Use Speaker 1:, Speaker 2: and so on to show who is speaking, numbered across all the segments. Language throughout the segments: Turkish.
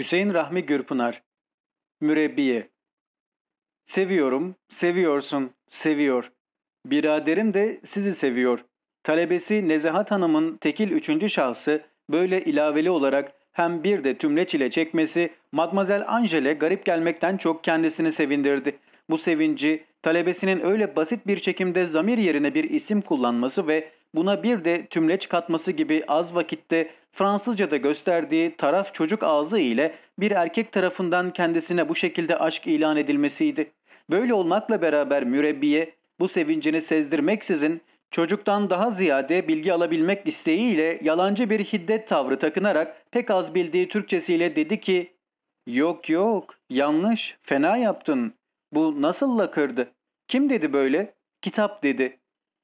Speaker 1: Hüseyin Rahmi Gürpınar Mürebbiye Seviyorum, seviyorsun, seviyor. Biraderim de sizi seviyor. Talebesi Nezahat Hanım'ın tekil üçüncü şahsı böyle ilaveli olarak hem bir de tümleç ile çekmesi Mademoiselle Angele garip gelmekten çok kendisini sevindirdi. Bu sevinci talebesinin öyle basit bir çekimde zamir yerine bir isim kullanması ve buna bir de tümleç katması gibi az vakitte Fransızca'da gösterdiği taraf çocuk ağzı ile bir erkek tarafından kendisine bu şekilde aşk ilan edilmesiydi. Böyle olmakla beraber mürebbiye bu sevincini sezdirmeksizin çocuktan daha ziyade bilgi alabilmek isteğiyle yalancı bir hiddet tavrı takınarak pek az bildiği Türkçesiyle dedi ki ''Yok yok yanlış fena yaptın bu nasıl lakırdı? Kim dedi böyle? Kitap dedi.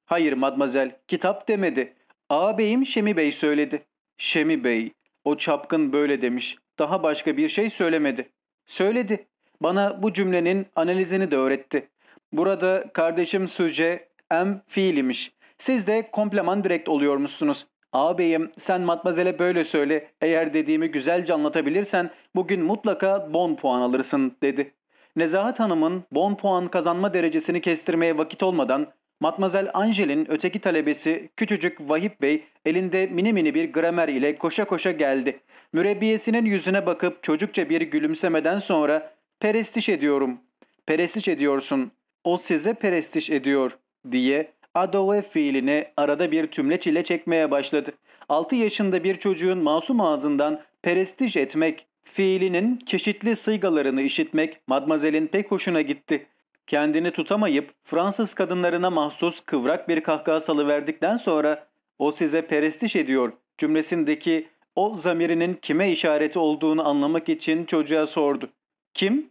Speaker 1: Hayır madmazel kitap demedi. Ağabeyim Şemi Bey söyledi. Şemi Bey o çapkın böyle demiş. Daha başka bir şey söylemedi. Söyledi. Bana bu cümlenin analizini de öğretti. Burada kardeşim süce em fiil imiş. Siz de kompleman direkt oluyormuşsunuz. Ağabeyim sen matmazele böyle söyle. Eğer dediğimi güzelce anlatabilirsen bugün mutlaka bon puan alırsın dedi. Nezahat Hanım'ın bon puan kazanma derecesini kestirmeye vakit olmadan Matmazel Angel'in öteki talebesi küçücük Vahip Bey elinde mini mini bir gramer ile koşa koşa geldi. Mürebbiyesinin yüzüne bakıp çocukça bir gülümsemeden sonra perestiş ediyorum, perestiş ediyorsun, o size perestiş ediyor diye adove fiilini arada bir tümleç ile çekmeye başladı. 6 yaşında bir çocuğun masum ağzından perestiş etmek fiilinin çeşitli sıygalarını işitmek Madmazel'in pek hoşuna gitti. Kendini tutamayıp Fransız kadınlarına mahsus kıvrak bir kahkaha salıverdikten sonra o size perestiş ediyor cümlesindeki o zamirinin kime işareti olduğunu anlamak için çocuğa sordu. Kim?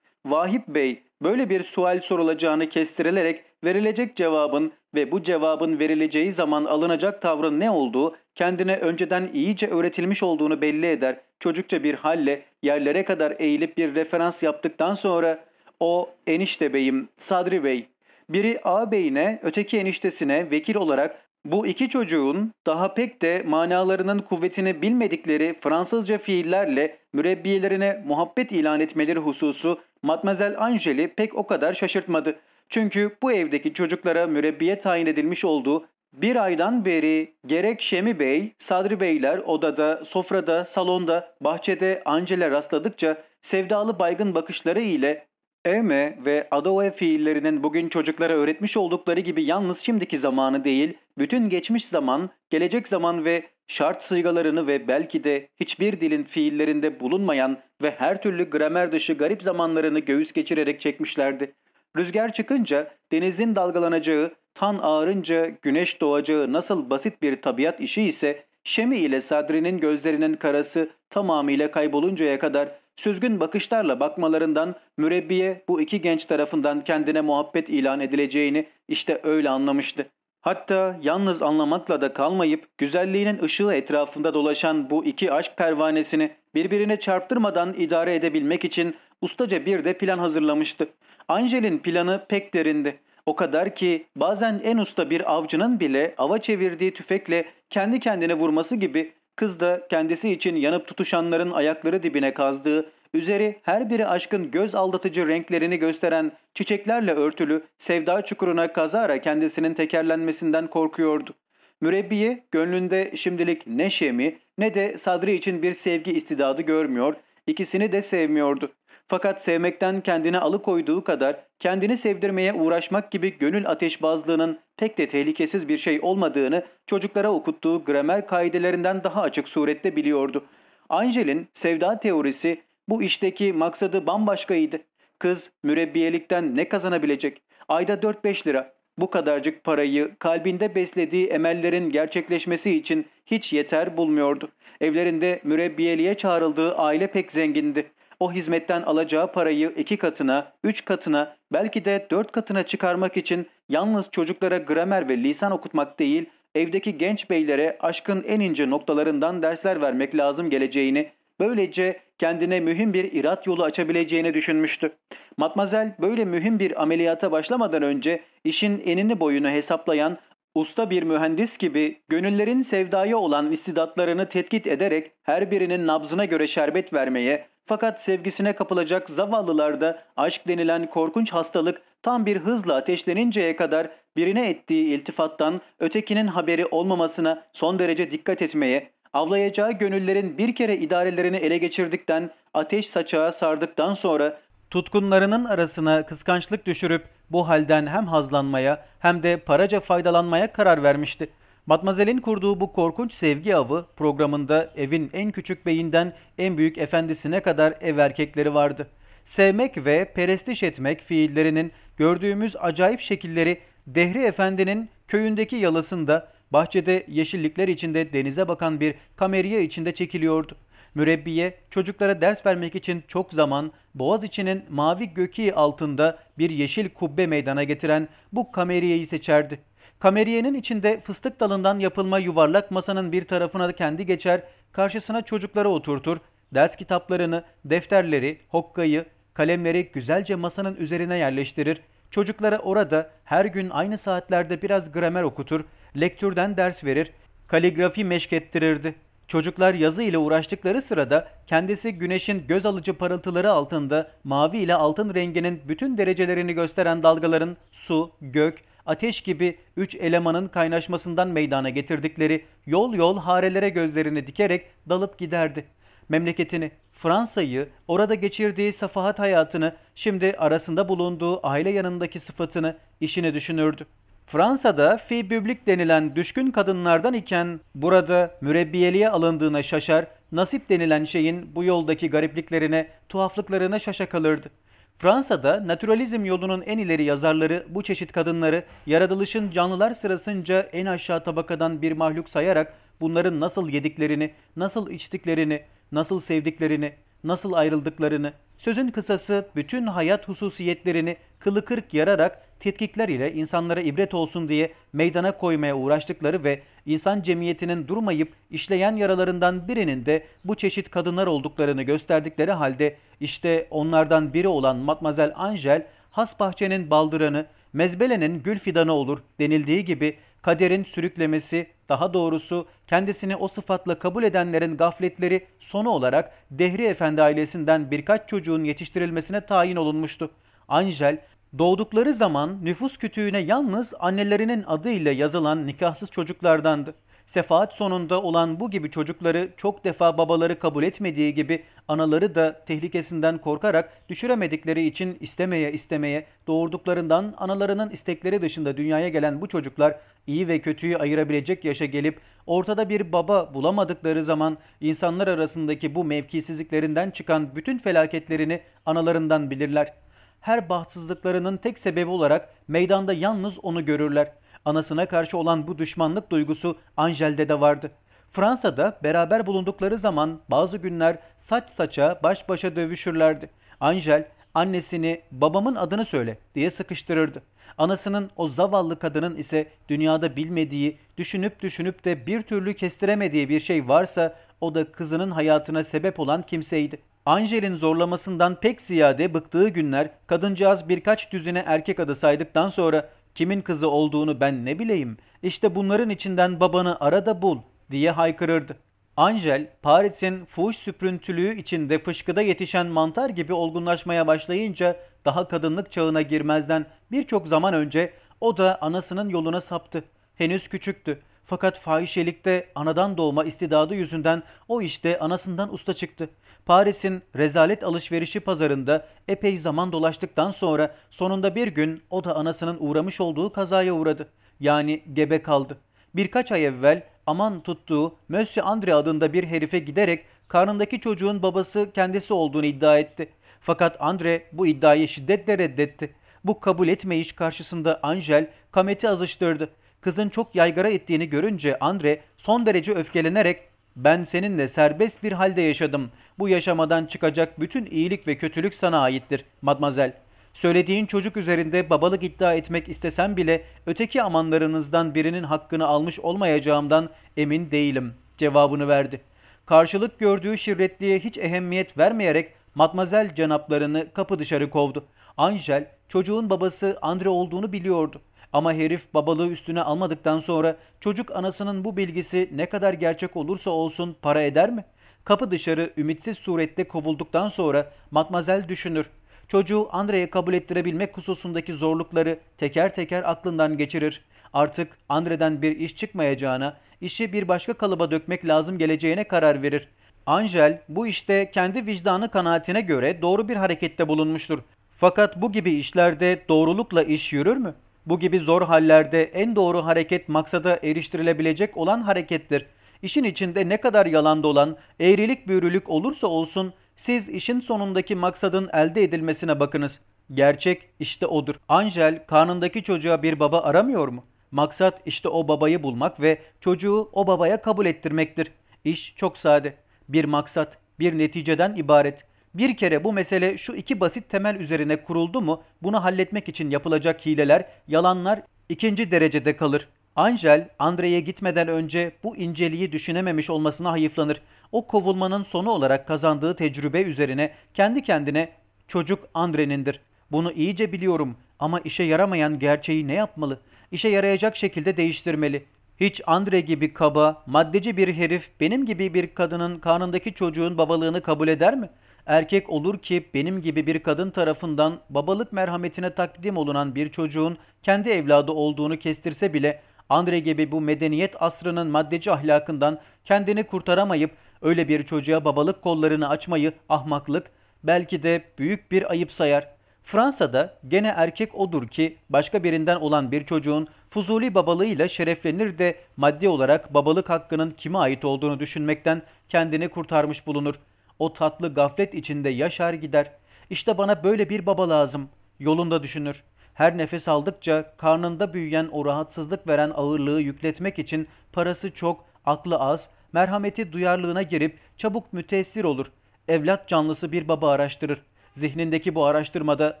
Speaker 1: Vahip Bey böyle bir sual sorulacağını kestirilerek verilecek cevabın ve bu cevabın verileceği zaman alınacak tavrın ne olduğu kendine önceden iyice öğretilmiş olduğunu belli eder. Çocukça bir halle yerlere kadar eğilip bir referans yaptıktan sonra o enişte beyim Sadri Bey biri ağabeyine öteki eniştesine vekil olarak bu iki çocuğun daha pek de manalarının kuvvetini bilmedikleri Fransızca fiillerle mürebbiyelerine muhabbet ilan etmeleri hususu Matmazel Angeli pek o kadar şaşırtmadı. Çünkü bu evdeki çocuklara mürebbiye tayin edilmiş olduğu bir aydan beri gerek Şemi Bey, Sadri Beyler odada, sofrada, salonda, bahçede Angel'e rastladıkça sevdalı baygın bakışları ile Eme ve Adove fiillerinin bugün çocuklara öğretmiş oldukları gibi yalnız şimdiki zamanı değil, bütün geçmiş zaman, gelecek zaman ve şart sıygalarını ve belki de hiçbir dilin fiillerinde bulunmayan ve her türlü gramer dışı garip zamanlarını göğüs geçirerek çekmişlerdi. Rüzgar çıkınca, denizin dalgalanacağı, tan ağarınca güneş doğacağı nasıl basit bir tabiat işi ise Şemi ile Sadri'nin gözlerinin karası tamamıyla kayboluncaya kadar süzgün bakışlarla bakmalarından mürebbiye bu iki genç tarafından kendine muhabbet ilan edileceğini işte öyle anlamıştı. Hatta yalnız anlamakla da kalmayıp güzelliğinin ışığı etrafında dolaşan bu iki aşk pervanesini birbirine çarptırmadan idare edebilmek için ustaca bir de plan hazırlamıştı. Angel'in planı pek derindi. O kadar ki bazen en usta bir avcının bile ava çevirdiği tüfekle kendi kendine vurması gibi kız da kendisi için yanıp tutuşanların ayakları dibine kazdığı, üzeri her biri aşkın göz aldatıcı renklerini gösteren çiçeklerle örtülü sevda çukuruna kazara kendisinin tekerlenmesinden korkuyordu. Mürebbiye gönlünde şimdilik ne Şemi ne de Sadri için bir sevgi istidadı görmüyor, ikisini de sevmiyordu. Fakat sevmekten kendini alıkoyduğu kadar kendini sevdirmeye uğraşmak gibi gönül ateşbazlığının pek de tehlikesiz bir şey olmadığını çocuklara okuttuğu gramer kaidelerinden daha açık surette biliyordu. Angel'in sevda teorisi bu işteki maksadı bambaşkaydı. Kız mürebbiyelikten ne kazanabilecek? Ayda 4-5 lira. Bu kadarcık parayı kalbinde beslediği emellerin gerçekleşmesi için hiç yeter bulmuyordu. Evlerinde mürebbiyeliğe çağrıldığı aile pek zengindi o hizmetten alacağı parayı iki katına, üç katına, belki de dört katına çıkarmak için yalnız çocuklara gramer ve lisan okutmak değil, evdeki genç beylere aşkın en ince noktalarından dersler vermek lazım geleceğini, böylece kendine mühim bir irat yolu açabileceğini düşünmüştü. Matmazel böyle mühim bir ameliyata başlamadan önce işin enini boyunu hesaplayan Usta bir mühendis gibi gönüllerin sevdaya olan istidatlarını tetkit ederek her birinin nabzına göre şerbet vermeye, Fakat sevgisine kapılacak zavallılarda aşk denilen korkunç hastalık tam bir hızla ateşleninceye kadar birine ettiği iltifattan ötekinin haberi olmamasına son derece dikkat etmeye, avlayacağı gönüllerin bir kere idarelerini ele geçirdikten, ateş saçağı sardıktan sonra tutkunlarının arasına kıskançlık düşürüp bu halden hem hazlanmaya hem de paraca faydalanmaya karar vermişti. Matmazel'in kurduğu bu korkunç sevgi avı programında evin en küçük beyinden en büyük efendisine kadar ev erkekleri vardı. Sevmek ve perestiş etmek fiillerinin gördüğümüz acayip şekilleri Dehri Efendi'nin köyündeki yalısında bahçede yeşillikler içinde denize bakan bir kameriye içinde çekiliyordu. Mürebbiye çocuklara ders vermek için çok zaman Boğaz içinin mavi göki altında bir yeşil kubbe meydana getiren bu kameriyeyi seçerdi. Kameriyenin içinde fıstık dalından yapılma yuvarlak masanın bir tarafına kendi geçer, karşısına çocuklara oturtur, ders kitaplarını, defterleri, hokkayı, kalemleri güzelce masanın üzerine yerleştirir, çocuklara orada her gün aynı saatlerde biraz gramer okutur, lektürden ders verir, kaligrafi meşk ettirirdi. Çocuklar yazı ile uğraştıkları sırada kendisi güneşin göz alıcı parıltıları altında mavi ile altın renginin bütün derecelerini gösteren dalgaların su, gök, ateş gibi üç elemanın kaynaşmasından meydana getirdikleri yol yol harelere gözlerini dikerek dalıp giderdi. Memleketini, Fransa'yı, orada geçirdiği safahat hayatını, şimdi arasında bulunduğu aile yanındaki sıfatını, işini düşünürdü. Fransa'da fi büblik denilen düşkün kadınlardan iken burada mürebbiyeliğe alındığına şaşar, nasip denilen şeyin bu yoldaki garipliklerine, tuhaflıklarına şaşa kalırdı. Fransa'da naturalizm yolunun en ileri yazarları bu çeşit kadınları yaratılışın canlılar sırasınca en aşağı tabakadan bir mahluk sayarak bunların nasıl yediklerini, nasıl içtiklerini, nasıl sevdiklerini, nasıl ayrıldıklarını, sözün kısası bütün hayat hususiyetlerini kılı kırk yararak tetkikler ile insanlara ibret olsun diye meydana koymaya uğraştıkları ve insan cemiyetinin durmayıp işleyen yaralarından birinin de bu çeşit kadınlar olduklarını gösterdikleri halde işte onlardan biri olan Matmazel Angel, has bahçenin baldıranı, mezbelenin gül fidanı olur denildiği gibi kaderin sürüklemesi, daha doğrusu kendisini o sıfatla kabul edenlerin gafletleri sonu olarak Dehri Efendi ailesinden birkaç çocuğun yetiştirilmesine tayin olunmuştu. Angel Doğdukları zaman nüfus kütüğüne yalnız annelerinin adıyla yazılan nikahsız çocuklardandı. Sefaat sonunda olan bu gibi çocukları çok defa babaları kabul etmediği gibi anaları da tehlikesinden korkarak düşüremedikleri için istemeye istemeye doğurduklarından analarının istekleri dışında dünyaya gelen bu çocuklar iyi ve kötüyü ayırabilecek yaşa gelip ortada bir baba bulamadıkları zaman insanlar arasındaki bu mevkisizliklerinden çıkan bütün felaketlerini analarından bilirler.'' her bahtsızlıklarının tek sebebi olarak meydanda yalnız onu görürler. Anasına karşı olan bu düşmanlık duygusu Angel'de de vardı. Fransa'da beraber bulundukları zaman bazı günler saç saça baş başa dövüşürlerdi. Angel annesini babamın adını söyle diye sıkıştırırdı. Anasının o zavallı kadının ise dünyada bilmediği, düşünüp düşünüp de bir türlü kestiremediği bir şey varsa o da kızının hayatına sebep olan kimseydi. Angel'in zorlamasından pek ziyade bıktığı günler kadıncağız birkaç düzine erkek adı saydıktan sonra kimin kızı olduğunu ben ne bileyim işte bunların içinden babanı arada bul diye haykırırdı. Angel, Paris'in fuhuş süprüntülüğü içinde fışkıda yetişen mantar gibi olgunlaşmaya başlayınca daha kadınlık çağına girmezden birçok zaman önce o da anasının yoluna saptı. Henüz küçüktü. Fakat fahişelikte anadan doğma istidadı yüzünden o işte anasından usta çıktı. Paris'in rezalet alışverişi pazarında epey zaman dolaştıktan sonra sonunda bir gün o da anasının uğramış olduğu kazaya uğradı. Yani gebe kaldı. Birkaç ay evvel aman tuttuğu Monsieur Andre adında bir herife giderek karnındaki çocuğun babası kendisi olduğunu iddia etti. Fakat Andre bu iddiayı şiddetle reddetti. Bu kabul etmeyiş karşısında Angel kameti azıştırdı. Kızın çok yaygara ettiğini görünce Andre son derece öfkelenerek ben seninle serbest bir halde yaşadım. Bu yaşamadan çıkacak bütün iyilik ve kötülük sana aittir, madmazel. Söylediğin çocuk üzerinde babalık iddia etmek istesem bile öteki amanlarınızdan birinin hakkını almış olmayacağımdan emin değilim cevabını verdi. Karşılık gördüğü şirretliğe hiç ehemmiyet vermeyerek matmazel canaplarını kapı dışarı kovdu. Angel çocuğun babası Andre olduğunu biliyordu. Ama herif babalığı üstüne almadıktan sonra çocuk anasının bu bilgisi ne kadar gerçek olursa olsun para eder mi? Kapı dışarı ümitsiz surette kovulduktan sonra Matmazel düşünür. Çocuğu Andre'ye kabul ettirebilmek hususundaki zorlukları teker teker aklından geçirir. Artık Andre'den bir iş çıkmayacağına, işi bir başka kalıba dökmek lazım geleceğine karar verir. Angel bu işte kendi vicdanı kanaatine göre doğru bir harekette bulunmuştur. Fakat bu gibi işlerde doğrulukla iş yürür mü? Bu gibi zor hallerde en doğru hareket maksada eriştirilebilecek olan harekettir. İşin içinde ne kadar yalan dolan, eğrilik büğrülük olursa olsun siz işin sonundaki maksadın elde edilmesine bakınız. Gerçek işte odur. Angel karnındaki çocuğa bir baba aramıyor mu? Maksat işte o babayı bulmak ve çocuğu o babaya kabul ettirmektir. İş çok sade. Bir maksat, bir neticeden ibaret. Bir kere bu mesele şu iki basit temel üzerine kuruldu mu bunu halletmek için yapılacak hileler, yalanlar ikinci derecede kalır. Angel, Andre'ye gitmeden önce bu inceliği düşünememiş olmasına hayıflanır. O kovulmanın sonu olarak kazandığı tecrübe üzerine kendi kendine çocuk Andre'nindir. Bunu iyice biliyorum ama işe yaramayan gerçeği ne yapmalı? İşe yarayacak şekilde değiştirmeli. Hiç Andre gibi kaba, maddeci bir herif benim gibi bir kadının karnındaki çocuğun babalığını kabul eder mi? Erkek olur ki benim gibi bir kadın tarafından babalık merhametine takdim olunan bir çocuğun kendi evladı olduğunu kestirse bile Andre gibi bu medeniyet asrının maddeci ahlakından kendini kurtaramayıp öyle bir çocuğa babalık kollarını açmayı ahmaklık, belki de büyük bir ayıp sayar. Fransa'da gene erkek odur ki başka birinden olan bir çocuğun fuzuli babalığıyla şereflenir de maddi olarak babalık hakkının kime ait olduğunu düşünmekten kendini kurtarmış bulunur. O tatlı gaflet içinde yaşar gider. İşte bana böyle bir baba lazım. Yolunda düşünür. Her nefes aldıkça karnında büyüyen o rahatsızlık veren ağırlığı yükletmek için parası çok, aklı az, merhameti duyarlılığına girip çabuk müteessir olur. Evlat canlısı bir baba araştırır. Zihnindeki bu araştırmada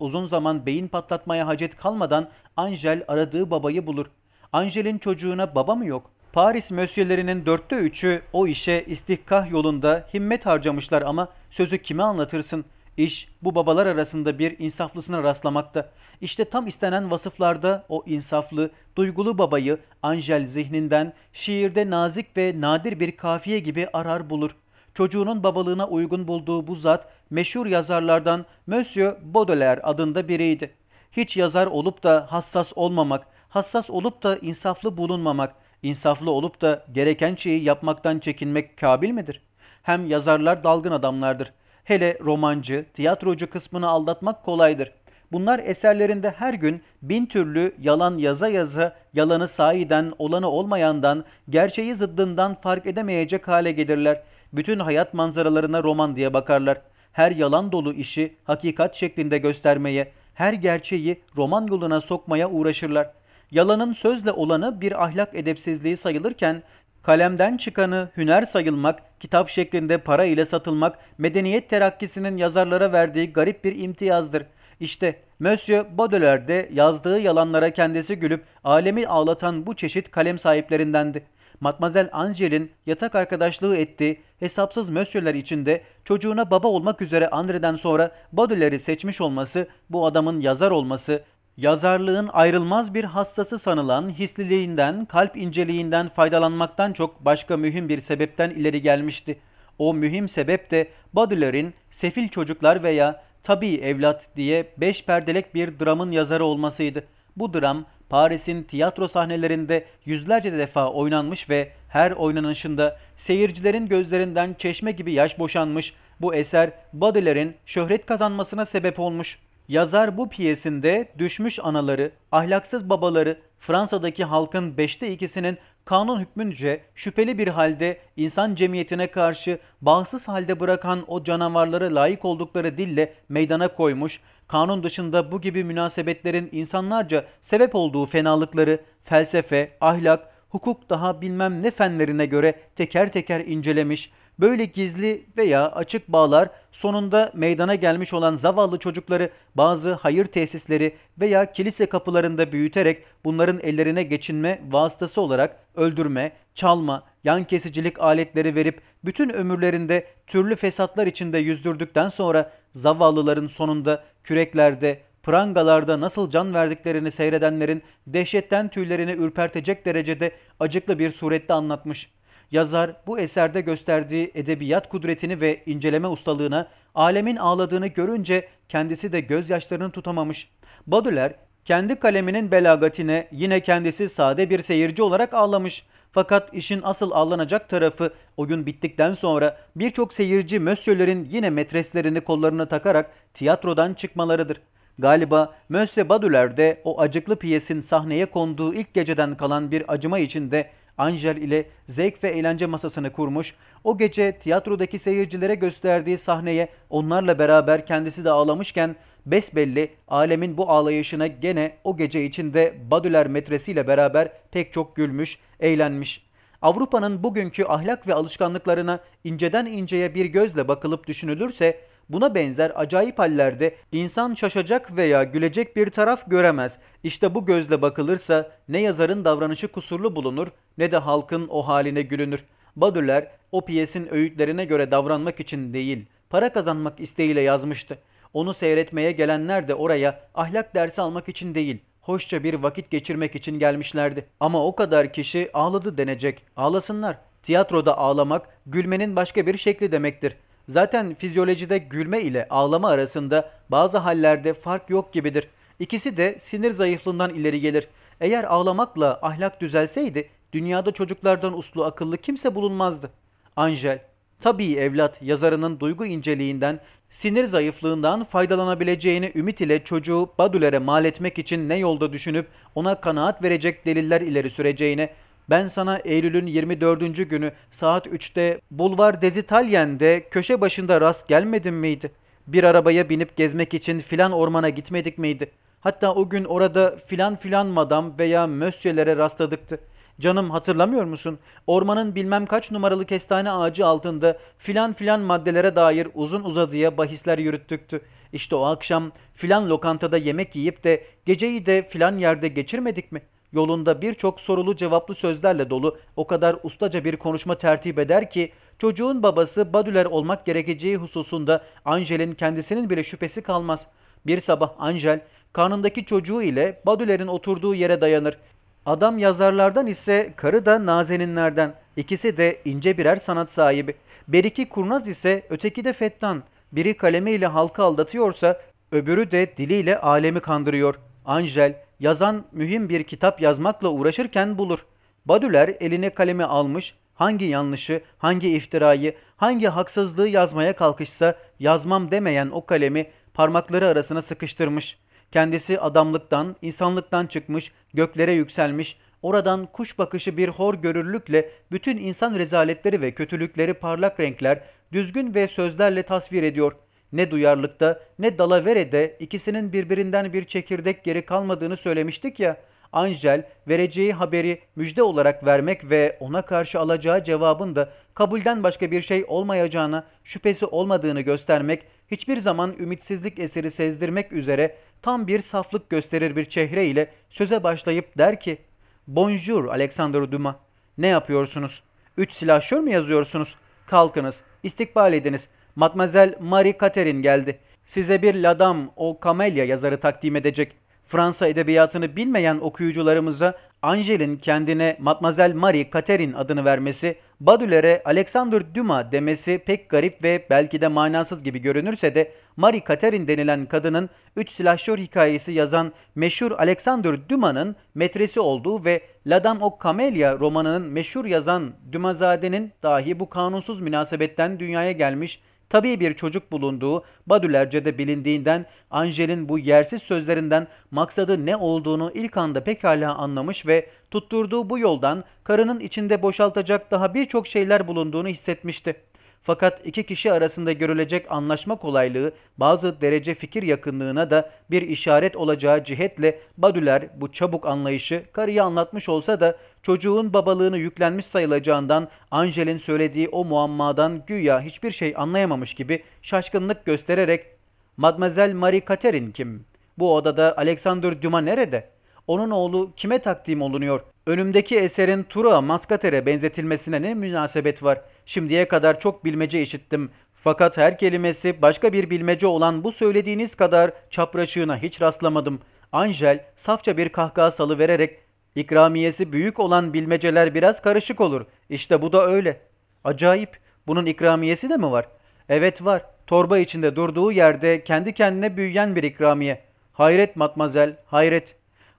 Speaker 1: uzun zaman beyin patlatmaya hacet kalmadan Angel aradığı babayı bulur. Angel'in çocuğuna baba mı yok? Paris mösyölerinin dörtte üçü o işe istihkah yolunda himmet harcamışlar ama sözü kime anlatırsın? İş bu babalar arasında bir insaflısına rastlamakta. İşte tam istenen vasıflarda o insaflı, duygulu babayı Angel zihninden şiirde nazik ve nadir bir kafiye gibi arar bulur. Çocuğunun babalığına uygun bulduğu bu zat meşhur yazarlardan Monsieur Baudelaire adında biriydi. Hiç yazar olup da hassas olmamak, hassas olup da insaflı bulunmamak, insaflı olup da gereken şeyi yapmaktan çekinmek kabil midir? Hem yazarlar dalgın adamlardır. Hele romancı, tiyatrocu kısmını aldatmak kolaydır. Bunlar eserlerinde her gün bin türlü yalan yaza yaza yalanı sahiden olanı olmayandan, gerçeği zıddından fark edemeyecek hale gelirler. Bütün hayat manzaralarına roman diye bakarlar. Her yalan dolu işi hakikat şeklinde göstermeye, her gerçeği roman yoluna sokmaya uğraşırlar. Yalanın sözle olanı bir ahlak edepsizliği sayılırken kalemden çıkanı hüner sayılmak, kitap şeklinde para ile satılmak medeniyet terakkisinin yazarlara verdiği garip bir imtiyazdır. İşte Monsieur Baudelaire yazdığı yalanlara kendisi gülüp alemi ağlatan bu çeşit kalem sahiplerindendi. Matmazel Angel'in yatak arkadaşlığı ettiği hesapsız mösyöler içinde çocuğuna baba olmak üzere Andre'den sonra Baudelaire'i seçmiş olması, bu adamın yazar olması, yazarlığın ayrılmaz bir hassası sanılan hisliliğinden, kalp inceliğinden faydalanmaktan çok başka mühim bir sebepten ileri gelmişti. O mühim sebep de Baudelaire'in sefil çocuklar veya tabii evlat diye beş perdelek bir dramın yazarı olmasıydı. Bu dram Paris'in tiyatro sahnelerinde yüzlerce defa oynanmış ve her oynanışında seyircilerin gözlerinden çeşme gibi yaş boşanmış bu eser Baudelaire'in şöhret kazanmasına sebep olmuş. Yazar bu piyesinde düşmüş anaları, ahlaksız babaları, Fransa'daki halkın beşte ikisinin kanun hükmünce şüpheli bir halde insan cemiyetine karşı bağımsız halde bırakan o canavarları layık oldukları dille meydana koymuş, kanun dışında bu gibi münasebetlerin insanlarca sebep olduğu fenalıkları, felsefe, ahlak, hukuk daha bilmem ne fenlerine göre teker teker incelemiş, Böyle gizli veya açık bağlar sonunda meydana gelmiş olan zavallı çocukları bazı hayır tesisleri veya kilise kapılarında büyüterek bunların ellerine geçinme vasıtası olarak öldürme, çalma, yan kesicilik aletleri verip bütün ömürlerinde türlü fesatlar içinde yüzdürdükten sonra zavallıların sonunda küreklerde, prangalarda nasıl can verdiklerini seyredenlerin dehşetten tüylerini ürpertecek derecede acıklı bir surette anlatmış.'' Yazar bu eserde gösterdiği edebiyat kudretini ve inceleme ustalığına alemin ağladığını görünce kendisi de gözyaşlarını tutamamış. Baudelaire kendi kaleminin belagatine yine kendisi sade bir seyirci olarak ağlamış. Fakat işin asıl ağlanacak tarafı o gün bittikten sonra birçok seyirci mösyölerin yine metreslerini kollarına takarak tiyatrodan çıkmalarıdır. Galiba Mösyö Baudelaire de o acıklı piyesin sahneye konduğu ilk geceden kalan bir acıma içinde Angel ile zevk ve eğlence masasını kurmuş, o gece tiyatrodaki seyircilere gösterdiği sahneye onlarla beraber kendisi de ağlamışken besbelli alemin bu ağlayışına gene o gece içinde Badüler metresiyle beraber pek çok gülmüş, eğlenmiş. Avrupa'nın bugünkü ahlak ve alışkanlıklarına inceden inceye bir gözle bakılıp düşünülürse Buna benzer acayip hallerde insan şaşacak veya gülecek bir taraf göremez. İşte bu gözle bakılırsa ne yazarın davranışı kusurlu bulunur ne de halkın o haline gülünür. Badüler o piyesin öğütlerine göre davranmak için değil, para kazanmak isteğiyle yazmıştı. Onu seyretmeye gelenler de oraya ahlak dersi almak için değil, hoşça bir vakit geçirmek için gelmişlerdi. Ama o kadar kişi ağladı denecek. Ağlasınlar. Tiyatroda ağlamak gülmenin başka bir şekli demektir. Zaten fizyolojide gülme ile ağlama arasında bazı hallerde fark yok gibidir. İkisi de sinir zayıflığından ileri gelir. Eğer ağlamakla ahlak düzelseydi dünyada çocuklardan uslu akıllı kimse bulunmazdı. Angel, tabii evlat yazarının duygu inceliğinden, sinir zayıflığından faydalanabileceğini ümit ile çocuğu Badüler'e mal etmek için ne yolda düşünüp ona kanaat verecek deliller ileri süreceğine ben sana Eylül'ün 24. günü saat 3'te Bulvar Dezitalyen'de köşe başında rast gelmedim miydi? Bir arabaya binip gezmek için filan ormana gitmedik miydi? Hatta o gün orada filan filan madam veya mösyelere rastladıktı. Canım hatırlamıyor musun? Ormanın bilmem kaç numaralı kestane ağacı altında filan filan maddelere dair uzun uzadıya bahisler yürüttüktü. İşte o akşam filan lokantada yemek yiyip de geceyi de filan yerde geçirmedik mi?'' Yolunda birçok sorulu cevaplı sözlerle dolu o kadar ustaca bir konuşma tertip eder ki çocuğun babası Badüler olmak gerekeceği hususunda Angel'in kendisinin bile şüphesi kalmaz. Bir sabah Angel karnındaki çocuğu ile Badüler'in oturduğu yere dayanır. Adam yazarlardan ise karı da nazeninlerden. İkisi de ince birer sanat sahibi. Beriki kurnaz ise öteki de fettan. Biri kalemiyle halkı aldatıyorsa öbürü de diliyle alemi kandırıyor. Angel yazan mühim bir kitap yazmakla uğraşırken bulur. Badüler eline kalemi almış, hangi yanlışı, hangi iftirayı, hangi haksızlığı yazmaya kalkışsa yazmam demeyen o kalemi parmakları arasına sıkıştırmış. Kendisi adamlıktan, insanlıktan çıkmış, göklere yükselmiş, oradan kuş bakışı bir hor görürlükle bütün insan rezaletleri ve kötülükleri parlak renkler, düzgün ve sözlerle tasvir ediyor. Ne duyarlıkta ne dalaverede ikisinin birbirinden bir çekirdek geri kalmadığını söylemiştik ya. Angel vereceği haberi müjde olarak vermek ve ona karşı alacağı cevabın da kabulden başka bir şey olmayacağına şüphesi olmadığını göstermek, hiçbir zaman ümitsizlik eseri sezdirmek üzere tam bir saflık gösterir bir çehre ile söze başlayıp der ki Bonjour Alexander Dumas. Ne yapıyorsunuz? Üç silahşör mü yazıyorsunuz? Kalkınız, istikbal ediniz. Matmazel Marie Catherine geldi. Size bir Ladam o Camellia yazarı takdim edecek. Fransa edebiyatını bilmeyen okuyucularımıza Angel'in kendine Matmazel Marie Catherine adını vermesi, Badüler'e Alexander Dumas demesi pek garip ve belki de manasız gibi görünürse de Marie Catherine denilen kadının üç silahşör hikayesi yazan meşhur Alexander Dumas'ın metresi olduğu ve Ladam o Camellia romanının meşhur yazan Dumaszade'nin dahi bu kanunsuz münasebetten dünyaya gelmiş tabii bir çocuk bulunduğu Badülerce'de bilindiğinden Angel'in bu yersiz sözlerinden maksadı ne olduğunu ilk anda pekala anlamış ve tutturduğu bu yoldan karının içinde boşaltacak daha birçok şeyler bulunduğunu hissetmişti. Fakat iki kişi arasında görülecek anlaşma kolaylığı bazı derece fikir yakınlığına da bir işaret olacağı cihetle Badüler bu çabuk anlayışı karıya anlatmış olsa da çocuğun babalığını yüklenmiş sayılacağından Angel'in söylediği o muammadan güya hiçbir şey anlayamamış gibi şaşkınlık göstererek Mademoiselle Marie Catherine kim? Bu odada Alexander Dumas nerede? Onun oğlu kime takdim olunuyor? Önümdeki eserin Tura Maskater'e benzetilmesine ne münasebet var? Şimdiye kadar çok bilmece işittim. Fakat her kelimesi başka bir bilmece olan bu söylediğiniz kadar çapraşığına hiç rastlamadım. Angel safça bir kahkaha salı vererek İkramiyesi büyük olan bilmeceler biraz karışık olur. İşte bu da öyle. Acayip. Bunun ikramiyesi de mi var? Evet var. Torba içinde durduğu yerde kendi kendine büyüyen bir ikramiye. Hayret matmazel, hayret.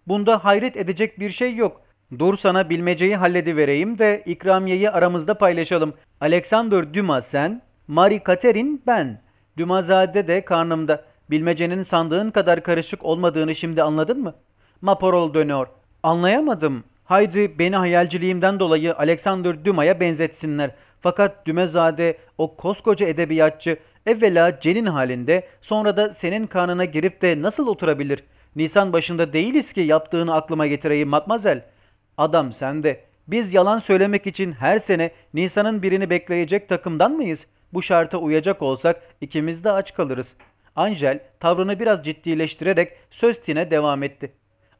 Speaker 1: Bunda hayret edecek bir şey yok. Dur sana bilmeceyi halledivereyim de ikramiyeyi aramızda paylaşalım. Alexander Dumas sen, Marie Catherine ben. Dumazade de karnımda. Bilmecenin sandığın kadar karışık olmadığını şimdi anladın mı? Maporol dönüyor. Anlayamadım. Haydi beni hayalciliğimden dolayı Alexander Dumas'a benzetsinler. Fakat Dümezade o koskoca edebiyatçı evvela cenin halinde sonra da senin kanına girip de nasıl oturabilir? Nisan başında değiliz ki yaptığını aklıma getireyim matmazel. Adam sende. Biz yalan söylemek için her sene Nisan'ın birini bekleyecek takımdan mıyız? Bu şarta uyacak olsak ikimiz de aç kalırız. Angel tavrını biraz ciddileştirerek söz tine devam etti.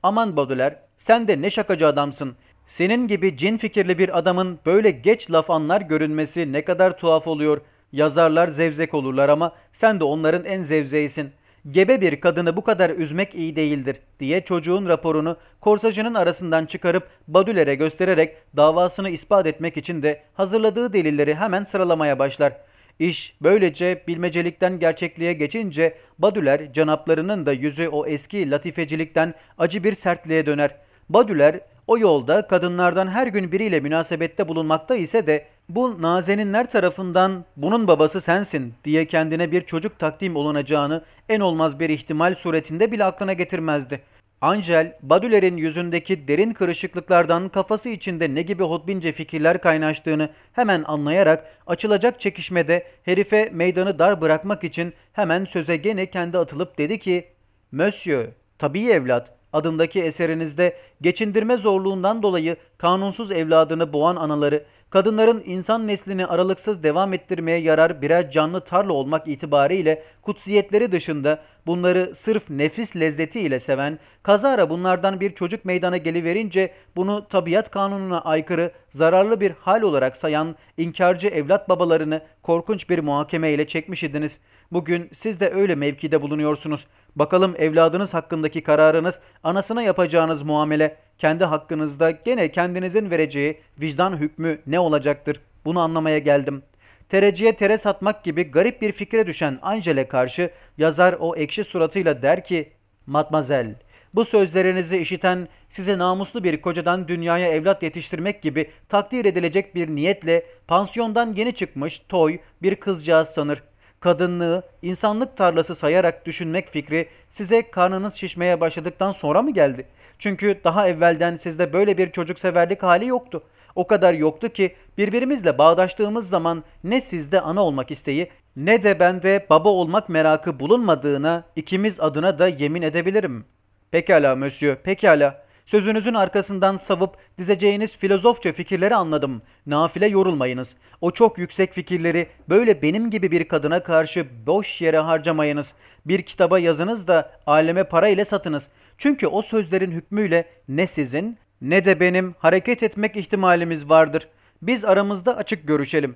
Speaker 1: Aman Baudelaire sen de ne şakacı adamsın. Senin gibi cin fikirli bir adamın böyle geç laf anlar görünmesi ne kadar tuhaf oluyor. Yazarlar zevzek olurlar ama sen de onların en zevzeğisin. Gebe bir kadını bu kadar üzmek iyi değildir diye çocuğun raporunu korsajının arasından çıkarıp Badüler'e göstererek davasını ispat etmek için de hazırladığı delilleri hemen sıralamaya başlar. İş böylece bilmecelikten gerçekliğe geçince Badüler canaplarının da yüzü o eski latifecilikten acı bir sertliğe döner. Badüler o yolda kadınlardan her gün biriyle münasebette bulunmakta ise de bu nazeninler tarafından bunun babası sensin diye kendine bir çocuk takdim olunacağını en olmaz bir ihtimal suretinde bile aklına getirmezdi. Angel, Badüler'in yüzündeki derin kırışıklıklardan kafası içinde ne gibi hotbince fikirler kaynaştığını hemen anlayarak açılacak çekişmede herife meydanı dar bırakmak için hemen söze gene kendi atılıp dedi ki ''Monsieur, tabii evlat, adındaki eserinizde geçindirme zorluğundan dolayı kanunsuz evladını boğan anaları, kadınların insan neslini aralıksız devam ettirmeye yarar birer canlı tarla olmak itibariyle kutsiyetleri dışında bunları sırf nefis lezzeti ile seven, kazara bunlardan bir çocuk meydana geliverince bunu tabiat kanununa aykırı, zararlı bir hal olarak sayan inkarcı evlat babalarını korkunç bir muhakeme ile çekmiş idiniz. Bugün siz de öyle mevkide bulunuyorsunuz. Bakalım evladınız hakkındaki kararınız, anasına yapacağınız muamele, kendi hakkınızda gene kendinizin vereceği vicdan hükmü ne olacaktır? Bunu anlamaya geldim. Tereciye tere satmak gibi garip bir fikre düşen Angel'e karşı yazar o ekşi suratıyla der ki, Matmazel, bu sözlerinizi işiten size namuslu bir kocadan dünyaya evlat yetiştirmek gibi takdir edilecek bir niyetle pansiyondan yeni çıkmış toy bir kızcağız sanır kadınlığı insanlık tarlası sayarak düşünmek fikri size karnınız şişmeye başladıktan sonra mı geldi? Çünkü daha evvelden sizde böyle bir çocukseverlik hali yoktu. O kadar yoktu ki birbirimizle bağdaştığımız zaman ne sizde ana olmak isteği ne de bende baba olmak merakı bulunmadığına ikimiz adına da yemin edebilirim. Pekala monsieur, pekala. Sözünüzün arkasından savıp dizeceğiniz filozofça fikirleri anladım. Nafile yorulmayınız. O çok yüksek fikirleri böyle benim gibi bir kadına karşı boş yere harcamayınız. Bir kitaba yazınız da aleme para ile satınız. Çünkü o sözlerin hükmüyle ne sizin ne de benim hareket etmek ihtimalimiz vardır. Biz aramızda açık görüşelim.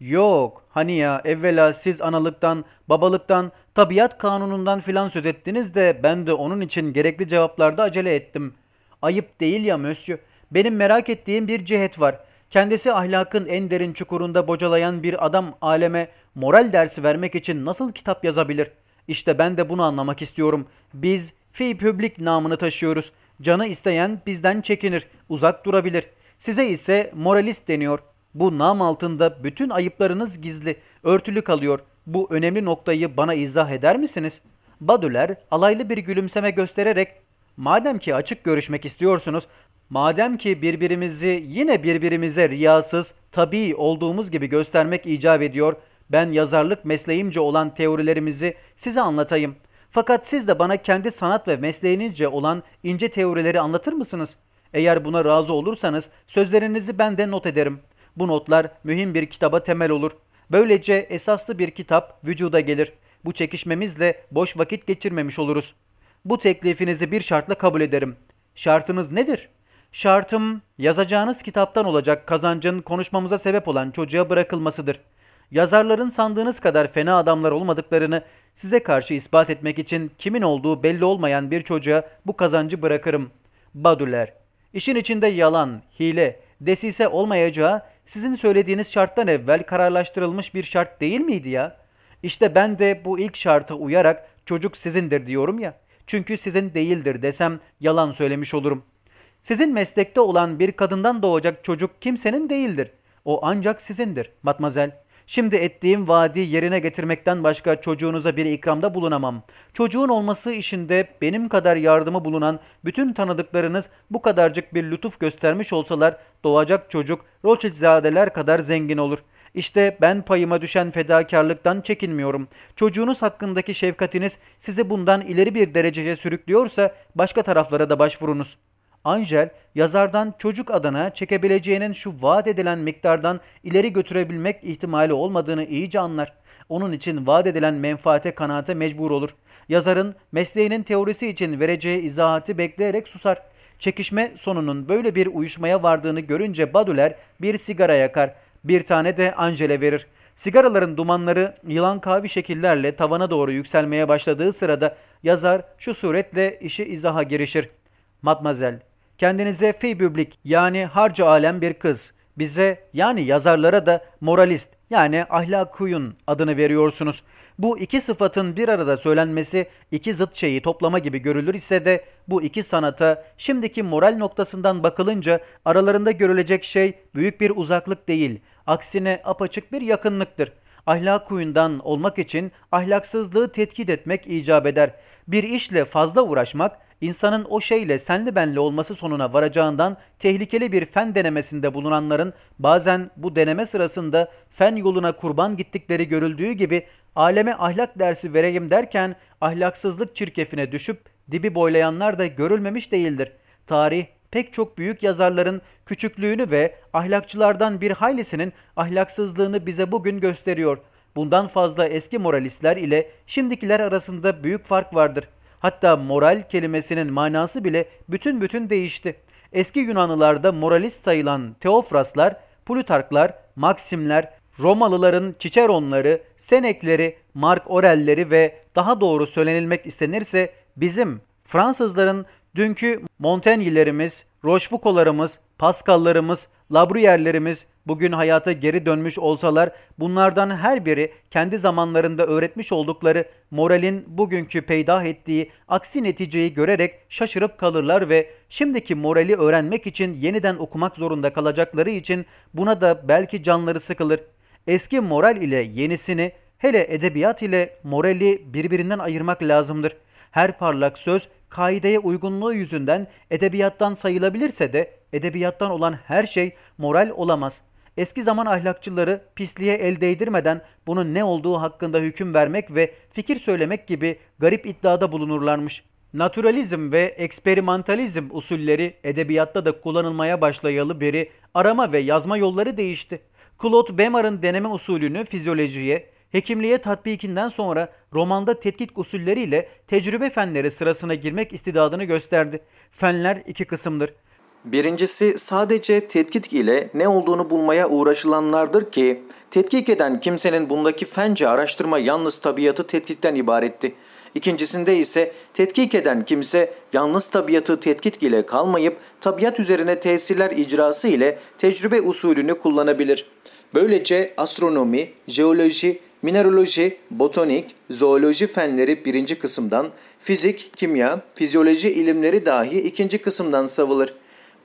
Speaker 1: Yok, hani ya evvela siz analıktan, babalıktan, tabiat kanunundan filan söz ettiniz de ben de onun için gerekli cevaplarda acele ettim.'' Ayıp değil ya Mösyö. Benim merak ettiğim bir cihet var. Kendisi ahlakın en derin çukurunda bocalayan bir adam aleme moral dersi vermek için nasıl kitap yazabilir? İşte ben de bunu anlamak istiyorum. Biz fi public namını taşıyoruz. Canı isteyen bizden çekinir, uzak durabilir. Size ise moralist deniyor. Bu nam altında bütün ayıplarınız gizli, örtülü kalıyor. Bu önemli noktayı bana izah eder misiniz? Badüler alaylı bir gülümseme göstererek Madem ki açık görüşmek istiyorsunuz, madem ki birbirimizi yine birbirimize riyasız, tabii olduğumuz gibi göstermek icap ediyor, ben yazarlık mesleğimce olan teorilerimizi size anlatayım. Fakat siz de bana kendi sanat ve mesleğinizce olan ince teorileri anlatır mısınız? Eğer buna razı olursanız sözlerinizi ben de not ederim. Bu notlar mühim bir kitaba temel olur. Böylece esaslı bir kitap vücuda gelir. Bu çekişmemizle boş vakit geçirmemiş oluruz.'' Bu teklifinizi bir şartla kabul ederim. Şartınız nedir? Şartım yazacağınız kitaptan olacak kazancın konuşmamıza sebep olan çocuğa bırakılmasıdır. Yazarların sandığınız kadar fena adamlar olmadıklarını size karşı ispat etmek için kimin olduğu belli olmayan bir çocuğa bu kazancı bırakırım. Baduler, İşin içinde yalan, hile, desise olmayacağı sizin söylediğiniz şarttan evvel kararlaştırılmış bir şart değil miydi ya? İşte ben de bu ilk şarta uyarak çocuk sizindir diyorum ya. Çünkü sizin değildir desem yalan söylemiş olurum. Sizin meslekte olan bir kadından doğacak çocuk kimsenin değildir. O ancak sizindir, matmazel. Şimdi ettiğim vaadi yerine getirmekten başka çocuğunuza bir ikramda bulunamam. Çocuğun olması işinde benim kadar yardımı bulunan bütün tanıdıklarınız bu kadarcık bir lütuf göstermiş olsalar doğacak çocuk Rothschildzadeler kadar zengin olur. İşte ben payıma düşen fedakarlıktan çekinmiyorum. Çocuğunuz hakkındaki şefkatiniz sizi bundan ileri bir dereceye sürüklüyorsa başka taraflara da başvurunuz.'' Angel, yazardan çocuk adına çekebileceğinin şu vaat edilen miktardan ileri götürebilmek ihtimali olmadığını iyice anlar. Onun için vaat edilen menfaate kanaate mecbur olur. Yazarın mesleğinin teorisi için vereceği izahatı bekleyerek susar. Çekişme sonunun böyle bir uyuşmaya vardığını görünce Baduler bir sigara yakar. Bir tane de Angel'e verir. Sigaraların dumanları yılan kavi şekillerle tavana doğru yükselmeye başladığı sırada yazar şu suretle işi izaha girişir. Matmazel, Kendinize fibüblik yani harca alem bir kız. Bize yani yazarlara da moralist yani ahlakuyun adını veriyorsunuz. Bu iki sıfatın bir arada söylenmesi iki zıt şeyi toplama gibi görülür ise de bu iki sanata şimdiki moral noktasından bakılınca aralarında görülecek şey büyük bir uzaklık değil. Aksine apaçık bir yakınlıktır. Ahlak huyundan olmak için ahlaksızlığı tetkit etmek icap eder. Bir işle fazla uğraşmak insanın o şeyle senli benli olması sonuna varacağından tehlikeli bir fen denemesinde bulunanların bazen bu deneme sırasında fen yoluna kurban gittikleri görüldüğü gibi aleme ahlak dersi vereyim derken ahlaksızlık çirkefine düşüp dibi boylayanlar da görülmemiş değildir. Tarih pek çok büyük yazarların küçüklüğünü ve ahlakçılardan bir haylisinin ahlaksızlığını bize bugün gösteriyor. Bundan fazla eski moralistler ile şimdikiler arasında büyük fark vardır.'' Hatta moral kelimesinin manası bile bütün bütün değişti. Eski Yunanlılarda moralist sayılan Teofraslar, Plutarklar, Maksimler, Romalıların Çiçeronları, Senekleri, Mark Orelleri ve daha doğru söylenilmek istenirse bizim Fransızların dünkü Montaigne'lerimiz, Rochefoucauld'larımız, Pascal'larımız, Labruyère'lerimiz bugün hayata geri dönmüş olsalar bunlardan her biri kendi zamanlarında öğretmiş oldukları moralin bugünkü peydah ettiği aksi neticeyi görerek şaşırıp kalırlar ve şimdiki morali öğrenmek için yeniden okumak zorunda kalacakları için buna da belki canları sıkılır. Eski moral ile yenisini hele edebiyat ile morali birbirinden ayırmak lazımdır. Her parlak söz kaideye uygunluğu yüzünden edebiyattan sayılabilirse de edebiyattan olan her şey moral olamaz. Eski zaman ahlakçıları pisliğe el değdirmeden bunun ne olduğu hakkında hüküm vermek ve fikir söylemek gibi garip iddiada bulunurlarmış. Naturalizm ve eksperimentalizm usulleri edebiyatta da kullanılmaya başlayalı beri arama ve yazma yolları değişti. Claude Bemar'ın deneme usulünü fizyolojiye, hekimliğe tatbikinden sonra romanda tetkik usulleriyle tecrübe fenleri sırasına girmek istidadını gösterdi. Fenler iki kısımdır.
Speaker 2: Birincisi sadece tetkik ile ne olduğunu bulmaya uğraşılanlardır ki tetkik eden kimsenin bundaki fence araştırma yalnız tabiatı tetkikten ibaretti. İkincisinde ise tetkik eden kimse yalnız tabiatı tetkik ile kalmayıp tabiat üzerine tesirler icrası ile tecrübe usulünü kullanabilir. Böylece astronomi, jeoloji, mineraloji, botanik, zooloji fenleri birinci kısımdan, fizik, kimya, fizyoloji ilimleri dahi ikinci kısımdan savılır.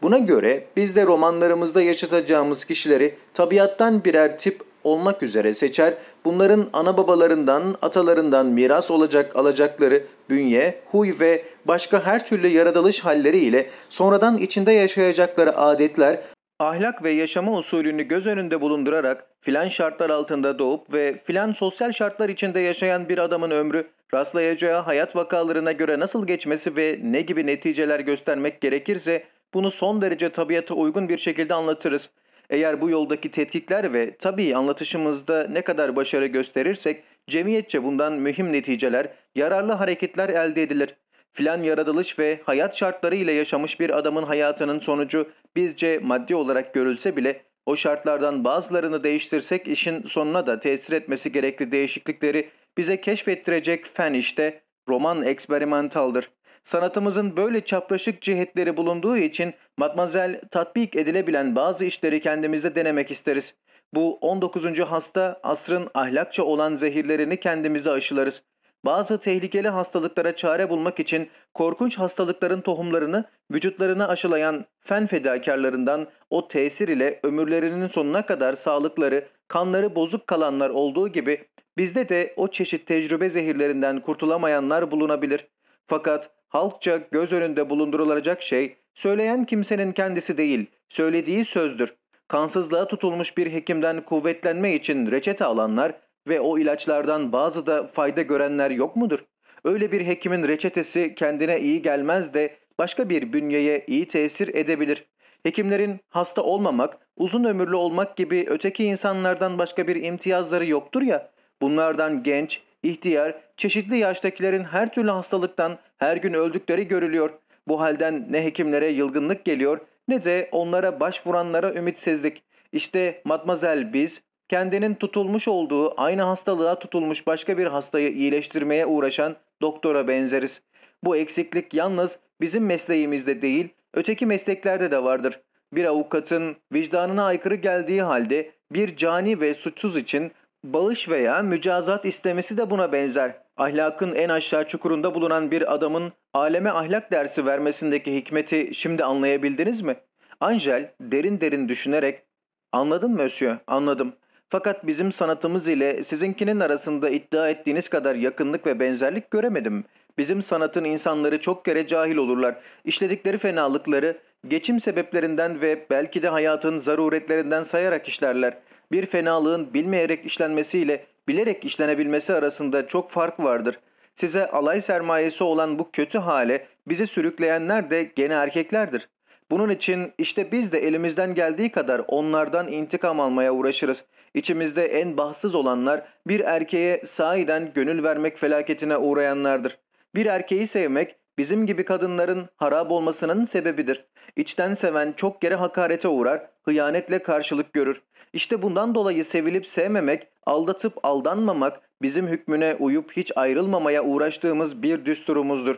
Speaker 2: Buna göre biz de romanlarımızda yaşatacağımız kişileri tabiattan birer tip olmak üzere seçer, bunların ana babalarından, atalarından miras olacak alacakları bünye, huy ve başka her türlü yaratılış halleri ile sonradan içinde yaşayacakları adetler,
Speaker 1: ahlak ve yaşama usulünü göz önünde bulundurarak filan şartlar altında doğup ve filan sosyal şartlar içinde yaşayan bir adamın ömrü rastlayacağı hayat vakalarına göre nasıl geçmesi ve ne gibi neticeler göstermek gerekirse bunu son derece tabiata uygun bir şekilde anlatırız. Eğer bu yoldaki tetkikler ve tabii anlatışımızda ne kadar başarı gösterirsek cemiyetçe bundan mühim neticeler, yararlı hareketler elde edilir. Filan yaratılış ve hayat şartları ile yaşamış bir adamın hayatının sonucu bizce maddi olarak görülse bile o şartlardan bazılarını değiştirsek işin sonuna da tesir etmesi gerekli değişiklikleri bize keşfettirecek fen işte roman eksperimentaldır.
Speaker 2: Sanatımızın böyle çapraşık cihetleri bulunduğu için matmazel tatbik edilebilen bazı işleri kendimizde denemek isteriz. Bu 19. hasta asrın ahlakça olan zehirlerini kendimize aşılarız. Bazı tehlikeli hastalıklara çare bulmak için korkunç hastalıkların tohumlarını vücutlarına aşılayan fen fedakarlarından o tesir ile ömürlerinin sonuna kadar sağlıkları, kanları bozuk kalanlar olduğu gibi bizde de o çeşit tecrübe zehirlerinden kurtulamayanlar bulunabilir. Fakat halkça göz önünde bulundurulacak şey söyleyen kimsenin kendisi değil, söylediği sözdür. Kansızlığa tutulmuş bir hekimden kuvvetlenme için reçete alanlar ve o ilaçlardan bazı da fayda görenler yok mudur? Öyle bir hekimin reçetesi kendine iyi gelmez de başka bir bünyeye iyi tesir edebilir. Hekimlerin hasta olmamak, uzun ömürlü olmak gibi öteki insanlardan başka bir imtiyazları yoktur ya. Bunlardan genç, ihtiyar, çeşitli yaştakilerin her türlü hastalıktan her gün öldükleri görülüyor. Bu halden ne hekimlere yılgınlık geliyor ne de onlara başvuranlara ümitsizlik. İşte matmazel biz kendinin tutulmuş olduğu aynı hastalığa tutulmuş başka bir hastayı iyileştirmeye uğraşan doktora benzeriz. Bu eksiklik yalnız bizim mesleğimizde değil, öteki mesleklerde de vardır. Bir avukatın vicdanına aykırı geldiği halde bir cani ve suçsuz için bağış veya mücazat istemesi de buna benzer. Ahlakın en aşağı çukurunda bulunan bir adamın aleme ahlak dersi vermesindeki hikmeti şimdi anlayabildiniz mi? Angel derin derin düşünerek ''Anladım Monsieur, anladım. Fakat bizim sanatımız ile sizinkinin arasında iddia ettiğiniz kadar yakınlık ve benzerlik göremedim. Bizim sanatın insanları çok kere cahil olurlar. İşledikleri fenalıkları geçim sebeplerinden ve belki de hayatın zaruretlerinden sayarak işlerler. Bir fenalığın bilmeyerek işlenmesiyle bilerek işlenebilmesi arasında çok fark vardır. Size alay sermayesi olan bu kötü hale bizi sürükleyenler de gene erkeklerdir. Bunun için işte biz de elimizden geldiği kadar onlardan intikam almaya uğraşırız. İçimizde en bahtsız olanlar bir erkeğe sahiden gönül vermek felaketine uğrayanlardır. Bir erkeği sevmek bizim gibi kadınların harap olmasının sebebidir. İçten seven çok kere hakarete uğrar, hıyanetle karşılık görür. İşte bundan dolayı sevilip sevmemek, aldatıp aldanmamak bizim hükmüne uyup hiç ayrılmamaya uğraştığımız bir düsturumuzdur.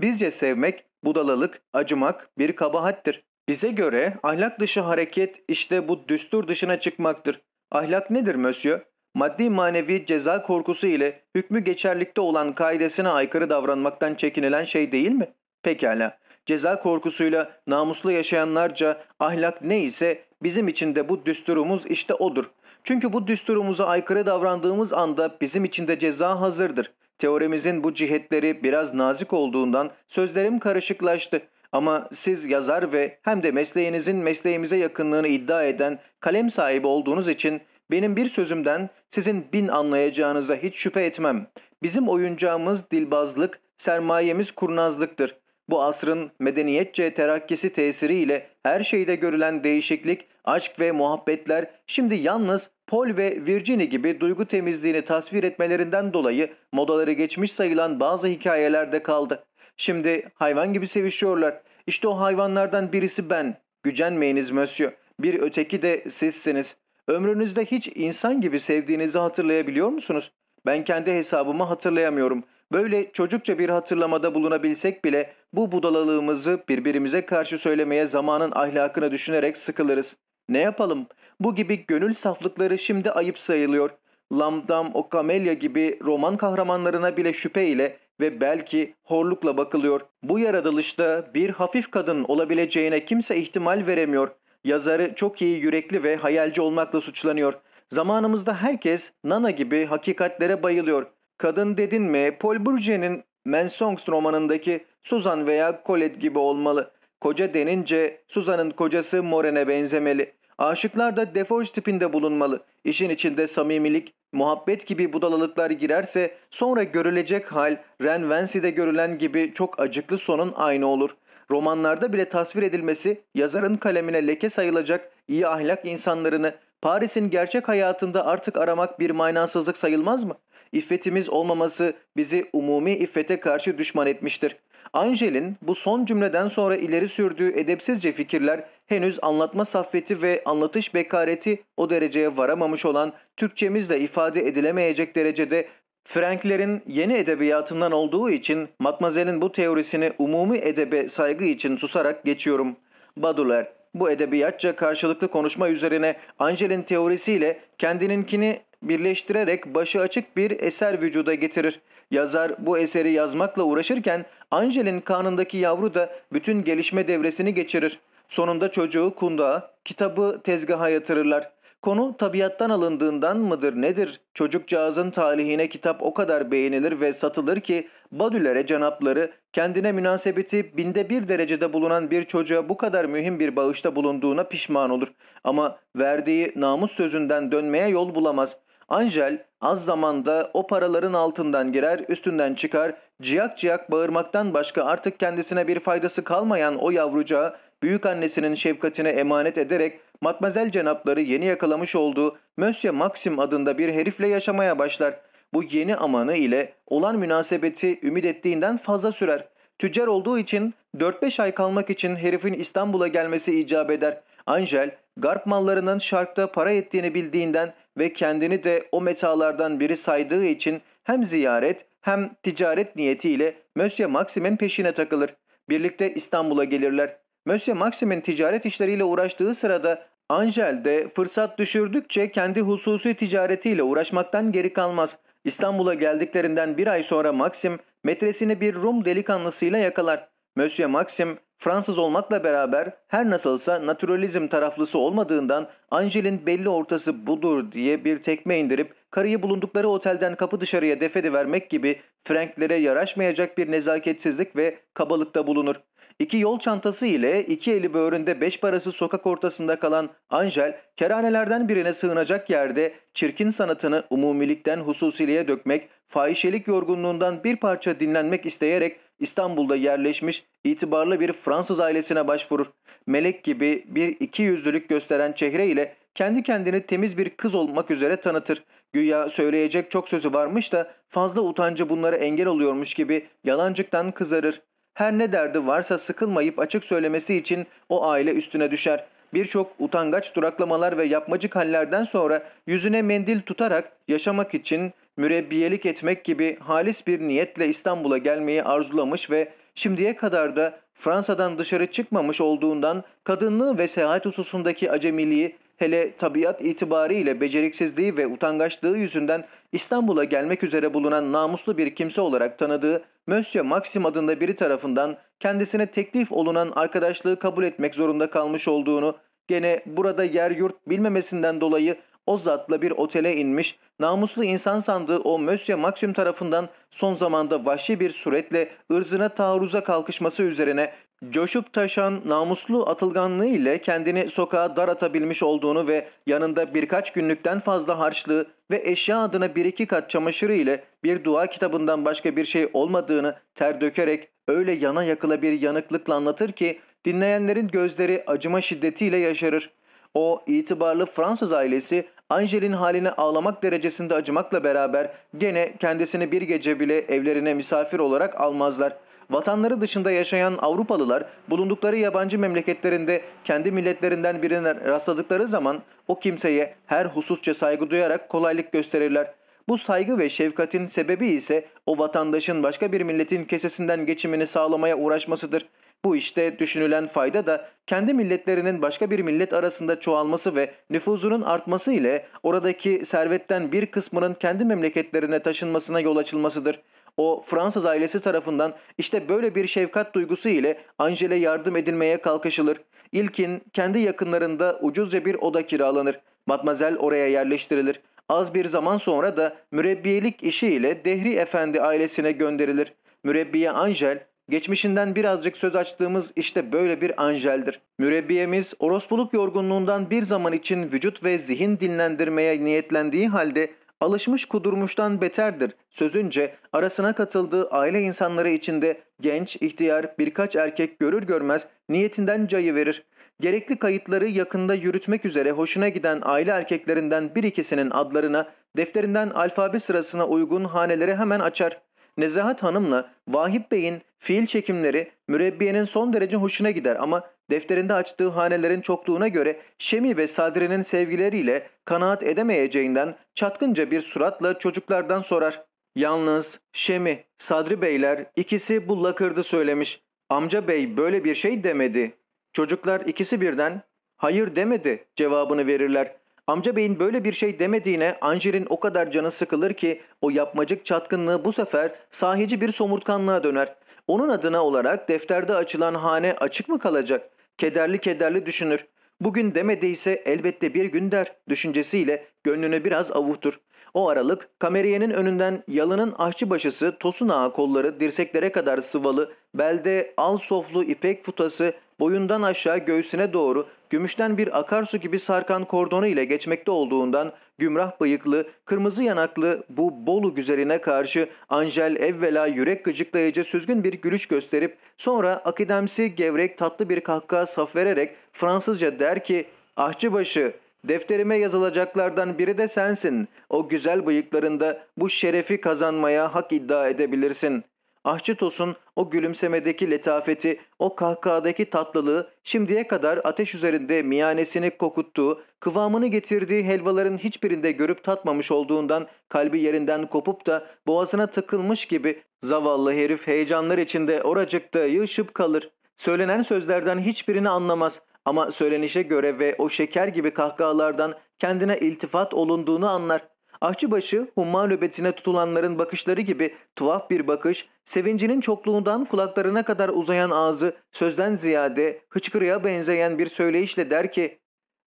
Speaker 2: Bizce sevmek, budalalık, acımak bir kabahattir. Bize göre ahlak dışı hareket işte bu düstur dışına çıkmaktır. Ahlak nedir Mösyö? Maddi manevi ceza korkusu ile hükmü geçerlikte olan kaidesine aykırı davranmaktan çekinilen şey değil mi? Pekala. Ceza korkusuyla namuslu yaşayanlarca ahlak ne ise bizim için de bu düsturumuz işte odur. Çünkü bu düsturumuza aykırı davrandığımız anda bizim için de ceza hazırdır. Teoremizin bu cihetleri biraz nazik olduğundan sözlerim karışıklaştı. Ama siz yazar ve hem de mesleğinizin mesleğimize yakınlığını iddia eden kalem sahibi olduğunuz için benim bir sözümden sizin bin anlayacağınıza hiç şüphe etmem. Bizim oyuncağımız dilbazlık, sermayemiz kurnazlıktır. Bu asrın medeniyetçe terakkisi tesiriyle her şeyde görülen değişiklik, aşk ve muhabbetler şimdi yalnız Paul ve Virginia gibi duygu temizliğini tasvir etmelerinden dolayı modaları geçmiş sayılan bazı hikayelerde kaldı. Şimdi hayvan gibi sevişiyorlar. İşte o hayvanlardan birisi ben. Gücenmeyiniz Monsieur. Bir öteki de sizsiniz. Ömrünüzde hiç insan gibi sevdiğinizi hatırlayabiliyor musunuz? Ben kendi hesabımı hatırlayamıyorum. Böyle çocukça bir hatırlamada bulunabilsek bile bu budalalığımızı birbirimize karşı söylemeye zamanın ahlakını düşünerek sıkılırız. Ne yapalım? Bu gibi gönül saflıkları şimdi ayıp sayılıyor. Lamdam, Okamelya gibi roman kahramanlarına bile şüphe ile ve belki horlukla bakılıyor. Bu yaratılışta bir hafif kadın olabileceğine kimse ihtimal veremiyor. Yazarı çok iyi yürekli ve hayalci olmakla suçlanıyor. Zamanımızda herkes Nana gibi hakikatlere bayılıyor. Kadın dedin mi Paul Bourget'in Mensongs romanındaki Susan veya Colette gibi olmalı. Koca denince Susan'ın kocası Moren'e benzemeli. Aşıklar da Defoe tipinde bulunmalı. İşin içinde samimilik, muhabbet gibi budalalıklar girerse sonra görülecek hal Ren Vance'de görülen gibi çok acıklı sonun aynı olur. Romanlarda bile tasvir edilmesi yazarın kalemine leke sayılacak iyi ahlak insanlarını Paris'in gerçek hayatında artık aramak bir manasızlık sayılmaz mı? İffetimiz olmaması bizi umumi iffete karşı düşman etmiştir. Angel'in bu son cümleden sonra ileri sürdüğü edepsizce fikirler henüz anlatma saffeti ve anlatış bekareti o dereceye varamamış olan Türkçemizle ifade edilemeyecek derecede Frankler'in yeni edebiyatından olduğu için Matmazel'in bu teorisini umumi edebe saygı için susarak geçiyorum. Baudelaire bu edebiyatça karşılıklı konuşma üzerine Angel'in teorisiyle kendininkini birleştirerek başı açık bir eser vücuda getirir. Yazar bu eseri yazmakla uğraşırken Angel'in kanındaki yavru da bütün gelişme devresini geçirir. Sonunda çocuğu kundağa, kitabı tezgaha yatırırlar. Konu tabiattan alındığından mıdır nedir? Çocukcağızın talihine kitap o kadar beğenilir ve satılır ki Badülere canapları kendine münasebeti binde bir derecede bulunan bir çocuğa bu kadar mühim bir bağışta bulunduğuna pişman olur. Ama verdiği namus sözünden dönmeye yol bulamaz. Angel az zamanda o paraların altından girer üstünden çıkar ciyak ciyak bağırmaktan başka artık kendisine bir faydası kalmayan o yavrucağı büyük annesinin şefkatine emanet ederek Matmazel cenapları yeni yakalamış olduğu Monsieur Maxim adında bir herifle yaşamaya başlar. Bu yeni amanı ile olan münasebeti ümit ettiğinden fazla sürer. Tüccar olduğu için 4-5 ay kalmak için herifin İstanbul'a gelmesi icap eder. Angel, garp mallarının şarkta para ettiğini bildiğinden ve kendini de o metalardan biri saydığı için hem ziyaret hem ticaret niyetiyle Monsieur Maxim'in peşine takılır. Birlikte İstanbul'a gelirler. Monsieur Maxim'in ticaret işleriyle uğraştığı sırada Angel de fırsat düşürdükçe kendi hususi ticaretiyle uğraşmaktan geri kalmaz. İstanbul'a geldiklerinden bir ay sonra Maxim metresini bir Rum delikanlısıyla yakalar. Monsieur Maxim Fransız olmakla beraber her nasılsa naturalizm taraflısı olmadığından Angel'in belli ortası budur diye bir tekme indirip karıyı bulundukları otelden kapı dışarıya defedi vermek gibi Franklere yaraşmayacak bir nezaketsizlik ve kabalıkta bulunur. İki yol çantası ile iki eli böğründe beş parası sokak ortasında kalan Angel, keranelerden birine sığınacak yerde çirkin sanatını umumilikten hususiliğe dökmek, fahişelik yorgunluğundan bir parça dinlenmek isteyerek İstanbul'da yerleşmiş itibarlı bir Fransız ailesine başvurur. Melek gibi bir iki yüzlülük gösteren çehre ile kendi kendini temiz bir kız olmak üzere tanıtır. Güya söyleyecek çok sözü varmış da fazla utancı bunları engel oluyormuş gibi yalancıktan kızarır. Her ne derdi varsa sıkılmayıp açık söylemesi için o aile üstüne düşer. Birçok utangaç duraklamalar ve yapmacık hallerden sonra yüzüne mendil tutarak yaşamak için mürebbiyelik etmek gibi halis bir niyetle İstanbul'a gelmeyi arzulamış ve şimdiye kadar da Fransa'dan dışarı çıkmamış olduğundan kadınlığı ve seyahat hususundaki acemiliği hele tabiat itibariyle beceriksizliği ve utangaçlığı yüzünden İstanbul'a gelmek üzere bulunan namuslu bir kimse olarak tanıdığı Monsieur Maxim adında biri tarafından kendisine teklif olunan arkadaşlığı kabul etmek zorunda kalmış olduğunu, gene burada yer yurt bilmemesinden dolayı o zatla bir otele inmiş, namuslu insan sandığı o Monsieur Maxim tarafından son zamanda vahşi bir suretle ırzına taarruza kalkışması üzerine coşup taşan namuslu atılganlığı ile kendini sokağa dar atabilmiş olduğunu ve yanında birkaç günlükten fazla harçlığı ve eşya adına bir iki kat çamaşırı ile bir dua kitabından başka bir şey olmadığını ter dökerek öyle yana yakıla bir yanıklıkla anlatır ki dinleyenlerin gözleri acıma şiddetiyle yaşarır. O itibarlı Fransız ailesi Angel'in haline ağlamak derecesinde acımakla beraber gene kendisini bir gece bile evlerine misafir olarak almazlar. Vatanları dışında yaşayan Avrupalılar bulundukları yabancı memleketlerinde kendi milletlerinden birine rastladıkları zaman o kimseye her hususça saygı duyarak kolaylık gösterirler. Bu saygı ve şefkatin sebebi ise o vatandaşın başka bir milletin kesesinden geçimini sağlamaya uğraşmasıdır. Bu işte düşünülen fayda da kendi milletlerinin başka bir millet arasında çoğalması ve nüfuzunun artması ile oradaki servetten bir kısmının kendi memleketlerine taşınmasına yol açılmasıdır. O Fransız ailesi tarafından işte böyle bir şefkat duygusu ile Angel'e yardım edilmeye kalkışılır. İlkin kendi yakınlarında ucuzca bir oda kiralanır. Matmazel oraya yerleştirilir. Az bir zaman sonra da mürebbiyelik işiyle Dehri Efendi ailesine gönderilir. Mürebbiye Angel Geçmişinden birazcık söz açtığımız işte böyle bir Angel'dir. Mürebbiyemiz orospuluk yorgunluğundan bir zaman için vücut ve zihin dinlendirmeye niyetlendiği halde alışmış kudurmuştan beterdir. Sözünce arasına katıldığı aile insanları içinde genç, ihtiyar birkaç erkek görür görmez niyetinden cayı verir. Gerekli kayıtları yakında yürütmek üzere hoşuna giden aile erkeklerinden bir ikisinin adlarına defterinden alfabe sırasına uygun haneleri hemen açar. Nezahat Hanım'la Vahip Bey'in fiil çekimleri mürebbiyenin son derece hoşuna gider ama defterinde açtığı hanelerin çokluğuna göre Şemi ve Sadri'nin sevgileriyle kanaat edemeyeceğinden çatkınca bir suratla çocuklardan sorar. Yalnız Şemi, Sadri Beyler ikisi bu lakırdı söylemiş. Amca bey böyle bir şey demedi. Çocuklar ikisi birden hayır demedi cevabını verirler. Amca beyin böyle bir şey demediğine Angel'in o kadar canı sıkılır ki o yapmacık çatkınlığı bu sefer sahici bir somurtkanlığa döner. Onun adına olarak defterde açılan hane açık mı kalacak? Kederli kederli düşünür. Bugün demediyse elbette bir gün der düşüncesiyle gönlünü biraz avutur. O aralık kameriyenin önünden yalının aşçıbaşısı tosun ağa kolları dirseklere kadar sıvalı, belde al soflu ipek futası boyundan aşağı göğsüne doğru gümüşten bir akarsu gibi sarkan kordonu ile geçmekte olduğundan gümrah bıyıklı, kırmızı yanaklı bu Bolu güzeline karşı Angel evvela yürek gıcıklayıcı süzgün bir gülüş gösterip sonra akidemsi gevrek tatlı bir kahkaha saf vererek Fransızca der ki ''Ahçıbaşı Defterime yazılacaklardan biri de sensin. O güzel bıyıklarında bu şerefi kazanmaya hak iddia edebilirsin. Ahçı Tos'un o gülümsemedeki letafeti, o kahkahadaki tatlılığı, şimdiye kadar ateş üzerinde miyanesini kokuttuğu, kıvamını getirdiği helvaların hiçbirinde görüp tatmamış olduğundan kalbi yerinden kopup da boğazına tıkılmış gibi zavallı herif heyecanlar içinde oracıkta yığışıp kalır. Söylenen sözlerden hiçbirini anlamaz. Ama söylenişe göre ve o şeker gibi kahkahalardan kendine iltifat olunduğunu anlar. Ahçıbaşı humma nöbetine tutulanların bakışları gibi tuhaf bir bakış, sevincinin çokluğundan kulaklarına kadar uzayan ağzı sözden ziyade hıçkırıya benzeyen bir söyleyişle der ki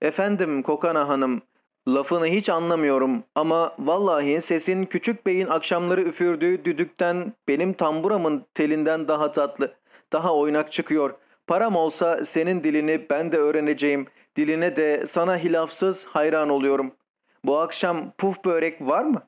Speaker 2: ''Efendim Kokana Hanım, lafını hiç anlamıyorum ama vallahi sesin küçük beyin akşamları üfürdüğü düdükten benim tamburamın telinden daha tatlı, daha oynak çıkıyor.'' Param olsa senin dilini ben de öğreneceğim. Diline de sana hilafsız hayran oluyorum. Bu akşam puf börek var mı?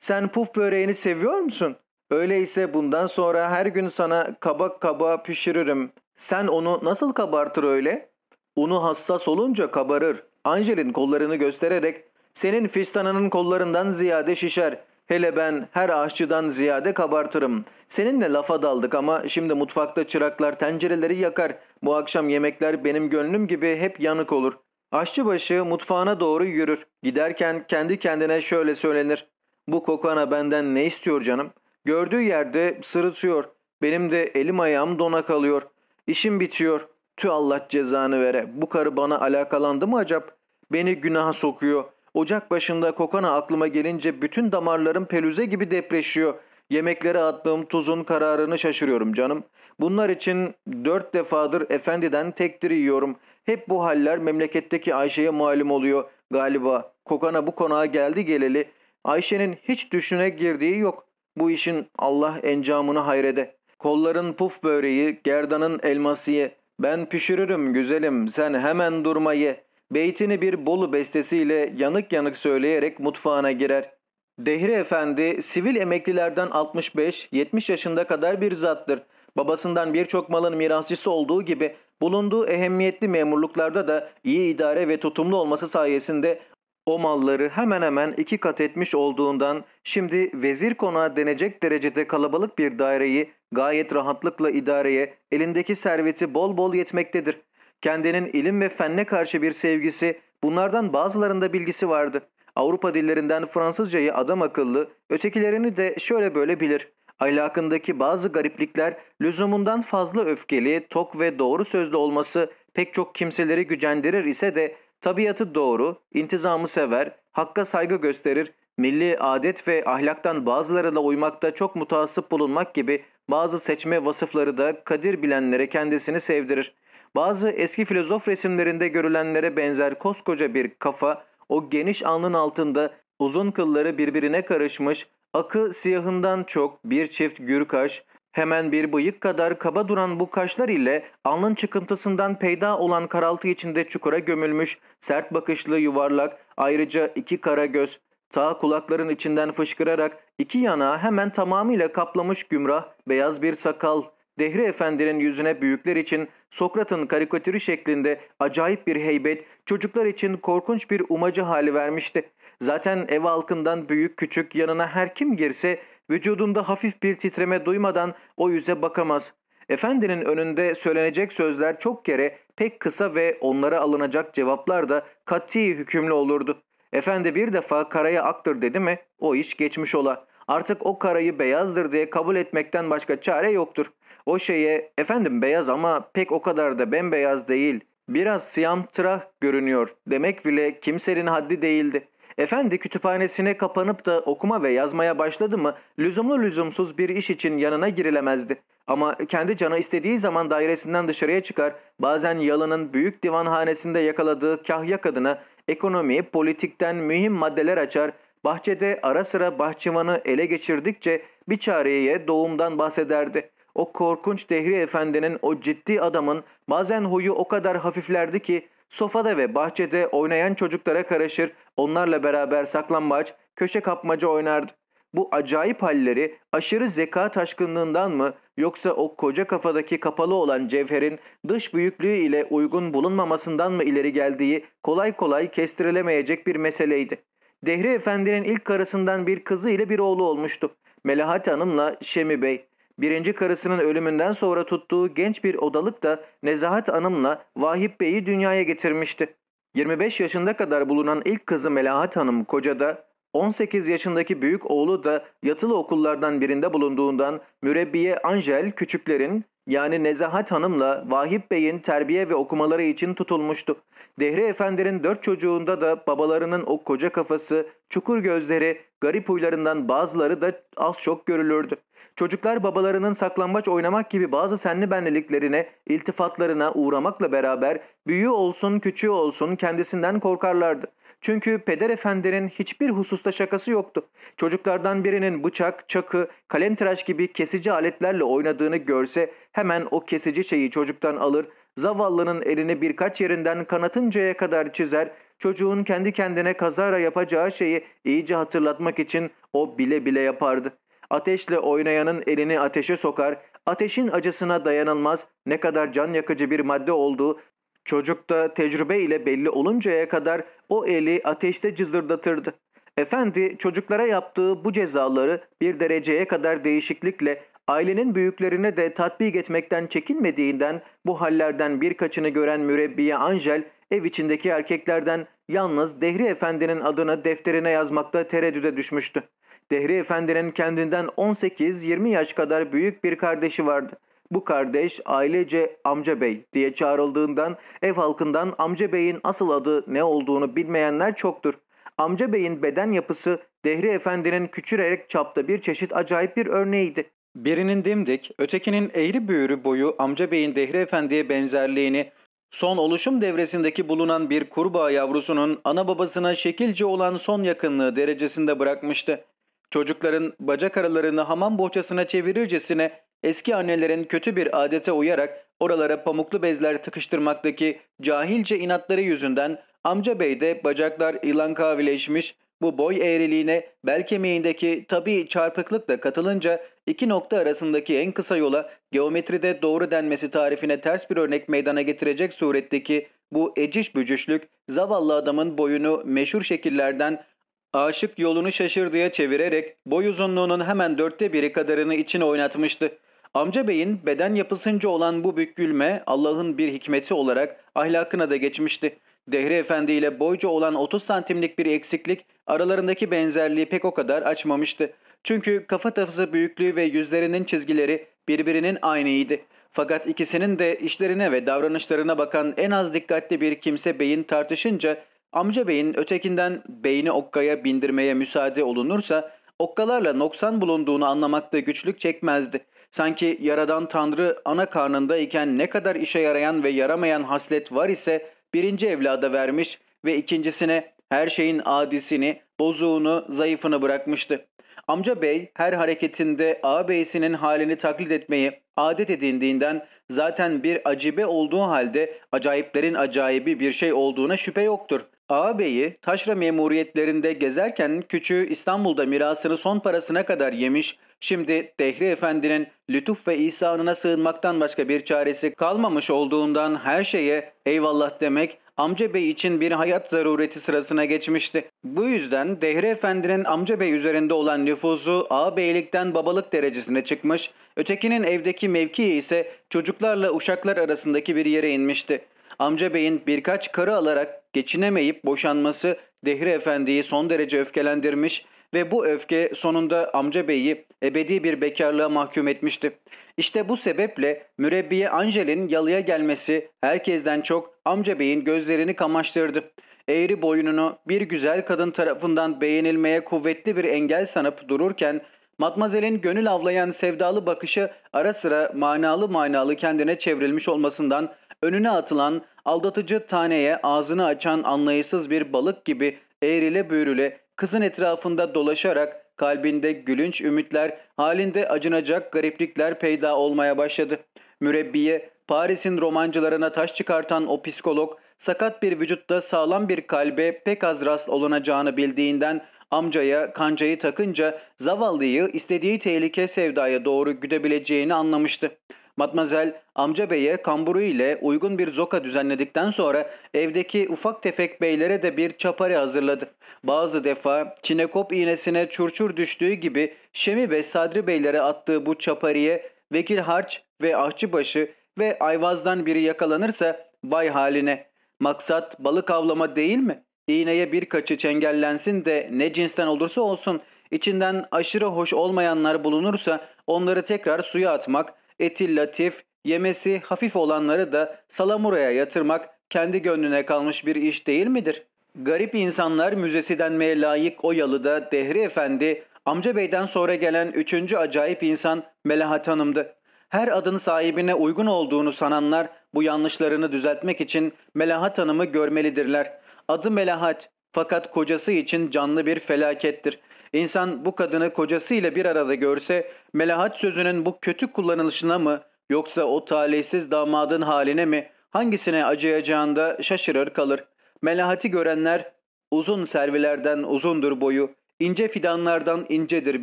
Speaker 2: Sen puf böreğini seviyor musun? Öyleyse bundan sonra her gün sana kabak kaba pişiririm. Sen onu nasıl kabartır öyle? Unu hassas olunca kabarır. Angel'in kollarını göstererek senin fistanının kollarından ziyade şişer. Hele ben her aşçıdan ziyade kabartırım. Seninle lafa daldık ama şimdi mutfakta çıraklar tencereleri yakar. Bu akşam yemekler benim gönlüm gibi hep yanık olur. Aşçıbaşı mutfağına doğru yürür. Giderken kendi kendine şöyle söylenir. Bu kokana benden ne istiyor canım? Gördüğü yerde sırıtıyor. Benim de elim ayağım dona kalıyor. İşim bitiyor. Tü Allah cezanı vere. Bu karı bana alakalandı mı acap? Beni günaha sokuyor. Ocak başında kokana aklıma gelince bütün damarlarım pelüze gibi depreşiyor. Yemeklere attığım tuzun kararını şaşırıyorum canım. Bunlar için dört defadır efendiden tekdir yiyorum. Hep bu haller memleketteki Ayşe'ye malum oluyor galiba. Kokana bu konağa geldi geleli. Ayşe'nin hiç düşüne girdiği yok. Bu işin Allah encamını hayrede. Kolların puf böreği, gerdanın elmasıye. Ben pişiririm güzelim, sen hemen durma ye. Beytini bir Bolu bestesiyle yanık yanık söyleyerek mutfağına girer. Dehri Efendi sivil emeklilerden 65-70 yaşında kadar bir zattır. Babasından birçok malın mirasçısı olduğu gibi bulunduğu ehemmiyetli memurluklarda da iyi idare ve tutumlu olması sayesinde o malları hemen hemen iki kat etmiş olduğundan şimdi vezir konağı denecek derecede kalabalık bir daireyi gayet rahatlıkla idareye elindeki serveti bol bol yetmektedir. Kendinin ilim ve fenne karşı bir sevgisi, bunlardan bazılarında bilgisi vardı. Avrupa dillerinden Fransızcayı adam akıllı, ötekilerini de şöyle böyle bilir. Ahlakındaki bazı gariplikler lüzumundan fazla öfkeli, tok ve doğru sözlü olması pek çok kimseleri gücendirir ise de tabiatı doğru, intizamı sever, hakka saygı gösterir, milli adet ve ahlaktan bazılarıyla uymakta çok mutasip bulunmak gibi bazı seçme vasıfları da kadir bilenlere kendisini sevdirir. Bazı eski filozof resimlerinde görülenlere benzer koskoca bir kafa, o geniş alnın altında uzun kılları birbirine karışmış, akı siyahından çok bir çift gür kaş, hemen bir bıyık kadar kaba duran bu kaşlar ile alnın çıkıntısından peyda olan karaltı içinde çukura gömülmüş, sert bakışlı yuvarlak, ayrıca iki kara göz, sağ kulakların içinden fışkırarak iki yana hemen tamamıyla kaplamış gümrah, beyaz bir sakal, Dehri Efendi'nin yüzüne büyükler için Sokrat'ın karikatürü şeklinde acayip bir heybet, çocuklar için korkunç bir umacı hali vermişti. Zaten ev halkından büyük küçük yanına her kim girse vücudunda hafif bir titreme duymadan o yüze bakamaz. Efendinin önünde söylenecek sözler çok kere pek kısa ve onlara alınacak cevaplar da kati hükümlü olurdu. Efendi bir defa karaya aktır dedi mi o iş geçmiş ola. Artık o karayı beyazdır diye kabul etmekten başka çare yoktur. O şeye efendim beyaz ama pek o kadar da bembeyaz değil. Biraz siyamtırah görünüyor demek bile kimsenin haddi değildi. Efendi kütüphanesine kapanıp da okuma ve yazmaya başladı mı lüzumlu lüzumsuz bir iş için yanına girilemezdi. Ama kendi canı istediği zaman dairesinden dışarıya çıkar, bazen yalının büyük divanhanesinde yakaladığı kahya kadına ekonomi, politikten mühim maddeler açar, bahçede ara sıra bahçıvanı ele geçirdikçe bir çareye doğumdan bahsederdi. O korkunç Dehri Efendi'nin o ciddi adamın bazen huyu o kadar hafiflerdi ki sofada ve bahçede oynayan çocuklara karışır, onlarla beraber saklambaç, köşe kapmaca oynardı. Bu acayip halleri aşırı zeka taşkınlığından mı yoksa o koca kafadaki kapalı olan cevherin dış büyüklüğü ile uygun bulunmamasından mı ileri geldiği kolay kolay kestirilemeyecek bir meseleydi. Dehri Efendi'nin ilk karısından bir kızı ile bir oğlu olmuştu. Melahat Hanım'la Şemi Bey. Birinci karısının ölümünden sonra tuttuğu genç bir odalık da Nezahat Hanım'la Vahip Bey'i dünyaya getirmişti. 25 yaşında kadar bulunan ilk kızı Melahat Hanım kocada 18 yaşındaki büyük oğlu da yatılı okullardan birinde bulunduğundan mürebbiye Angel küçüklerin yani Nezahat Hanım'la Vahip Bey'in terbiye ve okumaları için tutulmuştu. Dehri Efendi'nin dört çocuğunda da babalarının o koca kafası, çukur gözleri, garip huylarından bazıları da az çok görülürdü. Çocuklar babalarının saklambaç oynamak gibi bazı senli benliliklerine, iltifatlarına uğramakla beraber büyüğü olsun küçüğü olsun kendisinden korkarlardı. Çünkü peder efendinin hiçbir hususta şakası yoktu. Çocuklardan birinin bıçak, çakı, kalem tıraş gibi kesici aletlerle oynadığını görse hemen o kesici şeyi çocuktan alır, zavallının elini birkaç yerinden kanatıncaya kadar çizer, çocuğun kendi kendine kazara yapacağı şeyi iyice hatırlatmak için o bile bile yapardı. Ateşle oynayanın elini ateşe sokar, ateşin acısına dayanılmaz ne kadar can yakıcı bir madde olduğu çocukta tecrübe ile belli oluncaya kadar o eli ateşte cızırdatırdı. Efendi çocuklara yaptığı bu cezaları bir dereceye kadar değişiklikle ailenin büyüklerine de tatbik etmekten çekinmediğinden bu hallerden birkaçını gören mürebbiye Angel ev içindeki erkeklerden yalnız Dehri Efendi'nin adını defterine yazmakta tereddüde düşmüştü. Dehri Efendi'nin kendinden 18-20 yaş kadar büyük bir kardeşi vardı. Bu kardeş ailece amca bey diye çağrıldığından ev halkından amca beyin asıl adı ne olduğunu bilmeyenler çoktur. Amca beyin beden yapısı Dehri Efendi'nin küçülerek çapta bir çeşit acayip bir örneğiydi.
Speaker 1: Birinin dimdik, ötekinin eğri büğrü boyu amca beyin Dehri Efendi'ye benzerliğini son oluşum devresindeki bulunan bir kurbağa yavrusunun ana babasına şekilce olan son yakınlığı derecesinde bırakmıştı. Çocukların bacak aralarını hamam bohçasına çevirircesine eski annelerin kötü bir adete uyarak oralara pamuklu bezler tıkıştırmaktaki cahilce inatları yüzünden amca bey de bacaklar ilan kavileşmiş, bu boy eğriliğine bel kemiğindeki tabi çarpıklık da katılınca iki nokta arasındaki en kısa yola geometride doğru denmesi tarifine ters bir örnek meydana getirecek suretteki bu eciş bücüşlük zavallı adamın boyunu meşhur şekillerden aşık yolunu şaşırdıya çevirerek boy uzunluğunun hemen dörtte biri kadarını içine oynatmıştı. Amca beyin beden yapısınca olan bu bükülme Allah'ın bir hikmeti olarak ahlakına da geçmişti. Dehri Efendi ile boyca olan 30 santimlik bir eksiklik aralarındaki benzerliği pek o kadar açmamıştı. Çünkü kafa tafısı büyüklüğü ve yüzlerinin çizgileri birbirinin aynıydı. Fakat ikisinin de işlerine ve davranışlarına bakan en az dikkatli bir kimse beyin tartışınca amca beyin ötekinden beyni okkaya bindirmeye müsaade olunursa okkalarla noksan bulunduğunu anlamakta güçlük çekmezdi. Sanki yaradan Tanrı ana karnındayken ne kadar işe yarayan ve yaramayan haslet var ise birinci evlada vermiş ve ikincisine her şeyin adisini, bozuğunu, zayıfını bırakmıştı. Amca bey her hareketinde ağabeyisinin halini taklit etmeyi adet edindiğinden zaten bir acibe olduğu halde acayiplerin acayibi bir şey olduğuna şüphe yoktur. Ağabeyi taşra memuriyetlerinde gezerken küçüğü İstanbul'da mirasını son parasına kadar yemiş, şimdi Dehri Efendi'nin lütuf ve ihsanına sığınmaktan başka bir çaresi kalmamış olduğundan her şeye eyvallah demek amca bey için bir hayat zarureti sırasına geçmişti. Bu yüzden Dehri Efendi'nin amca bey üzerinde olan nüfuzu ağabeylikten babalık derecesine çıkmış, ötekinin evdeki mevkii ise çocuklarla uşaklar arasındaki bir yere inmişti. Amca beyin birkaç karı alarak geçinemeyip boşanması Dehri Efendi'yi son derece öfkelendirmiş ve bu öfke sonunda amca beyi ebedi bir bekarlığa mahkum etmişti. İşte bu sebeple mürebbiye Angel'in yalıya gelmesi herkesten çok amca beyin gözlerini kamaştırdı. Eğri boynunu bir güzel kadın tarafından beğenilmeye kuvvetli bir engel sanıp dururken Matmazel'in gönül avlayan sevdalı bakışı ara sıra manalı manalı kendine çevrilmiş olmasından önüne atılan aldatıcı taneye ağzını açan anlayışsız bir balık gibi eğrile büğrüle kızın etrafında dolaşarak kalbinde gülünç ümitler halinde acınacak gariplikler peyda olmaya başladı. Mürebbiye Paris'in romancılarına taş çıkartan o psikolog sakat bir vücutta sağlam bir kalbe pek az rast olunacağını bildiğinden amcaya kancayı takınca zavallıyı istediği tehlike sevdaya doğru güdebileceğini anlamıştı. Matmazel amca beye kamburu ile uygun bir zoka düzenledikten sonra evdeki ufak tefek beylere de bir çapari hazırladı. Bazı defa çinekop iğnesine çurçur düştüğü gibi Şemi ve Sadri beylere attığı bu çapariye Vekil Harç ve Ahçıbaşı ve Ayvaz'dan biri yakalanırsa bay haline. Maksat balık avlama değil mi? İğneye birkaçı çengellensin de ne cinsten olursa olsun içinden aşırı hoş olmayanlar bulunursa onları tekrar suya atmak, eti latif, yemesi hafif olanları da salamuraya yatırmak kendi gönlüne kalmış bir iş değil midir? Garip insanlar müzesi denmeye layık o yalıda Dehri Efendi, amca beyden sonra gelen üçüncü acayip insan Melahat Hanım'dı. Her adın sahibine uygun olduğunu sananlar bu yanlışlarını düzeltmek için Melahat Hanım'ı görmelidirler. Adı Melahat fakat kocası için canlı bir felakettir. İnsan bu kadını kocasıyla bir arada görse Melahat sözünün bu kötü kullanılışına mı yoksa o talihsiz damadın haline mi hangisine acıyacağında şaşırır kalır. Melahat'i görenler uzun servilerden uzundur boyu, ince fidanlardan incedir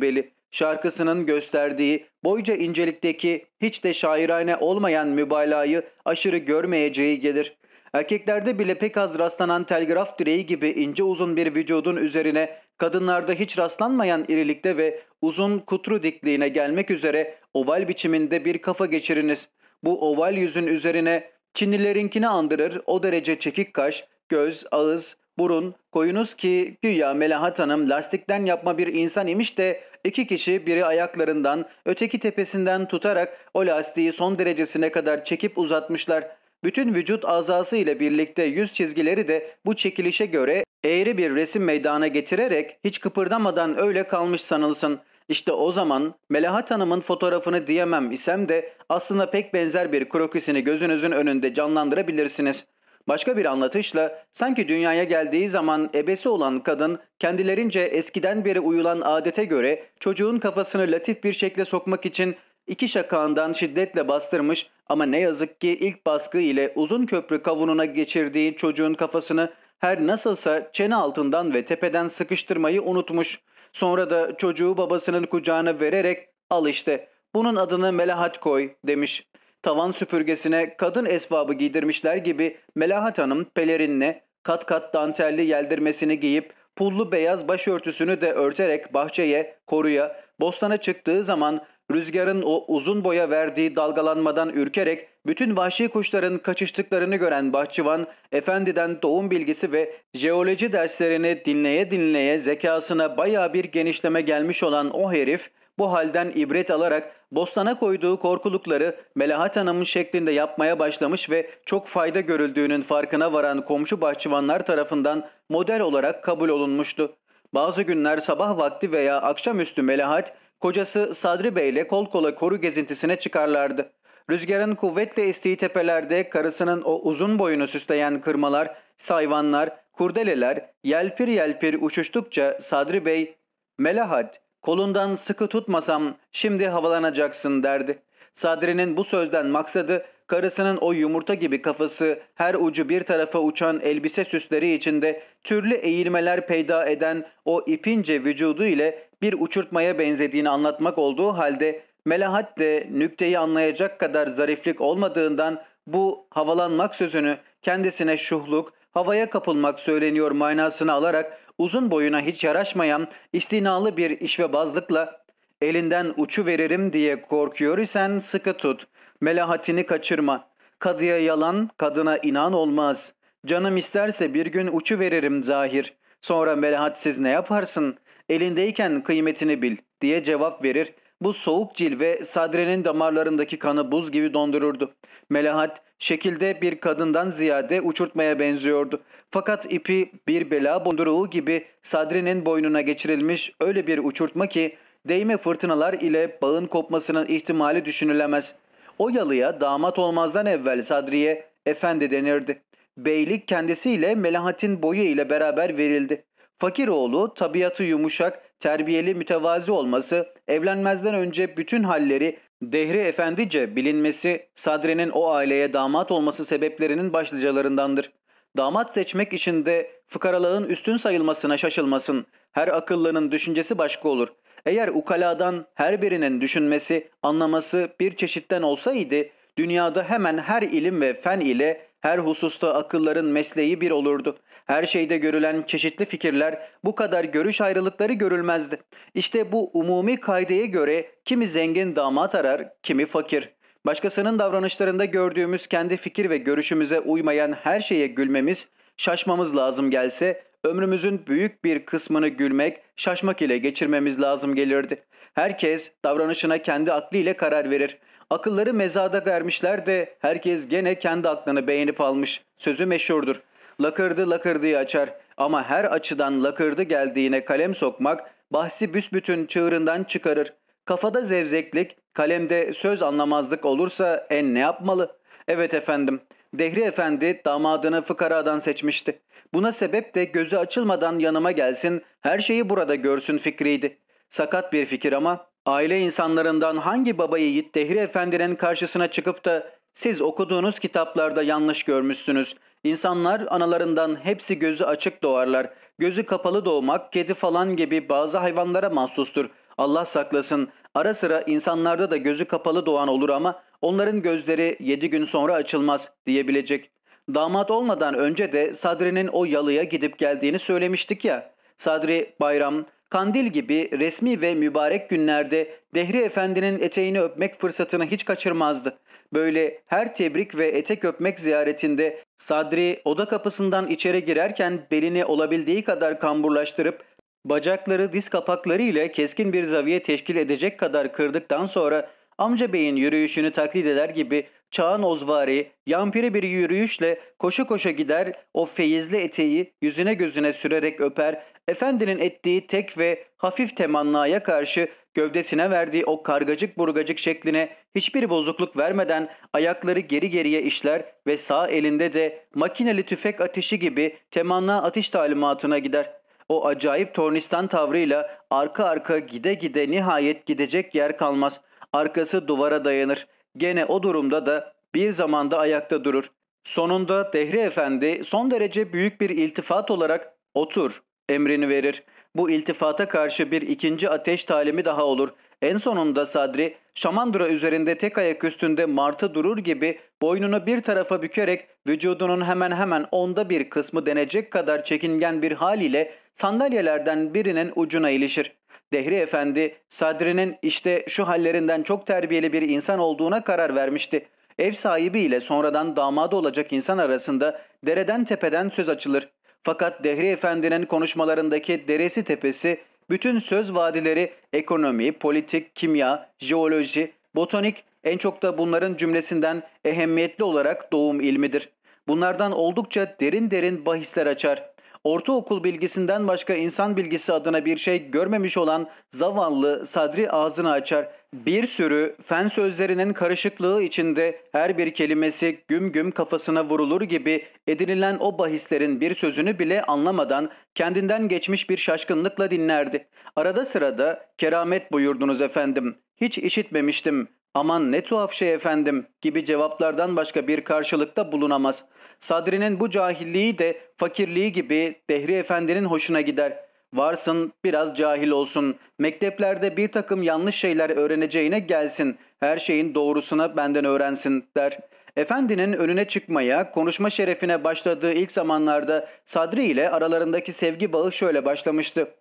Speaker 1: beli. Şarkısının gösterdiği boyca incelikteki hiç de şairane olmayan mübalağayı aşırı görmeyeceği gelir. Erkeklerde bile pek az rastlanan telgraf direği gibi ince uzun bir vücudun üzerine kadınlarda hiç rastlanmayan irilikte ve uzun kutru dikliğine gelmek üzere oval biçiminde bir kafa geçiriniz. Bu oval yüzün üzerine Çinlilerinkini andırır o derece çekik kaş, göz, ağız, burun koyunuz ki güya Melahat Hanım lastikten yapma bir insan imiş de iki kişi biri ayaklarından öteki tepesinden tutarak o lastiği son derecesine kadar çekip uzatmışlar. Bütün vücut azası ile birlikte yüz çizgileri de bu çekilişe göre eğri bir resim meydana getirerek hiç kıpırdamadan öyle kalmış sanılsın. İşte o zaman Melahat Hanım'ın fotoğrafını diyemem isem de aslında pek benzer bir krokisini gözünüzün önünde canlandırabilirsiniz. Başka bir anlatışla sanki dünyaya geldiği zaman ebesi olan kadın kendilerince eskiden beri uyulan adete göre çocuğun kafasını latif bir şekle sokmak için iki şakağından şiddetle bastırmış ama ne yazık ki ilk baskı ile uzun köprü kavununa geçirdiği çocuğun kafasını her nasılsa çene altından ve tepeden sıkıştırmayı unutmuş. Sonra da çocuğu babasının kucağına vererek al işte bunun adını Melahat koy demiş. Tavan süpürgesine kadın esvabı giydirmişler gibi Melahat Hanım pelerinle kat kat dantelli yeldirmesini giyip pullu beyaz başörtüsünü de örterek bahçeye, koruya, bostana çıktığı zaman Rüzgarın o uzun boya verdiği dalgalanmadan ürkerek bütün vahşi kuşların kaçıştıklarını gören bahçıvan, efendiden doğum bilgisi ve jeoloji derslerini dinleye dinleye zekasına baya bir genişleme gelmiş olan o herif, bu halden ibret alarak bostana koyduğu korkulukları Melahat Hanım'ın şeklinde yapmaya başlamış ve çok fayda görüldüğünün farkına varan komşu bahçıvanlar tarafından model olarak kabul olunmuştu. Bazı günler sabah vakti veya akşamüstü Melahat Kocası Sadri Bey ile kol kola koru gezintisine çıkarlardı. Rüzgarın kuvvetle estiği tepelerde karısının o uzun boyunu süsleyen kırmalar, sayvanlar, kurdeleler yelpir yelpir uçuştukça Sadri Bey ''Melahat, kolundan sıkı tutmasam şimdi havalanacaksın.'' derdi. Sadri'nin bu sözden maksadı karısının o yumurta gibi kafası her ucu bir tarafa uçan elbise süsleri içinde türlü eğilmeler peyda eden o ipince vücudu ile bir uçurtmaya benzediğini anlatmak olduğu halde Melahat de nükteyi anlayacak kadar zariflik olmadığından bu havalanmak sözünü kendisine şuhluk, havaya kapılmak söyleniyor manasını alarak uzun boyuna hiç yaraşmayan istinalı bir işvebazlıkla elinden uçu veririm diye korkuyor isen sıkı tut, melahatini kaçırma, kadıya yalan, kadına inan olmaz. Canım isterse bir gün uçu veririm zahir. Sonra melahatsiz ne yaparsın? Elindeyken kıymetini bil diye cevap verir. Bu soğuk cilve Sadre'nin damarlarındaki kanı buz gibi dondururdu. Melahat şekilde bir kadından ziyade uçurtmaya benziyordu. Fakat ipi bir bela bonduruğu gibi Sadre'nin boynuna geçirilmiş öyle bir uçurtma ki değme fırtınalar ile bağın kopmasının ihtimali düşünülemez. O yalıya damat olmazdan evvel Sadri'ye efendi denirdi. Beylik kendisiyle Melahat'in boyu ile beraber verildi. Fakir oğlu tabiatı yumuşak, terbiyeli mütevazi olması, evlenmezden önce bütün halleri Dehri efendice bilinmesi Sadri'nin o aileye damat olması sebeplerinin başlıcalarındandır. Damat seçmek işinde fıkaralığın üstün sayılmasına şaşılmasın. Her akıllının düşüncesi başka olur. Eğer ukaladan her birinin düşünmesi, anlaması bir çeşitten olsaydı, dünyada hemen her ilim ve fen ile her hususta akılların mesleği bir olurdu. Her şeyde görülen çeşitli fikirler bu kadar görüş ayrılıkları görülmezdi. İşte bu umumi kaideye göre kimi zengin damat arar, kimi fakir. Başkasının davranışlarında gördüğümüz kendi fikir ve görüşümüze uymayan her şeye gülmemiz, şaşmamız lazım gelse, ömrümüzün büyük bir kısmını gülmek, şaşmak ile geçirmemiz lazım gelirdi. Herkes davranışına kendi aklıyla karar verir. Akılları mezada vermişler de herkes gene kendi aklını beğenip almış. Sözü meşhurdur. Lakırdı lakırdıyı açar ama her açıdan lakırdı geldiğine kalem sokmak bahsi büsbütün çığırından çıkarır. Kafada zevzeklik, kalemde söz anlamazlık olursa en ne yapmalı? Evet efendim, Dehri Efendi damadını fıkaradan seçmişti. Buna sebep de gözü açılmadan yanıma gelsin, her şeyi burada görsün fikriydi. Sakat bir fikir ama aile insanlarından hangi baba yiğit Dehri Efendi'nin karşısına çıkıp da siz okuduğunuz kitaplarda yanlış görmüşsünüz. İnsanlar analarından hepsi gözü açık doğarlar. Gözü kapalı doğmak kedi falan gibi bazı hayvanlara mahsustur. Allah saklasın. Ara sıra insanlarda da gözü kapalı doğan olur ama onların gözleri yedi gün sonra açılmaz diyebilecek. Damat olmadan önce de Sadri'nin o yalıya gidip geldiğini söylemiştik ya. Sadri bayram, kandil gibi resmi ve mübarek günlerde Dehri Efendi'nin eteğini öpmek fırsatını hiç kaçırmazdı. Böyle her tebrik ve etek öpmek ziyaretinde Sadri oda kapısından içeri girerken belini olabildiği kadar kamburlaştırıp bacakları diz kapakları ile keskin bir zaviye teşkil edecek kadar kırdıktan sonra amca beyin yürüyüşünü taklit eder gibi çağın ozvari, yampiri bir yürüyüşle koşa koşa gider, o feyizli eteği yüzüne gözüne sürerek öper, efendinin ettiği tek ve hafif temannaya karşı gövdesine verdiği o kargacık burgacık şekline hiçbir bozukluk vermeden ayakları geri geriye işler ve sağ elinde de makineli tüfek ateşi gibi temanna atış talimatına gider. O acayip tornistan tavrıyla arka arka gide gide nihayet gidecek yer kalmaz. Arkası duvara dayanır. Gene o durumda da bir zamanda ayakta durur. Sonunda Dehri Efendi son derece büyük bir iltifat olarak otur emrini verir. Bu iltifata karşı bir ikinci ateş talimi daha olur. En sonunda Sadri, şamandıra üzerinde tek ayak üstünde martı durur gibi boynunu bir tarafa bükerek vücudunun hemen hemen onda bir kısmı denecek kadar çekingen bir haliyle sandalyelerden birinin ucuna ilişir. Dehri Efendi, Sadri'nin işte şu hallerinden çok terbiyeli bir insan olduğuna karar vermişti. Ev sahibi ile sonradan damadı olacak insan arasında dereden tepeden söz açılır. Fakat Dehri Efendi'nin konuşmalarındaki deresi tepesi, bütün söz vadileri ekonomi, politik, kimya, jeoloji, botanik en çok da bunların cümlesinden ehemmiyetli olarak doğum ilmidir. Bunlardan oldukça derin derin bahisler açar. Ortaokul bilgisinden başka insan bilgisi adına bir şey görmemiş olan zavallı Sadri ağzını açar. Bir sürü fen sözlerinin karışıklığı içinde her bir kelimesi güm güm kafasına vurulur gibi edinilen o bahislerin bir sözünü bile anlamadan kendinden geçmiş bir şaşkınlıkla dinlerdi. Arada sırada keramet buyurdunuz efendim. Hiç işitmemiştim. Aman ne tuhaf şey efendim gibi cevaplardan başka bir karşılıkta bulunamaz.'' Sadri'nin bu cahilliği de fakirliği gibi Dehri Efendi'nin hoşuna gider. Varsın biraz cahil olsun. Mekteplerde bir takım yanlış şeyler öğreneceğine gelsin. Her şeyin doğrusuna benden öğrensin der. Efendinin önüne çıkmaya, konuşma şerefine başladığı ilk zamanlarda Sadri ile aralarındaki sevgi bağı şöyle başlamıştı.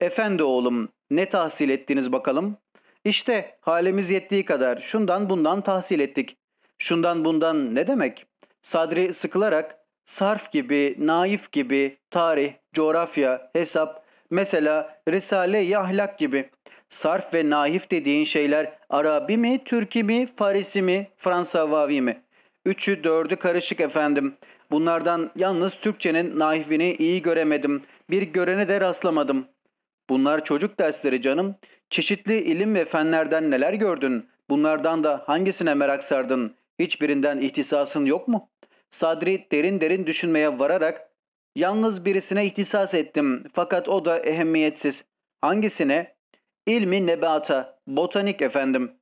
Speaker 1: Efendi oğlum ne tahsil ettiniz bakalım? İşte halimiz yettiği kadar şundan bundan tahsil ettik. Şundan bundan ne demek? Sadri sıkılarak sarf gibi, naif gibi, tarih, coğrafya, hesap, Mesela Risale-i Ahlak gibi. Sarf ve naif dediğin şeyler Arabi mi, Türki mi, Farisi mi, Fransavavi mi? Üçü dördü karışık efendim. Bunlardan yalnız Türkçenin naifini iyi göremedim. Bir görene de rastlamadım. Bunlar çocuk dersleri canım. Çeşitli ilim ve fenlerden neler gördün? Bunlardan da hangisine merak sardın? Hiçbirinden ihtisasın yok mu? Sadri derin derin düşünmeye vararak yalnız birisine ihtisas ettim fakat o da ehemmiyetsiz. Hangisine? İlmi nebata, botanik efendim.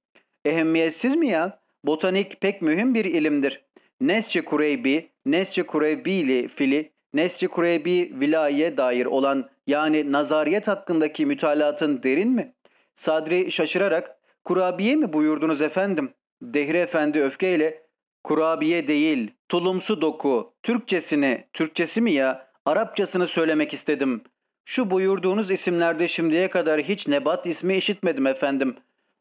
Speaker 1: Ehemmiyetsiz mi ya? Botanik pek mühim bir ilimdir. Nesçi Kureybi, Nesçi Kureybili fili, Nesçi Kureybi vilaye dair olan yani nazariyet hakkındaki mütalatın derin mi? Sadri şaşırarak kurabiye mi buyurdunuz efendim? Dehri Efendi öfkeyle kurabiye değil, tulumsu doku, Türkçesini, Türkçesi mi ya, Arapçasını söylemek istedim. Şu buyurduğunuz isimlerde şimdiye kadar hiç nebat ismi işitmedim efendim.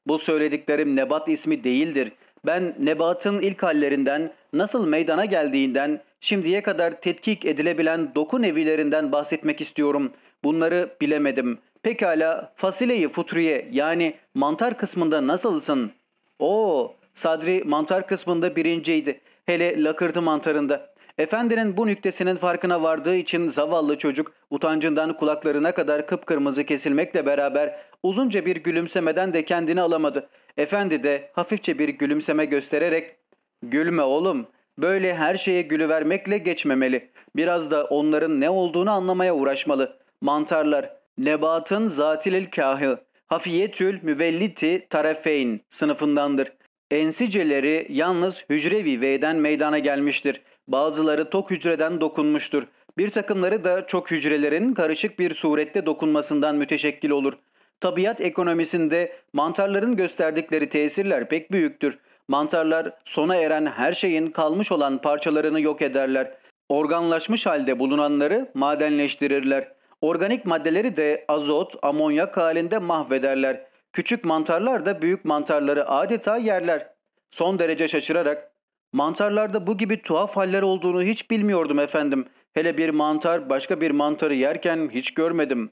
Speaker 1: Bu söylediklerim nebat ismi değildir. Ben nebatın ilk hallerinden, nasıl meydana geldiğinden, şimdiye kadar tetkik edilebilen doku nevilerinden bahsetmek istiyorum. Bunları bilemedim. Pekala fasile-i futriye yani mantar kısmında nasılsın? Oo, Sadri mantar kısmında birinciydi. Hele lakırtı mantarında. Efendinin bu nüktesinin farkına vardığı için zavallı çocuk utancından kulaklarına kadar kıpkırmızı kesilmekle beraber uzunca bir gülümsemeden de kendini alamadı. Efendi de hafifçe bir gülümseme göstererek ''Gülme oğlum, böyle her şeye gülüvermekle geçmemeli. Biraz da onların ne olduğunu anlamaya uğraşmalı. Mantarlar, nebatın zatilil kahı, hafiyetül müvelliti tarafeyn sınıfındandır. Ensiceleri yalnız hücrevi V'den meydana gelmiştir. Bazıları tok hücreden dokunmuştur. Bir takımları da çok hücrelerin karışık bir surette dokunmasından müteşekkil olur. Tabiat ekonomisinde mantarların gösterdikleri tesirler pek büyüktür. Mantarlar sona eren her şeyin kalmış olan parçalarını yok ederler. Organlaşmış halde bulunanları madenleştirirler. Organik maddeleri de azot, amonyak halinde mahvederler. Küçük mantarlar da büyük mantarları adeta yerler. Son derece şaşırarak Mantarlarda bu gibi tuhaf haller olduğunu hiç bilmiyordum efendim. Hele bir mantar başka bir mantarı yerken hiç görmedim.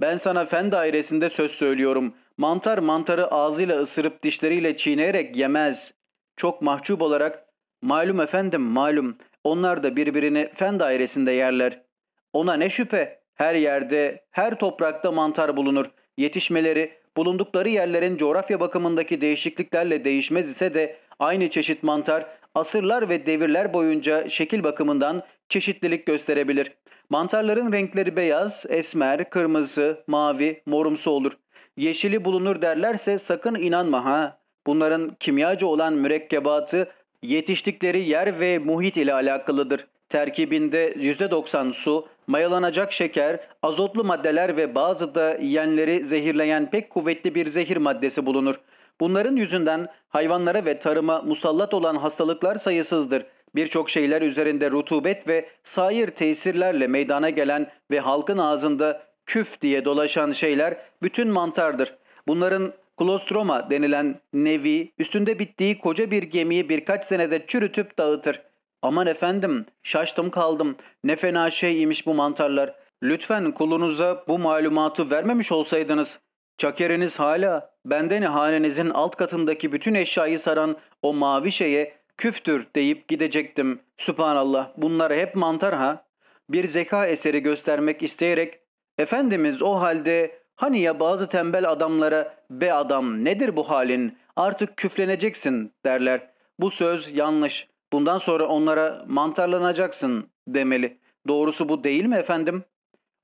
Speaker 1: Ben sana fen dairesinde söz söylüyorum. Mantar mantarı ağzıyla ısırıp dişleriyle çiğneyerek yemez. Çok mahcup olarak malum efendim malum onlar da birbirini fen dairesinde yerler. Ona ne şüphe her yerde her toprakta mantar bulunur. Yetişmeleri bulundukları yerlerin coğrafya bakımındaki değişikliklerle değişmez ise de aynı çeşit mantar asırlar ve devirler boyunca şekil bakımından çeşitlilik gösterebilir. Mantarların renkleri beyaz, esmer, kırmızı, mavi, morumsu olur. Yeşili bulunur derlerse sakın inanma ha. Bunların kimyacı olan mürekkebatı yetiştikleri yer ve muhit ile alakalıdır. Terkibinde %90 su, mayalanacak şeker, azotlu maddeler ve bazı da yiyenleri zehirleyen pek kuvvetli bir zehir maddesi bulunur. Bunların yüzünden hayvanlara ve tarıma musallat olan hastalıklar sayısızdır. Birçok şeyler üzerinde rutubet ve sair tesirlerle meydana gelen ve halkın ağzında küf diye dolaşan şeyler bütün mantardır. Bunların klostroma denilen nevi üstünde bittiği koca bir gemiyi birkaç senede çürütüp dağıtır. Aman efendim şaştım kaldım ne fena şey imiş bu mantarlar. Lütfen kulunuza bu malumatı vermemiş olsaydınız. Çakeriniz hala benden hanenizin alt katındaki bütün eşyayı saran o mavi şeye küftür deyip gidecektim. Sübhanallah bunlar hep mantar ha. Bir zeka eseri göstermek isteyerek Efendimiz o halde hani ya bazı tembel adamlara be adam nedir bu halin artık küfleneceksin derler. Bu söz yanlış. Bundan sonra onlara mantarlanacaksın demeli. Doğrusu bu değil mi efendim?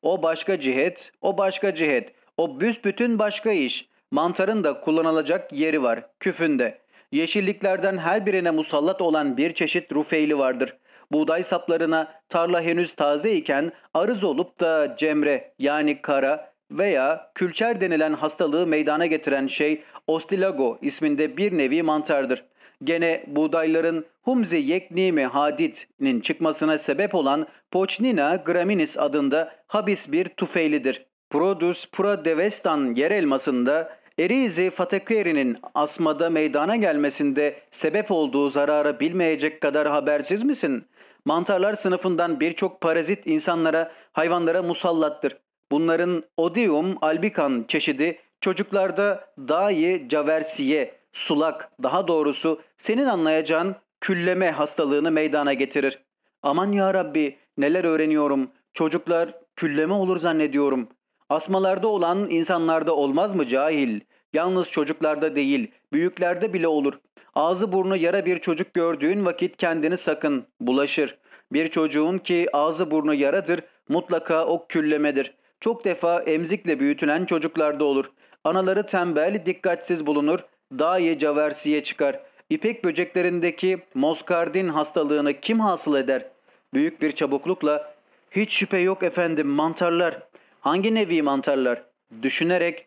Speaker 1: O başka cihet, o başka cihet. O büsbütün başka iş. Mantarın da kullanılacak yeri var, küfünde. Yeşilliklerden her birine musallat olan bir çeşit rufeyli vardır. Buğday saplarına tarla henüz taze iken arız olup da cemre yani kara veya külçer denilen hastalığı meydana getiren şey ostilago isminde bir nevi mantardır. Gene buğdayların Humzi yeknimi hadid'nin çıkmasına sebep olan Pochnina graminis adında habis bir tufeylidir. Produs pradevestan yer elmasında Erizi Fatekeri'nin asmada meydana gelmesinde sebep olduğu zararı bilmeyecek kadar habersiz misin? Mantarlar sınıfından birçok parazit insanlara, hayvanlara musallattır. Bunların Odium albicans çeşidi çocuklarda dahi caversiye, sulak daha doğrusu senin anlayacağın külleme hastalığını meydana getirir. Aman ya Rabbi neler öğreniyorum. Çocuklar külleme olur zannediyorum. Asmalarda olan insanlarda olmaz mı cahil? Yalnız çocuklarda değil, büyüklerde bile olur. Ağzı burnu yara bir çocuk gördüğün vakit kendini sakın, bulaşır. Bir çocuğun ki ağzı burnu yaradır, mutlaka o küllemedir. Çok defa emzikle büyütülen çocuklarda olur. Anaları tembel, dikkatsiz bulunur, dahi caversiye çıkar. İpek böceklerindeki moskardin hastalığını kim hasıl eder? Büyük bir çabuklukla, hiç şüphe yok efendim mantarlar. Hangi nevi mantarlar? Düşünerek,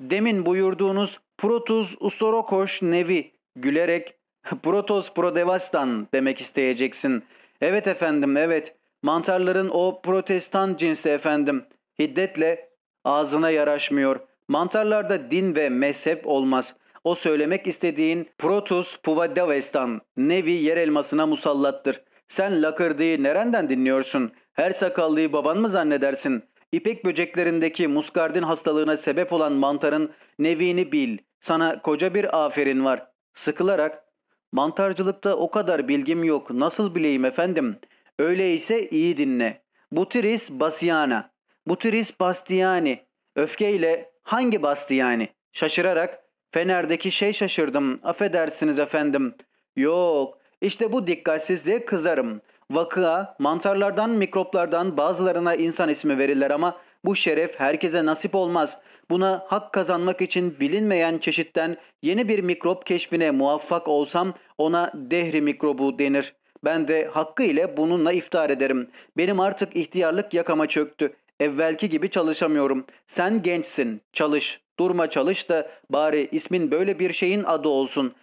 Speaker 1: demin buyurduğunuz Protus ustorokoş nevi, gülerek, Protos prodevastan demek isteyeceksin. Evet efendim, evet. Mantarların o protestan cinsi efendim. Hiddetle ağzına yaraşmıyor. Mantarlarda din ve mezhep olmaz. O söylemek istediğin Protus puvadavestan nevi yer elmasına musallattır. Sen lakırdığı nereden dinliyorsun? Her sakallıyı baban mı zannedersin? İpek böceklerindeki muskardin hastalığına sebep olan mantarın nevini bil. Sana koca bir aferin var. Sıkılarak mantarcılıkta o kadar bilgim yok. Nasıl bileyim efendim? Öyleyse iyi dinle. Butiris basiana. Butiris bastiani. Öfkeyle hangi bastiani? Şaşırarak Fener'deki şey şaşırdım. Affedersiniz efendim. Yok. İşte bu dikkatsizliğe kızarım. Vakıa, mantarlardan, mikroplardan bazılarına insan ismi verirler ama bu şeref herkese nasip olmaz. Buna hak kazanmak için bilinmeyen çeşitten yeni bir mikrop keşfine muvaffak olsam ona dehri mikrobu denir. Ben de hakkı ile bununla iftar ederim. Benim artık ihtiyarlık yakama çöktü. Evvelki gibi çalışamıyorum. Sen gençsin. Çalış. Durma çalış da bari ismin böyle bir şeyin adı olsun.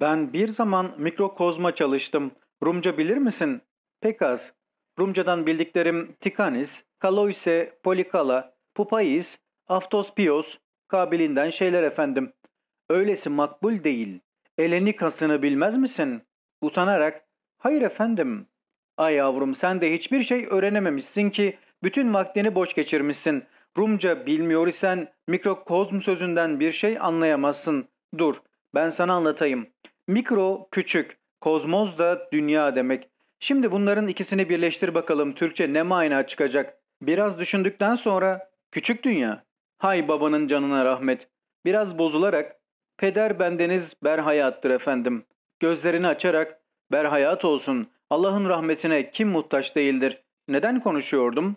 Speaker 1: Ben bir zaman mikrokozma çalıştım. Rumca bilir misin? Pek az. Rumcadan bildiklerim Tikanis, Kaloise, Polikala, Pupais, Aftospios, kabilinden şeyler efendim. Öylesi makbul değil. Elenikasını bilmez misin? Utanarak, hayır efendim. Ay yavrum sen de hiçbir şey öğrenememişsin ki bütün vaktini boş geçirmişsin. Rumca bilmiyor isen mikrokozm sözünden bir şey anlayamazsın. Dur ben sana anlatayım. Mikro küçük, kozmoz da dünya demek. Şimdi bunların ikisini birleştir bakalım Türkçe ne mana çıkacak. Biraz düşündükten sonra küçük dünya. Hay babanın canına rahmet. Biraz bozularak peder bendeniz berhayattır efendim. Gözlerini açarak berhayat olsun. Allah'ın rahmetine kim muhtaç değildir. Neden konuşuyordum?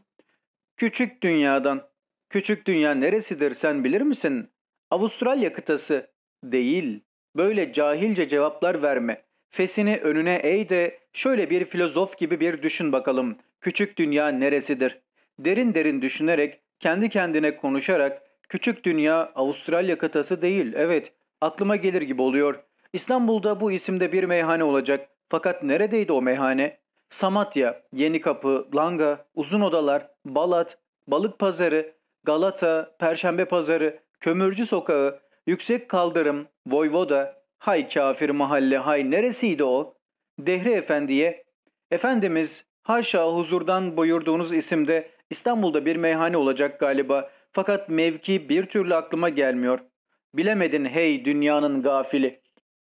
Speaker 1: Küçük dünyadan. Küçük dünya neresidir sen bilir misin? Avustralya kıtası. Değil. Böyle cahilce cevaplar verme. Fesini önüne eğ de şöyle bir filozof gibi bir düşün bakalım. Küçük dünya neresidir? Derin derin düşünerek, kendi kendine konuşarak küçük dünya Avustralya kıtası değil. Evet, aklıma gelir gibi oluyor. İstanbul'da bu isimde bir meyhane olacak. Fakat neredeydi o meyhane? Samatya, Yeni Kapı, Langa, Uzun Odalar, Balat, Balık Pazarı, Galata, Perşembe Pazarı, Kömürcü Sokağı, Yüksek Kaldırım, Voyvoda, hay kafir mahalle hay neresiydi o? Dehri Efendi'ye, Efendimiz haşa huzurdan buyurduğunuz isimde İstanbul'da bir meyhane olacak galiba fakat mevki bir türlü aklıma gelmiyor. Bilemedin hey dünyanın gafili.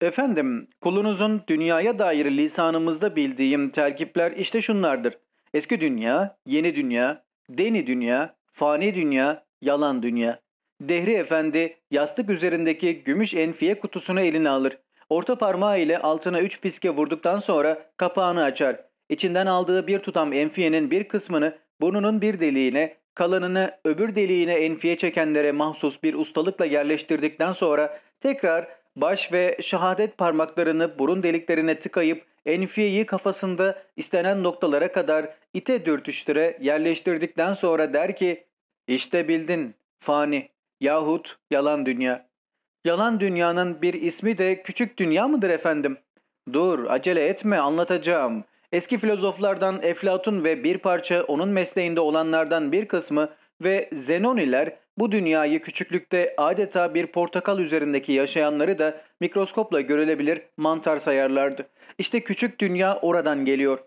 Speaker 1: Efendim, kulunuzun dünyaya dair lisanımızda bildiğim terkipler işte şunlardır. Eski dünya, yeni dünya, deni dünya, fani dünya, yalan dünya. Dehri Efendi yastık üzerindeki gümüş enfiye kutusunu eline alır. Orta parmağı ile altına üç piske vurduktan sonra kapağını açar. İçinden aldığı bir tutam enfiyenin bir kısmını burnunun bir deliğine, kalanını öbür deliğine enfiye çekenlere mahsus bir ustalıkla yerleştirdikten sonra tekrar baş ve şehadet parmaklarını burun deliklerine tıkayıp enfiyeyi kafasında istenen noktalara kadar ite dürtüştüre yerleştirdikten sonra der ki işte bildin fani yahut yalan dünya. Yalan dünyanın bir ismi de küçük dünya mıdır efendim? Dur acele etme anlatacağım. Eski filozoflardan Eflatun ve bir parça onun mesleğinde olanlardan bir kısmı ve Zenoniler bu dünyayı küçüklükte adeta bir portakal üzerindeki yaşayanları da mikroskopla görülebilir mantar sayarlardı. İşte küçük dünya oradan geliyor.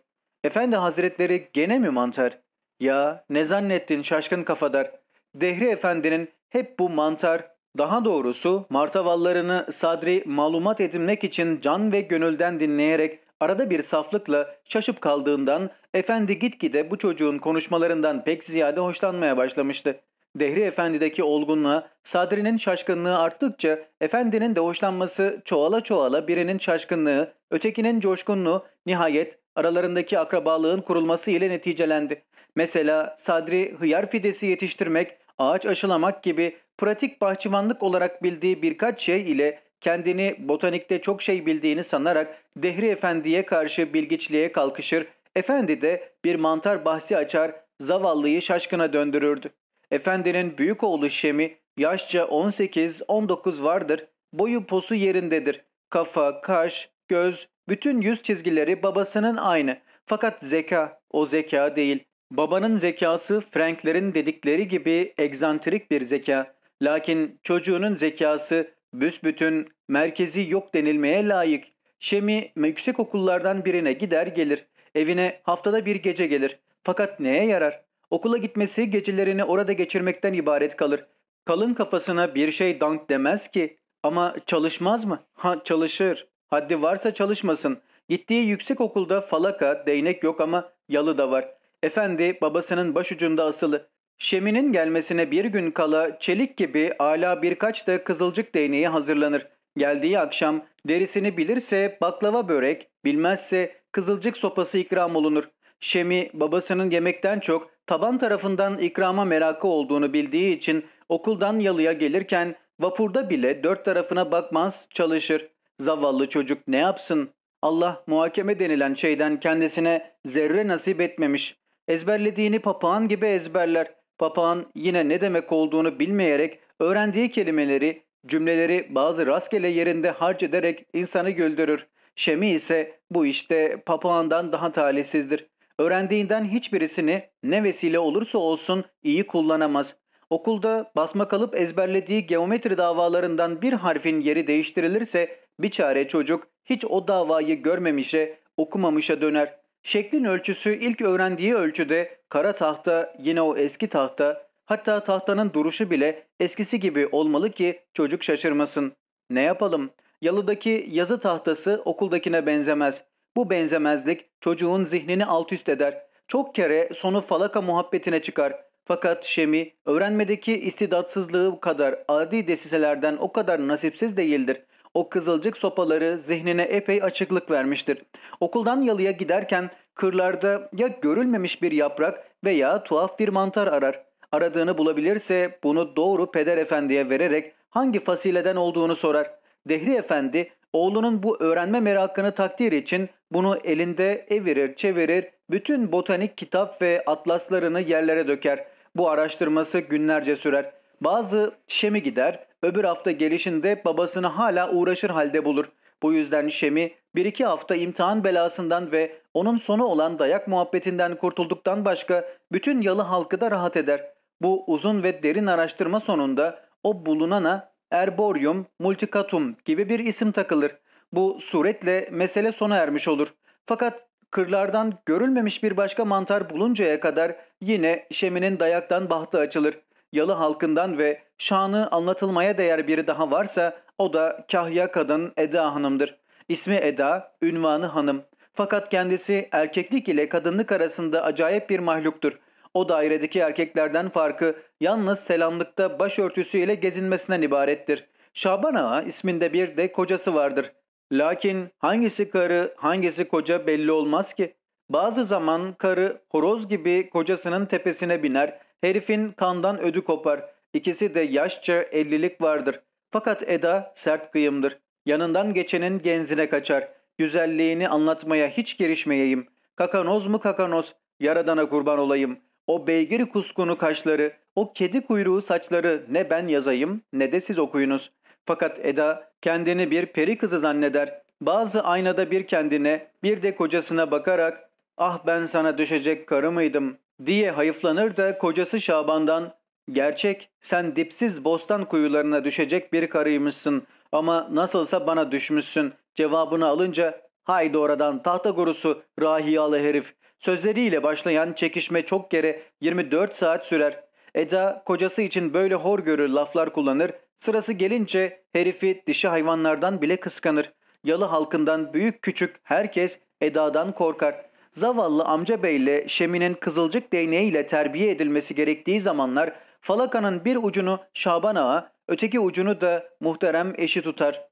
Speaker 1: Efendi hazretleri gene mi mantar? Ya ne zannettin şaşkın kafadar? Dehri Efendi'nin hep bu mantar, daha doğrusu martavallarını Sadri malumat edinmek için can ve gönülden dinleyerek arada bir saflıkla şaşıp kaldığından efendi gitgide bu çocuğun konuşmalarından pek ziyade hoşlanmaya başlamıştı. Dehri Efendi'deki olgunluğa, Sadri'nin şaşkınlığı arttıkça Efendi'nin de hoşlanması çoğala çoğala birinin şaşkınlığı, ötekinin coşkunluğu nihayet aralarındaki akrabalığın kurulması ile neticelendi. Mesela Sadri hıyar fidesi yetiştirmek, ağaç aşılamak gibi pratik bahçıvanlık olarak bildiği birkaç şey ile kendini botanikte çok şey bildiğini sanarak Dehri Efendi'ye karşı bilgiçliğe kalkışır, Efendi de bir mantar bahsi açar, zavallıyı şaşkına döndürürdü. Efendinin büyük oğlu Şemi yaşça 18-19 vardır, boyu posu yerindedir. Kafa, kaş, göz, bütün yüz çizgileri babasının aynı. Fakat zeka, o zeka değil. Babanın zekası Franklerin dedikleri gibi egzantrik bir zeka. Lakin çocuğunun zekası büsbütün merkezi yok denilmeye layık. Şemi yüksek okullardan birine gider gelir. Evine haftada bir gece gelir. Fakat neye yarar? Okula gitmesi gecelerini orada geçirmekten ibaret kalır. Kalın kafasına bir şey dank demez ki. Ama çalışmaz mı? Ha çalışır. Haddi varsa çalışmasın. Gittiği yüksek okulda falaka, değnek yok ama yalı da var. Efendi babasının başucunda asılı. Şemi'nin gelmesine bir gün kala çelik gibi ala birkaç da kızılcık değneği hazırlanır. Geldiği akşam derisini bilirse baklava börek, bilmezse kızılcık sopası ikram olunur. Şemi babasının yemekten çok taban tarafından ikrama merakı olduğunu bildiği için okuldan yalıya gelirken vapurda bile dört tarafına bakmaz çalışır. Zavallı çocuk ne yapsın? Allah muhakeme denilen şeyden kendisine zerre nasip etmemiş. Ezberlediğini papağan gibi ezberler. Papağan yine ne demek olduğunu bilmeyerek öğrendiği kelimeleri, cümleleri bazı rastgele yerinde harc ederek insanı güldürür. Şemi ise bu işte papağandan daha talihsizdir. Öğrendiğinden hiçbirisini ne vesile olursa olsun iyi kullanamaz. Okulda basma kalıp ezberlediği geometri davalarından bir harfin yeri değiştirilirse bir çare çocuk hiç o davayı görmemişe, okumamışa döner. Şeklin ölçüsü ilk öğrendiği ölçüde kara tahta yine o eski tahta hatta tahtanın duruşu bile eskisi gibi olmalı ki çocuk şaşırmasın. Ne yapalım? Yalıdaki yazı tahtası okuldakine benzemez. Bu benzemezlik çocuğun zihnini alt üst eder. Çok kere sonu falaka muhabbetine çıkar. Fakat Şemi öğrenmedeki istidatsızlığı kadar adi desiselerden o kadar nasipsiz değildir. O kızılcık sopaları zihnine epey açıklık vermiştir. Okuldan yalıya giderken kırlarda ya görülmemiş bir yaprak veya tuhaf bir mantar arar. Aradığını bulabilirse bunu doğru peder efendiye vererek hangi fasileden olduğunu sorar. Dehri efendi oğlunun bu öğrenme merakını takdir için bunu elinde evirir çevirir bütün botanik kitap ve atlaslarını yerlere döker. Bu araştırması günlerce sürer. Bazı Şemi gider, öbür hafta gelişinde babasını hala uğraşır halde bulur. Bu yüzden Şemi bir iki hafta imtihan belasından ve onun sonu olan dayak muhabbetinden kurtulduktan başka bütün yalı halkı da rahat eder. Bu uzun ve derin araştırma sonunda o bulunana Erborium multicatum gibi bir isim takılır. Bu suretle mesele sona ermiş olur. Fakat kırlardan görülmemiş bir başka mantar buluncaya kadar yine Şemi'nin dayaktan bahtı açılır. Yalı halkından ve şanı anlatılmaya değer biri daha varsa o da kahya kadın Eda Hanım'dır. İsmi Eda, ünvanı hanım. Fakat kendisi erkeklik ile kadınlık arasında acayip bir mahluktur. O dairedeki erkeklerden farkı yalnız selamlıkta başörtüsüyle gezinmesinden ibarettir. Şaban Ağa isminde bir de kocası vardır. Lakin hangisi karı hangisi koca belli olmaz ki. Bazı zaman karı horoz gibi kocasının tepesine biner, herifin kandan ödü kopar. İkisi de yaşça ellilik vardır. Fakat Eda sert kıyımdır. Yanından geçenin genzine kaçar. Güzelliğini anlatmaya hiç girişmeyeyim. Kakanoz mu kakanoz, yaradana kurban olayım. O beygir kuskunu kaşları, o kedi kuyruğu saçları ne ben yazayım ne de siz okuyunuz. Fakat Eda kendini bir peri kızı zanneder. Bazı aynada bir kendine bir de kocasına bakarak ah ben sana düşecek karı mıydım diye hayıflanır da kocası Şaban'dan gerçek sen dipsiz bostan kuyularına düşecek bir karıymışsın ama nasılsa bana düşmüşsün cevabını alınca haydi oradan tahta gurusu rahiyalı herif Sözleriyle başlayan çekişme çok kere 24 saat sürer. Eda kocası için böyle hor görür laflar kullanır, sırası gelince herifi dişi hayvanlardan bile kıskanır. Yalı halkından büyük küçük herkes Eda'dan korkar. Zavallı amca beyle Şemi'nin kızılcık değneğiyle terbiye edilmesi gerektiği zamanlar falakanın bir ucunu Şaban Ağa, öteki ucunu da muhterem eşi tutar.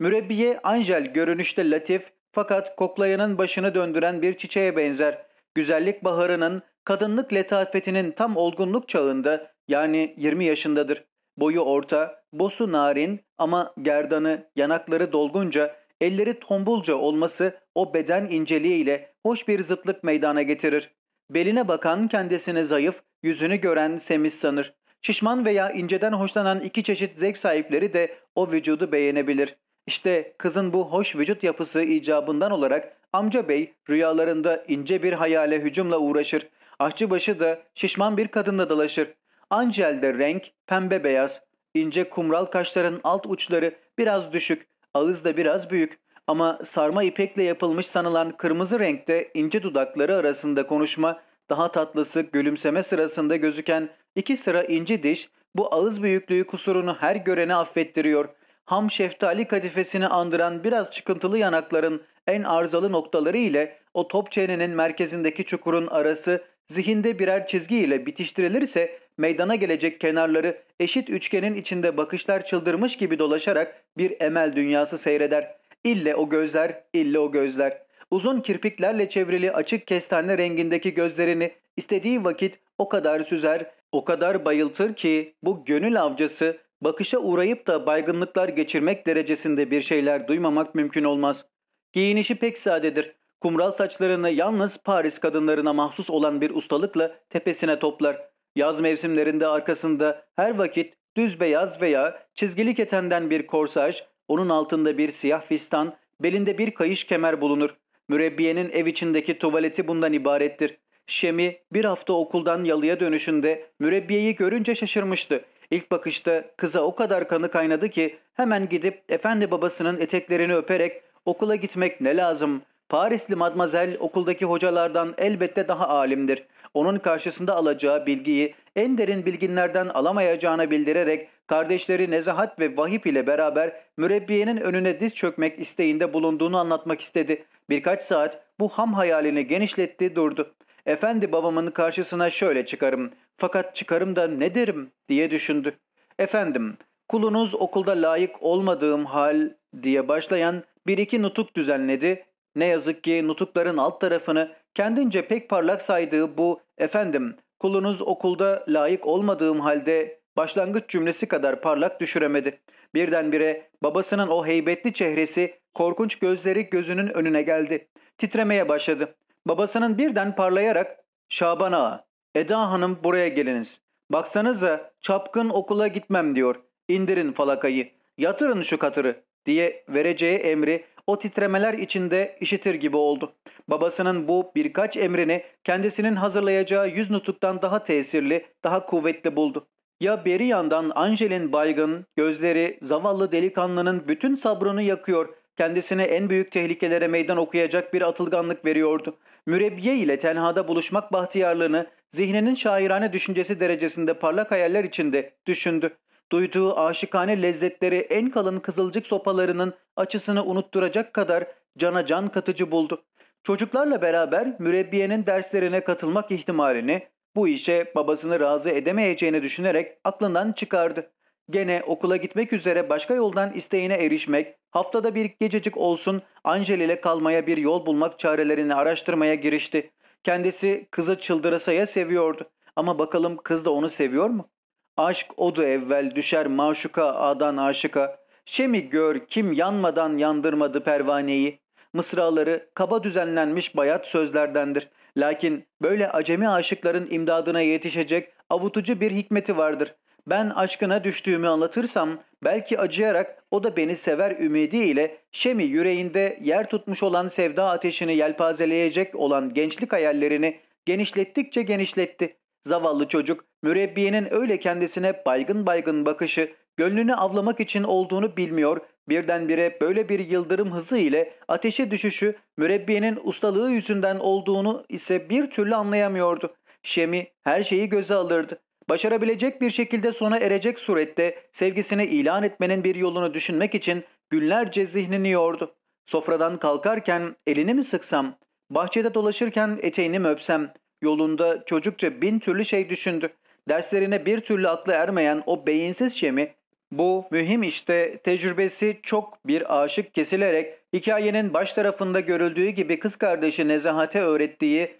Speaker 1: Mürebbiye Angel görünüşte latif fakat koklayanın başını döndüren bir çiçeğe benzer. Güzellik baharının, kadınlık letafetinin tam olgunluk çağında yani 20 yaşındadır. Boyu orta, bosu narin ama gerdanı, yanakları dolgunca, elleri tombulca olması o beden inceliğiyle hoş bir zıtlık meydana getirir. Beline bakan kendisine zayıf, yüzünü gören semiz sanır. Şişman veya inceden hoşlanan iki çeşit zevk sahipleri de o vücudu beğenebilir. İşte kızın bu hoş vücut yapısı icabından olarak amca bey rüyalarında ince bir hayale hücumla uğraşır. Ahçıbaşı da şişman bir kadınla dalaşır. Angel'de renk pembe beyaz. İnce kumral kaşların alt uçları biraz düşük, ağız da biraz büyük. Ama sarma ipekle yapılmış sanılan kırmızı renkte ince dudakları arasında konuşma, daha tatlısı gülümseme sırasında gözüken iki sıra ince diş bu ağız büyüklüğü kusurunu her görene affettiriyor. Ham şeftali kadifesini andıran biraz çıkıntılı yanakların en arızalı noktaları ile o top çenenin merkezindeki çukurun arası zihinde birer çizgi ile bitiştirilirse meydana gelecek kenarları eşit üçgenin içinde bakışlar çıldırmış gibi dolaşarak bir emel dünyası seyreder. İlle o gözler, ille o gözler. Uzun kirpiklerle çevrili açık kestane rengindeki gözlerini istediği vakit o kadar süzer, o kadar bayıltır ki bu gönül avcısı bakışa uğrayıp da baygınlıklar geçirmek derecesinde bir şeyler duymamak mümkün olmaz. Giyinişi pek sadedir. Kumral saçlarını yalnız Paris kadınlarına mahsus olan bir ustalıkla tepesine toplar. Yaz mevsimlerinde arkasında her vakit düz beyaz veya çizgili ketenden bir korsaj, onun altında bir siyah fistan, belinde bir kayış kemer bulunur. Mürebbiyenin ev içindeki tuvaleti bundan ibarettir. Şemi bir hafta okuldan yalıya dönüşünde mürebbiyeyi görünce şaşırmıştı. İlk bakışta kıza o kadar kanı kaynadı ki hemen gidip efendi babasının eteklerini öperek okula gitmek ne lazım? Parisli madmazel okuldaki hocalardan elbette daha alimdir. Onun karşısında alacağı bilgiyi en derin bilginlerden alamayacağını bildirerek kardeşleri Nezahat ve Vahip ile beraber mürebbiyenin önüne diz çökmek isteğinde bulunduğunu anlatmak istedi. Birkaç saat bu ham hayalini genişletti durdu. Efendi babamın karşısına şöyle çıkarım. Fakat çıkarım da ne derim diye düşündü. Efendim, kulunuz okulda layık olmadığım hal diye başlayan bir iki nutuk düzenledi. Ne yazık ki nutukların alt tarafını kendince pek parlak saydığı bu efendim kulunuz okulda layık olmadığım halde başlangıç cümlesi kadar parlak düşüremedi. Birdenbire babasının o heybetli çehresi, korkunç gözleri gözünün önüne geldi. Titremeye başladı. Babasının birden parlayarak Şaban Ağa, Eda Hanım buraya geliniz. Baksanıza çapkın okula gitmem diyor. İndirin falakayı. Yatırın şu katırı diye vereceği emri o titremeler içinde işitir gibi oldu. Babasının bu birkaç emrini kendisinin hazırlayacağı yüz nutuktan daha tesirli, daha kuvvetli buldu. Ya beri yandan Angel'in baygın, gözleri zavallı delikanlının bütün sabrını yakıyor, kendisine en büyük tehlikelere meydan okuyacak bir atılganlık veriyordu. Mürebbiye ile tenhada buluşmak bahtiyarlığını zihninin şairane düşüncesi derecesinde parlak hayaller içinde düşündü. Duyduğu aşıkane lezzetleri en kalın kızılcık sopalarının açısını unutturacak kadar cana can katıcı buldu. Çocuklarla beraber mürebbiyenin derslerine katılmak ihtimalini bu işe babasını razı edemeyeceğini düşünerek aklından çıkardı. Gene okula gitmek üzere başka yoldan isteğine erişmek, haftada bir gececik olsun Angel ile kalmaya bir yol bulmak çarelerini araştırmaya girişti. Kendisi kızı çıldırasaya seviyordu. Ama bakalım kız da onu seviyor mu? Aşk odu evvel düşer maşuka adan aşıka. Şemi gör kim yanmadan yandırmadı pervaneyi. Mısraları kaba düzenlenmiş bayat sözlerdendir. Lakin böyle acemi aşıkların imdadına yetişecek avutucu bir hikmeti vardır. Ben aşkına düştüğümü anlatırsam belki acıyarak o da beni sever ümidiyle Şemi yüreğinde yer tutmuş olan sevda ateşini yelpazeleyecek olan gençlik hayallerini genişlettikçe genişletti. Zavallı çocuk mürebbiyenin öyle kendisine baygın baygın bakışı gönlünü avlamak için olduğunu bilmiyor, birdenbire böyle bir yıldırım hızı ile ateşe düşüşü mürebbiyenin ustalığı yüzünden olduğunu ise bir türlü anlayamıyordu. Şemi her şeyi göze alırdı. Başarabilecek bir şekilde sona erecek surette sevgisini ilan etmenin bir yolunu düşünmek için günlerce zihnini yordu. Sofradan kalkarken elini mi sıksam, bahçede dolaşırken eteğini mi öpsem, yolunda çocukça bin türlü şey düşündü. Derslerine bir türlü aklı ermeyen o beyinsiz şemi bu mühim işte tecrübesi çok bir aşık kesilerek hikayenin baş tarafında görüldüğü gibi kız kardeşi Nezahat'e öğrettiği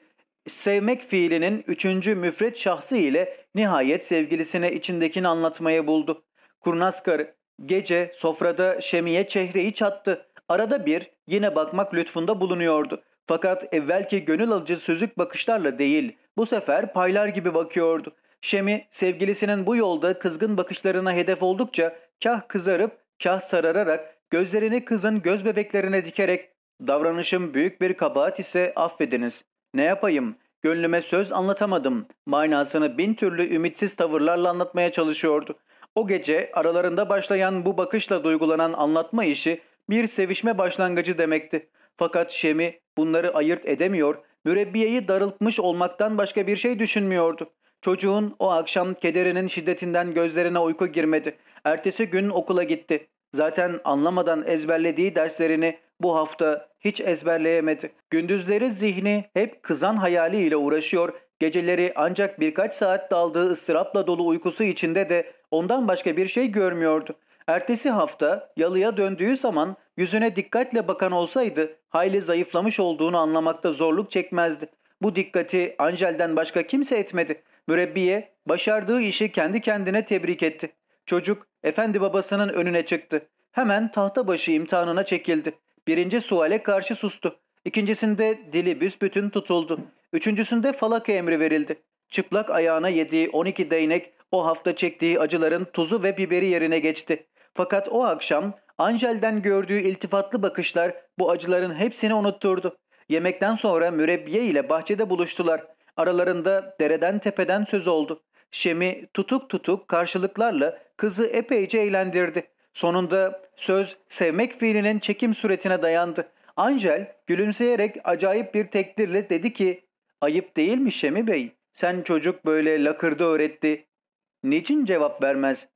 Speaker 1: sevmek fiilinin üçüncü müfret şahsı ile nihayet sevgilisine içindekini anlatmaya buldu. Kurnaz karı gece sofrada şemiye çehreyi çattı. Arada bir yine bakmak lütfunda bulunuyordu. Fakat evvelki gönül alıcı sözük bakışlarla değil bu sefer paylar gibi bakıyordu. Şemi sevgilisinin bu yolda kızgın bakışlarına hedef oldukça kah kızarıp kah sarararak gözlerini kızın göz bebeklerine dikerek davranışım büyük bir kabahat ise affediniz. Ne yapayım? Gönlüme söz anlatamadım. Manasını bin türlü ümitsiz tavırlarla anlatmaya çalışıyordu. O gece aralarında başlayan bu bakışla duygulanan anlatma işi bir sevişme başlangıcı demekti. Fakat Şemi bunları ayırt edemiyor, mürebbiyeyi darıltmış olmaktan başka bir şey düşünmüyordu. Çocuğun o akşam kederinin şiddetinden gözlerine uyku girmedi. Ertesi gün okula gitti. Zaten anlamadan ezberlediği derslerini bu hafta hiç ezberleyemedi. Gündüzleri zihni hep kızan hayaliyle uğraşıyor, geceleri ancak birkaç saat daldığı ıstırapla dolu uykusu içinde de ondan başka bir şey görmüyordu. Ertesi hafta yalıya döndüğü zaman yüzüne dikkatle bakan olsaydı hayli zayıflamış olduğunu anlamakta zorluk çekmezdi. Bu dikkati Angel'den başka kimse etmedi. Mürebbiye başardığı işi kendi kendine tebrik etti. Çocuk efendi babasının önüne çıktı. Hemen tahta başı imtihanına çekildi. Birinci suale karşı sustu. İkincisinde dili büsbütün tutuldu. Üçüncüsünde falaka emri verildi. Çıplak ayağına yediği 12 değnek o hafta çektiği acıların tuzu ve biberi yerine geçti. Fakat o akşam Angel'den gördüğü iltifatlı bakışlar bu acıların hepsini unutturdu. Yemekten sonra mürebbiye ile bahçede buluştular. Aralarında dereden tepeden söz oldu. Şemi tutuk tutuk karşılıklarla kızı epeyce eğlendirdi. Sonunda söz sevmek fiilinin çekim suretine dayandı. Angel gülümseyerek acayip bir tekdirle dedi ki ''Ayıp değil mi Şemi Bey? Sen çocuk böyle lakırdı öğretti. Niçin cevap vermez?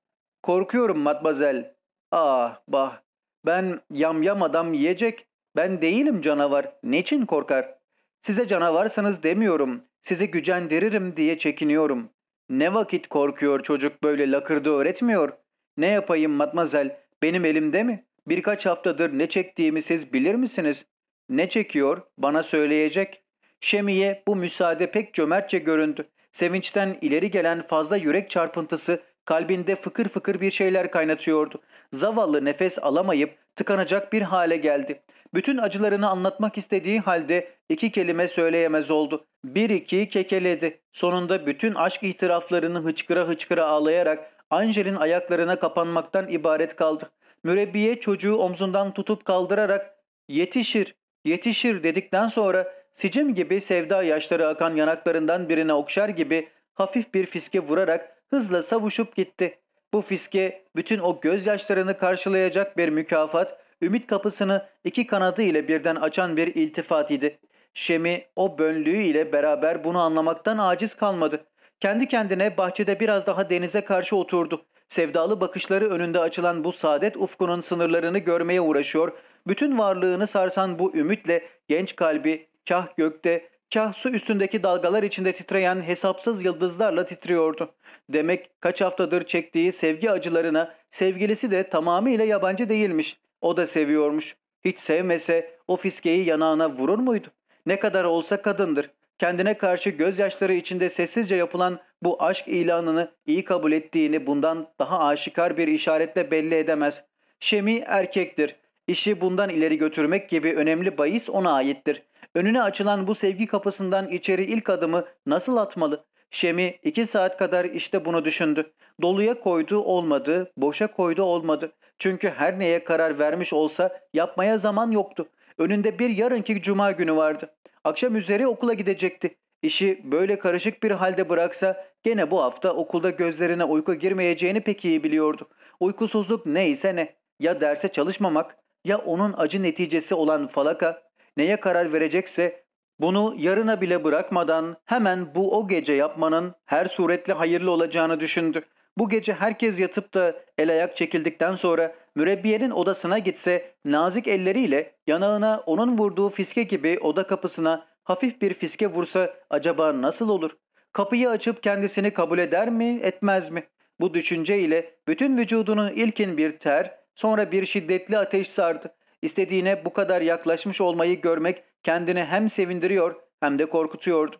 Speaker 1: Korkuyorum matmazel. Ah bah ben yamyam adam yiyecek. Ben değilim canavar. Niçin korkar? Size canavarsanız demiyorum. Sizi gücendiririm diye çekiniyorum. Ne vakit korkuyor çocuk böyle lakırdı öğretmiyor. Ne yapayım matmazel? Benim elimde mi? Birkaç haftadır ne çektiğimi siz bilir misiniz? Ne çekiyor? Bana söyleyecek. Şemiye bu müsaade pek cömertçe göründü. Sevinçten ileri gelen fazla yürek çarpıntısı kalbinde fıkır fıkır bir şeyler kaynatıyordu. Zavallı nefes alamayıp tıkanacak bir hale geldi. Bütün acılarını anlatmak istediği halde iki kelime söyleyemez oldu. Bir iki kekeledi. Sonunda bütün aşk itiraflarını hıçkıra hıçkıra ağlayarak Angel'in ayaklarına kapanmaktan ibaret kaldı. Mürebbiye çocuğu omzundan tutup kaldırarak yetişir, yetişir dedikten sonra sicim gibi sevda yaşları akan yanaklarından birine okşar gibi hafif bir fiske vurarak hızla savuşup gitti. Bu fiske bütün o gözyaşlarını karşılayacak bir mükafat, ümit kapısını iki kanadı ile birden açan bir iltifat idi. Şemi o bönlüğü ile beraber bunu anlamaktan aciz kalmadı. Kendi kendine bahçede biraz daha denize karşı oturdu. Sevdalı bakışları önünde açılan bu saadet ufkunun sınırlarını görmeye uğraşıyor. Bütün varlığını sarsan bu ümitle genç kalbi kah gökte, kah su üstündeki dalgalar içinde titreyen hesapsız yıldızlarla titriyordu. Demek kaç haftadır çektiği sevgi acılarına sevgilisi de tamamıyla yabancı değilmiş. O da seviyormuş. Hiç sevmese o fiskeyi yanağına vurur muydu? Ne kadar olsa kadındır. Kendine karşı gözyaşları içinde sessizce yapılan bu aşk ilanını iyi kabul ettiğini bundan daha aşikar bir işaretle belli edemez. Şemi erkektir. İşi bundan ileri götürmek gibi önemli bahis ona aittir. Önüne açılan bu sevgi kapısından içeri ilk adımı nasıl atmalı? Şemi iki saat kadar işte bunu düşündü. Doluya koydu olmadı, boşa koydu olmadı. Çünkü her neye karar vermiş olsa yapmaya zaman yoktu. Önünde bir yarınki cuma günü vardı. Akşam üzeri okula gidecekti. İşi böyle karışık bir halde bıraksa gene bu hafta okulda gözlerine uyku girmeyeceğini pek iyi biliyordu. Uykusuzluk neyse ne. Ya derse çalışmamak ya onun acı neticesi olan falaka neye karar verecekse Bunu yarına bile bırakmadan hemen bu o gece yapmanın her suretle hayırlı olacağını düşündü. Bu gece herkes yatıp da el ayak çekildikten sonra mürebbiyenin odasına gitse nazik elleriyle yanağına onun vurduğu fiske gibi oda kapısına hafif bir fiske vursa acaba nasıl olur? Kapıyı açıp kendisini kabul eder mi etmez mi? Bu düşünce ile bütün vücudunu ilkin bir ter sonra bir şiddetli ateş sardı. İstediğine bu kadar yaklaşmış olmayı görmek kendini hem sevindiriyor hem de korkutuyordu.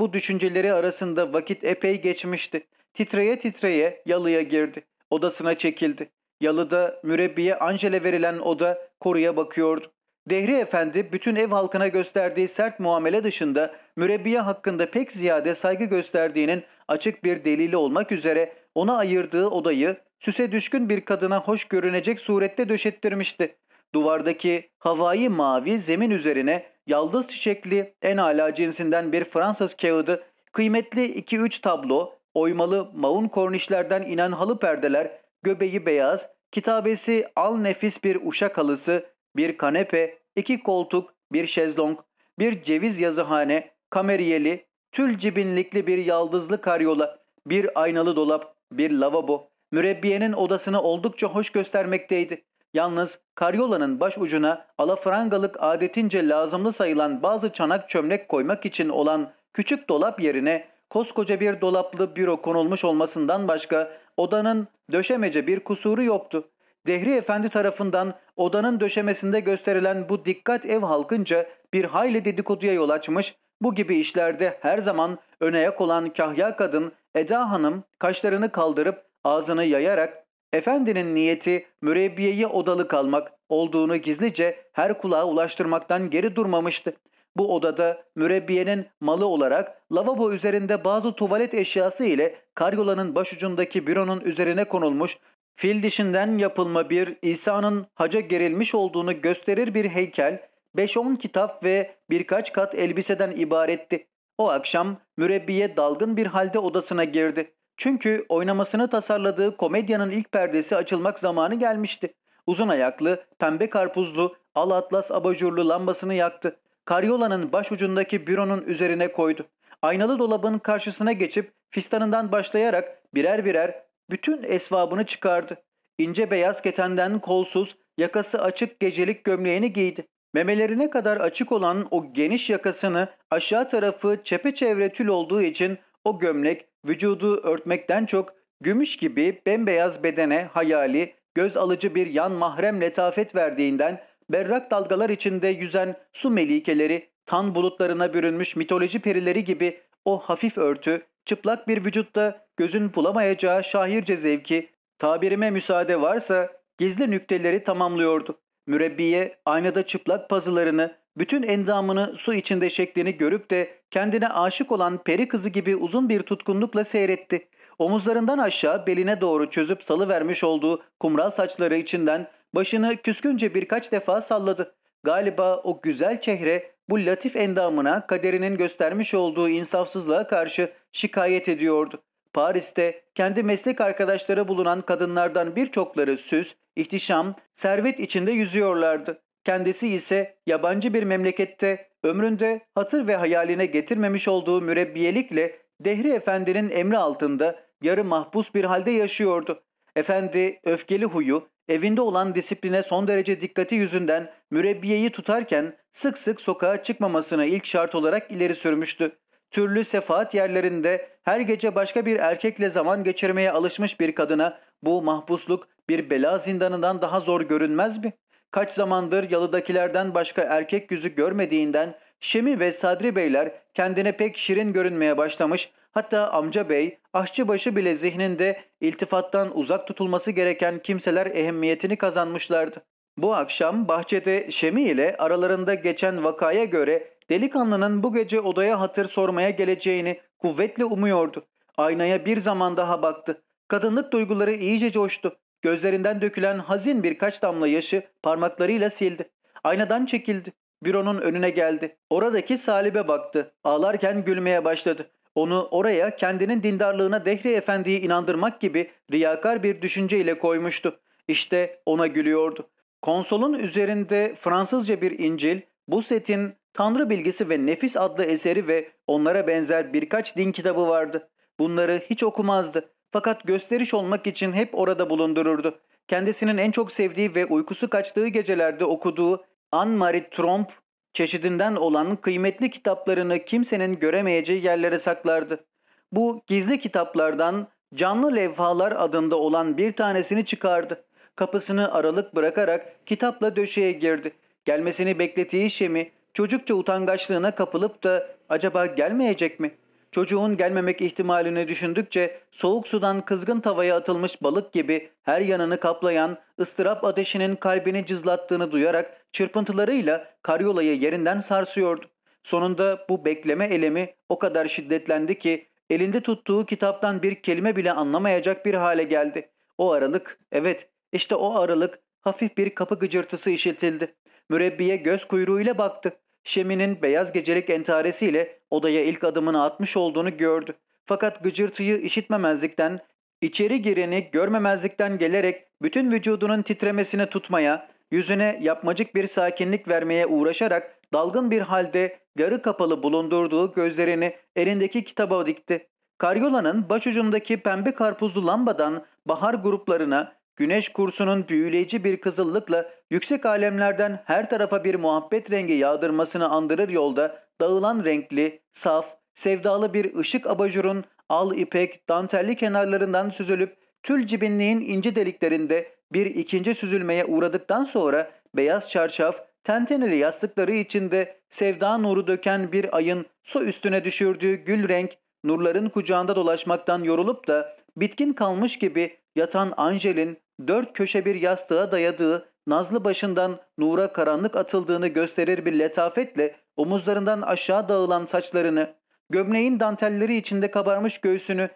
Speaker 1: Bu düşünceleri arasında vakit epey geçmişti. Titreye titreye yalıya girdi. Odasına çekildi. Yalıda mürebbiye Angel'e verilen oda koruya bakıyordu. Dehri Efendi bütün ev halkına gösterdiği sert muamele dışında mürebbiye hakkında pek ziyade saygı gösterdiğinin açık bir delili olmak üzere ona ayırdığı odayı süse düşkün bir kadına hoş görünecek surette döşettirmişti. Duvardaki havai mavi zemin üzerine yaldız çiçekli en ala cinsinden bir Fransız kağıdı, kıymetli 2-3 tablo, oymalı maun kornişlerden inen halı perdeler, göbeği beyaz, kitabesi al nefis bir uşak halısı, bir kanepe, iki koltuk, bir şezlong, bir ceviz yazıhane, kameriyeli, tül cibinlikli bir yaldızlı karyola, bir aynalı dolap, bir lavabo, mürebbiyenin odasını oldukça hoş göstermekteydi. Yalnız karyolanın baş ucuna alafrangalık adetince lazımlı sayılan bazı çanak çömlek koymak için olan küçük dolap yerine koskoca bir dolaplı büro konulmuş olmasından başka odanın döşemece bir kusuru yoktu. Dehri Efendi tarafından odanın döşemesinde gösterilen bu dikkat ev halkınca bir hayli dedikoduya yol açmış, bu gibi işlerde her zaman öne yak olan kahya kadın Eda Hanım kaşlarını kaldırıp ağzını yayarak Efendinin niyeti mürebbiyeyi odalı kalmak olduğunu gizlice her kulağa ulaştırmaktan geri durmamıştı. Bu odada mürebbiyenin malı olarak lavabo üzerinde bazı tuvalet eşyası ile karyolanın başucundaki büronun üzerine konulmuş fil dişinden yapılma bir İsa'nın haca gerilmiş olduğunu gösterir bir heykel, 5-10 kitap ve birkaç kat elbiseden ibaretti. O akşam mürebbiye dalgın bir halde odasına girdi. Çünkü oynamasını tasarladığı komedyanın ilk perdesi açılmak zamanı gelmişti. Uzun ayaklı, pembe karpuzlu, al atlas abajurlu lambasını yaktı. Karyolanın baş ucundaki büronun üzerine koydu. Aynalı dolabın karşısına geçip fistanından başlayarak birer birer bütün esvabını çıkardı. İnce beyaz ketenden kolsuz, yakası açık gecelik gömleğini giydi. Memelerine kadar açık olan o geniş yakasını aşağı tarafı çepeçevre tül olduğu için o gömlek vücudu örtmekten çok gümüş gibi bembeyaz bedene hayali, göz alıcı bir yan mahrem letafet verdiğinden berrak dalgalar içinde yüzen su melikeleri, tan bulutlarına bürünmüş mitoloji perileri gibi o hafif örtü, çıplak bir vücutta gözün bulamayacağı şahirce zevki, tabirime müsaade varsa gizli nükteleri tamamlıyordu. Mürebbiye aynada çıplak pazılarını, bütün endamını su içinde şeklini görüp de kendine aşık olan peri kızı gibi uzun bir tutkunlukla seyretti. Omuzlarından aşağı beline doğru çözüp salı vermiş olduğu kumral saçları içinden başını küskünce birkaç defa salladı. Galiba o güzel çehre bu latif endamına kaderinin göstermiş olduğu insafsızlığa karşı şikayet ediyordu. Paris'te kendi meslek arkadaşları bulunan kadınlardan birçokları süs, ihtişam, servet içinde yüzüyorlardı. Kendisi ise yabancı bir memlekette ömründe hatır ve hayaline getirmemiş olduğu mürebbiyelikle Dehri Efendi'nin emri altında yarı mahpus bir halde yaşıyordu. Efendi öfkeli huyu, evinde olan disipline son derece dikkati yüzünden mürebbiyeyi tutarken sık sık sokağa çıkmamasını ilk şart olarak ileri sürmüştü. Türlü sefaat yerlerinde her gece başka bir erkekle zaman geçirmeye alışmış bir kadına bu mahpusluk bir bela zindanından daha zor görünmez mi? Kaç zamandır yalıdakilerden başka erkek yüzü görmediğinden Şemi ve Sadri beyler kendine pek şirin görünmeye başlamış hatta amca bey, aşçıbaşı bile zihninde iltifattan uzak tutulması gereken kimseler ehemmiyetini kazanmışlardı. Bu akşam bahçede Şemi ile aralarında geçen vakaya göre delikanlının bu gece odaya hatır sormaya geleceğini kuvvetle umuyordu. Aynaya bir zaman daha baktı. Kadınlık duyguları iyice coştu. Gözlerinden dökülen hazin birkaç damla yaşı parmaklarıyla sildi. Aynadan çekildi. Büronun önüne geldi. Oradaki Salib'e baktı. Ağlarken gülmeye başladı. Onu oraya kendinin dindarlığına Dehri Efendi'yi inandırmak gibi riyakar bir düşünceyle koymuştu. İşte ona gülüyordu. Konsolun üzerinde Fransızca bir İncil, bu setin Tanrı Bilgisi ve Nefis adlı eseri ve onlara benzer birkaç din kitabı vardı. Bunları hiç okumazdı. Fakat gösteriş olmak için hep orada bulundururdu. Kendisinin en çok sevdiği ve uykusu kaçtığı gecelerde okuduğu Anne-Marie Tromp çeşidinden olan kıymetli kitaplarını kimsenin göremeyeceği yerlere saklardı. Bu gizli kitaplardan Canlı Levhalar adında olan bir tanesini çıkardı. Kapısını aralık bırakarak kitapla döşeye girdi. Gelmesini beklettiği Şemi çocukça utangaçlığına kapılıp da acaba gelmeyecek mi? Çocuğun gelmemek ihtimalini düşündükçe soğuk sudan kızgın tavaya atılmış balık gibi her yanını kaplayan ıstırap ateşinin kalbini cızlattığını duyarak çırpıntılarıyla karyolayı yerinden sarsıyordu. Sonunda bu bekleme elemi o kadar şiddetlendi ki elinde tuttuğu kitaptan bir kelime bile anlamayacak bir hale geldi. O aralık, evet işte o aralık hafif bir kapı gıcırtısı işitildi. Mürebbiye göz kuyruğuyla baktı. Şemi'nin beyaz gecelik entaresiyle odaya ilk adımını atmış olduğunu gördü. Fakat gıcırtıyı işitmemezlikten, içeri gireni görmemezlikten gelerek bütün vücudunun titremesine tutmaya, yüzüne yapmacık bir sakinlik vermeye uğraşarak dalgın bir halde yarı kapalı bulundurduğu gözlerini elindeki kitaba dikti. Karyolanın başucundaki pembe karpuzlu lambadan bahar gruplarına güneş kursunun büyüleyici bir kızıllıkla yüksek alemlerden her tarafa bir muhabbet rengi yağdırmasını andırır yolda dağılan renkli, saf, sevdalı bir ışık abajurun al ipek, dantelli kenarlarından süzülüp tül cibinliğin ince deliklerinde bir ikinci süzülmeye uğradıktan sonra beyaz çarşaf, tenteneli yastıkları içinde sevda nuru döken bir ayın su üstüne düşürdüğü gül renk, nurların kucağında dolaşmaktan yorulup da bitkin kalmış gibi yatan Angel'in dört köşe bir yastığa dayadığı nazlı başından nura karanlık atıldığını gösterir bir letafetle omuzlarından aşağı dağılan saçlarını, gömleğin dantelleri içinde kabarmış göğsünü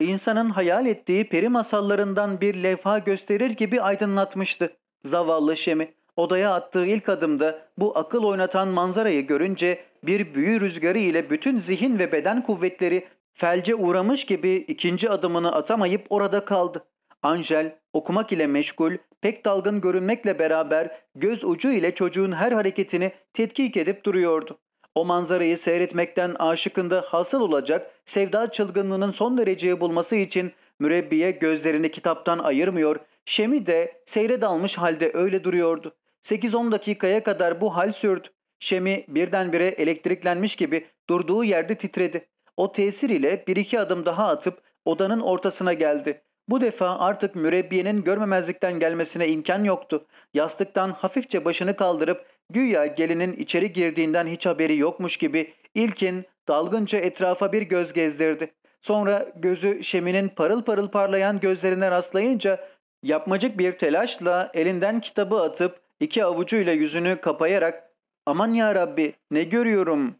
Speaker 1: insanın hayal ettiği peri masallarından bir levha gösterir gibi aydınlatmıştı. Zavallı Şemi odaya attığı ilk adımda bu akıl oynatan manzarayı görünce bir büyü rüzgarı ile bütün zihin ve beden kuvvetleri felce uğramış gibi ikinci adımını atamayıp orada kaldı. Angel okumak ile meşgul, pek dalgın görünmekle beraber göz ucu ile çocuğun her hareketini tetkik edip duruyordu. O manzarayı seyretmekten aşıkında hasıl olacak sevda çılgınlığının son dereceyi bulması için mürebbiye gözlerini kitaptan ayırmıyor, Şemi de seyre dalmış halde öyle duruyordu. 8-10 dakikaya kadar bu hal sürdü. Şemi birdenbire elektriklenmiş gibi durduğu yerde titredi. O tesir ile bir iki adım daha atıp odanın ortasına geldi. Bu defa artık mürebbiyenin görmemezlikten gelmesine imkan yoktu. Yastıktan hafifçe başını kaldırıp güya gelinin içeri girdiğinden hiç haberi yokmuş gibi ilkin dalgınca etrafa bir göz gezdirdi. Sonra gözü Şemi'nin parıl parıl parlayan gözlerine rastlayınca yapmacık bir telaşla elinden kitabı atıp iki avucuyla yüzünü kapayarak ''Aman ya Rabbi ne görüyorum?''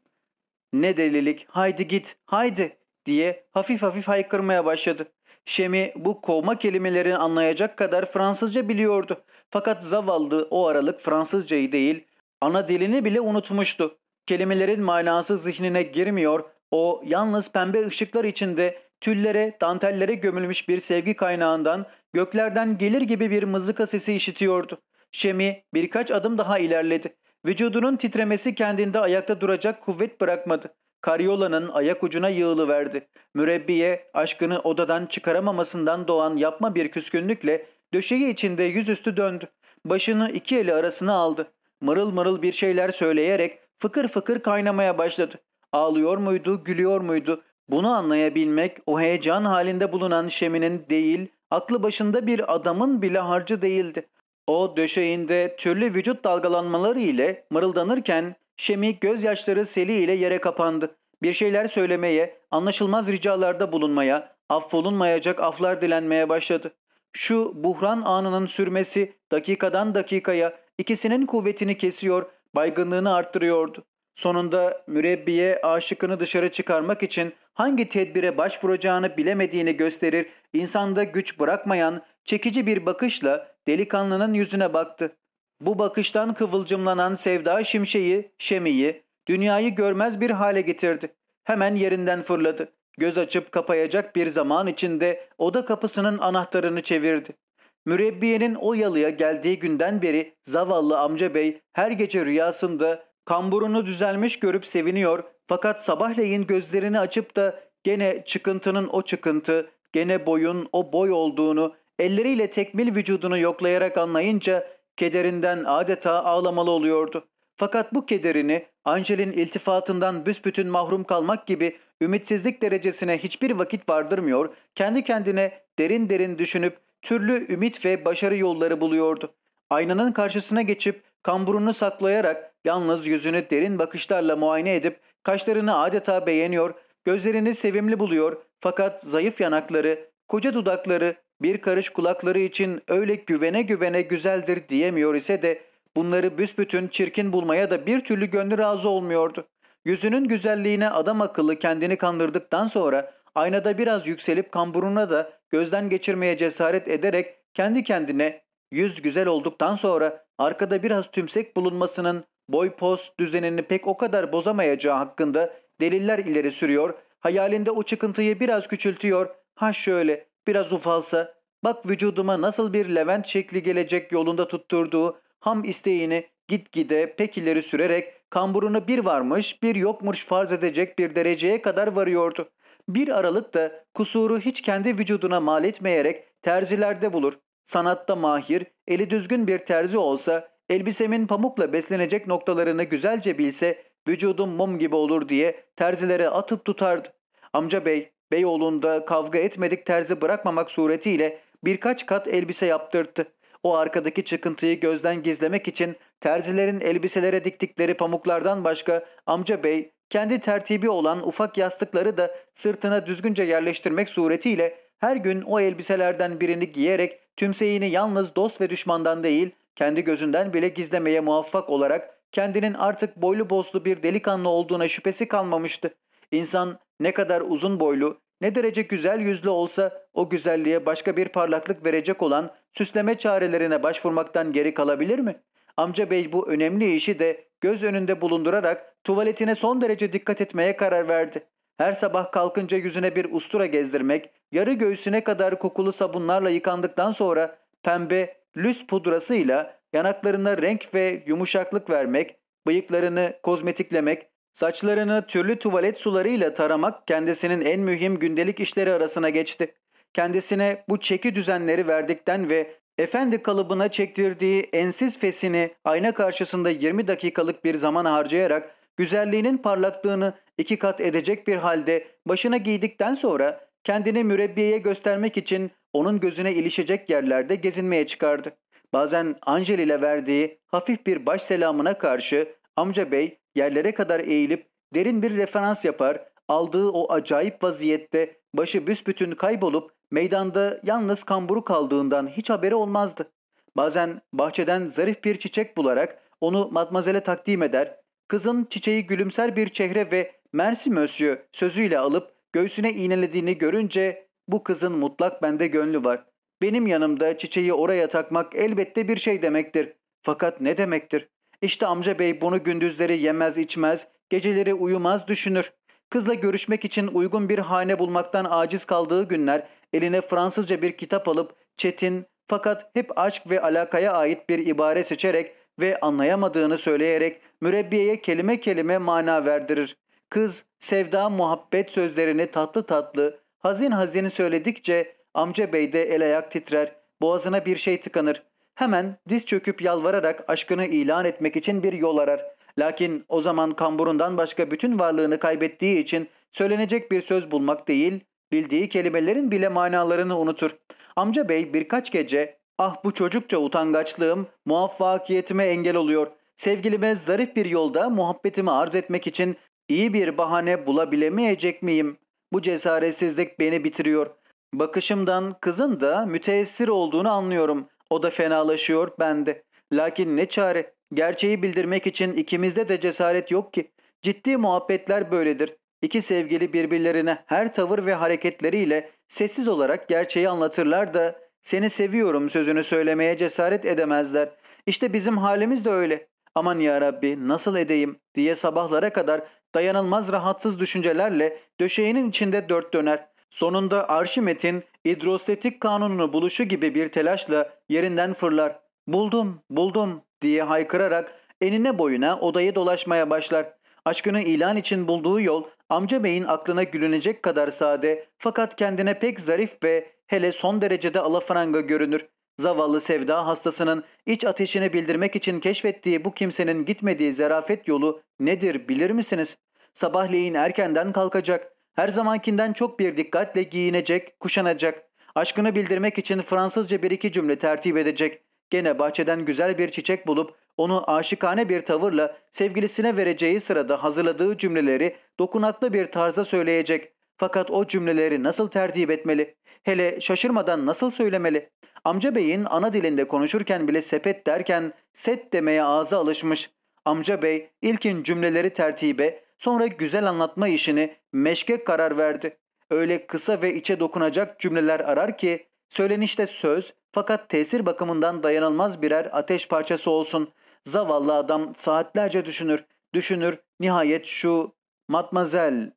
Speaker 1: ''Ne delilik haydi git haydi'' diye hafif hafif haykırmaya başladı. Şemi bu kovma kelimelerini anlayacak kadar Fransızca biliyordu. Fakat zavallı o aralık Fransızcayı değil, ana dilini bile unutmuştu. Kelimelerin manası zihnine girmiyor, o yalnız pembe ışıklar içinde tüllere, dantellere gömülmüş bir sevgi kaynağından göklerden gelir gibi bir mızıka sesi işitiyordu. Şemi birkaç adım daha ilerledi. Vücudunun titremesi kendinde ayakta duracak kuvvet bırakmadı. Karyolanın ayak ucuna yığılıverdi. Mürebbiye aşkını odadan çıkaramamasından doğan yapma bir küskünlükle döşeği içinde yüzüstü döndü. Başını iki eli arasına aldı. Mırıl mırıl bir şeyler söyleyerek fıkır fıkır kaynamaya başladı. Ağlıyor muydu, gülüyor muydu? Bunu anlayabilmek o heyecan halinde bulunan Şemi'nin değil, aklı başında bir adamın bile harcı değildi. O döşeğinde türlü vücut dalgalanmaları ile mırıldanırken Şemi gözyaşları seli ile yere kapandı. Bir şeyler söylemeye, anlaşılmaz ricalarda bulunmaya, affolunmayacak aflar dilenmeye başladı. Şu buhran anının sürmesi dakikadan dakikaya ikisinin kuvvetini kesiyor, baygınlığını arttırıyordu. Sonunda mürebbiye aşıkını dışarı çıkarmak için hangi tedbire başvuracağını bilemediğini gösterir, insanda güç bırakmayan çekici bir bakışla delikanlının yüzüne baktı. Bu bakıştan kıvılcımlanan sevda şimşeği, şemiyi, dünyayı görmez bir hale getirdi. Hemen yerinden fırladı. Göz açıp kapayacak bir zaman içinde oda kapısının anahtarını çevirdi. Mürebbiyenin o yalıya geldiği günden beri zavallı amca bey her gece rüyasında Kamburunu düzelmiş görüp seviniyor fakat sabahleyin gözlerini açıp da gene çıkıntının o çıkıntı, gene boyun o boy olduğunu elleriyle tekmil vücudunu yoklayarak anlayınca kederinden adeta ağlamalı oluyordu. Fakat bu kederini Angel'in iltifatından büsbütün mahrum kalmak gibi ümitsizlik derecesine hiçbir vakit vardırmıyor, kendi kendine derin derin düşünüp türlü ümit ve başarı yolları buluyordu. Aynanın karşısına geçip kamburunu saklayarak yalnız yüzünü derin bakışlarla muayene edip kaşlarını adeta beğeniyor, gözlerini sevimli buluyor fakat zayıf yanakları, koca dudakları, bir karış kulakları için öyle güvene güvene güzeldir diyemiyor ise de bunları büsbütün çirkin bulmaya da bir türlü gönlü razı olmuyordu. Yüzünün güzelliğine adam akıllı kendini kandırdıktan sonra aynada biraz yükselip kamburuna da gözden geçirmeye cesaret ederek kendi kendine yüz güzel olduktan sonra arkada biraz tümsek bulunmasının boy poz düzenini pek o kadar bozamayacağı hakkında deliller ileri sürüyor, hayalinde o çıkıntıyı biraz küçültüyor, ha şöyle biraz ufalsa, bak vücuduma nasıl bir Levent şekli gelecek yolunda tutturduğu ham isteğini gitgide pek ileri sürerek kamburunu bir varmış bir yokmuş farz edecek bir dereceye kadar varıyordu. Bir aralık da kusuru hiç kendi vücuduna mal etmeyerek terzilerde bulur. Sanatta mahir, eli düzgün bir terzi olsa, elbisemin pamukla beslenecek noktalarını güzelce bilse, vücudum mum gibi olur diye terzilere atıp tutardı. Amca bey, Beyoğlu'nda kavga etmedik terzi bırakmamak suretiyle birkaç kat elbise yaptırttı. O arkadaki çıkıntıyı gözden gizlemek için terzilerin elbiselere diktikleri pamuklardan başka amca bey kendi tertibi olan ufak yastıkları da sırtına düzgünce yerleştirmek suretiyle her gün o elbiselerden birini giyerek tümseyini yalnız dost ve düşmandan değil kendi gözünden bile gizlemeye muvaffak olarak kendinin artık boylu bozlu bir delikanlı olduğuna şüphesi kalmamıştı. İnsan ne kadar uzun boylu, ne derece güzel yüzlü olsa o güzelliğe başka bir parlaklık verecek olan süsleme çarelerine başvurmaktan geri kalabilir mi? Amca bey bu önemli işi de göz önünde bulundurarak tuvaletine son derece dikkat etmeye karar verdi. Her sabah kalkınca yüzüne bir ustura gezdirmek, yarı göğsüne kadar kokulu sabunlarla yıkandıktan sonra pembe lüs pudrasıyla yanaklarına renk ve yumuşaklık vermek, bıyıklarını kozmetiklemek, saçlarını türlü tuvalet sularıyla taramak kendisinin en mühim gündelik işleri arasına geçti. Kendisine bu çeki düzenleri verdikten ve efendi kalıbına çektirdiği ensiz fesini ayna karşısında 20 dakikalık bir zaman harcayarak güzelliğinin parlaklığını iki kat edecek bir halde başına giydikten sonra kendini mürebbiyeye göstermek için onun gözüne ilişecek yerlerde gezinmeye çıkardı. Bazen Angel ile verdiği hafif bir baş selamına karşı amca bey yerlere kadar eğilip derin bir referans yapar, aldığı o acayip vaziyette başı büsbütün kaybolup meydanda yalnız kamburu kaldığından hiç haberi olmazdı. Bazen bahçeden zarif bir çiçek bularak onu matmazele takdim eder, kızın çiçeği gülümser bir çehre ve mersi mösyö sözüyle alıp göğsüne iğnelediğini görünce bu kızın mutlak bende gönlü var. Benim yanımda çiçeği oraya takmak elbette bir şey demektir. Fakat ne demektir? İşte amca bey bunu gündüzleri yemez içmez, geceleri uyumaz düşünür. Kızla görüşmek için uygun bir hane bulmaktan aciz kaldığı günler eline Fransızca bir kitap alıp çetin fakat hep aşk ve alakaya ait bir ibare seçerek ve anlayamadığını söyleyerek mürebbiyeye kelime kelime mana verdirir. Kız sevda muhabbet sözlerini tatlı tatlı, hazin hazin söyledikçe amca bey de el ayak titrer, boğazına bir şey tıkanır. Hemen diz çöküp yalvararak aşkını ilan etmek için bir yol arar. Lakin o zaman kamburundan başka bütün varlığını kaybettiği için söylenecek bir söz bulmak değil, bildiği kelimelerin bile manalarını unutur. Amca bey birkaç gece ah bu çocukça utangaçlığım muvaffakiyetime engel oluyor. Sevgilime zarif bir yolda muhabbetimi arz etmek için iyi bir bahane bulabilemeyecek miyim? Bu cesaretsizlik beni bitiriyor. Bakışımdan kızın da müteessir olduğunu anlıyorum. O da fenalaşıyor ben de. Lakin ne çare? Gerçeği bildirmek için ikimizde de cesaret yok ki. Ciddi muhabbetler böyledir. İki sevgili birbirlerine her tavır ve hareketleriyle sessiz olarak gerçeği anlatırlar da seni seviyorum sözünü söylemeye cesaret edemezler. İşte bizim halimiz de öyle. Aman ya Rabbi nasıl edeyim diye sabahlara kadar dayanılmaz rahatsız düşüncelerle döşeğinin içinde dört döner. Sonunda Arşimet'in hidrostatik kanununu buluşu gibi bir telaşla yerinden fırlar. Buldum, buldum diye haykırarak enine boyuna odayı dolaşmaya başlar. Aşkını ilan için bulduğu yol amca beyin aklına gülünecek kadar sade fakat kendine pek zarif ve hele son derecede alafranga görünür. Zavallı sevda hastasının iç ateşini bildirmek için keşfettiği bu kimsenin gitmediği zerafet yolu nedir bilir misiniz? Sabahleyin erkenden kalkacak. Her zamankinden çok bir dikkatle giyinecek, kuşanacak. Aşkını bildirmek için Fransızca bir iki cümle tertip edecek. Gene bahçeden güzel bir çiçek bulup onu aşıkane bir tavırla sevgilisine vereceği sırada hazırladığı cümleleri dokunaklı bir tarzda söyleyecek. Fakat o cümleleri nasıl tertip etmeli? Hele şaşırmadan nasıl söylemeli? Amca beyin ana dilinde konuşurken bile sepet derken set demeye ağza alışmış. Amca bey ilkin cümleleri tertibe sonra güzel anlatma işini meşke karar verdi. Öyle kısa ve içe dokunacak cümleler arar ki söylenişte söz fakat tesir bakımından dayanılmaz birer ateş parçası olsun. Zavallı adam saatlerce düşünür, düşünür. Nihayet şu matmazel,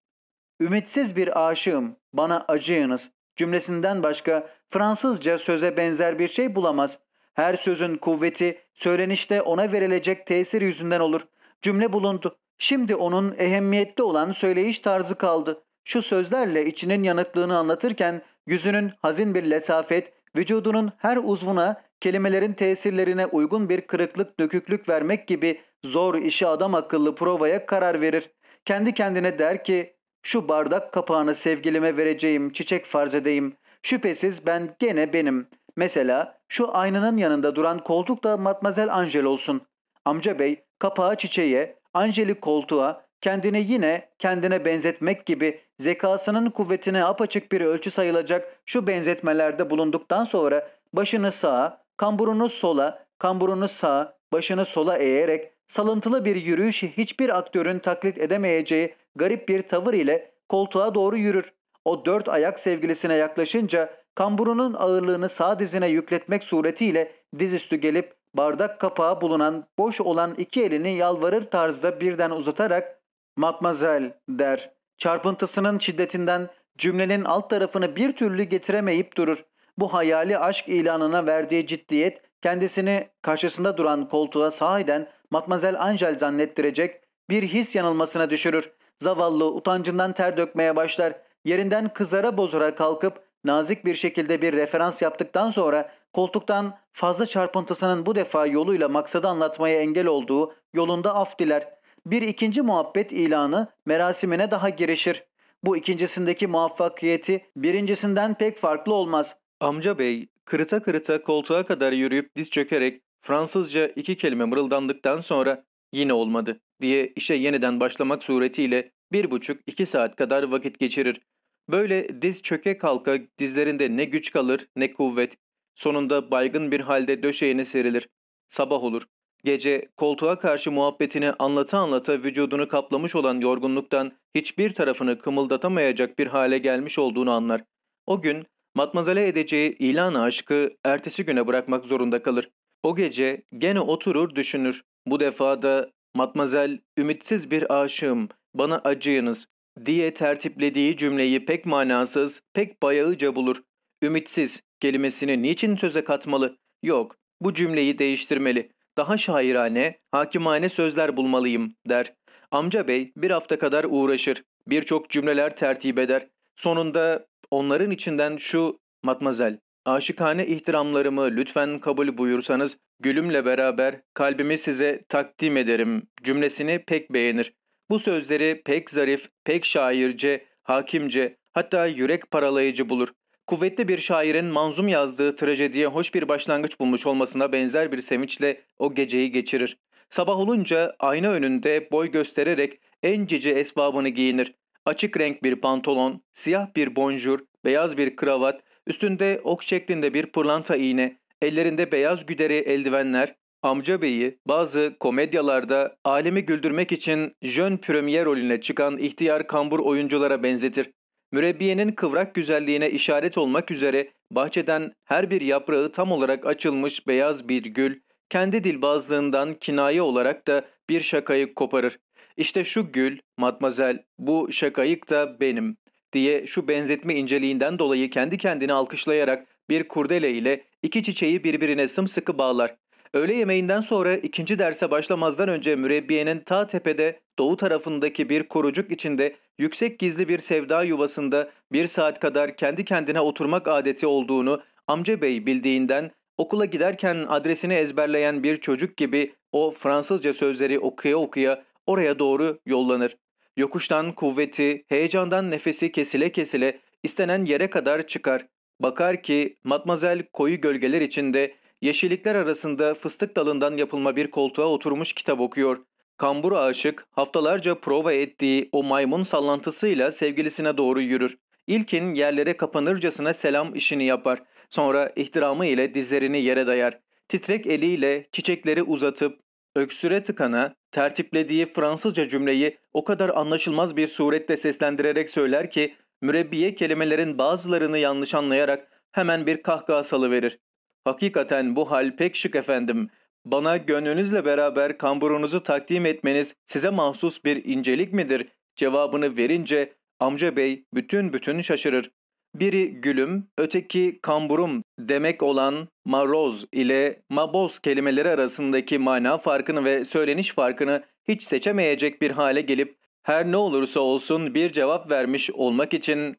Speaker 1: ümitsiz bir aşığım, bana acıyınız cümlesinden başka Fransızca söze benzer bir şey bulamaz. Her sözün kuvveti söylenişte ona verilecek tesir yüzünden olur. Cümle bulundu. Şimdi onun ehemmiyetli olan söyleyiş tarzı kaldı. Şu sözlerle içinin yanıklığını anlatırken yüzünün hazin bir letafet, vücudunun her uzvuna kelimelerin tesirlerine uygun bir kırıklık döküklük vermek gibi zor işi adam akıllı provaya karar verir. Kendi kendine der ki şu bardak kapağını sevgilime vereceğim çiçek farz edeyim. Şüphesiz ben gene benim. Mesela şu aynanın yanında duran koltuk da Matmazel Angel olsun. Amca bey kapağı çiçeğe, Angel'i koltuğa, kendini yine kendine benzetmek gibi zekasının kuvvetine apaçık bir ölçü sayılacak şu benzetmelerde bulunduktan sonra başını sağa, kamburunu sola, kamburunu sağa, başını sola eğerek salıntılı bir yürüyüşü hiçbir aktörün taklit edemeyeceği garip bir tavır ile koltuğa doğru yürür. O dört ayak sevgilisine yaklaşınca kamburunun ağırlığını sağ dizine yükletmek suretiyle dizüstü gelip bardak kapağı bulunan boş olan iki elini yalvarır tarzda birden uzatarak ''Matmazel'' der. Çarpıntısının şiddetinden cümlenin alt tarafını bir türlü getiremeyip durur. Bu hayali aşk ilanına verdiği ciddiyet kendisini karşısında duran koltuğa sahiden Matmazel Angel zannettirecek bir his yanılmasına düşürür. Zavallı utancından ter dökmeye başlar. Yerinden kızara bozara kalkıp nazik bir şekilde bir referans yaptıktan sonra koltuktan fazla çarpıntısının bu defa yoluyla maksadı anlatmaya engel olduğu yolunda af diler. Bir ikinci muhabbet ilanı merasimine daha girişir. Bu ikincisindeki muvaffakiyeti birincisinden pek farklı olmaz.
Speaker 3: Amca bey kırıta kırıta koltuğa kadar yürüyüp diz çökerek Fransızca iki kelime mırıldandıktan sonra yine olmadı diye işe yeniden başlamak suretiyle bir buçuk iki saat kadar vakit geçirir. Böyle diz çöke kalka dizlerinde ne güç kalır ne kuvvet. Sonunda baygın bir halde döşeğine serilir. Sabah olur. Gece koltuğa karşı muhabbetini anlata anlata vücudunu kaplamış olan yorgunluktan hiçbir tarafını kımıldatamayacak bir hale gelmiş olduğunu anlar. O gün matmazale edeceği ilan aşkı ertesi güne bırakmak zorunda kalır. O gece gene oturur düşünür. Bu defa da Matmazel, ümitsiz bir aşığım, bana acıyınız diye tertiplediği cümleyi pek manasız, pek bayağıca bulur. Ümitsiz kelimesini niçin söze katmalı? Yok, bu cümleyi değiştirmeli. Daha şairane, hakimane sözler bulmalıyım der. Amca bey bir hafta kadar uğraşır. Birçok cümleler tertip eder. Sonunda onların içinden şu matmazel, aşıkane ihtiramlarımı lütfen kabul buyursanız Gülümle beraber kalbimi size takdim ederim cümlesini pek beğenir. Bu sözleri pek zarif, pek şairce, hakimce, hatta yürek paralayıcı bulur. Kuvvetli bir şairin manzum yazdığı trajediye hoş bir başlangıç bulmuş olmasına benzer bir sevinçle o geceyi geçirir. Sabah olunca ayna önünde boy göstererek en cici esbabını giyinir. Açık renk bir pantolon, siyah bir bonjur, beyaz bir kravat, üstünde ok şeklinde bir pırlanta iğne, Ellerinde beyaz güderi eldivenler, amca beyi bazı komedyalarda alemi güldürmek için jön premier rolüne çıkan ihtiyar kambur oyunculara benzetir. Mürebbiyenin kıvrak güzelliğine işaret olmak üzere bahçeden her bir yaprağı tam olarak açılmış beyaz bir gül, kendi dilbazlığından kinaye olarak da bir şakayık koparır. İşte şu gül, matmazel, bu şakayık da benim diye şu benzetme inceliğinden dolayı kendi kendini alkışlayarak bir kurdele ile iki çiçeği birbirine sımsıkı bağlar. Öğle yemeğinden sonra ikinci derse başlamazdan önce mürebbiyenin ta tepede doğu tarafındaki bir korucuk içinde yüksek gizli bir sevda yuvasında bir saat kadar kendi kendine oturmak adeti olduğunu amca bey bildiğinden okula giderken adresini ezberleyen bir çocuk gibi o Fransızca sözleri okuya okuya oraya doğru yollanır. Yokuştan kuvveti, heyecandan nefesi kesile kesile istenen yere kadar çıkar. Bakar ki matmazel koyu gölgeler içinde yeşillikler arasında fıstık dalından yapılma bir koltuğa oturmuş kitap okuyor. Kambur aşık haftalarca prova ettiği o maymun sallantısıyla sevgilisine doğru yürür. İlkin yerlere kapanırcasına selam işini yapar. Sonra ihtiramı ile dizlerini yere dayar. Titrek eliyle çiçekleri uzatıp öksüre tıkana tertiplediği Fransızca cümleyi o kadar anlaşılmaz bir surette seslendirerek söyler ki mürebbiye kelimelerin bazılarını yanlış anlayarak hemen bir kahkaha salıverir. Hakikaten bu hal pek şık efendim. Bana gönlünüzle beraber kamburunuzu takdim etmeniz size mahsus bir incelik midir? Cevabını verince amca bey bütün bütün şaşırır. Biri gülüm, öteki kamburum demek olan maroz ile maboz kelimeleri arasındaki mana farkını ve söyleniş farkını hiç seçemeyecek bir hale gelip her ne olursa olsun bir cevap vermiş olmak için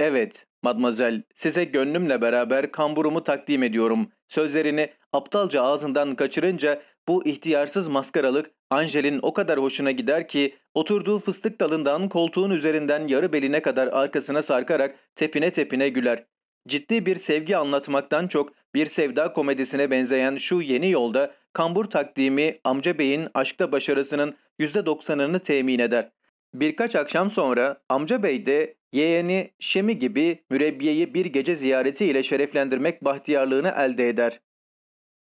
Speaker 3: evet Madmazel, size gönlümle beraber kamburumu takdim ediyorum. Sözlerini aptalca ağzından kaçırınca bu ihtiyarsız maskaralık Angel'in o kadar hoşuna gider ki oturduğu fıstık dalından koltuğun üzerinden yarı beline kadar arkasına sarkarak tepine tepine güler. Ciddi bir sevgi anlatmaktan çok bir sevda komedisine benzeyen şu yeni yolda kambur takdimi amca beyin aşkta başarısının %90'ını temin eder. Birkaç akşam sonra amca bey de yeğeni Şemi gibi mürebbiyeyi bir gece ziyareti ile şereflendirmek bahtiyarlığını elde eder.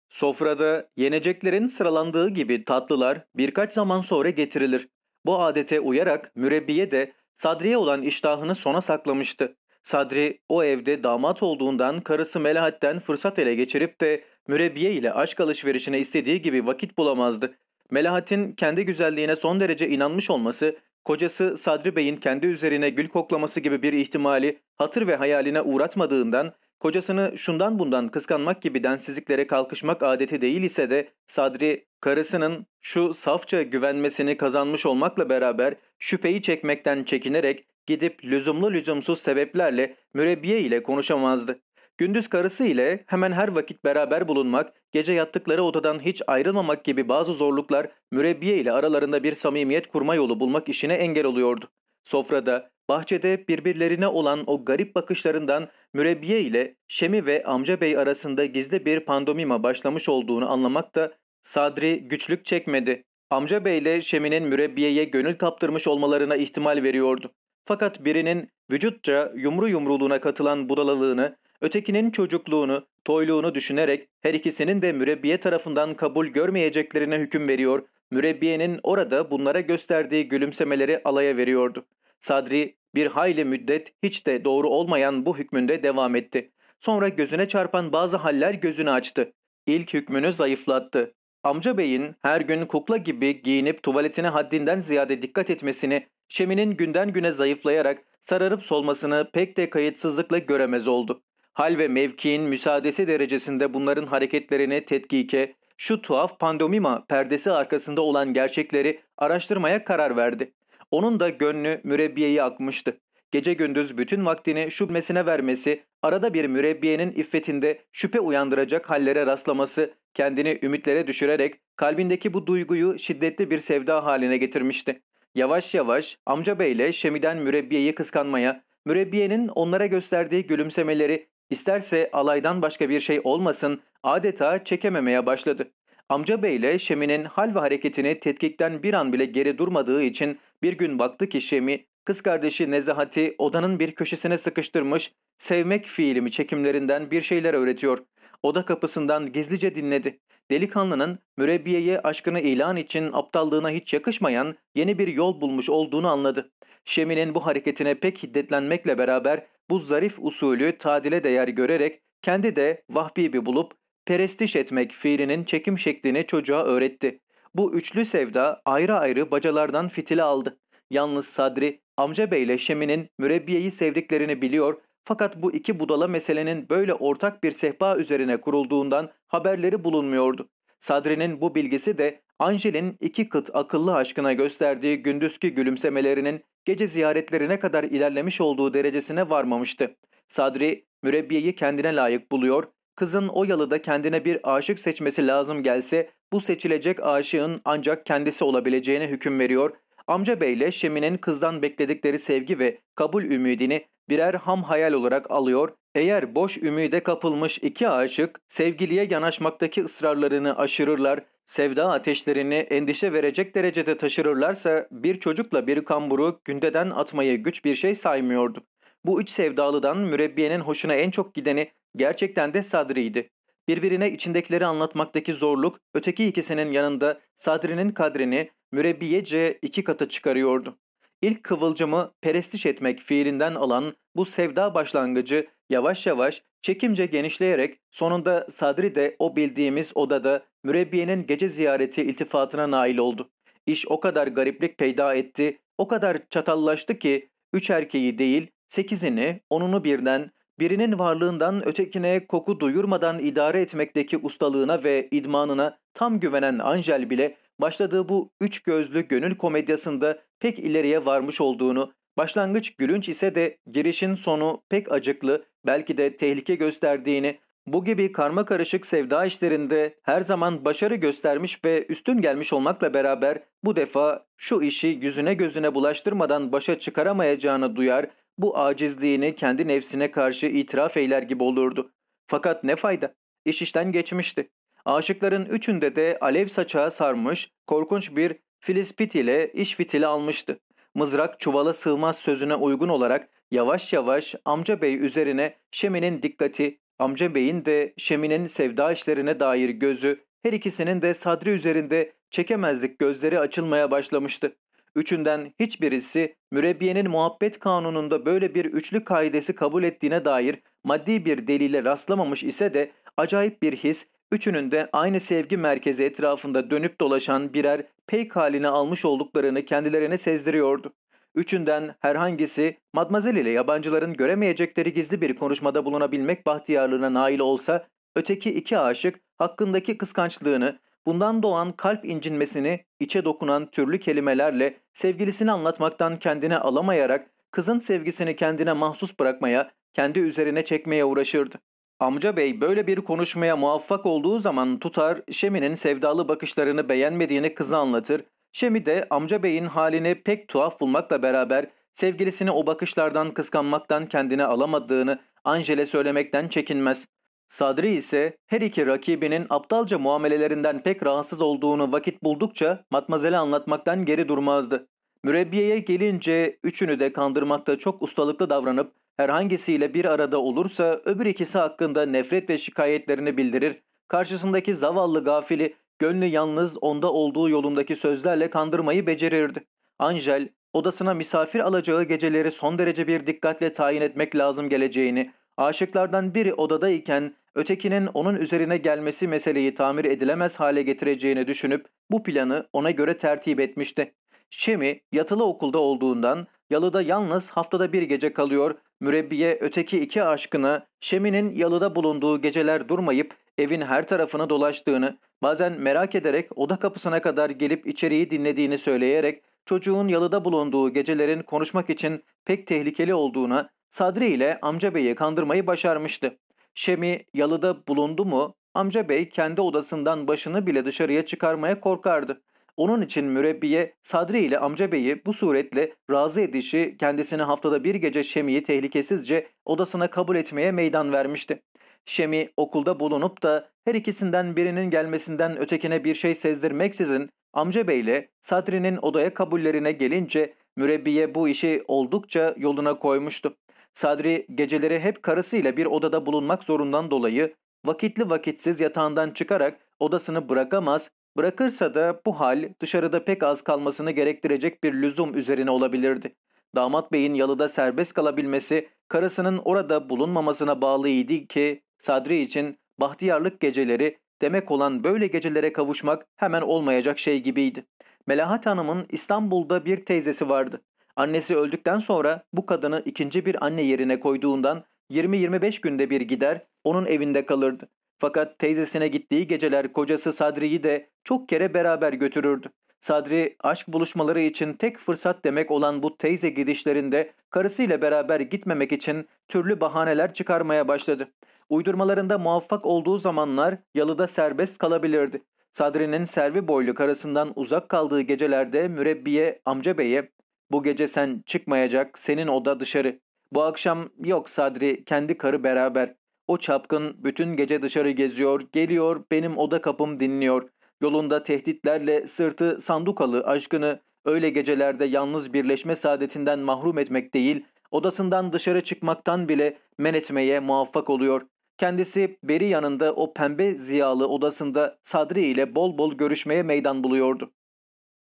Speaker 3: Sofrada yeneceklerin sıralandığı gibi tatlılar birkaç zaman sonra getirilir. Bu adete uyarak mürebbiye de Sadri'ye olan iştahını sona saklamıştı. Sadri o evde damat olduğundan karısı Melahat'ten fırsat ele geçirip de mürebbiye ile aşk alışverişine istediği gibi vakit bulamazdı. Melahat'in kendi güzelliğine son derece inanmış olması Kocası Sadri Bey'in kendi üzerine gül koklaması gibi bir ihtimali hatır ve hayaline uğratmadığından, kocasını şundan bundan kıskanmak gibi densizliklere kalkışmak adeti değil ise de Sadri, karısının şu safça güvenmesini kazanmış olmakla beraber şüpheyi çekmekten çekinerek gidip lüzumlu lüzumsuz sebeplerle mürebbiye ile konuşamazdı. Gündüz karısı ile hemen her vakit beraber bulunmak, gece yattıkları odadan hiç ayrılmamak gibi bazı zorluklar mürebbiye ile aralarında bir samimiyet kurma yolu bulmak işine engel oluyordu. Sofrada, bahçede birbirlerine olan o garip bakışlarından mürebbiye ile Şemi ve amca bey arasında gizli bir pandomima başlamış olduğunu anlamak da Sadri güçlük çekmedi. Amca bey ile Şemi'nin mürebbiyeye gönül kaptırmış olmalarına ihtimal veriyordu. Fakat birinin vücutça yumru yumruluğuna katılan budalalığını, Ötekinin çocukluğunu, toyluğunu düşünerek her ikisinin de mürebbiye tarafından kabul görmeyeceklerine hüküm veriyor, mürebbiyenin orada bunlara gösterdiği gülümsemeleri alaya veriyordu. Sadri bir hayli müddet hiç de doğru olmayan bu hükmünde devam etti. Sonra gözüne çarpan bazı haller gözünü açtı. İlk hükmünü zayıflattı. Amca beyin her gün kukla gibi giyinip tuvaletine haddinden ziyade dikkat etmesini, Şemi'nin günden güne zayıflayarak sararıp solmasını pek de kayıtsızlıkla göremez oldu. Hal ve mevkiin müsaadesi derecesinde bunların hareketlerini tetkike, şu tuhaf pandomima perdesi arkasında olan gerçekleri araştırmaya karar verdi. Onun da gönlü mürebbiyeyi akmıştı. Gece gündüz bütün vaktini şüphesine vermesi, arada bir mürebbiyenin iffetinde şüphe uyandıracak hallere rastlaması, kendini ümitlere düşürerek kalbindeki bu duyguyu şiddetli bir sevda haline getirmişti. Yavaş yavaş amca beyle Şemi'den mürebbiyeyi kıskanmaya, mürebbiyenin onlara gösterdiği gülümsemeleri İsterse alaydan başka bir şey olmasın adeta çekememeye başladı. Amca Bey ile Şemi'nin hal ve hareketini tetkikten bir an bile geri durmadığı için bir gün baktı ki Şemi, kız kardeşi Nezahat'i odanın bir köşesine sıkıştırmış, sevmek fiilimi çekimlerinden bir şeyler öğretiyor. Oda kapısından gizlice dinledi. Delikanlının mürebbiyeye aşkını ilan için aptallığına hiç yakışmayan yeni bir yol bulmuş olduğunu anladı. Şemi'nin bu hareketine pek hiddetlenmekle beraber bu zarif usulü tadile değer görerek kendi de vahbibi bulup perestiş etmek fiilinin çekim şeklini çocuğa öğretti. Bu üçlü sevda ayrı ayrı bacalardan fitili aldı. Yalnız Sadri, amca beyle Şemi'nin mürebbiyeyi sevdiklerini biliyor fakat bu iki budala meselenin böyle ortak bir sehpa üzerine kurulduğundan haberleri bulunmuyordu. Sadri'nin bu bilgisi de Angel'in iki kıt akıllı aşkına gösterdiği gündüzki gülümsemelerinin gece ziyaretlerine kadar ilerlemiş olduğu derecesine varmamıştı. Sadri, mürebbiyeyi kendine layık buluyor, kızın o yalıda kendine bir aşık seçmesi lazım gelse bu seçilecek aşığın ancak kendisi olabileceğine hüküm veriyor, amca beyle Şemi'nin kızdan bekledikleri sevgi ve kabul ümidini birer ham hayal olarak alıyor, eğer boş ümide kapılmış iki aşık sevgiliye yanaşmaktaki ısrarlarını aşırırlar, sevda ateşlerini endişe verecek derecede taşırırlarsa bir çocukla bir kamburu gündeden atmayı güç bir şey saymıyordu. Bu üç sevdalıdan mürebbiyenin hoşuna en çok gideni gerçekten de Sadri'ydi. Birbirine içindekileri anlatmaktaki zorluk öteki ikisinin yanında Sadri'nin kadrini mürebbiyece iki katı çıkarıyordu. İlk kıvılcımı perestiş etmek fiilinden alan bu sevda başlangıcı yavaş yavaş çekimce genişleyerek sonunda Sadri de o bildiğimiz odada mürebbiyenin gece ziyareti iltifatına nail oldu. İş o kadar gariplik peyda etti, o kadar çatallaştı ki üç erkeği değil sekizini, onunu birden, birinin varlığından ötekine koku duyurmadan idare etmekteki ustalığına ve idmanına tam güvenen Angel bile başladığı bu üç gözlü gönül komedyasında pek ileriye varmış olduğunu, başlangıç gülünç ise de girişin sonu pek acıklı, belki de tehlike gösterdiğini, bu gibi karma karışık sevda işlerinde her zaman başarı göstermiş ve üstün gelmiş olmakla beraber bu defa şu işi yüzüne gözüne bulaştırmadan başa çıkaramayacağını duyar, bu acizliğini kendi nefsine karşı itiraf eyler gibi olurdu. Fakat ne fayda? İş işten geçmişti. Aşıkların üçünde de alev saçağı sarmış, korkunç bir filispit ile iş fitili almıştı. Mızrak çuvala sığmaz sözüne uygun olarak yavaş yavaş amca bey üzerine Şemi'nin dikkati, amca beyin de Şemi'nin sevda işlerine dair gözü, her ikisinin de sadri üzerinde çekemezlik gözleri açılmaya başlamıştı. Üçünden hiçbirisi mürebbiyenin muhabbet kanununda böyle bir üçlü kaidesi kabul ettiğine dair maddi bir delile rastlamamış ise de acayip bir his, üçünün de aynı sevgi merkezi etrafında dönüp dolaşan birer peyk haline almış olduklarını kendilerine sezdiriyordu. Üçünden herhangisi Madmazel ile yabancıların göremeyecekleri gizli bir konuşmada bulunabilmek bahtiyarlığına nail olsa, öteki iki aşık hakkındaki kıskançlığını, bundan doğan kalp incinmesini içe dokunan türlü kelimelerle sevgilisini anlatmaktan kendine alamayarak kızın sevgisini kendine mahsus bırakmaya, kendi üzerine çekmeye uğraşırdı. Amca bey böyle bir konuşmaya muvaffak olduğu zaman tutar Şemi'nin sevdalı bakışlarını beğenmediğini kıza anlatır. Şemi de amca beyin halini pek tuhaf bulmakla beraber sevgilisini o bakışlardan kıskanmaktan kendine alamadığını Angel'e söylemekten çekinmez. Sadri ise her iki rakibinin aptalca muamelelerinden pek rahatsız olduğunu vakit buldukça matmazele anlatmaktan geri durmazdı. Mürebbiyeye gelince üçünü de kandırmakta çok ustalıklı davranıp herhangisiyle bir arada olursa öbür ikisi hakkında nefret ve şikayetlerini bildirir, karşısındaki zavallı gafili gönlü yalnız onda olduğu yolundaki sözlerle kandırmayı becerirdi. Angel, odasına misafir alacağı geceleri son derece bir dikkatle tayin etmek lazım geleceğini, aşıklardan biri odadayken ötekinin onun üzerine gelmesi meseleyi tamir edilemez hale getireceğini düşünüp bu planı ona göre tertip etmişti. Şemi yatılı okulda olduğundan yalıda yalnız haftada bir gece kalıyor, mürebbiye öteki iki aşkına Şemi'nin yalıda bulunduğu geceler durmayıp evin her tarafını dolaştığını, bazen merak ederek oda kapısına kadar gelip içeriği dinlediğini söyleyerek çocuğun yalıda bulunduğu gecelerin konuşmak için pek tehlikeli olduğuna Sadri ile amca beyi kandırmayı başarmıştı. Şemi yalıda bulundu mu amca bey kendi odasından başını bile dışarıya çıkarmaya korkardı. Onun için mürebbiye Sadri ile amca beyi bu suretle razı edişi kendisine haftada bir gece Şemi'yi tehlikesizce odasına kabul etmeye meydan vermişti. Şemi okulda bulunup da her ikisinden birinin gelmesinden ötekine bir şey sezdirmeksizin amca beyle Sadri'nin odaya kabullerine gelince mürebbiye bu işi oldukça yoluna koymuştu. Sadri geceleri hep karısıyla bir odada bulunmak zorundan dolayı vakitli vakitsiz yatağından çıkarak odasını bırakamaz, bırakırsa da bu hal dışarıda pek az kalmasını gerektirecek bir lüzum üzerine olabilirdi. Damat beyin yalıda serbest kalabilmesi karısının orada bulunmamasına bağlıydı ki Sadri için bahtiyarlık geceleri demek olan böyle gecelere kavuşmak hemen olmayacak şey gibiydi. Melahat Hanım'ın İstanbul'da bir teyzesi vardı. Annesi öldükten sonra bu kadını ikinci bir anne yerine koyduğundan 20-25 günde bir gider onun evinde kalırdı. Fakat teyzesine gittiği geceler kocası Sadri'yi de çok kere beraber götürürdü. Sadri aşk buluşmaları için tek fırsat demek olan bu teyze gidişlerinde karısıyla beraber gitmemek için türlü bahaneler çıkarmaya başladı. Uydurmalarında muvaffak olduğu zamanlar yalıda serbest kalabilirdi. Sadri'nin servi boylu karısından uzak kaldığı gecelerde mürebbiye amca beye ''Bu gece sen çıkmayacak, senin oda dışarı. Bu akşam yok Sadri, kendi karı beraber. O çapkın bütün gece dışarı geziyor, geliyor, benim oda kapım dinliyor. Yolunda tehditlerle sırtı sandukalı aşkını öyle gecelerde yalnız birleşme saadetinden mahrum etmek değil, odasından dışarı çıkmaktan bile men etmeye muvaffak oluyor. Kendisi beri yanında o pembe ziyalı odasında Sadri ile bol bol görüşmeye meydan buluyordu.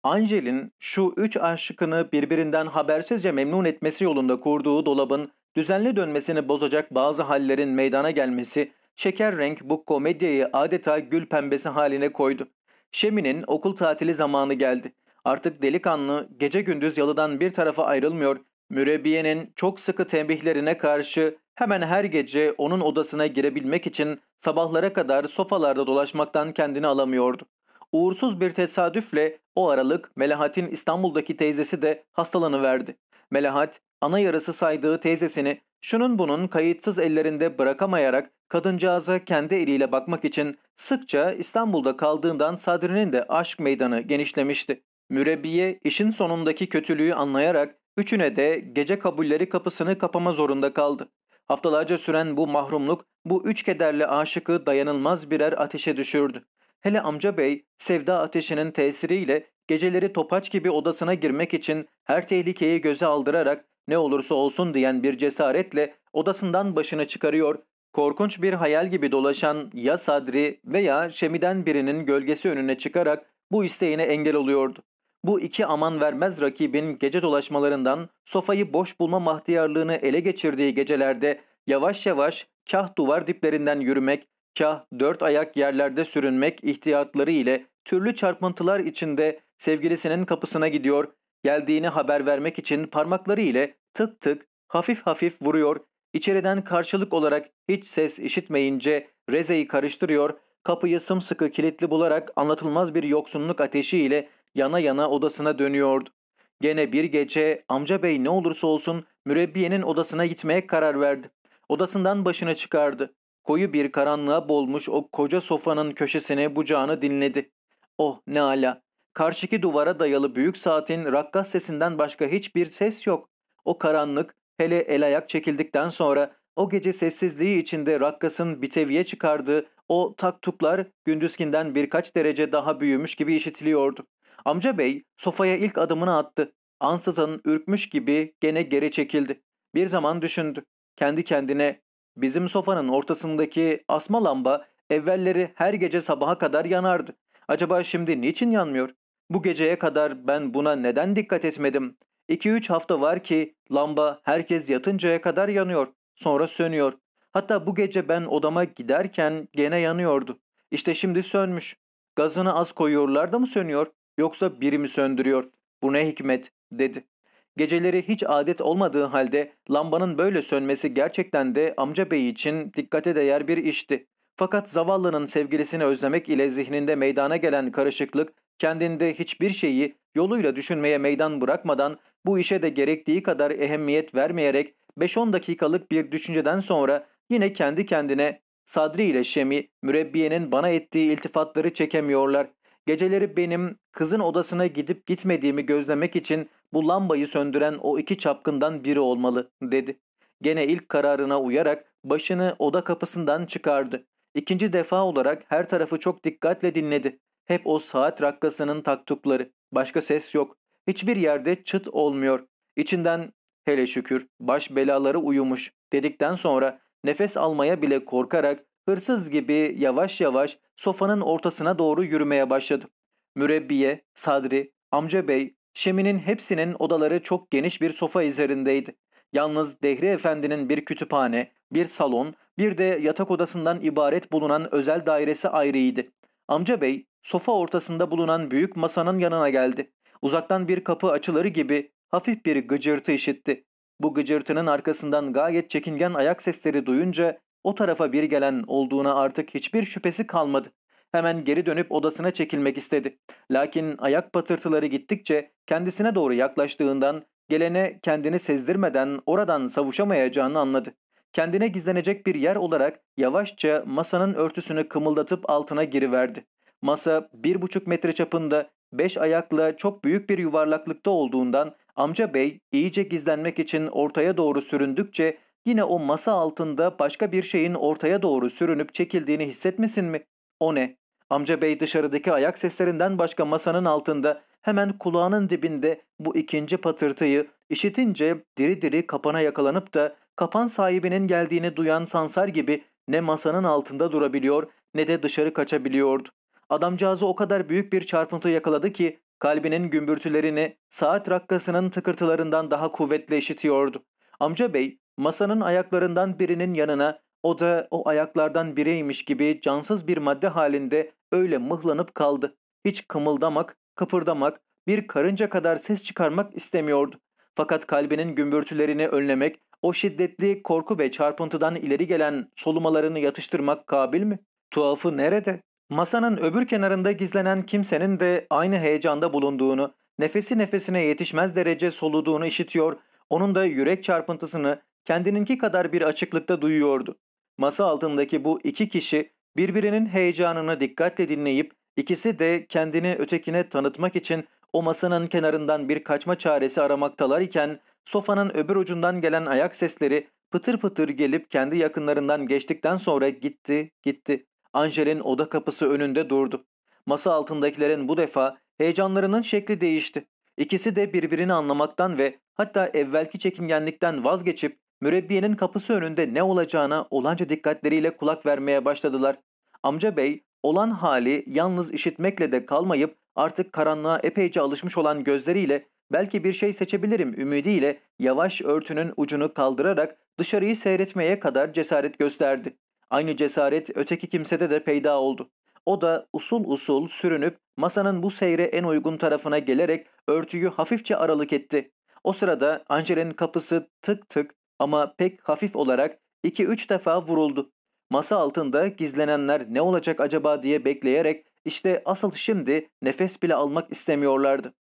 Speaker 3: Angel'in şu üç aşıkını birbirinden habersizce memnun etmesi yolunda kurduğu dolabın düzenli dönmesini bozacak bazı hallerin meydana gelmesi, şeker renk bu komedyayı adeta gül pembesi haline koydu. Şemi'nin okul tatili zamanı geldi. Artık delikanlı gece gündüz yalıdan bir tarafa ayrılmıyor, mürebbiyenin çok sıkı tembihlerine karşı hemen her gece onun odasına girebilmek için sabahlara kadar sofalarda dolaşmaktan kendini alamıyordu. Uğursuz bir tesadüfle o aralık Melahat'in İstanbul'daki teyzesi de hastalanıverdi. Melahat, ana yarısı saydığı teyzesini şunun bunun kayıtsız ellerinde bırakamayarak kadıncağıza kendi eliyle bakmak için sıkça İstanbul'da kaldığından Sadri'nin de aşk meydanı genişlemişti. Mürebbiye işin sonundaki kötülüğü anlayarak üçüne de gece kabulleri kapısını kapama zorunda kaldı. Haftalarca süren bu mahrumluk bu üç kederli aşıkı dayanılmaz birer ateşe düşürdü. Hele amca bey sevda ateşinin tesiriyle geceleri topaç gibi odasına girmek için her tehlikeyi göze aldırarak ne olursa olsun diyen bir cesaretle odasından başını çıkarıyor, korkunç bir hayal gibi dolaşan ya Sadri veya Şemi'den birinin gölgesi önüne çıkarak bu isteğine engel oluyordu. Bu iki aman vermez rakibin gece dolaşmalarından sofayı boş bulma mahtiyarlığını ele geçirdiği gecelerde yavaş yavaş kah duvar diplerinden yürümek, kah dört ayak yerlerde sürünmek ihtiyatları ile türlü çarpıntılar içinde sevgilisinin kapısına gidiyor, geldiğini haber vermek için parmakları ile tık tık hafif hafif vuruyor, içeriden karşılık olarak hiç ses işitmeyince rezeyi karıştırıyor, kapıyı sımsıkı kilitli bularak anlatılmaz bir yoksunluk ateşiyle yana yana odasına dönüyordu. Gene bir gece amca bey ne olursa olsun mürebbiyenin odasına gitmeye karar verdi. Odasından başını çıkardı. Koyu bir karanlığa bolmuş o koca sofanın köşesine bucağını dinledi. Oh ne ala. Karşıki duvara dayalı büyük saatin rakkas sesinden başka hiçbir ses yok. O karanlık hele el ayak çekildikten sonra o gece sessizliği içinde rakkasın biteviye çıkardığı o taktuklar gündüzkinden birkaç derece daha büyümüş gibi işitiliyordu. Amca bey sofaya ilk adımını attı. Ansızın ürkmüş gibi gene geri çekildi. Bir zaman düşündü. Kendi kendine bizim sofanın ortasındaki asma lamba evvelleri her gece sabaha kadar yanardı. Acaba şimdi niçin yanmıyor? Bu geceye kadar ben buna neden dikkat etmedim? 2-3 hafta var ki lamba herkes yatıncaya kadar yanıyor. Sonra sönüyor. Hatta bu gece ben odama giderken gene yanıyordu. İşte şimdi sönmüş. Gazını az koyuyorlar da mı sönüyor? Yoksa biri mi söndürüyor? Bu ne hikmet dedi. Geceleri hiç adet olmadığı halde lambanın böyle sönmesi gerçekten de amca bey için dikkate değer bir işti. Fakat zavallının sevgilisini özlemek ile zihninde meydana gelen karışıklık kendinde hiçbir şeyi yoluyla düşünmeye meydan bırakmadan bu işe de gerektiği kadar ehemmiyet vermeyerek 5-10 dakikalık bir düşünceden sonra yine kendi kendine Sadri ile Şemi mürebbiyenin bana ettiği iltifatları çekemiyorlar. Geceleri benim kızın odasına gidip gitmediğimi gözlemek için bu lambayı söndüren o iki çapkından biri olmalı dedi. Gene ilk kararına uyarak başını oda kapısından çıkardı. İkinci defa olarak her tarafı çok dikkatle dinledi. Hep o saat rakkasının taktukları. Başka ses yok. Hiçbir yerde çıt olmuyor. İçinden hele şükür baş belaları uyumuş dedikten sonra nefes almaya bile korkarak hırsız gibi yavaş yavaş sofanın ortasına doğru yürümeye başladı. Mürebbiye, Sadri, Amca Bey, Şemi'nin hepsinin odaları çok geniş bir sofa üzerindeydi. Yalnız Dehri Efendi'nin bir kütüphane, bir salon, bir de yatak odasından ibaret bulunan özel dairesi ayrıydı. Amca Bey, sofa ortasında bulunan büyük masanın yanına geldi. Uzaktan bir kapı açılır gibi hafif bir gıcırtı işitti. Bu gıcırtının arkasından gayet çekingen ayak sesleri duyunca o tarafa bir gelen olduğuna artık hiçbir şüphesi kalmadı. Hemen geri dönüp odasına çekilmek istedi. Lakin ayak patırtıları gittikçe kendisine doğru yaklaştığından gelene kendini sezdirmeden oradan savuşamayacağını anladı. Kendine gizlenecek bir yer olarak yavaşça masanın örtüsünü kımıldatıp altına giriverdi. Masa bir buçuk metre çapında beş ayakla çok büyük bir yuvarlaklıkta olduğundan amca bey iyice gizlenmek için ortaya doğru süründükçe yine o masa altında başka bir şeyin ortaya doğru sürünüp çekildiğini hissetmesin mi? O ne? Amca bey dışarıdaki ayak seslerinden başka masanın altında hemen kulağının dibinde bu ikinci patırtıyı işitince diri diri kapana yakalanıp da kapan sahibinin geldiğini duyan sansar gibi ne masanın altında durabiliyor ne de dışarı kaçabiliyordu. Adamcağızı o kadar büyük bir çarpıntı yakaladı ki kalbinin gümbürtülerini saat rakkasının tıkırtılarından daha kuvvetli işitiyordu. Amca bey masanın ayaklarından birinin yanına o da o ayaklardan biriymiş gibi cansız bir madde halinde öyle mıhlanıp kaldı. Hiç kımıldamak, kıpırdamak, bir karınca kadar ses çıkarmak istemiyordu. Fakat kalbinin gümbürtülerini önlemek, o şiddetli korku ve çarpıntıdan ileri gelen solumalarını yatıştırmak kabil mi? Tuhafı nerede? Masanın öbür kenarında gizlenen kimsenin de aynı heyecanda bulunduğunu, nefesi nefesine yetişmez derece soluduğunu işitiyor, onun da yürek çarpıntısını kendininki kadar bir açıklıkta duyuyordu. Masa altındaki bu iki kişi birbirinin heyecanını dikkatle dinleyip ikisi de kendini ötekine tanıtmak için o masanın kenarından bir kaçma çaresi aramaktalar iken sofanın öbür ucundan gelen ayak sesleri pıtır pıtır gelip kendi yakınlarından geçtikten sonra gitti gitti. Angel'in oda kapısı önünde durdu. Masa altındakilerin bu defa heyecanlarının şekli değişti. İkisi de birbirini anlamaktan ve hatta evvelki çekingenlikten vazgeçip mürebbiyenin kapısı önünde ne olacağına olanca dikkatleriyle kulak vermeye başladılar. Amca bey olan hali yalnız işitmekle de kalmayıp artık karanlığa epeyce alışmış olan gözleriyle belki bir şey seçebilirim ümidiyle yavaş örtünün ucunu kaldırarak dışarıyı seyretmeye kadar cesaret gösterdi. Aynı cesaret öteki kimsede de peyda oldu. O da usul usul sürünüp masanın bu seyre en uygun tarafına gelerek örtüyü hafifçe aralık etti. O sırada Angel'in kapısı tık tık ama pek hafif olarak iki üç defa vuruldu. Masa altında gizlenenler ne olacak acaba diye bekleyerek işte asıl şimdi nefes bile almak istemiyorlardı.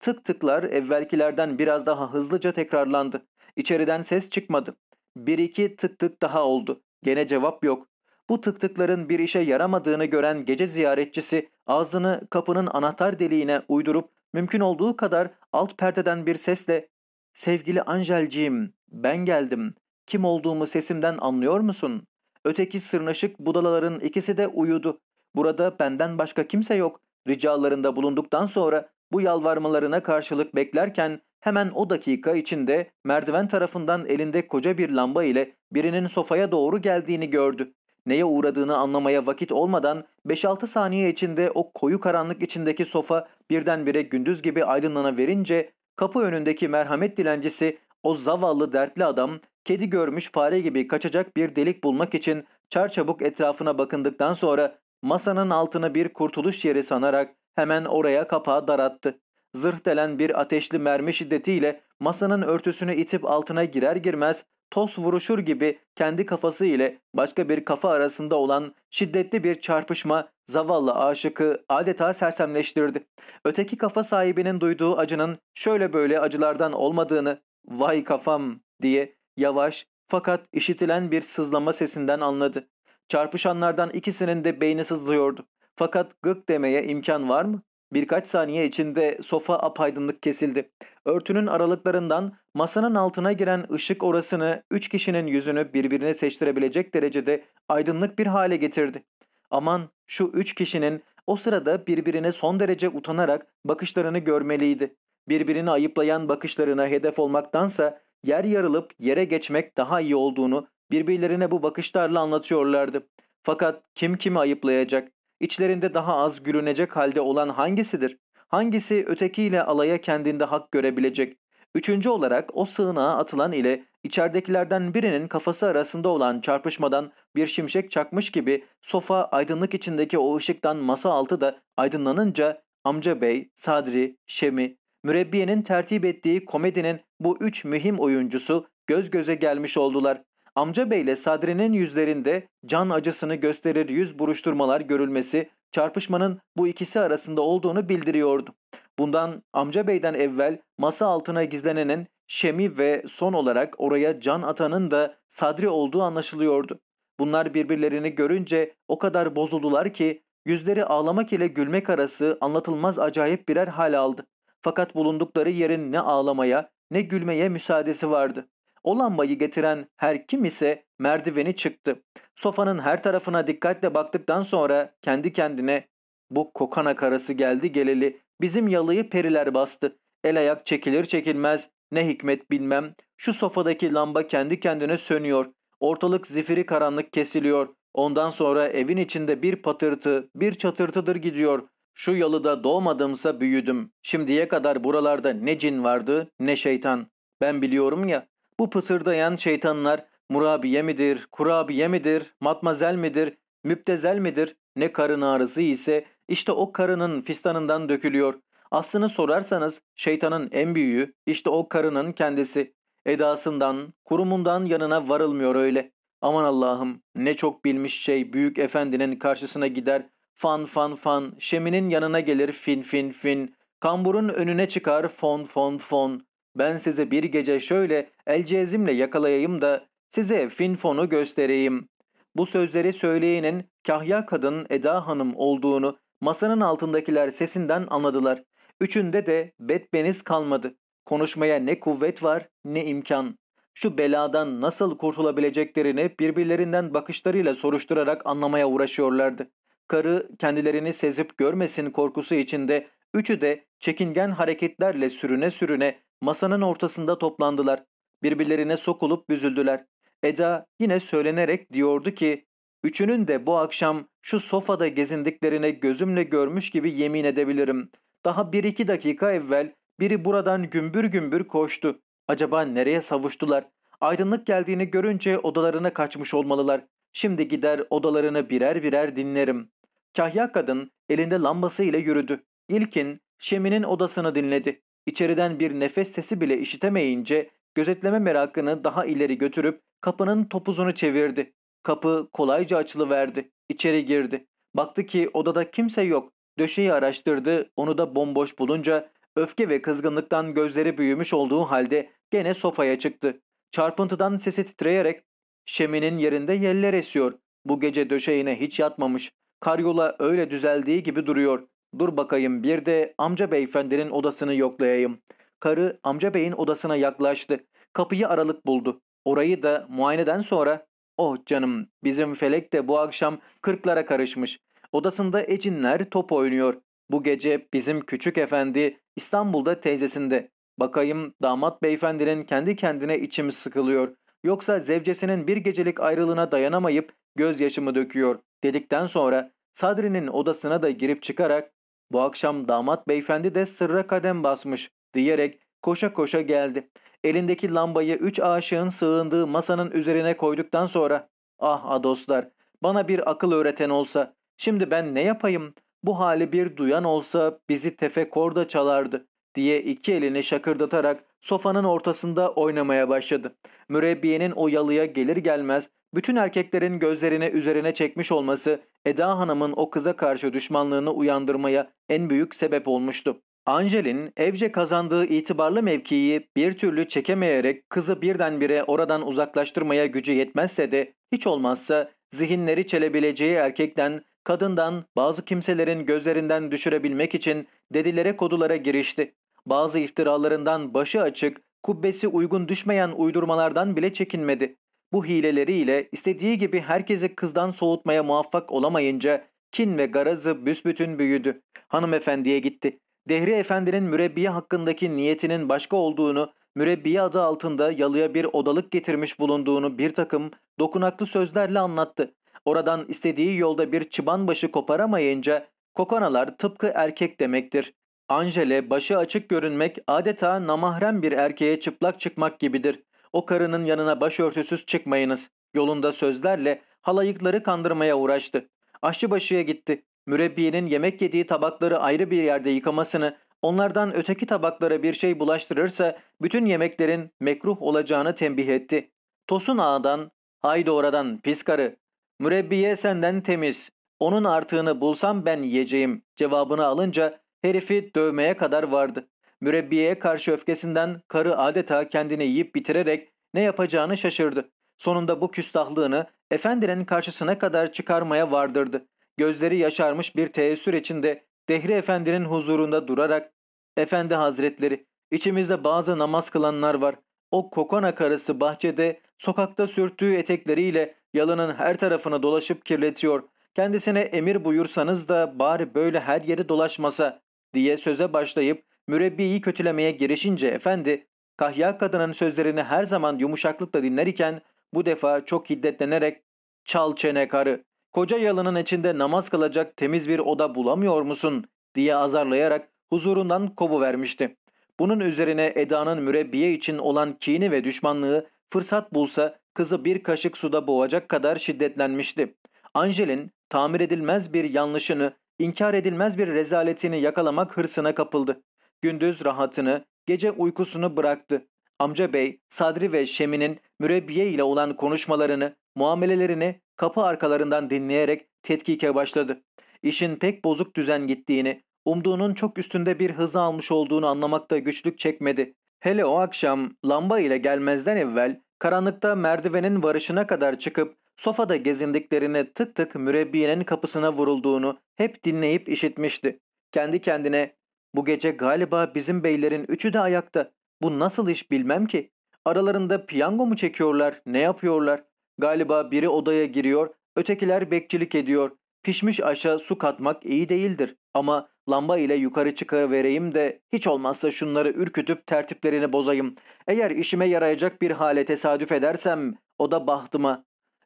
Speaker 3: Tık tıklar evvelkilerden biraz daha hızlıca tekrarlandı. İçeriden ses çıkmadı. Bir iki tık tık daha oldu. Gene cevap yok. Bu tık tıkların bir işe yaramadığını gören gece ziyaretçisi ağzını kapının anahtar deliğine uydurup mümkün olduğu kadar alt perdeden bir sesle ''Sevgili Angelciğim, ben geldim. Kim olduğumu sesimden anlıyor musun?'' Öteki sırnaşık budalaların ikisi de uyudu. Burada benden başka kimse yok. Ricalarında bulunduktan sonra bu yalvarmalarına karşılık beklerken hemen o dakika içinde merdiven tarafından elinde koca bir lamba ile birinin sofaya doğru geldiğini gördü. Neye uğradığını anlamaya vakit olmadan 5-6 saniye içinde o koyu karanlık içindeki sofa birdenbire gündüz gibi aydınlana verince kapı önündeki merhamet dilencisi o zavallı dertli adam kedi görmüş fare gibi kaçacak bir delik bulmak için çarçabuk etrafına bakındıktan sonra masanın altını bir kurtuluş yeri sanarak hemen oraya kapağı darattı. Zırh delen bir ateşli mermi şiddetiyle masanın örtüsünü itip altına girer girmez toz vuruşur gibi kendi kafası ile başka bir kafa arasında olan şiddetli bir çarpışma zavallı aşıkı adeta sersemleştirdi. Öteki kafa sahibinin duyduğu acının şöyle böyle acılardan olmadığını vay kafam diye yavaş fakat işitilen bir sızlama sesinden anladı. Çarpışanlardan ikisinin de beyni sızlıyordu. Fakat gık demeye imkan var mı? Birkaç saniye içinde sofa apaydınlık kesildi. Örtünün aralıklarından masanın altına giren ışık orasını üç kişinin yüzünü birbirine seçtirebilecek derecede aydınlık bir hale getirdi. Aman şu üç kişinin o sırada birbirine son derece utanarak bakışlarını görmeliydi. Birbirini ayıplayan bakışlarına hedef olmaktansa yer yarılıp yere geçmek daha iyi olduğunu birbirlerine bu bakışlarla anlatıyorlardı. Fakat kim kimi ayıplayacak? İçlerinde daha az gülünecek halde olan hangisidir? Hangisi ötekiyle alaya kendinde hak görebilecek? Üçüncü olarak o sığınağa atılan ile içeridekilerden birinin kafası arasında olan çarpışmadan bir şimşek çakmış gibi sofa aydınlık içindeki o ışıktan masa altı da aydınlanınca amca bey, Sadri, Şemi, mürebbiyenin tertip ettiği komedinin bu üç mühim oyuncusu göz göze gelmiş oldular. Amca Bey ile Sadri'nin yüzlerinde can acısını gösterir yüz buruşturmalar görülmesi çarpışmanın bu ikisi arasında olduğunu bildiriyordu. Bundan amca beyden evvel masa altına gizlenenin Şemi ve son olarak oraya can atanın da Sadri olduğu anlaşılıyordu. Bunlar birbirlerini görünce o kadar bozuldular ki yüzleri ağlamak ile gülmek arası anlatılmaz acayip birer hal aldı. Fakat bulundukları yerin ne ağlamaya ne gülmeye müsaadesi vardı. O lambayı getiren her kim ise merdiveni çıktı. Sofanın her tarafına dikkatle baktıktan sonra kendi kendine bu kokana karası geldi geleli bizim yalıyı periler bastı. El ayak çekilir çekilmez ne hikmet bilmem. Şu sofadaki lamba kendi kendine sönüyor. Ortalık zifiri karanlık kesiliyor. Ondan sonra evin içinde bir patırtı, bir çatırtıdır gidiyor. Şu yalıda doğmadımsa büyüdüm. Şimdiye kadar buralarda ne cin vardı ne şeytan. Ben biliyorum ya bu pıtırdayan şeytanlar murabiye midir, kurabiye midir, matmazel midir, müptezel midir, ne karın ağrısı ise işte o karının fistanından dökülüyor. Aslını sorarsanız şeytanın en büyüğü işte o karının kendisi. Edasından, kurumundan yanına varılmıyor öyle. Aman Allah'ım ne çok bilmiş şey büyük efendinin karşısına gider. Fan fan fan, şeminin yanına gelir fin fin fin. Kamburun önüne çıkar fon fon fon. Ben size bir gece şöyle el cezimle yakalayayım da size fin fonu göstereyim. Bu sözleri söyleyenin kahya kadın Eda Hanım olduğunu masanın altındakiler sesinden anladılar. Üçünde de betbeniz kalmadı. Konuşmaya ne kuvvet var ne imkan. Şu beladan nasıl kurtulabileceklerini birbirlerinden bakışlarıyla soruşturarak anlamaya uğraşıyorlardı. Karı kendilerini sezip görmesin korkusu içinde üçü de çekingen hareketlerle sürüne sürüne masanın ortasında toplandılar. Birbirlerine sokulup büzüldüler. Eda yine söylenerek diyordu ki Üçünün de bu akşam şu sofada gezindiklerine gözümle görmüş gibi yemin edebilirim. Daha bir iki dakika evvel biri buradan gümbür gümbür koştu. Acaba nereye savuştular? Aydınlık geldiğini görünce odalarına kaçmış olmalılar. Şimdi gider odalarını birer birer dinlerim. Kahya kadın elinde lambası ile yürüdü. İlkin Şemi'nin odasını dinledi. İçeriden bir nefes sesi bile işitemeyince gözetleme merakını daha ileri götürüp kapının topuzunu çevirdi. Kapı kolayca açılıverdi. İçeri girdi. Baktı ki odada kimse yok. Döşeyi araştırdı. Onu da bomboş bulunca öfke ve kızgınlıktan gözleri büyümüş olduğu halde gene sofaya çıktı. Çarpıntıdan sesi titreyerek Şemi'nin yerinde yeller esiyor. Bu gece döşeğine hiç yatmamış. Karyola öyle düzeldiği gibi duruyor. Dur bakayım bir de amca beyefendinin odasını yoklayayım. Karı amca beyin odasına yaklaştı. Kapıyı aralık buldu. Orayı da muayeneden sonra Oh canım bizim Felek de bu akşam kırklara karışmış. Odasında ecinler top oynuyor. Bu gece bizim küçük efendi İstanbul'da teyzesinde. Bakayım damat beyefendinin kendi kendine içimi sıkılıyor. Yoksa zevcesinin bir gecelik ayrılığına dayanamayıp gözyaşımı döküyor dedikten sonra Sadri'nin odasına da girip çıkarak bu akşam damat beyefendi de sırra kadem basmış diyerek koşa koşa geldi. Elindeki lambayı üç aşığın sığındığı masanın üzerine koyduktan sonra ''Ah dostlar, bana bir akıl öğreten olsa, şimdi ben ne yapayım? Bu hali bir duyan olsa bizi tefekkorda çalardı.'' diye iki elini şakırdatarak sofanın ortasında oynamaya başladı. Mürebbiyenin o yalıya gelir gelmez bütün erkeklerin gözlerini üzerine çekmiş olması Eda Hanım'ın o kıza karşı düşmanlığını uyandırmaya en büyük sebep olmuştu. Angel'in evce kazandığı itibarlı mevkiyi bir türlü çekemeyerek kızı birdenbire oradan uzaklaştırmaya gücü yetmezse de hiç olmazsa zihinleri çelebileceği erkekten, kadından bazı kimselerin gözlerinden düşürebilmek için dedilere kodulara girişti. Bazı iftiralarından başı açık, kubbesi uygun düşmeyen uydurmalardan bile çekinmedi. Bu hileleriyle istediği gibi herkesi kızdan soğutmaya muvaffak olamayınca kin ve garazı büsbütün büyüdü. Hanımefendiye gitti. Dehri Efendi'nin mürebbiye hakkındaki niyetinin başka olduğunu, mürebbiye adı altında yalıya bir odalık getirmiş bulunduğunu bir takım dokunaklı sözlerle anlattı. Oradan istediği yolda bir çıban başı koparamayınca kokanalar tıpkı erkek demektir. Angele başı açık görünmek adeta namahrem bir erkeğe çıplak çıkmak gibidir. O karının yanına başörtüsüz çıkmayınız. Yolunda sözlerle halayıkları kandırmaya uğraştı. Aşçıbaşıya gitti. Mürebbiyenin yemek yediği tabakları ayrı bir yerde yıkamasını, onlardan öteki tabaklara bir şey bulaştırırsa bütün yemeklerin mekruh olacağını tembih etti. Tosun Ağa'dan Haydi oradan pis karı. Mürebbiye senden temiz. Onun artığını bulsam ben yiyeceğim cevabını alınca herifi dövmeye kadar vardı. Mürebbiyeye karşı öfkesinden karı adeta kendini yiyip bitirerek ne yapacağını şaşırdı. Sonunda bu küstahlığını efendinin karşısına kadar çıkarmaya vardırdı. Gözleri yaşarmış bir teessür içinde Dehri Efendi'nin huzurunda durarak ''Efendi Hazretleri, içimizde bazı namaz kılanlar var. O kokona karısı bahçede, sokakta sürttüğü etekleriyle yalının her tarafını dolaşıp kirletiyor. Kendisine emir buyursanız da bari böyle her yeri dolaşmasa.'' diye söze başlayıp mürebbiyi kötülemeye girişince efendi, kahya kadının sözlerini her zaman yumuşaklıkla dinler iken bu defa çok hiddetlenerek ''Çal çene karı, koca yalının içinde namaz kılacak temiz bir oda bulamıyor musun?'' diye azarlayarak huzurundan kovu vermişti. Bunun üzerine Eda'nın mürebbiye için olan kini ve düşmanlığı fırsat bulsa kızı bir kaşık suda boğacak kadar şiddetlenmişti. Angel'in tamir edilmez bir yanlışını, inkar edilmez bir rezaletini yakalamak hırsına kapıldı. Gündüz rahatını, gece uykusunu bıraktı. Amca bey, Sadri ve Şemi'nin mürebbiye ile olan konuşmalarını, muamelelerini kapı arkalarından dinleyerek tetkike başladı. İşin pek bozuk düzen gittiğini, umduğunun çok üstünde bir hız almış olduğunu anlamakta güçlük çekmedi. Hele o akşam lamba ile gelmezden evvel karanlıkta merdivenin varışına kadar çıkıp sofada gezindiklerini tık tık mürebbiyenin kapısına vurulduğunu hep dinleyip işitmişti. Kendi kendine bu gece galiba bizim beylerin üçü de ayakta. Bu nasıl iş bilmem ki. Aralarında piyango mu çekiyorlar, ne yapıyorlar? Galiba biri odaya giriyor, ötekiler bekçilik ediyor. Pişmiş aşa su katmak iyi değildir. Ama lamba ile yukarı çıkarıvereyim de hiç olmazsa şunları ürkütüp tertiplerini bozayım. Eğer işime yarayacak bir hale tesadüf edersem o da bahtıma.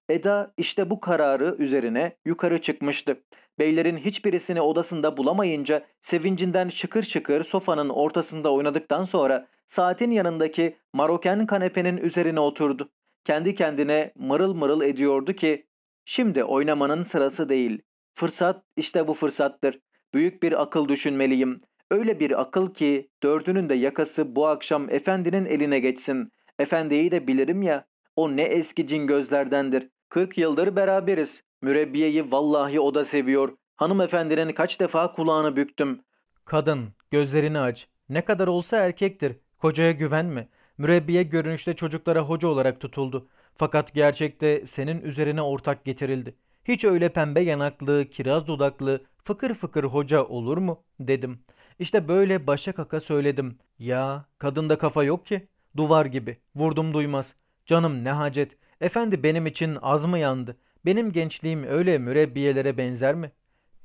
Speaker 3: Eda işte bu kararı üzerine yukarı çıkmıştı. Beylerin hiçbirisini odasında bulamayınca sevincinden şıkır şıkır sofanın ortasında oynadıktan sonra saatin yanındaki maroken kanepenin üzerine oturdu. Kendi kendine mırıl mırıl ediyordu ki şimdi oynamanın sırası değil. Fırsat işte bu fırsattır. Büyük bir akıl düşünmeliyim. Öyle bir akıl ki dördünün de yakası bu akşam efendinin eline geçsin. Efendiyi de bilirim ya. O ne eski cin gözlerdendir. Kırk yıldır beraberiz. Mürebbiyeyi vallahi o da seviyor. Hanımefendinin kaç defa kulağını büktüm. Kadın, gözlerini aç. Ne kadar olsa erkektir. Kocaya güvenme. Mürebbiye görünüşte çocuklara hoca olarak tutuldu. Fakat gerçekte senin üzerine ortak getirildi. Hiç öyle pembe yanaklı, kiraz dudaklı, fıkır fıkır hoca olur mu? dedim. İşte böyle başa kaka söyledim. Ya kadında kafa yok ki. Duvar gibi. Vurdum duymaz. Canım ne hacet. Efendi benim için az mı yandı? Benim gençliğim öyle mürebbiyelere benzer mi?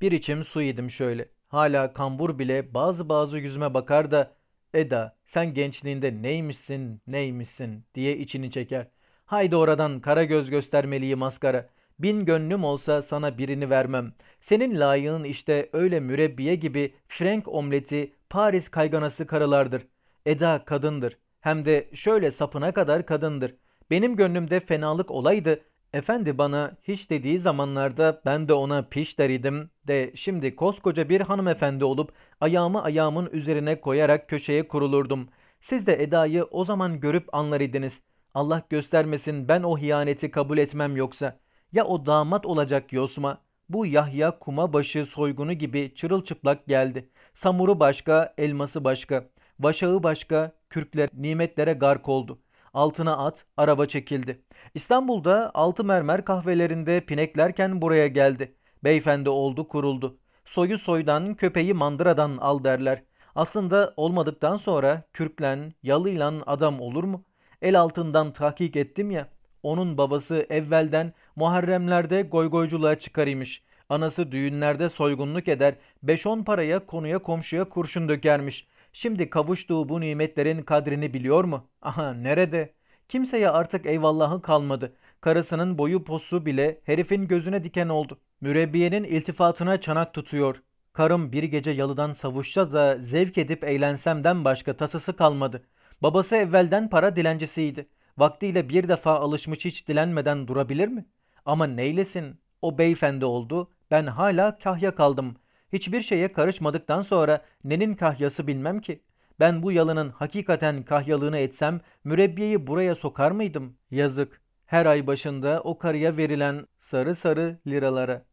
Speaker 3: Bir içim su yedim şöyle. Hala kambur bile bazı bazı yüzüme bakar da Eda sen gençliğinde neymişsin neymişsin diye içini çeker. Haydi oradan kara göz göstermeliyi maskara. Bin gönlüm olsa sana birini vermem. Senin layığın işte öyle mürebbiye gibi Frank omleti, Paris kayganası karılardır. Eda kadındır. Hem de şöyle sapına kadar kadındır. Benim gönlümde fenalık olaydı. Efendi bana hiç dediği zamanlarda ben de ona piş deriydim de şimdi koskoca bir hanımefendi olup ayağımı ayağımın üzerine koyarak köşeye kurulurdum. Siz de Eda'yı o zaman görüp anlar idiniz. Allah göstermesin ben o hiyaneti kabul etmem yoksa. Ya o damat olacak Yosma? Bu Yahya kuma başı soygunu gibi çırılçıplak geldi. Samuru başka, elması başka. Başağı başka, kürkler nimetlere gark oldu. Altına at, araba çekildi. İstanbul'da altı mermer kahvelerinde pineklerken buraya geldi. Beyefendi oldu kuruldu. Soyu soydan, köpeği mandıradan al derler. Aslında olmadıktan sonra kürklen, yalıylan adam olur mu? El altından tahkik ettim ya. Onun babası evvelden Muharremlerde goygoyculuğa çıkarıymış. Anası düğünlerde soygunluk eder, 5-10 paraya konuya komşuya kurşun dökermiş. Şimdi kavuştuğu bu nimetlerin kadrini biliyor mu? Aha nerede? Kimseye artık eyvallahı kalmadı. Karısının boyu posu bile herifin gözüne diken oldu. Mürebbiyenin iltifatına çanak tutuyor. Karım bir gece yalıdan savuşsa da zevk edip eğlensemden başka tasası kalmadı. Babası evvelden para dilencisiydi. Vaktiyle bir defa alışmış hiç dilenmeden durabilir mi? Ama neylesin? O beyefendi oldu. Ben hala kahya kaldım. Hiçbir şeye karışmadıktan sonra nenin kahyası bilmem ki. Ben bu yalının hakikaten kahyalığını etsem mürebbiyeyi buraya sokar mıydım? Yazık. Her ay başında o karıya verilen sarı sarı liralara.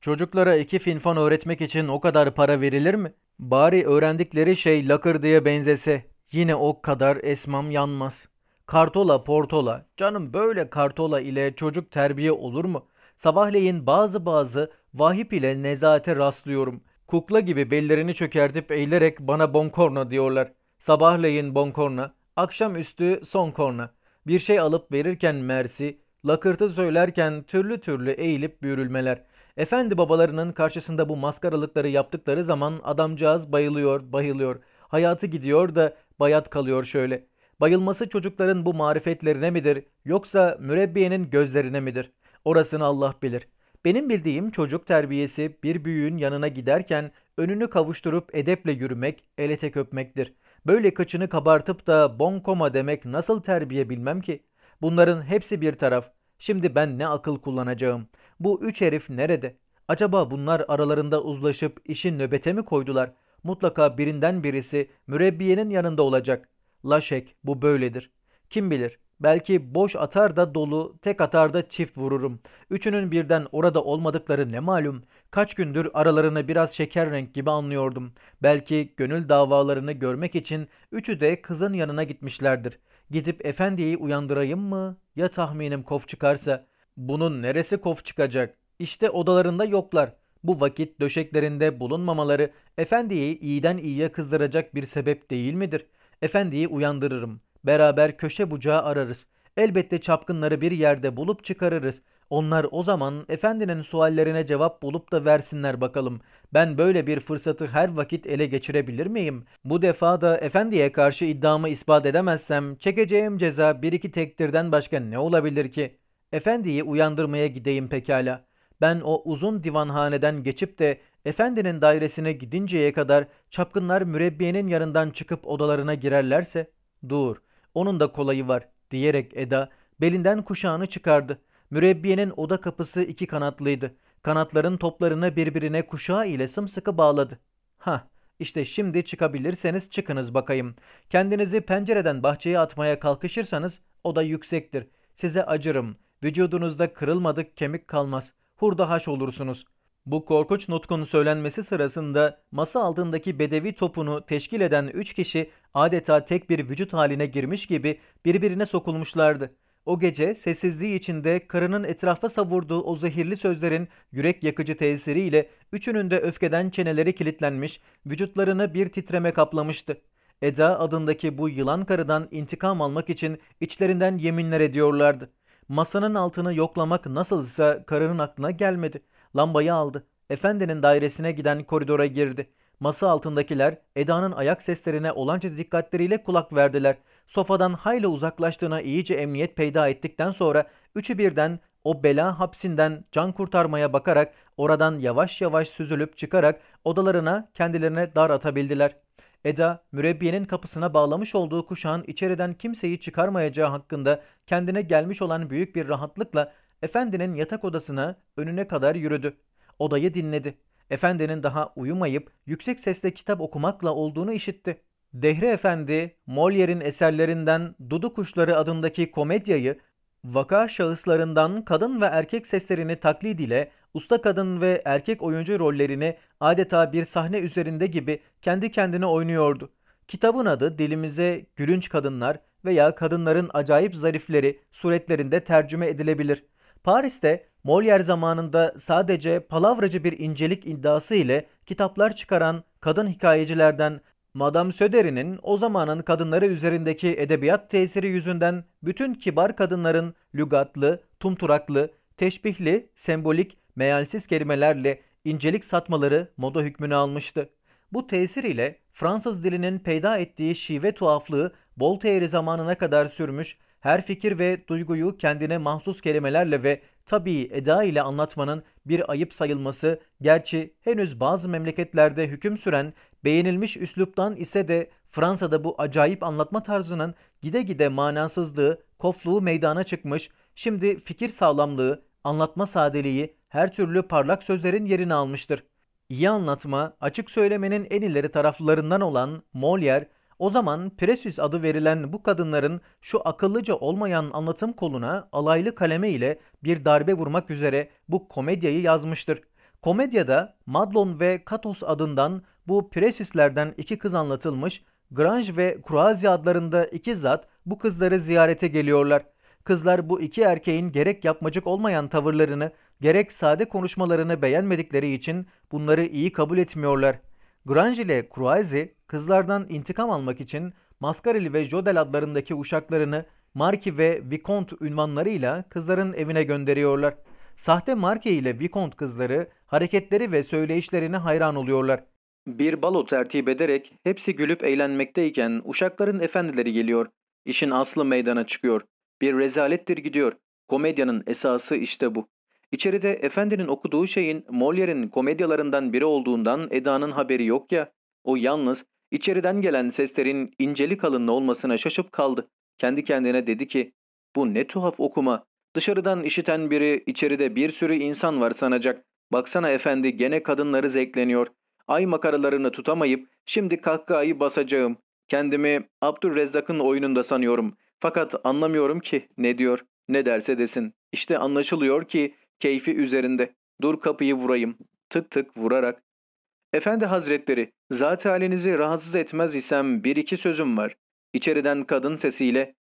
Speaker 3: Çocuklara iki finfon öğretmek için o kadar para verilir mi? Bari öğrendikleri şey lakır diye benzese yine o kadar esmam yanmaz. Kartola portola, canım böyle kartola ile çocuk terbiye olur mu? Sabahleyin bazı bazı vahip ile nezaate rastlıyorum. Kukla gibi bellerini çökertip eğilerek bana bonkorna diyorlar. Sabahleyin bonkorna, akşamüstü son korna. Bir şey alıp verirken mersi, lakırtı söylerken türlü türlü eğilip bürülmeler. Efendi babalarının karşısında bu maskaralıkları yaptıkları zaman adamcağız bayılıyor, bayılıyor. Hayatı gidiyor da bayat kalıyor şöyle. Bayılması çocukların bu marifetlerine midir yoksa mürebbiyenin gözlerine midir? Orasını Allah bilir. Benim bildiğim çocuk terbiyesi bir büyüğün yanına giderken önünü kavuşturup edeple yürümek, el tek öpmektir. Böyle kıçını kabartıp da bonkoma demek nasıl terbiye bilmem ki. Bunların hepsi bir taraf. Şimdi ben ne akıl kullanacağım? Bu üç herif nerede? Acaba bunlar aralarında uzlaşıp işin nöbete mi koydular? Mutlaka birinden birisi mürebbiyenin yanında olacak. Laşek bu böyledir. Kim bilir belki boş atar da dolu tek atar da çift vururum. Üçünün birden orada olmadıkları ne malum. Kaç gündür aralarını biraz şeker renk gibi anlıyordum. Belki gönül davalarını görmek için üçü de kızın yanına gitmişlerdir. Gidip efendiyi uyandırayım mı? Ya tahminim kof çıkarsa? Bunun neresi kof çıkacak? İşte odalarında yoklar. Bu vakit döşeklerinde bulunmamaları efendiyi iyiden iyiye kızdıracak bir sebep değil midir? Efendiyi uyandırırım. Beraber köşe bucağı ararız. Elbette çapkınları bir yerde bulup çıkarırız. Onlar o zaman efendinin suallerine cevap bulup da versinler bakalım. Ben böyle bir fırsatı her vakit ele geçirebilir miyim? Bu defa da efendiye karşı iddiamı ispat edemezsem çekeceğim ceza bir iki tektirden başka ne olabilir ki? Efendiyi uyandırmaya gideyim pekala. Ben o uzun divanhaneden geçip de efendinin dairesine gidinceye kadar çapkınlar mürebbiyenin yanından çıkıp odalarına girerlerse, dur, onun da kolayı var diyerek Eda belinden kuşağını çıkardı. Mürebbiyenin oda kapısı iki kanatlıydı. Kanatların toplarını birbirine kuşağı ile sımsıkı bağladı. Ha, işte şimdi çıkabilirseniz çıkınız bakayım. Kendinizi pencereden bahçeye atmaya kalkışırsanız o da yüksektir. Size acırım. Vücudunuzda kırılmadık kemik kalmaz. Hurda haş olursunuz. Bu korkunç nutkun söylenmesi sırasında masa altındaki bedevi topunu teşkil eden üç kişi adeta tek bir vücut haline girmiş gibi birbirine sokulmuşlardı. O gece sessizliği içinde karının etrafa savurduğu o zehirli sözlerin yürek yakıcı tesiriyle üçünün de öfkeden çeneleri kilitlenmiş, vücutlarını bir titreme kaplamıştı. Eda adındaki bu yılan karıdan intikam almak için içlerinden yeminler ediyorlardı. Masanın altını yoklamak nasılsa karının aklına gelmedi. Lambayı aldı. Efendinin dairesine giden koridora girdi. Masa altındakiler Eda'nın ayak seslerine olanca dikkatleriyle kulak verdiler. Sofadan hayli uzaklaştığına iyice emniyet peyda ettikten sonra üçü birden o bela hapsinden can kurtarmaya bakarak oradan yavaş yavaş süzülüp çıkarak odalarına kendilerine dar atabildiler. Eda, mürebbiyenin kapısına bağlamış olduğu kuşağın içeriden kimseyi çıkarmayacağı hakkında kendine gelmiş olan büyük bir rahatlıkla efendinin yatak odasına önüne kadar yürüdü. Odayı dinledi. Efendinin daha uyumayıp yüksek sesle kitap okumakla olduğunu işitti. Dehri Efendi, Molière'in eserlerinden Dudu Kuşları adındaki komedyayı vaka şahıslarından kadın ve erkek seslerini taklit ile usta kadın ve erkek oyuncu rollerini adeta bir sahne üzerinde gibi kendi kendine oynuyordu. Kitabın adı dilimize gülünç kadınlar veya kadınların acayip zarifleri suretlerinde tercüme edilebilir. Paris'te Molière zamanında sadece palavracı bir incelik iddiası ile kitaplar çıkaran kadın hikayecilerden Madame Söderi'nin o zamanın kadınları üzerindeki edebiyat tesiri yüzünden bütün kibar kadınların lügatlı, tumturaklı, teşbihli, sembolik, mealsiz kelimelerle incelik satmaları moda hükmünü almıştı. Bu tesir ile Fransız dilinin peyda ettiği şive tuhaflığı Voltaire zamanına kadar sürmüş, her fikir ve duyguyu kendine mahsus kelimelerle ve tabii eda ile anlatmanın bir ayıp sayılması, gerçi henüz bazı memleketlerde hüküm süren beğenilmiş üsluptan ise de Fransa'da bu acayip anlatma tarzının gide gide manasızlığı, kofluğu meydana çıkmış, şimdi fikir sağlamlığı, anlatma sadeliği, her türlü parlak sözlerin yerini almıştır. İyi anlatma, açık söylemenin en ileri taraflarından olan Molière, O zaman Precious adı verilen bu kadınların şu akıllıca olmayan anlatım koluna alaylı kaleme ile bir darbe vurmak üzere bu komedyayı yazmıştır. Komedyada Madlon ve Katos adından bu Precious'lerden iki kız anlatılmış, Grange ve Croazi adlarında iki zat bu kızları ziyarete geliyorlar. Kızlar bu iki erkeğin gerek yapmacık olmayan tavırlarını, gerek sade konuşmalarını beğenmedikleri için bunları iyi kabul etmiyorlar. Grange ile Croazi kızlardan intikam almak için Mascarelli ve Jodel adlarındaki uşaklarını Marki ve Vicomte ünvanlarıyla kızların evine gönderiyorlar. Sahte Marki ile Vicomte kızları hareketleri ve söyleyişlerine hayran oluyorlar. Bir balo tertip ederek hepsi gülüp eğlenmekteyken uşakların efendileri geliyor. İşin aslı meydana çıkıyor. Bir rezalettir gidiyor. Komedyanın esası işte bu. İçeride efendinin okuduğu şeyin Molière'in komedyalarından biri olduğundan Eda'nın haberi yok ya. O yalnız içeriden gelen seslerin inceli kalınlı olmasına şaşıp kaldı. Kendi kendine dedi ki bu ne tuhaf okuma. Dışarıdan işiten biri içeride bir sürü insan var sanacak. Baksana efendi gene kadınları zevkleniyor. Ay makaralarını tutamayıp şimdi kahkahayı basacağım. Kendimi Abdülrezzak'ın oyununda sanıyorum. Fakat anlamıyorum ki ne diyor. Ne derse desin. İşte anlaşılıyor ki keyfi üzerinde. Dur kapıyı vurayım. Tık tık vurarak. Efendi hazretleri, zat halinizi rahatsız etmez isem bir iki sözüm var. İçeriden kadın sesiyle,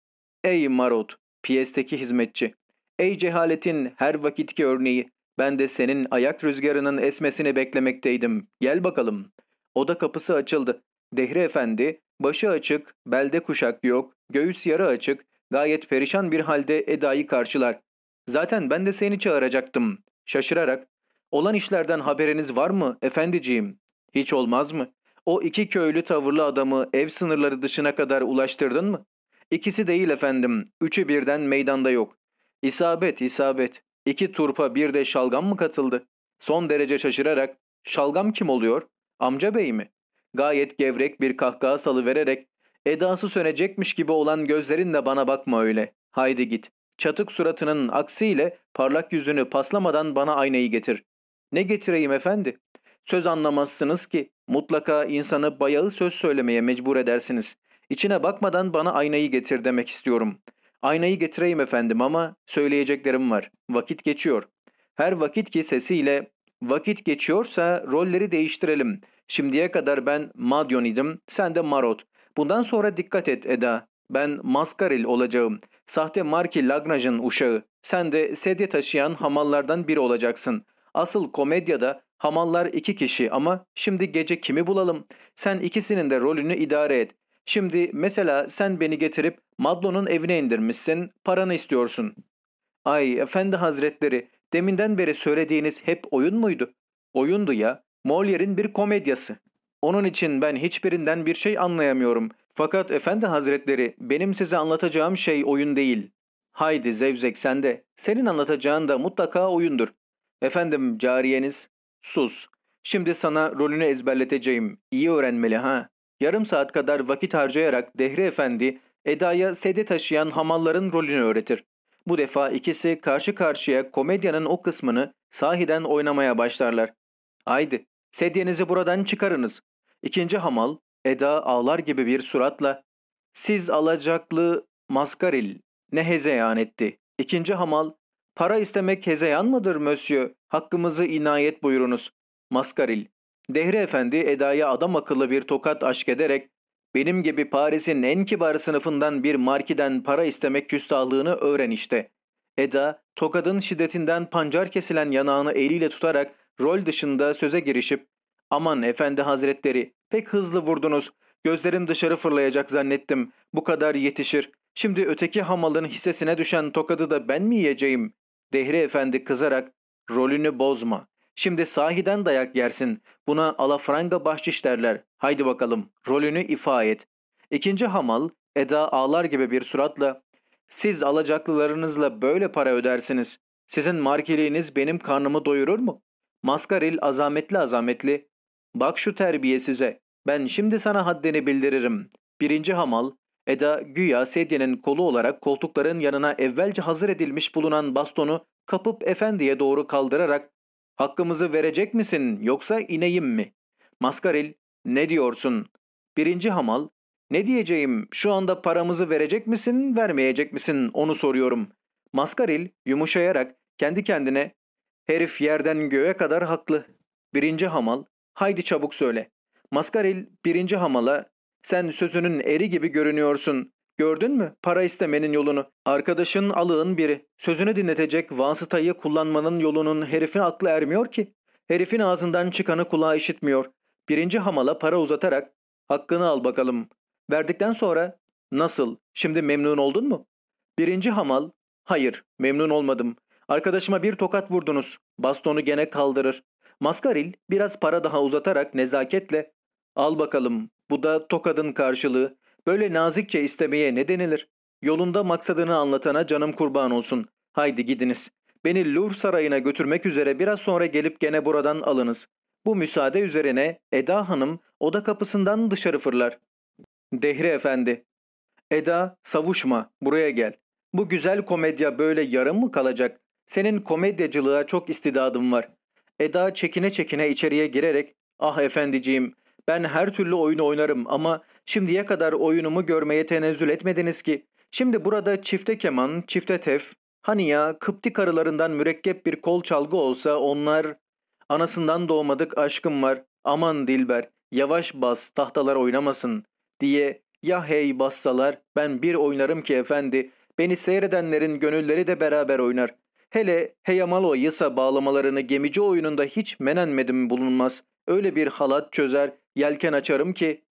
Speaker 3: Ey Marot, piyesteki hizmetçi. Ey cehaletin her vakitki örneği. Ben de senin ayak rüzgarının esmesini beklemekteydim. Gel bakalım. Oda kapısı açıldı. Dehri Efendi, başı açık, belde kuşak yok, göğüs yarı açık, gayet perişan bir halde Eda'yı karşılar. Zaten ben de seni çağıracaktım. Şaşırarak, olan işlerden haberiniz var mı efendiciğim? Hiç olmaz mı? O iki köylü tavırlı adamı ev sınırları dışına kadar ulaştırdın mı? İkisi değil efendim, üçü birden meydanda yok. İsabet, isabet. İki turpa bir de şalgam mı katıldı? Son derece şaşırarak, şalgam kim oluyor? Amca bey mi? Gayet gevrek bir kahkaha salıvererek, edası sönecekmiş gibi olan gözlerinle bana bakma öyle. Haydi git. Çatık suratının aksiyle parlak yüzünü paslamadan bana aynayı getir. Ne getireyim efendi? Söz anlamazsınız ki mutlaka insanı bayağı söz söylemeye mecbur edersiniz. İçine bakmadan bana aynayı getir demek istiyorum. Aynayı getireyim efendim ama söyleyeceklerim var. Vakit geçiyor. Her vakit ki sesiyle vakit geçiyorsa rolleri değiştirelim. Şimdiye kadar ben Madyon idim, sen de Marot. Bundan sonra dikkat et Eda. Ben Maskaril olacağım. Sahte Marki Lagraj'ın uşağı. Sen de sedye taşıyan hamallardan biri olacaksın. Asıl komedyada hamallar iki kişi ama şimdi gece kimi bulalım? Sen ikisinin de rolünü idare et. Şimdi mesela sen beni getirip Madlon'un evine indirmişsin, paranı istiyorsun. Ay efendi hazretleri, deminden beri söylediğiniz hep oyun muydu? Oyundu ya, Molière'in bir komedyası. Onun için ben hiçbirinden bir şey anlayamıyorum. Fakat efendi hazretleri, benim size anlatacağım şey oyun değil. Haydi zevzek sende. Senin anlatacağın da mutlaka oyundur. Efendim cariyeniz, sus. Şimdi sana rolünü ezberleteceğim. İyi öğrenmeli ha. Yarım saat kadar vakit harcayarak Dehri Efendi, Eda'ya sede taşıyan hamalların rolünü öğretir. Bu defa ikisi karşı karşıya komedyanın o kısmını sahiden oynamaya başlarlar. Haydi, sedyenizi buradan çıkarınız. İkinci hamal, Eda ağlar gibi bir suratla, siz alacaklı maskaril, ne hezeyan etti. İkinci hamal, para istemek hezeyan mıdır mösyö? Hakkımızı inayet buyurunuz. Maskaril, Dehri Efendi Eda'ya adam akıllı bir tokat aşk ederek benim gibi Paris'in en kibar sınıfından bir markiden para istemek küstahlığını öğren işte. Eda, tokadın şiddetinden pancar kesilen yanağını eliyle tutarak rol dışında söze girişip ''Aman efendi hazretleri, pek hızlı vurdunuz. Gözlerim dışarı fırlayacak zannettim. Bu kadar yetişir. Şimdi öteki hamalın hissesine düşen tokadı da ben mi yiyeceğim?'' Dehri efendi kızarak ''Rolünü bozma. Şimdi sahiden dayak yersin. Buna alafranga bahşiş derler. Haydi bakalım rolünü ifa et. İkinci hamal Eda ağlar gibi bir suratla siz alacaklılarınızla böyle para ödersiniz. Sizin markiliğiniz benim karnımı doyurur mu? Maskaril azametli azametli. Bak şu terbiye size. Ben şimdi sana haddini bildiririm. Birinci hamal Eda güya sedyenin kolu olarak koltukların yanına evvelce hazır edilmiş bulunan bastonu kapıp efendiye doğru kaldırarak Hakkımızı verecek misin yoksa ineyim mi? Maskaril, ne diyorsun? Birinci hamal, Ne diyeceğim? Şu anda paramızı verecek misin, vermeyecek misin? Onu soruyorum. Maskaril yumuşayarak kendi kendine herif yerden göğe kadar haklı. Birinci hamal haydi çabuk söyle. Maskaril birinci hamala sen sözünün eri gibi görünüyorsun. Gördün mü para istemenin yolunu? Arkadaşın alığın biri. Sözünü dinletecek vasıtayı kullanmanın yolunun herifin aklı ermiyor ki. Herifin ağzından çıkanı kulağı işitmiyor. Birinci hamala para uzatarak hakkını al bakalım. Verdikten sonra nasıl şimdi memnun oldun mu? Birinci hamal hayır memnun olmadım. Arkadaşıma bir tokat vurdunuz. Bastonu gene kaldırır. Maskaril biraz para daha uzatarak nezaketle al bakalım bu da tokadın karşılığı. Böyle nazikçe istemeye ne denilir? Yolunda maksadını anlatana canım kurban olsun. Haydi gidiniz. Beni Louvre Sarayı'na götürmek üzere biraz sonra gelip gene buradan alınız. Bu müsaade üzerine Eda Hanım oda kapısından dışarı fırlar. Dehri Efendi. Eda savuşma buraya gel. Bu güzel komedya böyle yarım mı kalacak? Senin komedyacılığa çok istidadın var. Eda çekine çekine içeriye girerek ah efendiciğim ben her türlü oyunu oynarım ama şimdiye kadar oyunumu görmeye tenezzül etmediniz ki. Şimdi burada çifte keman, çifte tef, hani ya Kıpti karılarından mürekkep bir kol çalgı olsa onlar... Anasından doğmadık aşkım var, aman Dilber, yavaş bas tahtalar oynamasın diye ya hey bastalar ben bir oynarım ki efendi, beni seyredenlerin gönülleri de beraber oynar. Hele Heyamalo Yısa bağlamalarını gemici oyununda hiç menenmedim bulunmaz. Öyle bir halat çözer, yelken açarım ki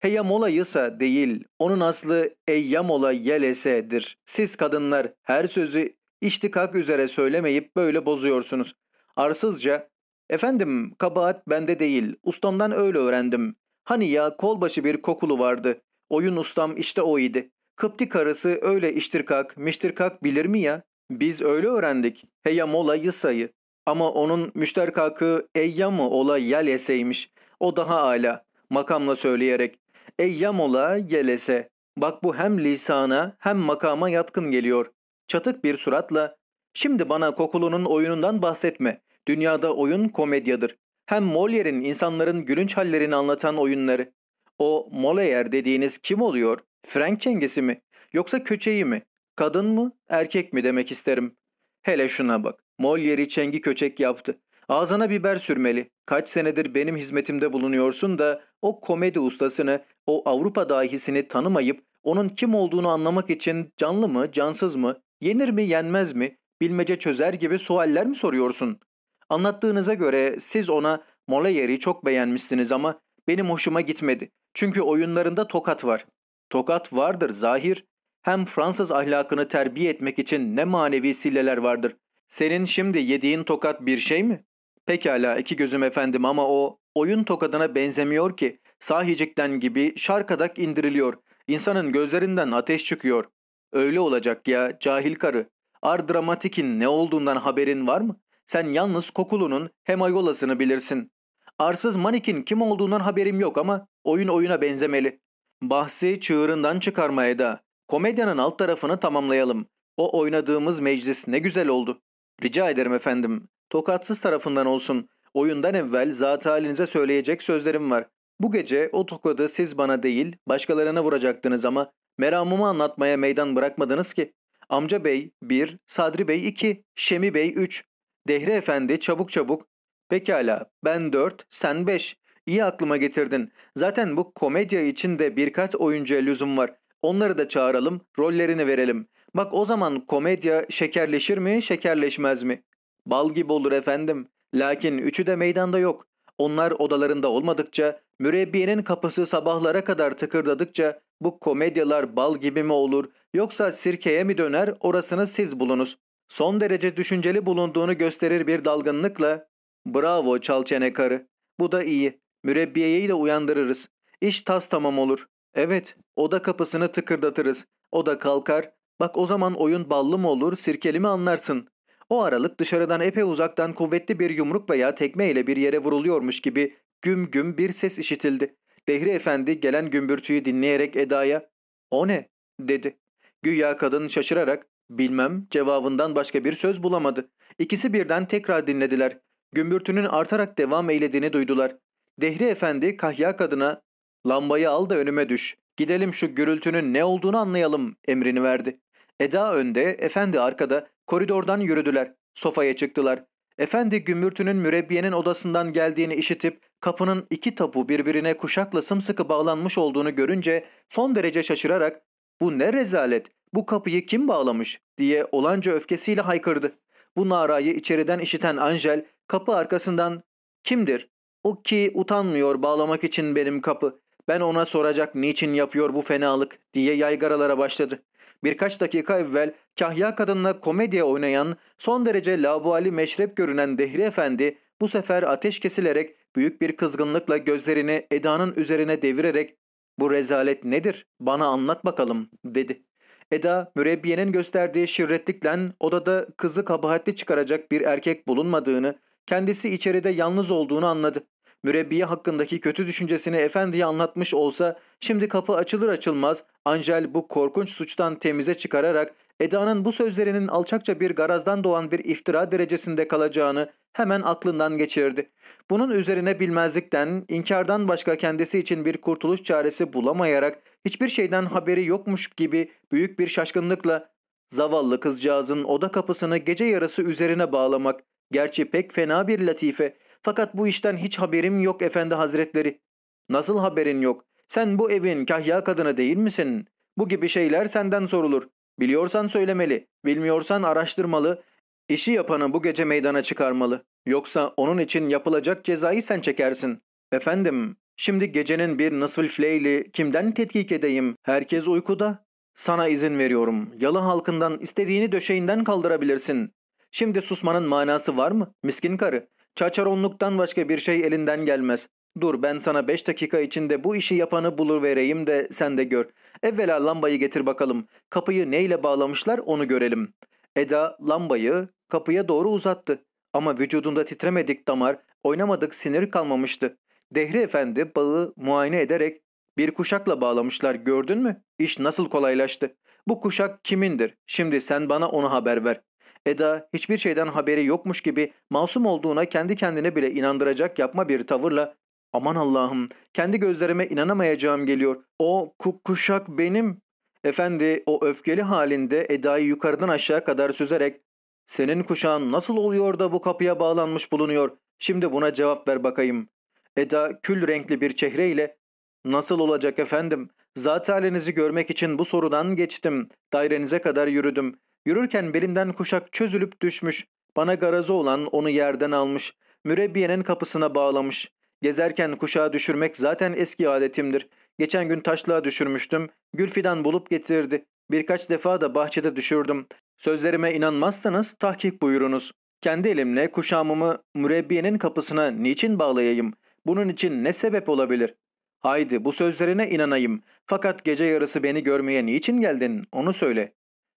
Speaker 3: Heyamola Yısa değil, onun aslı Eyyamola Yelese'dir. Siz kadınlar her sözü iştikak üzere söylemeyip böyle bozuyorsunuz. Arsızca, efendim kabahat bende değil, ustamdan öyle öğrendim. Hani ya kolbaşı bir kokulu vardı. Oyun ustam işte o idi. Kıpti karısı öyle iştirkak, miştirkak bilir mi ya? Biz öyle öğrendik. Heyamola Yısa'yı. Ama onun müşterkakı Eyyamı ola Yeleseymiş. O daha âlâ. Makamla söyleyerek. Eyyam ola Yelese. Bak bu hem lisana hem makama yatkın geliyor. Çatık bir suratla. Şimdi bana Kokulu'nun oyunundan bahsetme. Dünyada oyun komedyadır. Hem Molière'in insanların gülünç hallerini anlatan oyunları. O Molière dediğiniz kim oluyor? Frank çengesi mi? Yoksa köçeği mi? Kadın mı? Erkek mi demek isterim. Hele şuna bak. Molière'i çengi köçek yaptı. Ağzına biber sürmeli. Kaç senedir benim hizmetimde bulunuyorsun da o komedi ustasını, o Avrupa dahisini tanımayıp onun kim olduğunu anlamak için canlı mı, cansız mı, yenir mi, yenmez mi, bilmece çözer gibi sualler mi soruyorsun? Anlattığınıza göre siz ona Molière'i çok beğenmişsiniz ama benim hoşuma gitmedi. Çünkü oyunlarında tokat var. Tokat vardır zahir. Hem Fransız ahlakını terbiye etmek için ne manevi silleler vardır. Senin şimdi yediğin tokat bir şey mi? Pekala iki gözüm efendim ama o oyun tokadına benzemiyor ki. Sahicikten gibi şarkadak indiriliyor. İnsanın gözlerinden ateş çıkıyor. Öyle olacak ya cahil karı. Ar dramatik'in ne olduğundan haberin var mı? Sen yalnız Kokulu'nun hemayolasını bilirsin. Arsız Manik'in kim olduğundan haberim yok ama oyun oyuna benzemeli. Bahsi çığırından çıkarmaya da. Komedyanın alt tarafını tamamlayalım. O oynadığımız meclis ne güzel oldu. Rica ederim efendim. Tokatsız tarafından olsun. Oyundan evvel zat halinize söyleyecek sözlerim var. Bu gece o tokadı siz bana değil başkalarına vuracaktınız ama meramımı anlatmaya meydan bırakmadınız ki. Amca Bey 1, Sadri Bey 2, Şemi Bey 3, Dehri Efendi çabuk çabuk. Pekala ben 4, sen 5. İyi aklıma getirdin. Zaten bu komedya için de birkaç oyuncuya lüzum var. Onları da çağıralım, rollerini verelim. Bak o zaman komedya şekerleşir mi, şekerleşmez mi? Bal gibi olur efendim. Lakin üçü de meydanda yok. Onlar odalarında olmadıkça, mürebbiyenin kapısı sabahlara kadar tıkırdadıkça bu komedyalar bal gibi mi olur yoksa sirkeye mi döner orasını siz bulunuz. Son derece düşünceli bulunduğunu gösterir bir dalgınlıkla ''Bravo çalçene karı. Bu da iyi. Mürebbiyeyi de uyandırırız. İş tas tamam olur. Evet, oda kapısını tıkırdatırız. O da kalkar. Bak o zaman oyun ballı mı olur, sirkeli mi anlarsın. O aralık dışarıdan epey uzaktan kuvvetli bir yumruk veya tekme ile bir yere vuruluyormuş gibi güm güm bir ses işitildi. Dehri Efendi gelen gümbürtüyü dinleyerek Eda'ya ''O ne?'' dedi. Güya kadın şaşırarak ''Bilmem'' cevabından başka bir söz bulamadı. İkisi birden tekrar dinlediler. Gümbürtünün artarak devam eylediğini duydular. Dehri Efendi kahya kadına ''Lambayı al da önüme düş. Gidelim şu gürültünün ne olduğunu anlayalım emrini verdi. Eda önde, efendi arkada, koridordan yürüdüler. Sofaya çıktılar. Efendi gümbürtünün mürebbiyenin odasından geldiğini işitip kapının iki tapu birbirine kuşakla sımsıkı bağlanmış olduğunu görünce son derece şaşırarak ''Bu ne rezalet, bu kapıyı kim bağlamış?'' diye olanca öfkesiyle haykırdı. Bu narayı içeriden işiten Angel kapı arkasından ''Kimdir? O ki utanmıyor bağlamak için benim kapı. Ben ona soracak niçin yapıyor bu fenalık?'' diye yaygaralara başladı. Birkaç dakika evvel kahya kadınla komedya oynayan, son derece labuali meşrep görünen Dehri Efendi bu sefer ateş kesilerek büyük bir kızgınlıkla gözlerini Eda'nın üzerine devirerek ''Bu rezalet nedir? Bana anlat bakalım.'' dedi. Eda, mürebbiyenin gösterdiği şirretlikle odada kızı kabahatli çıkaracak bir erkek bulunmadığını, kendisi içeride yalnız olduğunu anladı. Mürebbiye hakkındaki kötü düşüncesini efendiye anlatmış olsa şimdi kapı açılır açılmaz Angel bu korkunç suçtan temize çıkararak Eda'nın bu sözlerinin alçakça bir garazdan doğan bir iftira derecesinde kalacağını hemen aklından geçirdi. Bunun üzerine bilmezlikten, inkardan başka kendisi için bir kurtuluş çaresi bulamayarak hiçbir şeyden haberi yokmuş gibi büyük bir şaşkınlıkla zavallı kızcağızın oda kapısını gece yarısı üzerine bağlamak gerçi pek fena bir latife fakat bu işten hiç haberim yok efendi hazretleri. Nasıl haberin yok? Sen bu evin kahya kadını değil misin? Bu gibi şeyler senden sorulur. Biliyorsan söylemeli, bilmiyorsan araştırmalı, işi yapanı bu gece meydana çıkarmalı. Yoksa onun için yapılacak cezayı sen çekersin. Efendim, şimdi gecenin bir nasıl fleyli kimden tetkik edeyim? Herkes uykuda. Sana izin veriyorum. Yalı halkından istediğini döşeğinden kaldırabilirsin. Şimdi susmanın manası var mı? Miskin karı. Çaçaronluktan başka bir şey elinden gelmez. Dur ben sana beş dakika içinde bu işi yapanı bulur vereyim de sen de gör. Evvela lambayı getir bakalım. Kapıyı neyle bağlamışlar onu görelim. Eda lambayı kapıya doğru uzattı. Ama vücudunda titremedik damar, oynamadık sinir kalmamıştı. Dehri Efendi bağı muayene ederek bir kuşakla bağlamışlar gördün mü? İş nasıl kolaylaştı. Bu kuşak kimindir? Şimdi sen bana onu haber ver. Eda hiçbir şeyden haberi yokmuş gibi masum olduğuna kendi kendine bile inandıracak yapma bir tavırla ''Aman Allah'ım kendi gözlerime inanamayacağım geliyor. O kuşak benim.'' Efendi o öfkeli halinde Eda'yı yukarıdan aşağı kadar süzerek ''Senin kuşağın nasıl oluyor da bu kapıya bağlanmış bulunuyor? Şimdi buna cevap ver bakayım.'' Eda kül renkli bir çehreyle ''Nasıl olacak efendim? Zat halinizi görmek için bu sorudan geçtim. Dairenize kadar yürüdüm. Yürürken belimden kuşak çözülüp düşmüş. Bana garazı olan onu yerden almış. Mürebbiyenin kapısına bağlamış. Gezerken kuşağı düşürmek zaten eski adetimdir. Geçen gün taşlığa düşürmüştüm. Gülfidan bulup getirdi. Birkaç defa da bahçede düşürdüm. Sözlerime inanmazsanız tahkik buyurunuz. Kendi elimle kuşağımı mürebbiyenin kapısına niçin bağlayayım? Bunun için ne sebep olabilir? Haydi bu sözlerine inanayım. Fakat gece yarısı beni görmeye niçin geldin? Onu söyle.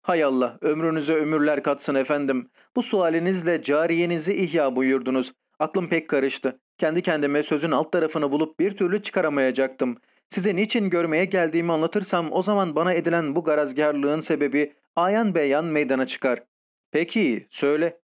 Speaker 3: Hay Allah ömrünüze ömürler katsın efendim. Bu sualinizle cariyenizi ihya buyurdunuz. Aklım pek karıştı. Kendi kendime sözün alt tarafını bulup bir türlü çıkaramayacaktım. Size niçin görmeye geldiğimi anlatırsam o zaman bana edilen bu garazgârlığın sebebi ayan beyan meydana çıkar. Peki söyle.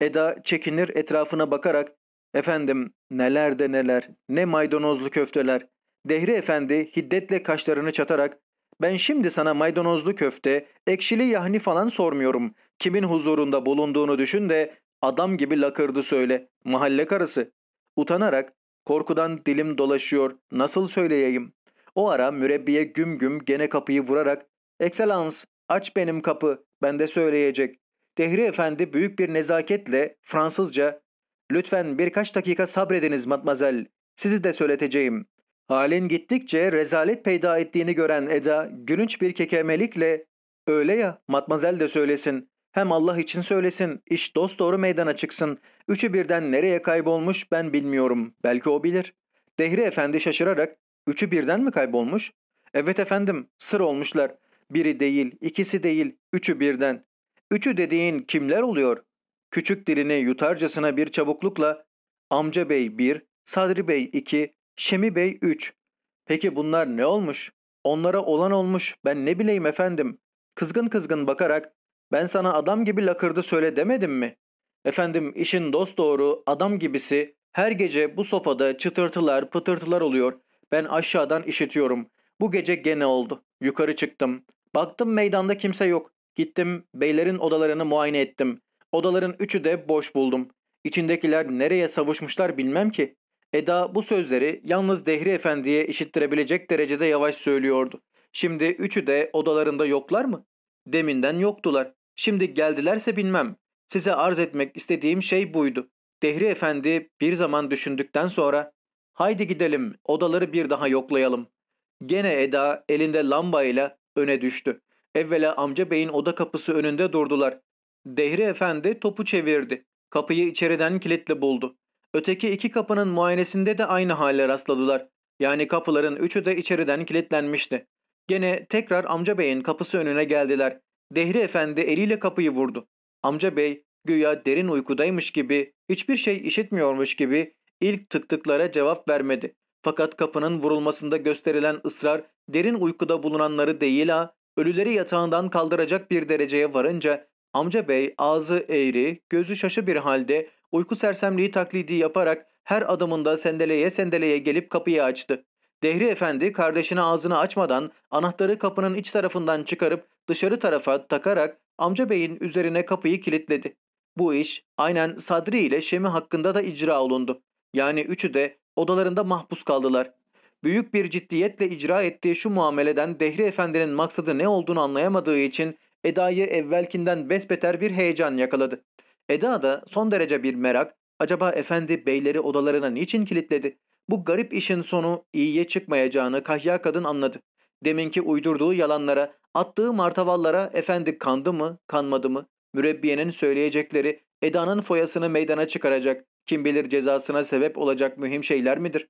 Speaker 3: Eda çekinir etrafına bakarak efendim neler de neler ne maydanozlu köfteler. Dehri efendi hiddetle kaşlarını çatarak ben şimdi sana maydanozlu köfte, ekşili yahni falan sormuyorum. Kimin huzurunda bulunduğunu düşün de adam gibi lakırdı söyle. Mahalle karısı. Utanarak korkudan dilim dolaşıyor. Nasıl söyleyeyim? O ara mürebbiye güm güm gene kapıyı vurarak ''Ekselans aç benim kapı ben de söyleyecek.'' Dehri Efendi büyük bir nezaketle Fransızca ''Lütfen birkaç dakika sabrediniz matmazel. Sizi de söyleteceğim. Halin gittikçe rezalet peyda ettiğini gören Eda gülünç bir kekemelikle ''Öyle ya, matmazel de söylesin. Hem Allah için söylesin, iş dost doğru meydana çıksın. Üçü birden nereye kaybolmuş ben bilmiyorum. Belki o bilir.'' Dehri Efendi şaşırarak ''Üçü birden mi kaybolmuş?'' ''Evet efendim, sır olmuşlar. Biri değil, ikisi değil, üçü birden. Üçü dediğin kimler oluyor?'' Küçük dilini yutarcasına bir çabuklukla ''Amca Bey bir, Sadri Bey iki, Şemi Bey 3. Peki bunlar ne olmuş? Onlara olan olmuş ben ne bileyim efendim. Kızgın kızgın bakarak ben sana adam gibi lakırdı söyle demedim mi? Efendim işin dost doğru adam gibisi her gece bu sofada çıtırtılar pıtırtılar oluyor. Ben aşağıdan işitiyorum. Bu gece gene oldu. Yukarı çıktım. Baktım meydanda kimse yok. Gittim beylerin odalarını muayene ettim. Odaların üçü de boş buldum. İçindekiler nereye savuşmuşlar bilmem ki. Eda bu sözleri yalnız Dehri Efendi'ye işittirebilecek derecede yavaş söylüyordu. Şimdi üçü de odalarında yoklar mı? Deminden yoktular. Şimdi geldilerse bilmem. Size arz etmek istediğim şey buydu. Dehri Efendi bir zaman düşündükten sonra haydi gidelim odaları bir daha yoklayalım. Gene Eda elinde lambayla öne düştü. Evvela amca beyin oda kapısı önünde durdular. Dehri Efendi topu çevirdi. Kapıyı içeriden kilitli buldu. Öteki iki kapının muayenesinde de aynı hale rastladılar. Yani kapıların üçü de içeriden kilitlenmişti. Gene tekrar amca beyin kapısı önüne geldiler. Dehri Efendi eliyle kapıyı vurdu. Amca bey güya derin uykudaymış gibi, hiçbir şey işitmiyormuş gibi ilk tıktıklara cevap vermedi. Fakat kapının vurulmasında gösterilen ısrar derin uykuda bulunanları değil ha, ölüleri yatağından kaldıracak bir dereceye varınca amca bey ağzı eğri, gözü şaşı bir halde uyku sersemliği taklidi yaparak her adımında sendeleye sendeleye gelip kapıyı açtı. Dehri Efendi kardeşine ağzını açmadan anahtarı kapının iç tarafından çıkarıp dışarı tarafa takarak amca beyin üzerine kapıyı kilitledi. Bu iş aynen Sadri ile Şemi hakkında da icra olundu. Yani üçü de odalarında mahpus kaldılar. Büyük bir ciddiyetle icra ettiği şu muameleden Dehri Efendi'nin maksadı ne olduğunu anlayamadığı için Eda'yı evvelkinden besbeter bir heyecan yakaladı. Eda da son derece bir merak, acaba efendi beyleri odalarına niçin kilitledi? Bu garip işin sonu iyiye çıkmayacağını kahya kadın anladı. Deminki uydurduğu yalanlara, attığı martavallara efendi kandı mı, kanmadı mı? Mürebbiyenin söyleyecekleri Eda'nın foyasını meydana çıkaracak, kim bilir cezasına sebep olacak mühim şeyler midir?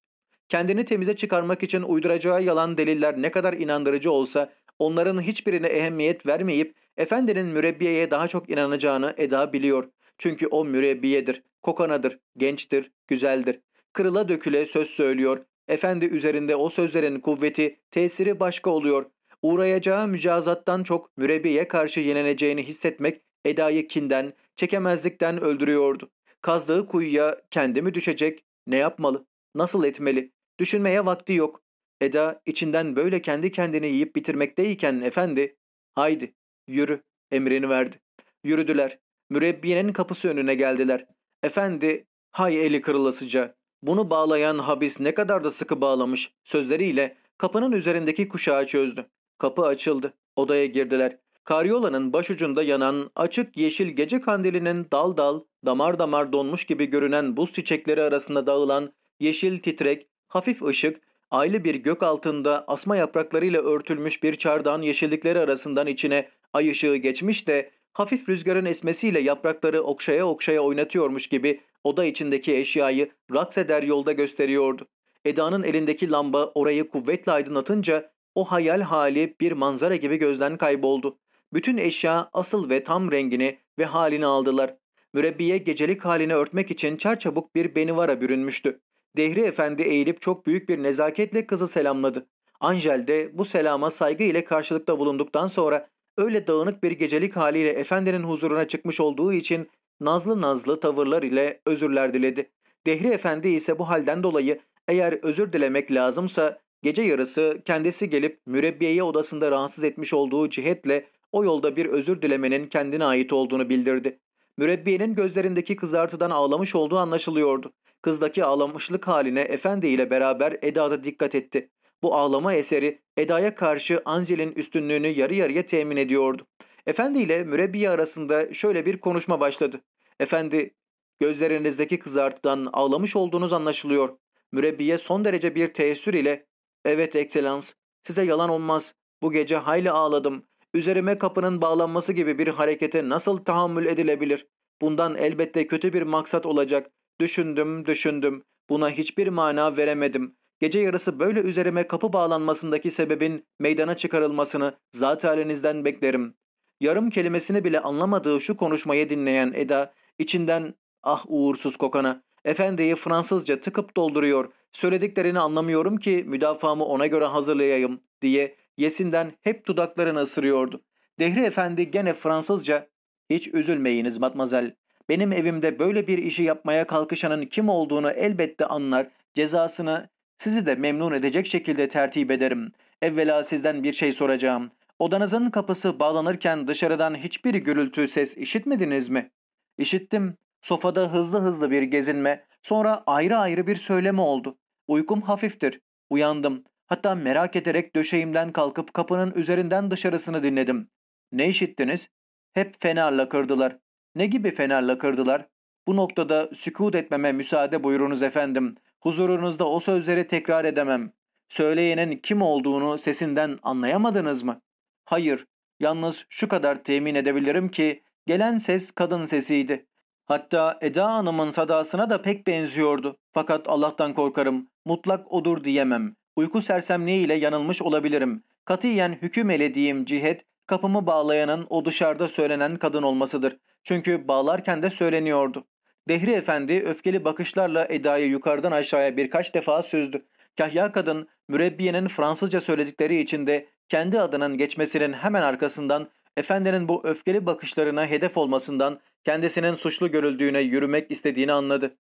Speaker 3: Kendini temize çıkarmak için uyduracağı yalan deliller ne kadar inandırıcı olsa onların hiçbirine ehemmiyet vermeyip efendinin mürebbiyeye daha çok inanacağını Eda biliyor. Çünkü o mürebbiyedir, kokanadır, gençtir, güzeldir. Kırıla döküle söz söylüyor. Efendi üzerinde o sözlerin kuvveti, tesiri başka oluyor. Uğrayacağı mücazattan çok mürebbiye karşı yenileceğini hissetmek Eda'yı kinden, çekemezlikten öldürüyordu. Kazdığı kuyuya kendi mi düşecek? Ne yapmalı? Nasıl etmeli? Düşünmeye vakti yok. Eda içinden böyle kendi kendini yiyip bitirmekteyken efendi, haydi yürü emrini verdi. Yürüdüler. Mürebbiyenin kapısı önüne geldiler. Efendi, hay eli kırılasıca. Bunu bağlayan habis ne kadar da sıkı bağlamış sözleriyle kapının üzerindeki kuşağı çözdü. Kapı açıldı. Odaya girdiler. Karyolanın başucunda yanan açık yeşil gece kandilinin dal dal, damar damar donmuş gibi görünen buz çiçekleri arasında dağılan yeşil titrek, hafif ışık, aylı bir gök altında asma yapraklarıyla örtülmüş bir çardağın yeşillikleri arasından içine ay ışığı geçmiş de hafif rüzgarın esmesiyle yaprakları okşaya okşaya oynatıyormuş gibi oda içindeki eşyayı raks eder yolda gösteriyordu. Eda'nın elindeki lamba orayı kuvvetle aydınlatınca o hayal hali bir manzara gibi gözden kayboldu. Bütün eşya asıl ve tam rengini ve halini aldılar. Mürebbiye gecelik halini örtmek için çarçabuk bir benivara bürünmüştü. Dehri Efendi eğilip çok büyük bir nezaketle kızı selamladı. Angel de bu selama saygı ile karşılıkta bulunduktan sonra öyle dağınık bir gecelik haliyle efendinin huzuruna çıkmış olduğu için nazlı nazlı tavırlar ile özürler diledi. Dehri Efendi ise bu halden dolayı eğer özür dilemek lazımsa gece yarısı kendisi gelip mürebbiyeyi odasında rahatsız etmiş olduğu cihetle o yolda bir özür dilemenin kendine ait olduğunu bildirdi. Mürebbiyenin gözlerindeki kızartıdan ağlamış olduğu anlaşılıyordu. Kızdaki ağlamışlık haline Efendi ile beraber Eda da dikkat etti. Bu ağlama eseri Eda'ya karşı Anzel'in üstünlüğünü yarı yarıya temin ediyordu. Efendi ile mürebbiye arasında şöyle bir konuşma başladı. Efendi, gözlerinizdeki kızartıdan ağlamış olduğunuz anlaşılıyor. Mürebbiye son derece bir teessür ile ''Evet ekselans, size yalan olmaz. Bu gece hayli ağladım. Üzerime kapının bağlanması gibi bir harekete nasıl tahammül edilebilir? Bundan elbette kötü bir maksat olacak. Düşündüm, düşündüm. Buna hiçbir mana veremedim. Gece yarısı böyle üzerime kapı bağlanmasındaki sebebin meydana çıkarılmasını zat halinizden beklerim. Yarım kelimesini bile anlamadığı şu konuşmayı dinleyen Eda içinden ah uğursuz kokana efendiyi Fransızca tıkıp dolduruyor söylediklerini anlamıyorum ki müdafamı ona göre hazırlayayım diye yesinden hep dudaklarını ısırıyordu. Dehri Efendi gene Fransızca hiç üzülmeyiniz matmazel benim evimde böyle bir işi yapmaya kalkışanın kim olduğunu elbette anlar cezasını sizi de memnun edecek şekilde tertip ederim.
Speaker 1: Evvela sizden bir şey soracağım. Odanızın kapısı bağlanırken dışarıdan hiçbir gürültü ses işitmediniz mi? İşittim. Sofada hızlı hızlı bir gezinme, sonra ayrı ayrı bir söyleme oldu. Uykum hafiftir. Uyandım. Hatta merak ederek döşeğimden kalkıp kapının üzerinden dışarısını dinledim. Ne işittiniz? Hep fenerle kırdılar. Ne gibi fenerle kırdılar? Bu noktada sükut etmeme müsaade buyurunuz efendim. Huzurunuzda o sözleri tekrar edemem. Söyleyenin kim olduğunu sesinden anlayamadınız mı? Hayır, yalnız şu kadar temin edebilirim ki gelen ses kadın sesiydi. Hatta Eda Hanım'ın sadasına da pek benziyordu. Fakat Allah'tan korkarım, mutlak odur diyemem. Uyku sersemliğiyle yanılmış olabilirim. Katiyen hüküm elediğim cihet, kapımı bağlayanın o dışarıda söylenen kadın olmasıdır. Çünkü bağlarken de söyleniyordu. Dehri Efendi öfkeli bakışlarla Eda'yı yukarıdan aşağıya birkaç defa süzdü. Kahya kadın mürebbiyenin Fransızca söyledikleri içinde kendi adının geçmesinin hemen arkasından efendinin bu öfkeli bakışlarına hedef olmasından kendisinin suçlu görüldüğüne yürümek istediğini anladı.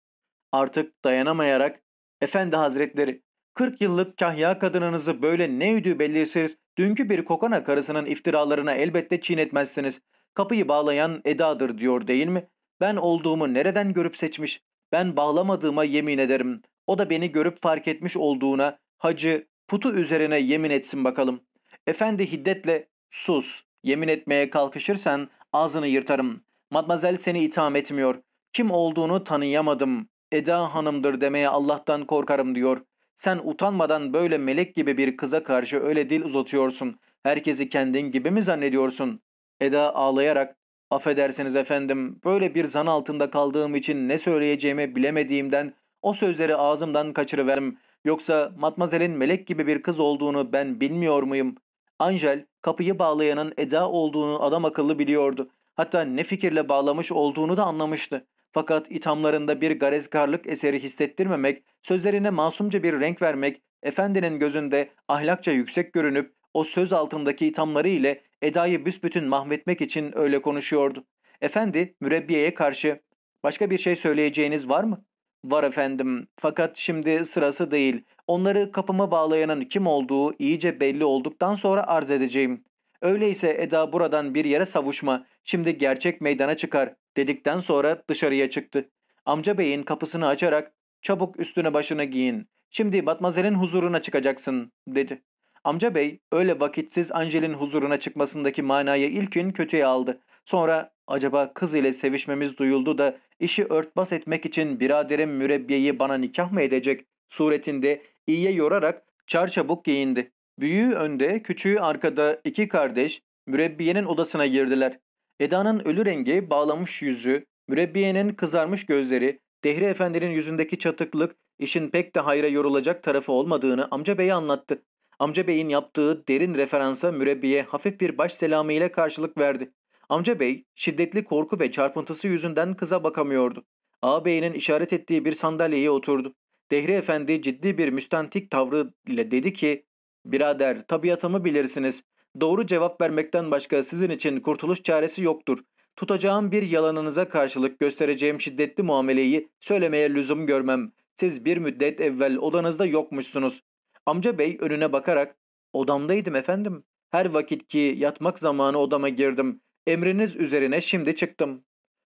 Speaker 1: Artık dayanamayarak Efendi Hazretleri 40 yıllık kahya kadınınızı böyle ne üdü belirsiz dünkü bir kokana karısının iftiralarına elbette çiğnetmezsiniz. Kapıyı bağlayan Eda'dır diyor değil mi? Ben olduğumu nereden görüp seçmiş? Ben bağlamadığıma yemin ederim. O da beni görüp fark etmiş olduğuna hacı putu üzerine yemin etsin bakalım. Efendi hiddetle sus yemin etmeye kalkışırsan ağzını yırtarım. Matmazel seni itham etmiyor. Kim olduğunu tanıyamadım. Eda hanımdır demeye Allah'tan korkarım diyor. Sen utanmadan böyle melek gibi bir kıza karşı öyle dil uzatıyorsun. Herkesi kendin gibi mi zannediyorsun? Eda ağlayarak Affedersiniz efendim, böyle bir zan altında kaldığım için ne söyleyeceğimi bilemediğimden o sözleri ağzımdan kaçırıverdim. Yoksa Matmazel'in melek gibi bir kız olduğunu ben bilmiyor muyum? Angel, kapıyı bağlayanın Eda olduğunu adam akıllı biliyordu. Hatta ne fikirle bağlamış olduğunu da anlamıştı. Fakat ithamlarında bir garezkarlık eseri hissettirmemek, sözlerine masumca bir renk vermek, efendinin gözünde ahlakça yüksek görünüp o söz altındaki ithamları ile Eda'yı büsbütün mahvetmek için öyle konuşuyordu. Efendi mürebbiyeye karşı başka bir şey söyleyeceğiniz var mı? Var efendim fakat şimdi sırası değil. Onları kapıma bağlayanın kim olduğu iyice belli olduktan sonra arz edeceğim. Öyleyse Eda buradan bir yere savuşma, şimdi gerçek meydana çıkar dedikten sonra dışarıya çıktı. Amca beyin kapısını açarak çabuk üstüne başını giyin. Şimdi Batmazel'in huzuruna çıkacaksın dedi. Amca bey öyle vakitsiz Angel'in huzuruna çıkmasındaki manayı ilkin kötüye aldı. Sonra acaba kız ile sevişmemiz duyuldu da işi örtbas etmek için biraderim mürebbiyeyi bana nikah mı edecek suretinde iyiye yorarak çarçabuk giyindi. Büyüğü önde, küçüğü arkada iki kardeş mürebbiyenin odasına girdiler. Eda'nın ölü rengi, bağlamış yüzü, mürebbiyenin kızarmış gözleri, Dehri Efendi'nin yüzündeki çatıklık işin pek de hayra yorulacak tarafı olmadığını amca beye anlattı. Amca beyin yaptığı derin referansa mürebbiye hafif bir baş selamı ile karşılık verdi. Amca bey şiddetli korku ve çarpıntısı yüzünden kıza bakamıyordu. Ağabeyinin işaret ettiği bir sandalyeye oturdu. Dehri Efendi ciddi bir müstentik tavrı ile dedi ki ''Birader tabiatımı bilirsiniz. Doğru cevap vermekten başka sizin için kurtuluş çaresi yoktur. Tutacağım bir yalanınıza karşılık göstereceğim şiddetli muameleyi söylemeye lüzum görmem. Siz bir müddet evvel odanızda yokmuşsunuz. Amca bey önüne bakarak odamdaydım efendim. Her vakit ki yatmak zamanı odama girdim. Emriniz üzerine şimdi çıktım.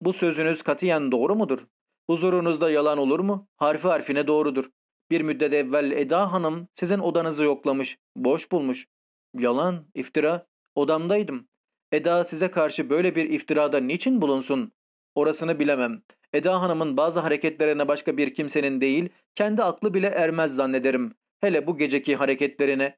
Speaker 1: Bu sözünüz katiyen doğru mudur? Huzurunuzda yalan olur mu? Harfi harfine doğrudur. Bir müddet evvel Eda Hanım sizin odanızı yoklamış, boş bulmuş. Yalan, iftira. Odamdaydım. Eda size karşı böyle bir iftirada niçin bulunsun? Orasını bilemem. Eda Hanım'ın bazı hareketlerine başka bir kimsenin değil, kendi aklı bile ermez zannederim. Hele bu geceki hareketlerine.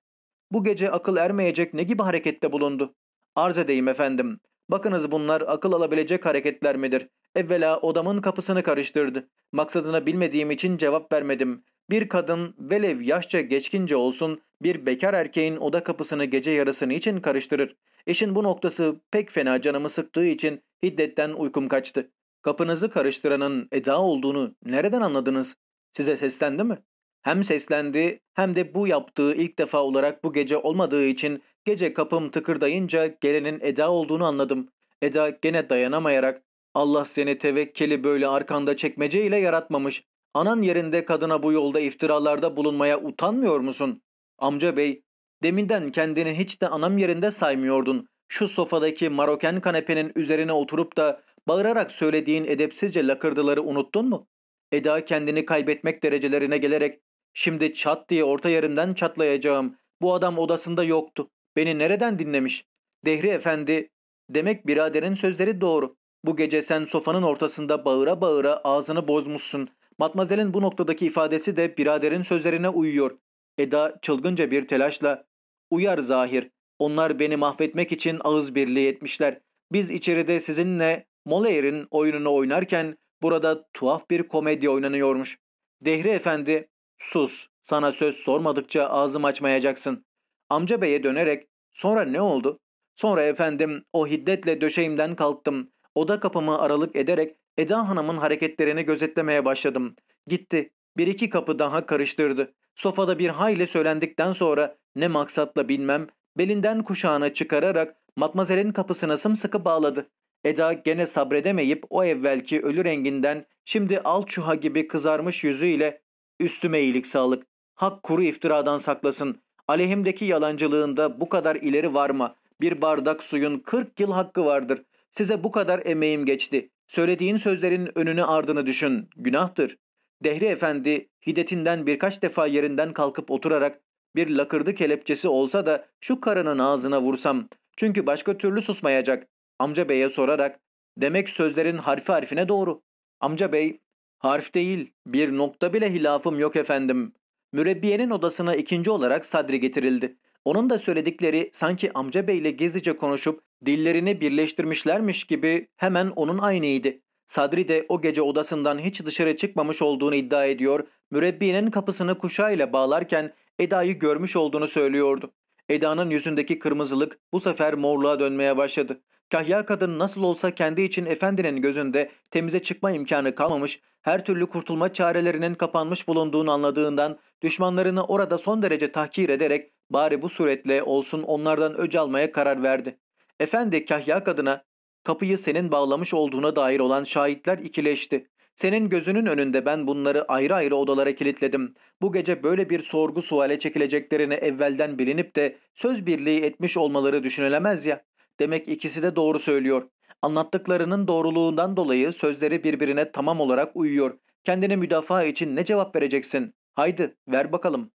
Speaker 1: Bu gece akıl ermeyecek ne gibi harekette bulundu? Arz edeyim efendim. Bakınız bunlar akıl alabilecek hareketler midir? Evvela odamın kapısını karıştırdı. Maksadını bilmediğim için cevap vermedim. Bir kadın velev yaşça geçkince olsun bir bekar erkeğin oda kapısını gece yarısı için karıştırır. İşin bu noktası pek fena canımı sıktığı için hiddetten uykum kaçtı. Kapınızı karıştıranın Eda olduğunu nereden anladınız? Size seslendi mi? Hem seslendi hem de bu yaptığı ilk defa olarak bu gece olmadığı için gece kapım tıkırdayınca gelenin Eda olduğunu anladım. Eda gene dayanamayarak Allah seni tevekkeli böyle arkanda çekmeceyle yaratmamış. Anan yerinde kadına bu yolda iftiralarda bulunmaya utanmıyor musun? Amca bey
Speaker 3: Deminden kendini hiç de anam yerinde saymıyordun. Şu sofadaki maroken kanepenin üzerine oturup da bağırarak söylediğin edepsizce lakırdıları unuttun mu? Eda kendini kaybetmek derecelerine gelerek şimdi çat diye orta yerimden çatlayacağım. Bu adam odasında yoktu. Beni nereden dinlemiş? Dehri efendi demek biraderin sözleri doğru. Bu gece sen sofanın ortasında bağıra bağıra ağzını bozmuşsun. Matmazel'in bu noktadaki ifadesi de biraderin sözlerine uyuyor. Eda çılgınca bir telaşla uyar zahir. Onlar beni mahvetmek için ağız birliği etmişler. Biz içeride sizinle Molaire'in oyununu oynarken burada tuhaf bir komedi oynanıyormuş. Dehri efendi sus sana söz sormadıkça ağzım açmayacaksın. Amca beye dönerek sonra ne oldu? Sonra efendim o hiddetle döşeğimden kalktım. Oda kapımı aralık ederek Eda Hanım'ın hareketlerini gözetlemeye başladım. Gitti. Bir iki kapı daha karıştırdı. Sofada bir hayli söylendikten sonra ne maksatla bilmem belinden kuşağını çıkararak matmazelin kapısına sımsıkı bağladı. Eda gene sabredemeyip o evvelki ölü renginden şimdi al çuha gibi kızarmış yüzüyle üstüme iyilik sağlık. Hak kuru iftiradan saklasın. Aleyhimdeki yalancılığında bu kadar ileri varma. Bir bardak suyun 40 yıl hakkı vardır. Size bu kadar emeğim geçti. Söylediğin sözlerin önünü ardını düşün. Günahtır. Dehri Efendi hidetinden birkaç defa yerinden kalkıp oturarak bir lakırdı kelepçesi olsa da şu karının ağzına vursam. Çünkü başka türlü susmayacak. Amca beye sorarak demek sözlerin harfi harfine doğru. Amca bey harf değil bir nokta bile hilafım yok efendim. Mürebbiyenin odasına ikinci olarak Sadri getirildi. Onun da söyledikleri sanki amca beyle gizlice konuşup dillerini birleştirmişlermiş gibi hemen onun aynıydı. Sadri de o gece odasından hiç dışarı çıkmamış olduğunu iddia ediyor, mürebbiyenin kapısını kuşağıyla bağlarken Eda'yı görmüş olduğunu söylüyordu. Eda'nın yüzündeki kırmızılık bu sefer morluğa dönmeye başladı. Kahya kadın nasıl olsa kendi için efendinin gözünde temize çıkma imkanı kalmamış, her türlü kurtulma çarelerinin kapanmış bulunduğunu anladığından düşmanlarını orada son derece tahkir ederek bari bu suretle olsun onlardan öc almaya karar verdi. Efendi kahya kadına kapıyı senin bağlamış olduğuna dair olan şahitler ikileşti. Senin gözünün önünde ben bunları ayrı ayrı odalara kilitledim. Bu gece böyle bir sorgu suale çekileceklerini evvelden bilinip de söz birliği etmiş olmaları düşünülemez ya. Demek ikisi de doğru söylüyor. Anlattıklarının doğruluğundan dolayı sözleri birbirine tamam olarak uyuyor. Kendini müdafaa için ne cevap vereceksin? Haydi ver bakalım.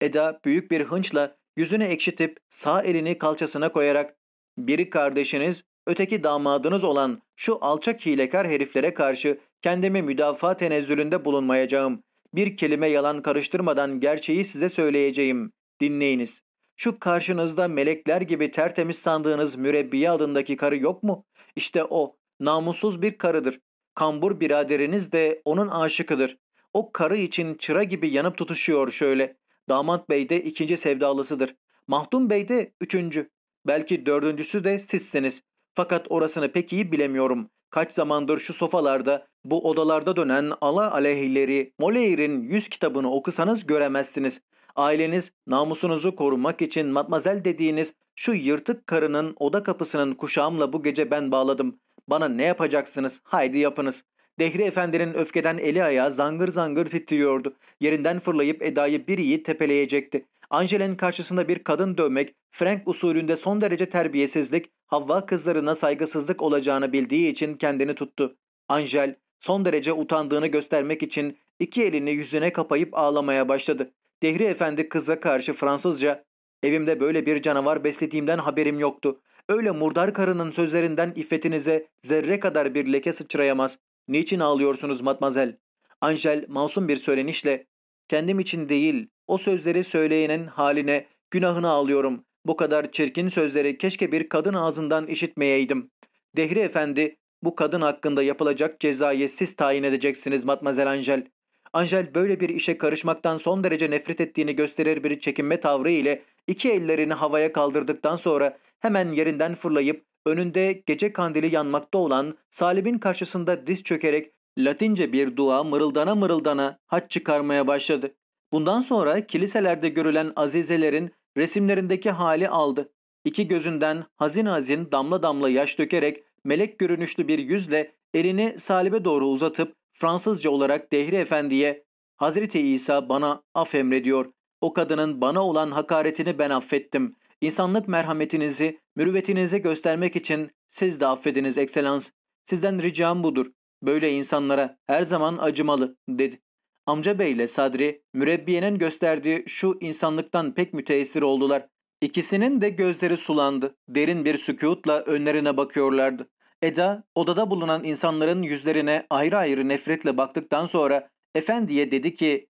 Speaker 3: Eda büyük bir hınçla yüzünü ekşitip sağ elini kalçasına koyarak biri kardeşiniz, öteki damadınız olan şu alçak hilekar heriflere karşı kendimi müdafaa tenezzülünde bulunmayacağım. Bir kelime yalan karıştırmadan gerçeği size söyleyeceğim. Dinleyiniz. Şu karşınızda melekler gibi tertemiz sandığınız mürebbiye adındaki karı yok mu? İşte o. Namussuz bir karıdır. Kambur biraderiniz de onun aşıkıdır. O karı için çıra gibi yanıp tutuşuyor şöyle. Damat bey de ikinci sevdalısıdır. Mahdum bey de üçüncü. Belki dördüncüsü de sizsiniz. Fakat orasını pek iyi bilemiyorum. Kaç zamandır şu sofalarda, bu odalarda dönen ala aleyhileri, Molaire'in yüz kitabını okusanız göremezsiniz. Aileniz namusunuzu korumak için matmazel dediğiniz şu yırtık karının oda kapısının kuşağımla bu gece ben bağladım. Bana ne yapacaksınız? Haydi yapınız. Dehri Efendi'nin öfkeden eli ayağı zangır zangır titriyordu. Yerinden fırlayıp Eda'yı bir iyi tepeleyecekti. Angel'in karşısında bir kadın dövmek, Frank usulünde son derece terbiyesizlik, Havva kızlarına saygısızlık olacağını bildiği için kendini tuttu. Angel, son derece utandığını göstermek için iki elini yüzüne kapayıp ağlamaya başladı. Dehri Efendi kıza karşı Fransızca, ''Evimde böyle bir canavar beslediğimden haberim yoktu. Öyle murdar karının sözlerinden iffetinize zerre kadar bir leke sıçrayamaz. Niçin ağlıyorsunuz matmazel?'' Angel masum bir söylenişle, ''Kendim için değil, o sözleri söyleyenin haline, günahını ağlıyorum. Bu kadar çirkin sözleri keşke bir kadın ağzından işitmeyeydim. Dehri Efendi, bu kadın hakkında yapılacak cezayı siz tayin edeceksiniz Matmazel Angel. Angel böyle bir işe karışmaktan son derece nefret ettiğini gösterir bir çekinme tavrı ile iki ellerini havaya kaldırdıktan sonra hemen yerinden fırlayıp önünde gece kandili yanmakta olan Salim'in karşısında diz çökerek Latince bir dua mırıldana mırıldana haç çıkarmaya başladı. Bundan sonra kiliselerde görülen azizelerin resimlerindeki hali aldı. İki gözünden hazin hazin damla damla yaş dökerek melek görünüşlü bir yüzle elini Salim'e doğru uzatıp Fransızca olarak Dehri Efendi'ye Hazreti İsa bana af emrediyor.
Speaker 1: O kadının bana olan hakaretini ben affettim. İnsanlık merhametinizi, mürüvvetinizi göstermek için siz de affediniz ekselans. Sizden ricam budur. Böyle insanlara her zaman acımalı dedi. Amca bey ile Sadri mürebbiyenin gösterdiği şu insanlıktan pek müteessir oldular. İkisinin de gözleri sulandı. Derin bir sükutla önlerine bakıyorlardı. Eda odada bulunan insanların yüzlerine ayrı ayrı nefretle baktıktan sonra efendiye dedi ki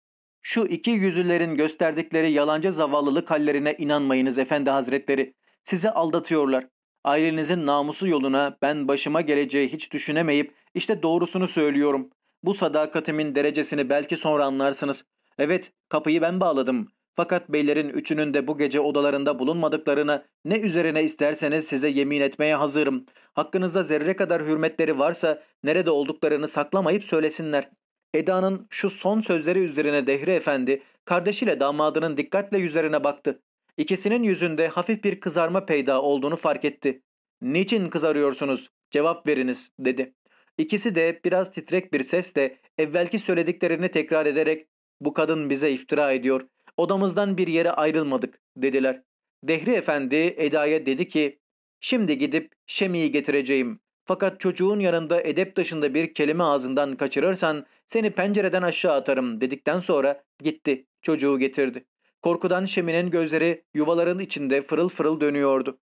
Speaker 1: şu iki yüzlülerin gösterdikleri yalancı zavallılık hallerine inanmayınız efendi hazretleri. Sizi aldatıyorlar. Ailenizin namusu yoluna ben başıma geleceği hiç düşünemeyip işte doğrusunu söylüyorum. Bu sadakatimin derecesini belki sonra anlarsınız. Evet kapıyı ben bağladım. Fakat beylerin üçünün de bu gece odalarında bulunmadıklarını ne üzerine isterseniz size yemin etmeye hazırım. Hakkınızda zerre kadar hürmetleri varsa nerede olduklarını saklamayıp söylesinler. Eda'nın şu son sözleri üzerine Dehri Efendi kardeşiyle damadının dikkatle yüzlerine baktı. İkisinin yüzünde hafif bir kızarma peyda olduğunu fark etti. ''Niçin kızarıyorsunuz? Cevap veriniz.'' dedi. İkisi de biraz titrek bir sesle evvelki söylediklerini tekrar ederek ''Bu kadın bize iftira ediyor. Odamızdan bir yere ayrılmadık.'' dediler. Dehri Efendi Eda'ya dedi ki ''Şimdi gidip Şemi'yi getireceğim. Fakat çocuğun yanında edep dışında bir kelime ağzından kaçırırsan seni pencereden aşağı atarım dedikten sonra gitti. Çocuğu getirdi. Korkudan Şemi'nin gözleri yuvaların içinde fırıl fırıl dönüyordu.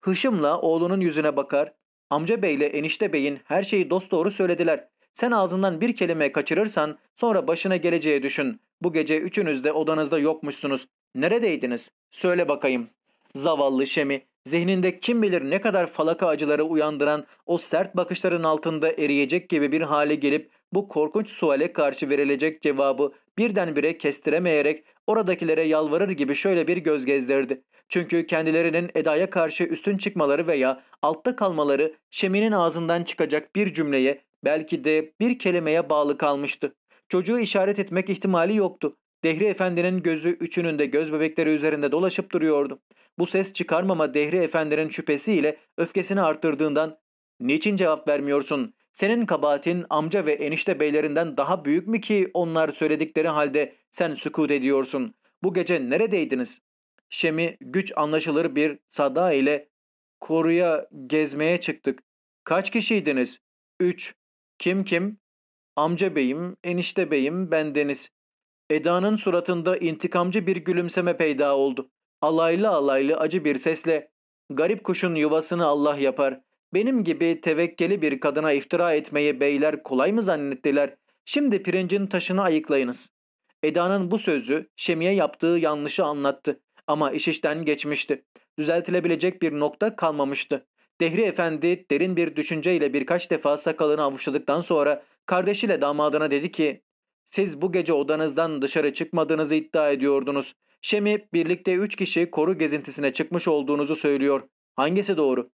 Speaker 1: Hışımla oğlunun yüzüne bakar. Amca beyle enişte beyin her şeyi dosdoğru söylediler. Sen ağzından bir kelime kaçırırsan sonra başına geleceği düşün. Bu gece üçünüz de odanızda yokmuşsunuz. Neredeydiniz? Söyle bakayım. Zavallı Şemi Zihninde kim bilir ne kadar falaka acıları uyandıran o sert bakışların altında eriyecek gibi bir hale gelip bu korkunç suale karşı verilecek cevabı birdenbire kestiremeyerek oradakilere yalvarır gibi şöyle bir göz gezdirdi. Çünkü kendilerinin Eda'ya karşı üstün çıkmaları veya altta kalmaları Şemi'nin ağzından çıkacak bir cümleye belki de bir kelimeye bağlı kalmıştı. Çocuğu işaret etmek ihtimali yoktu. Dehri Efendi'nin gözü üçünün de göz bebekleri üzerinde dolaşıp duruyordu. Bu ses çıkarmama Dehri Efendi'nin şüphesiyle öfkesini arttırdığından ''Niçin cevap vermiyorsun? Senin kabahatin amca ve enişte beylerinden daha büyük mü ki onlar söyledikleri halde sen sükut ediyorsun? Bu gece neredeydiniz?'' Şemi güç anlaşılır bir sada ile koruya gezmeye çıktık. Kaç kişiydiniz? Üç. Kim kim? Amca beyim, enişte beyim, bendeniz. Eda'nın suratında intikamcı bir gülümseme peyda oldu. Alaylı alaylı acı bir sesle ''Garip kuşun yuvasını Allah yapar. Benim gibi tevekkeli bir kadına iftira etmeyi beyler kolay mı zannettiler? Şimdi pirincin taşını ayıklayınız.'' Eda'nın bu sözü Şemi'ye yaptığı yanlışı anlattı. Ama iş işten geçmişti. Düzeltilebilecek bir nokta kalmamıştı. Dehri Efendi derin bir düşünceyle birkaç defa sakalını avuçladıktan sonra kardeşiyle damadına dedi ki siz bu gece odanızdan dışarı çıkmadığınızı iddia ediyordunuz. Şemi birlikte üç kişi koru gezintisine çıkmış olduğunuzu söylüyor. Hangisi doğru?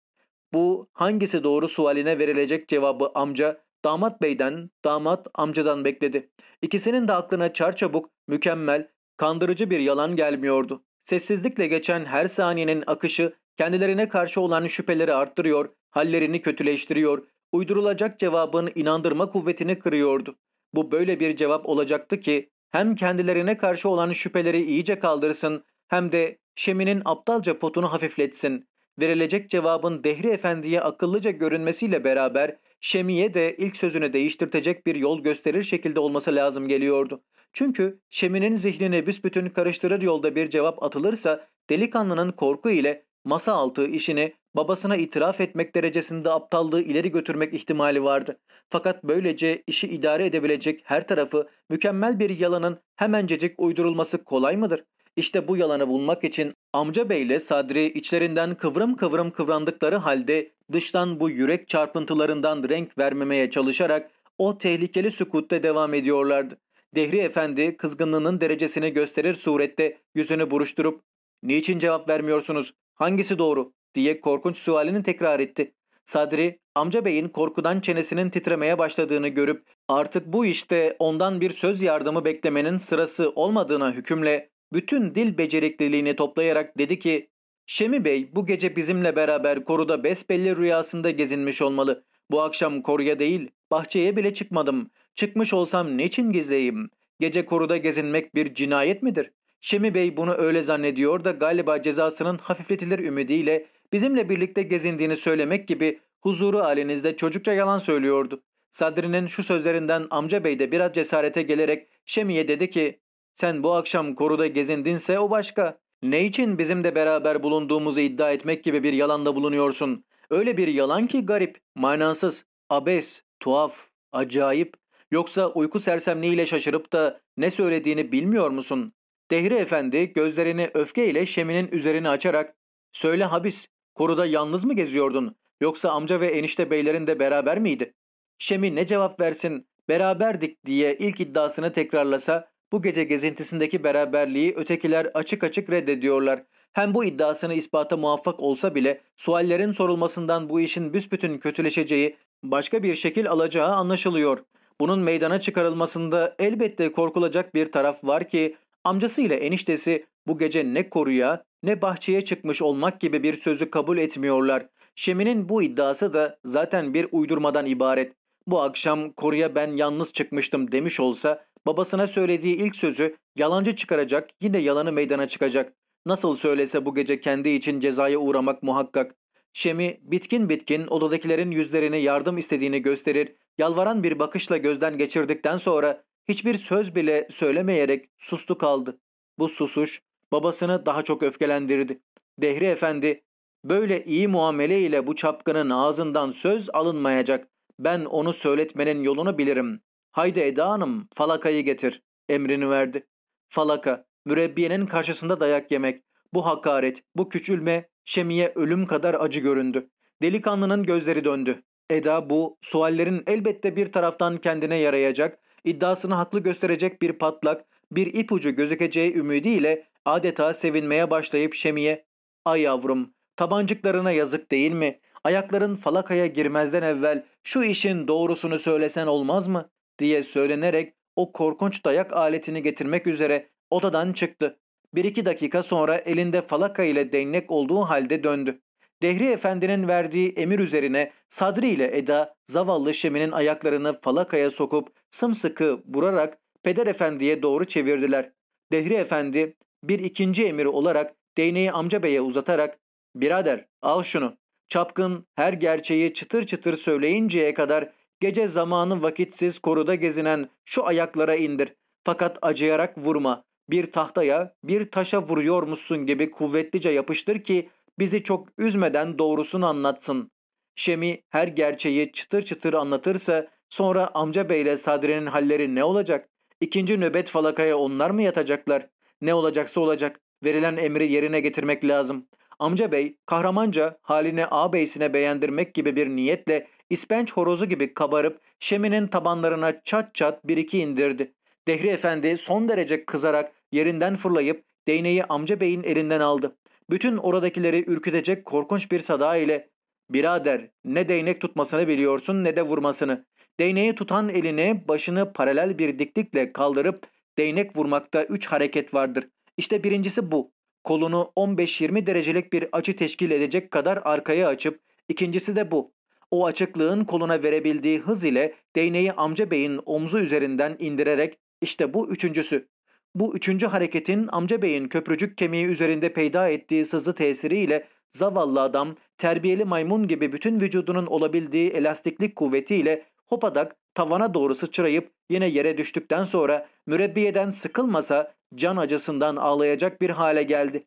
Speaker 1: Bu hangisi doğru sualine verilecek cevabı amca damat beyden, damat amcadan bekledi. İkisinin de aklına çarçabuk, mükemmel, kandırıcı bir yalan gelmiyordu. Sessizlikle geçen her saniyenin akışı kendilerine karşı olan şüpheleri arttırıyor, hallerini kötüleştiriyor, uydurulacak cevabın inandırma kuvvetini kırıyordu. Bu böyle bir cevap olacaktı ki hem kendilerine karşı olan şüpheleri iyice kaldırsın hem de Şemi'nin aptalca potunu hafifletsin. Verilecek cevabın Dehri Efendi'ye akıllıca görünmesiyle beraber Şemi'ye de ilk sözünü değiştirtecek bir yol gösterir şekilde olması lazım geliyordu. Çünkü Şemi'nin zihnini büsbütün karıştırır yolda bir cevap atılırsa delikanlının korku ile masa altı işini babasına itiraf etmek derecesinde aptallığı ileri götürmek ihtimali vardı. Fakat böylece işi idare edebilecek her tarafı mükemmel bir yalanın hemencecik uydurulması kolay mıdır? İşte bu yalanı bulmak için amca beyle Sadri içlerinden kıvrım kıvrım kıvrandıkları halde dıştan bu yürek çarpıntılarından renk vermemeye çalışarak o tehlikeli sükutta devam ediyorlardı. Dehri Efendi kızgınlığının derecesini gösterir surette yüzünü buruşturup ''Niçin cevap vermiyorsunuz? Hangisi doğru?'' diye korkunç sualini tekrar etti. Sadri, amca beyin korkudan çenesinin titremeye başladığını görüp artık bu işte ondan bir söz yardımı beklemenin sırası olmadığına hükümle bütün dil becerikliliğini toplayarak dedi ki Şemi Bey bu gece bizimle beraber koruda besbelli rüyasında gezinmiş olmalı. Bu akşam koruya değil bahçeye bile çıkmadım. Çıkmış olsam niçin gizleyeyim? Gece koruda gezinmek bir cinayet midir?
Speaker 3: Şemi Bey bunu öyle zannediyor da galiba cezasının hafifletilir ümidiyle bizimle birlikte gezindiğini söylemek gibi huzuru halinizde çocukça yalan söylüyordu. Sadri'nin şu sözlerinden amca bey de biraz cesarete gelerek Şemi'ye dedi ki sen bu akşam koruda gezindinse o başka. Ne için bizim de beraber bulunduğumuzu iddia etmek gibi bir yalanda bulunuyorsun? Öyle bir yalan ki garip, manasız, abes, tuhaf, acayip. Yoksa uyku sersemliğiyle şaşırıp da ne söylediğini bilmiyor musun? Dehri Efendi gözlerini öfkeyle Şemi'nin üzerini açarak ''Söyle habis, koruda yalnız mı geziyordun? Yoksa amca ve enişte beylerin de beraber miydi?'' Şemi ne cevap versin, beraberdik diye ilk iddiasını tekrarlasa bu gece gezintisindeki beraberliği ötekiler açık açık reddediyorlar. Hem bu iddiasını ispata muvaffak olsa bile suallerin sorulmasından bu işin büsbütün kötüleşeceği, başka bir şekil alacağı anlaşılıyor. Bunun meydana çıkarılmasında elbette korkulacak bir taraf var ki amcası ile eniştesi bu gece ne koruya ne bahçeye çıkmış olmak gibi bir sözü kabul etmiyorlar. Şemi'nin bu iddiası da zaten bir uydurmadan ibaret. Bu akşam koruya ben yalnız çıkmıştım demiş olsa babasına söylediği ilk sözü yalancı çıkaracak yine yalanı meydana çıkacak. Nasıl söylese bu gece kendi için cezaya uğramak muhakkak. Şemi bitkin bitkin odadakilerin yüzlerini yardım istediğini gösterir, yalvaran bir bakışla gözden geçirdikten sonra hiçbir söz bile söylemeyerek sustu kaldı. Bu susuş babasını daha çok öfkelendirdi. Dehri Efendi, böyle iyi muamele ile bu çapkının ağzından söz alınmayacak. Ben onu söyletmenin yolunu bilirim. Haydi Eda Hanım falakayı getir. Emrini verdi. Falaka, mürebbiyenin karşısında dayak yemek. Bu hakaret, bu küçülme Şemi'ye ölüm kadar acı göründü. Delikanlının gözleri döndü. Eda bu, suallerin elbette bir taraftan kendine yarayacak, iddiasını haklı gösterecek bir patlak, bir ipucu gözükeceği ümidiyle adeta sevinmeye başlayıp Şemi'ye ''Ay yavrum, tabancıklarına yazık değil mi? Ayakların falakaya girmezden evvel şu işin doğrusunu söylesen olmaz mı?'' diye söylenerek o korkunç dayak aletini getirmek üzere odadan çıktı. Bir iki dakika sonra elinde falaka ile değnek olduğu halde döndü. Dehri Efendi'nin verdiği emir üzerine Sadri ile Eda zavallı Şemi'nin ayaklarını falakaya sokup sımsıkı vurarak Peder Efendi'ye doğru çevirdiler. Dehri Efendi bir ikinci emiri olarak değneği amca beye uzatarak ''Birader al şunu. Çapkın her gerçeği çıtır çıtır söyleyinceye kadar gece zamanı vakitsiz koruda gezinen şu ayaklara indir. Fakat acıyarak vurma bir tahtaya, bir taşa vuruyormuşsun gibi kuvvetlice yapıştır ki bizi çok üzmeden doğrusunu anlatsın. Şemi her gerçeği çıtır çıtır anlatırsa sonra amca beyle Sadri'nin halleri ne olacak? İkinci nöbet falakaya onlar mı yatacaklar? Ne olacaksa olacak. Verilen emri yerine getirmek lazım. Amca bey kahramanca haline ağabeysine beğendirmek gibi bir niyetle ispenç horozu gibi kabarıp Şemi'nin tabanlarına çat çat bir iki indirdi. Dehri Efendi son derece kızarak yerinden fırlayıp değneği amca beyin elinden aldı. Bütün oradakileri ürkütecek korkunç bir sada ile ''Birader ne değnek tutmasını biliyorsun ne de vurmasını. Değneği tutan elini başını paralel bir diklikle kaldırıp değnek vurmakta üç hareket vardır. İşte birincisi bu. Kolunu 15-20 derecelik bir açı teşkil edecek kadar arkaya açıp ikincisi de bu. O açıklığın koluna verebildiği hız ile değneği amca beyin omzu üzerinden indirerek işte bu üçüncüsü. Bu üçüncü hareketin amca beyin köprücük kemiği üzerinde peyda ettiği sızı tesiriyle zavallı adam terbiyeli maymun gibi bütün vücudunun olabildiği elastiklik kuvvetiyle hopadak tavana doğru sıçrayıp yine yere düştükten sonra mürebbiyeden sıkılmasa can acısından ağlayacak bir hale geldi.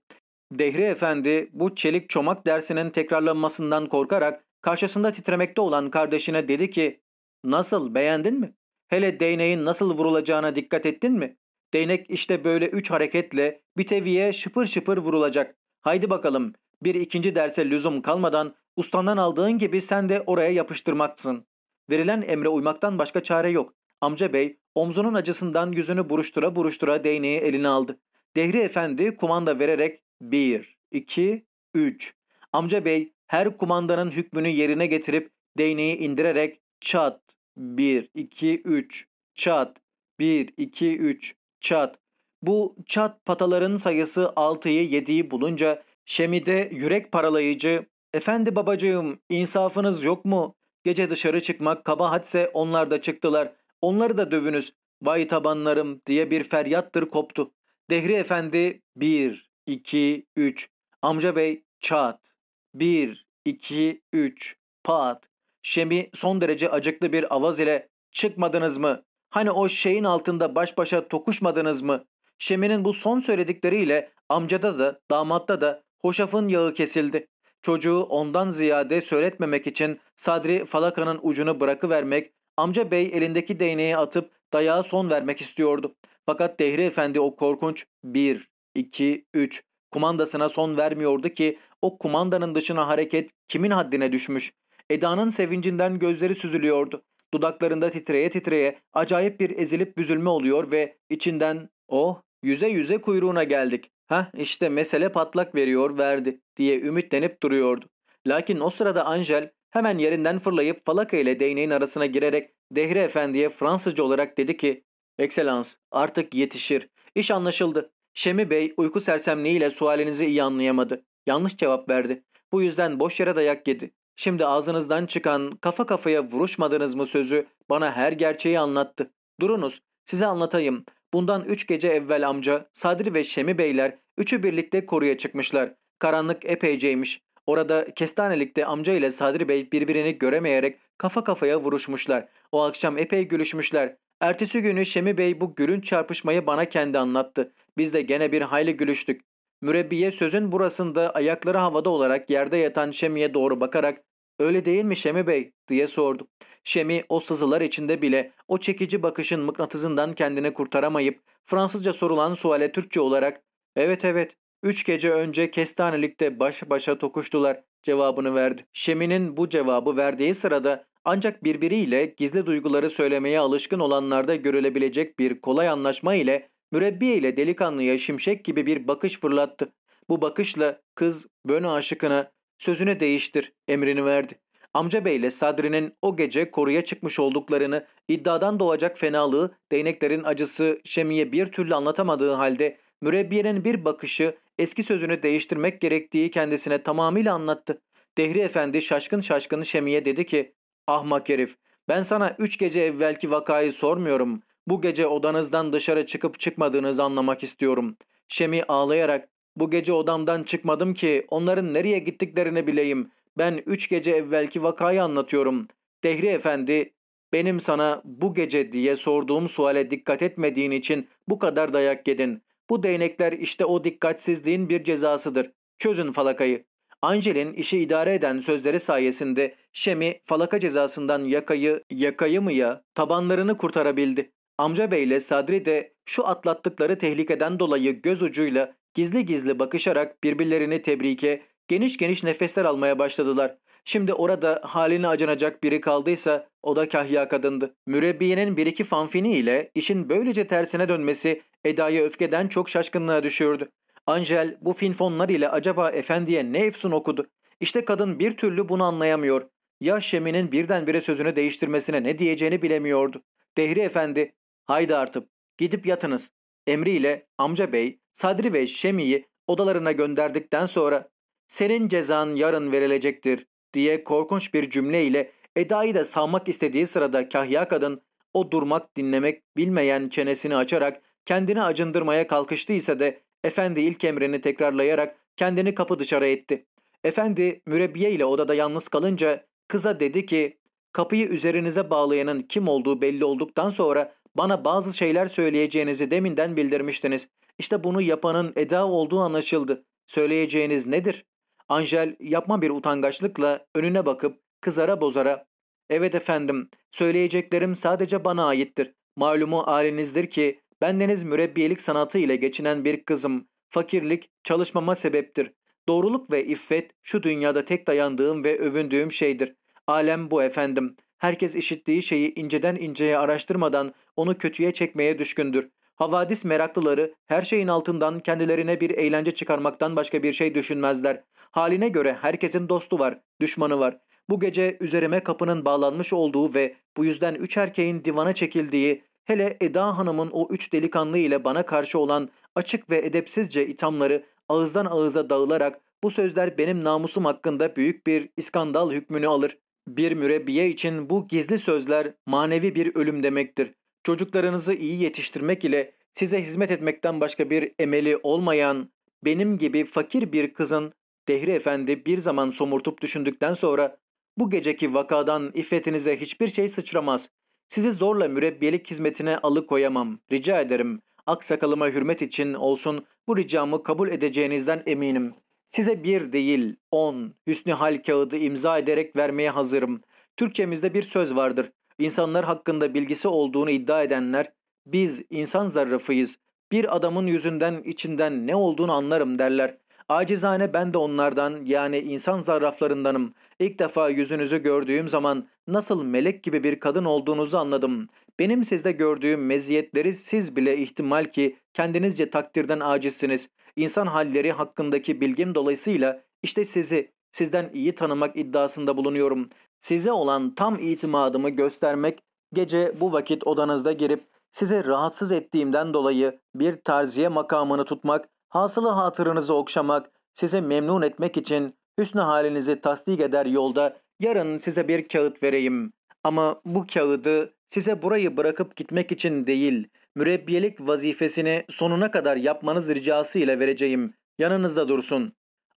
Speaker 3: Dehri Efendi bu çelik çomak dersinin tekrarlanmasından korkarak karşısında titremekte olan kardeşine dedi ki ''Nasıl beğendin mi? Hele değneğin nasıl vurulacağına dikkat ettin mi? Değnek işte böyle üç hareketle bir teviye şıpır şıpır vurulacak. Haydi bakalım bir ikinci derse lüzum kalmadan ustandan aldığın gibi sen de oraya yapıştırmaksın. Verilen emre uymaktan başka çare yok. Amca bey omzunun acısından yüzünü buruştura buruştura değneği eline aldı. Dehri efendi kumanda vererek bir, iki, üç. Amca bey her kumandanın hükmünü yerine getirip değneği indirerek çat, bir, iki, üç, çat, bir, iki, üç, çat. Bu çat pataların sayısı 6'yı 7'yi bulunca Şemi'de yürek paralayıcı ''Efendi babacığım insafınız yok mu? Gece dışarı çıkmak kabahatse onlar da çıktılar. Onları da dövünüz. Vay tabanlarım diye bir feryattır koptu. Dehri Efendi 1, 2, 3. Amca Bey çat. 1, 2, 3. Pat. Şemi son derece acıklı bir avaz ile çıkmadınız mı? Hani o şeyin altında baş başa tokuşmadınız mı? Şemi'nin bu son söyledikleriyle amcada da damatta da hoşafın yağı kesildi. Çocuğu ondan ziyade söyletmemek için Sadri falakanın ucunu bırakıvermek, amca bey elindeki değneği atıp dayağa son vermek istiyordu. Fakat Dehri Efendi o korkunç 1, 2, 3 kumandasına son vermiyordu ki o kumandanın dışına hareket kimin haddine düşmüş. Eda'nın sevincinden gözleri süzülüyordu. Dudaklarında titreye titreye acayip bir ezilip büzülme oluyor ve içinden oh yüze yüze kuyruğuna geldik. Ha işte mesele patlak veriyor verdi diye ümitlenip duruyordu. Lakin o sırada Angel hemen yerinden fırlayıp falaka ile değneğin arasına girerek Dehri Efendi'ye Fransızca olarak dedi ki Ekselans artık yetişir. İş anlaşıldı. Şemi Bey uyku sersemliğiyle sualinizi iyi anlayamadı. Yanlış cevap verdi. Bu yüzden boş yere dayak yedi. Şimdi ağzınızdan çıkan kafa kafaya vuruşmadınız mı sözü bana her gerçeği anlattı. Durunuz size anlatayım. Bundan üç gece evvel amca, Sadri ve Şemi Beyler üçü birlikte koruya çıkmışlar. Karanlık epeyceymiş. Orada kestanelikte amca ile Sadri Bey birbirini göremeyerek kafa kafaya vuruşmuşlar. O akşam epey gülüşmüşler. Ertesi günü Şemi Bey bu gülünç çarpışmayı bana kendi anlattı. Biz de gene bir hayli gülüştük. Mürebbiye sözün burasında ayakları havada olarak yerde yatan Şemi'ye doğru bakarak ''Öyle değil mi Şemi Bey?'' diye sordu. Şemi o sızılar içinde bile o çekici bakışın mıknatısından kendini kurtaramayıp Fransızca sorulan suale Türkçe olarak ''Evet evet, üç gece önce kestanelikte baş başa tokuştular.'' cevabını verdi. Şemi'nin bu cevabı verdiği sırada ancak birbiriyle gizli duyguları söylemeye alışkın olanlarda görülebilecek bir kolay anlaşma ile mürebbiye ile delikanlıya şimşek gibi bir bakış fırlattı. Bu bakışla kız bön aşıkına sözünü değiştir emrini verdi. Amca Bey ile Sadri'nin o gece koruya çıkmış olduklarını, iddiadan doğacak fenalığı, değneklerin acısı Şemi'ye bir türlü anlatamadığı halde mürebbiyenin bir bakışı eski sözünü değiştirmek gerektiği kendisine tamamıyla anlattı. Dehri Efendi şaşkın şaşkın Şemi'ye dedi ki Ahmak herif ben sana üç gece evvelki vakayı sormuyorum. Bu gece odanızdan dışarı çıkıp çıkmadığınızı anlamak istiyorum. Şemi ağlayarak bu gece odamdan çıkmadım ki onların nereye gittiklerini bileyim. Ben üç gece evvelki vakayı anlatıyorum. Dehri Efendi benim sana bu gece diye sorduğum suale dikkat etmediğin için bu kadar dayak yedin. Bu değnekler işte o dikkatsizliğin bir cezasıdır. Çözün falakayı. Angel'in işi idare eden sözleri sayesinde Şemi falaka cezasından yakayı, yakayı mı ya tabanlarını kurtarabildi. Amca Bey ile Sadri de şu atlattıkları tehlikeden dolayı göz ucuyla gizli gizli bakışarak birbirlerini tebrike, geniş geniş nefesler almaya başladılar. Şimdi orada haline acınacak biri kaldıysa o da kahya kadındı. Mürebbiyenin bir iki fanfini ile işin böylece tersine dönmesi Eda'yı öfkeden çok şaşkınlığa düşürdü. Angel bu finfonlar ile acaba efendiye ne efsun okudu? İşte kadın bir türlü bunu anlayamıyor. Ya Şemi'nin birdenbire sözünü değiştirmesine ne diyeceğini bilemiyordu. Dehri efendi, haydi artık gidip yatınız. Emriyle amca bey, Sadri ve Şemi'yi odalarına gönderdikten sonra senin cezan yarın verilecektir diye korkunç bir cümleyle Eda'yı da salmak istediği sırada kahya kadın o durmak dinlemek bilmeyen çenesini açarak kendini acındırmaya kalkıştıysa da Efendi ilk emrini tekrarlayarak kendini kapı dışarı etti. Efendi mürebbiye ile odada yalnız kalınca kıza dedi ki kapıyı üzerinize bağlayanın kim olduğu belli olduktan sonra bana bazı şeyler söyleyeceğinizi deminden bildirmiştiniz. İşte bunu yapanın Eda olduğu anlaşıldı. Söyleyeceğiniz nedir? Angel yapma bir utangaçlıkla önüne bakıp kızara bozara ''Evet efendim, söyleyeceklerim sadece bana aittir. Malumu halinizdir ki bendeniz mürebbiyelik sanatı ile geçinen bir kızım. Fakirlik çalışmama sebeptir. Doğruluk ve iffet şu dünyada tek dayandığım ve övündüğüm şeydir. Alem bu efendim. Herkes işittiği şeyi inceden inceye araştırmadan onu kötüye çekmeye düşkündür. Havadis meraklıları her şeyin altından kendilerine bir eğlence çıkarmaktan başka bir şey düşünmezler. Haline göre herkesin dostu var, düşmanı var. Bu gece üzerime kapının bağlanmış olduğu ve bu yüzden üç erkeğin divana çekildiği, hele Eda Hanım'ın o üç delikanlı ile bana karşı olan açık ve edepsizce ithamları ağızdan ağıza dağılarak bu sözler benim namusum hakkında büyük bir iskandal hükmünü alır. Bir mürebbiye için bu gizli sözler manevi bir ölüm demektir. Çocuklarınızı iyi yetiştirmek ile size hizmet etmekten başka bir emeli olmayan benim gibi fakir bir kızın Dehri Efendi bir zaman somurtup düşündükten sonra bu geceki vakadan iffetinize hiçbir şey sıçramaz. Sizi zorla mürebbiyelik hizmetine alıkoyamam. Rica ederim. Aksakalıma hürmet için olsun bu ricamı kabul edeceğinizden eminim. Size bir değil on hüsnü hal kağıdı imza ederek vermeye hazırım. Türkçemizde bir söz vardır. İnsanlar hakkında bilgisi olduğunu iddia edenler biz insan zarrafıyız. Bir adamın yüzünden içinden ne olduğunu anlarım derler. Acizane ben de onlardan yani insan zarraflarındanım. İlk defa yüzünüzü gördüğüm zaman nasıl melek gibi bir kadın olduğunuzu anladım. Benim sizde gördüğüm meziyetleri siz bile ihtimal ki kendinizce takdirden acizsiniz. İnsan halleri hakkındaki bilgim dolayısıyla işte sizi, sizden iyi tanımak iddiasında bulunuyorum. Size olan tam itimadımı göstermek, gece bu vakit odanızda girip size rahatsız ettiğimden dolayı bir terziye makamını tutmak, hasılı hatırınızı okşamak, size memnun etmek için hüsnü halinizi tasdik eder yolda yarın size bir kağıt vereyim. Ama bu kağıdı size burayı bırakıp gitmek için değil, mürebbiyelik vazifesini sonuna kadar yapmanız ricası ile vereceğim. Yanınızda dursun.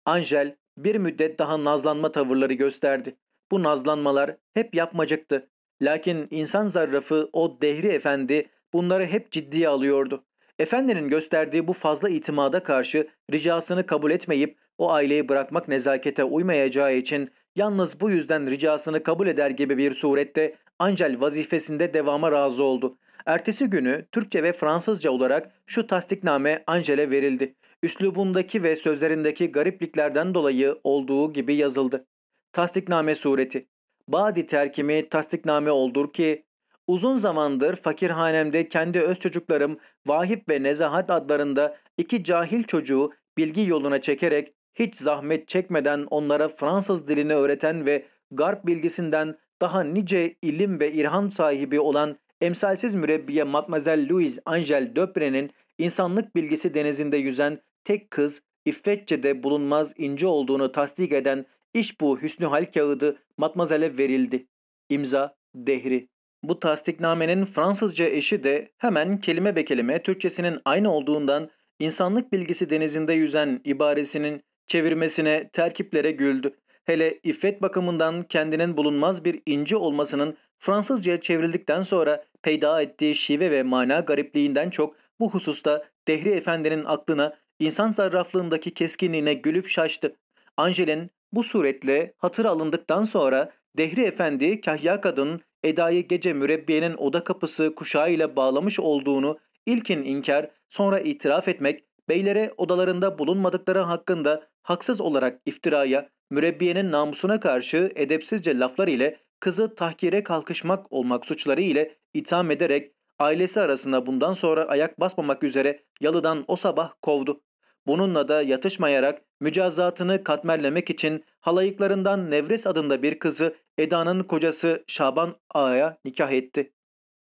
Speaker 3: Angel bir müddet daha nazlanma tavırları gösterdi. Bu nazlanmalar hep yapmacıktı. Lakin insan zarrafı o dehri efendi bunları hep ciddiye alıyordu. Efendinin gösterdiği bu fazla itimada karşı ricasını kabul etmeyip o aileyi bırakmak nezakete uymayacağı için yalnız bu yüzden ricasını kabul eder gibi bir surette Angel vazifesinde devama razı oldu. Ertesi günü Türkçe ve Fransızca olarak şu tasdikname Angel'e verildi. Üslubundaki ve sözlerindeki garipliklerden dolayı olduğu gibi yazıldı. Tasdikname sureti. Badi terkimi tasdikname oldur ki Uzun zamandır fakirhanemde kendi öz çocuklarım Vahip ve Nezahat adlarında iki cahil çocuğu bilgi yoluna çekerek hiç zahmet çekmeden onlara Fransız dilini öğreten ve Garp bilgisinden daha nice ilim ve irham sahibi olan emsalsiz mürebbiye Mademoiselle Louise Angel Döpre'nin insanlık bilgisi denizinde yüzen tek kız İffetçe'de bulunmaz ince olduğunu tasdik eden iş bu hüsnü hal kağıdı Matmazel'e verildi. İmza Dehri. Bu tasdiknamenin Fransızca eşi de hemen kelime be kelime Türkçesinin aynı olduğundan insanlık bilgisi denizinde yüzen ibaresinin çevirmesine terkiplere güldü. Hele iffet bakımından kendinin bulunmaz bir inci olmasının Fransızcaya çevrildikten sonra peyda ettiği şive ve mana garipliğinden çok bu hususta Dehri Efendi'nin aklına insan zarraflığındaki keskinliğine gülüp şaştı. Angel'in bu suretle hatır alındıktan sonra Dehri Efendi kahya kadın Eda'yı gece mürebbiyenin oda kapısı kuşağıyla bağlamış olduğunu ilkin inkar sonra itiraf etmek, beylere odalarında bulunmadıkları hakkında haksız olarak iftiraya, mürebbiyenin namusuna karşı edepsizce laflar ile kızı tahkire kalkışmak olmak suçları ile itham ederek ailesi arasında bundan sonra ayak basmamak üzere yalıdan o sabah kovdu. Bununla da yatışmayarak mücazatını katmerlemek için halayıklarından Nevres adında bir kızı Eda'nın kocası Şaban Ağa'ya nikah etti.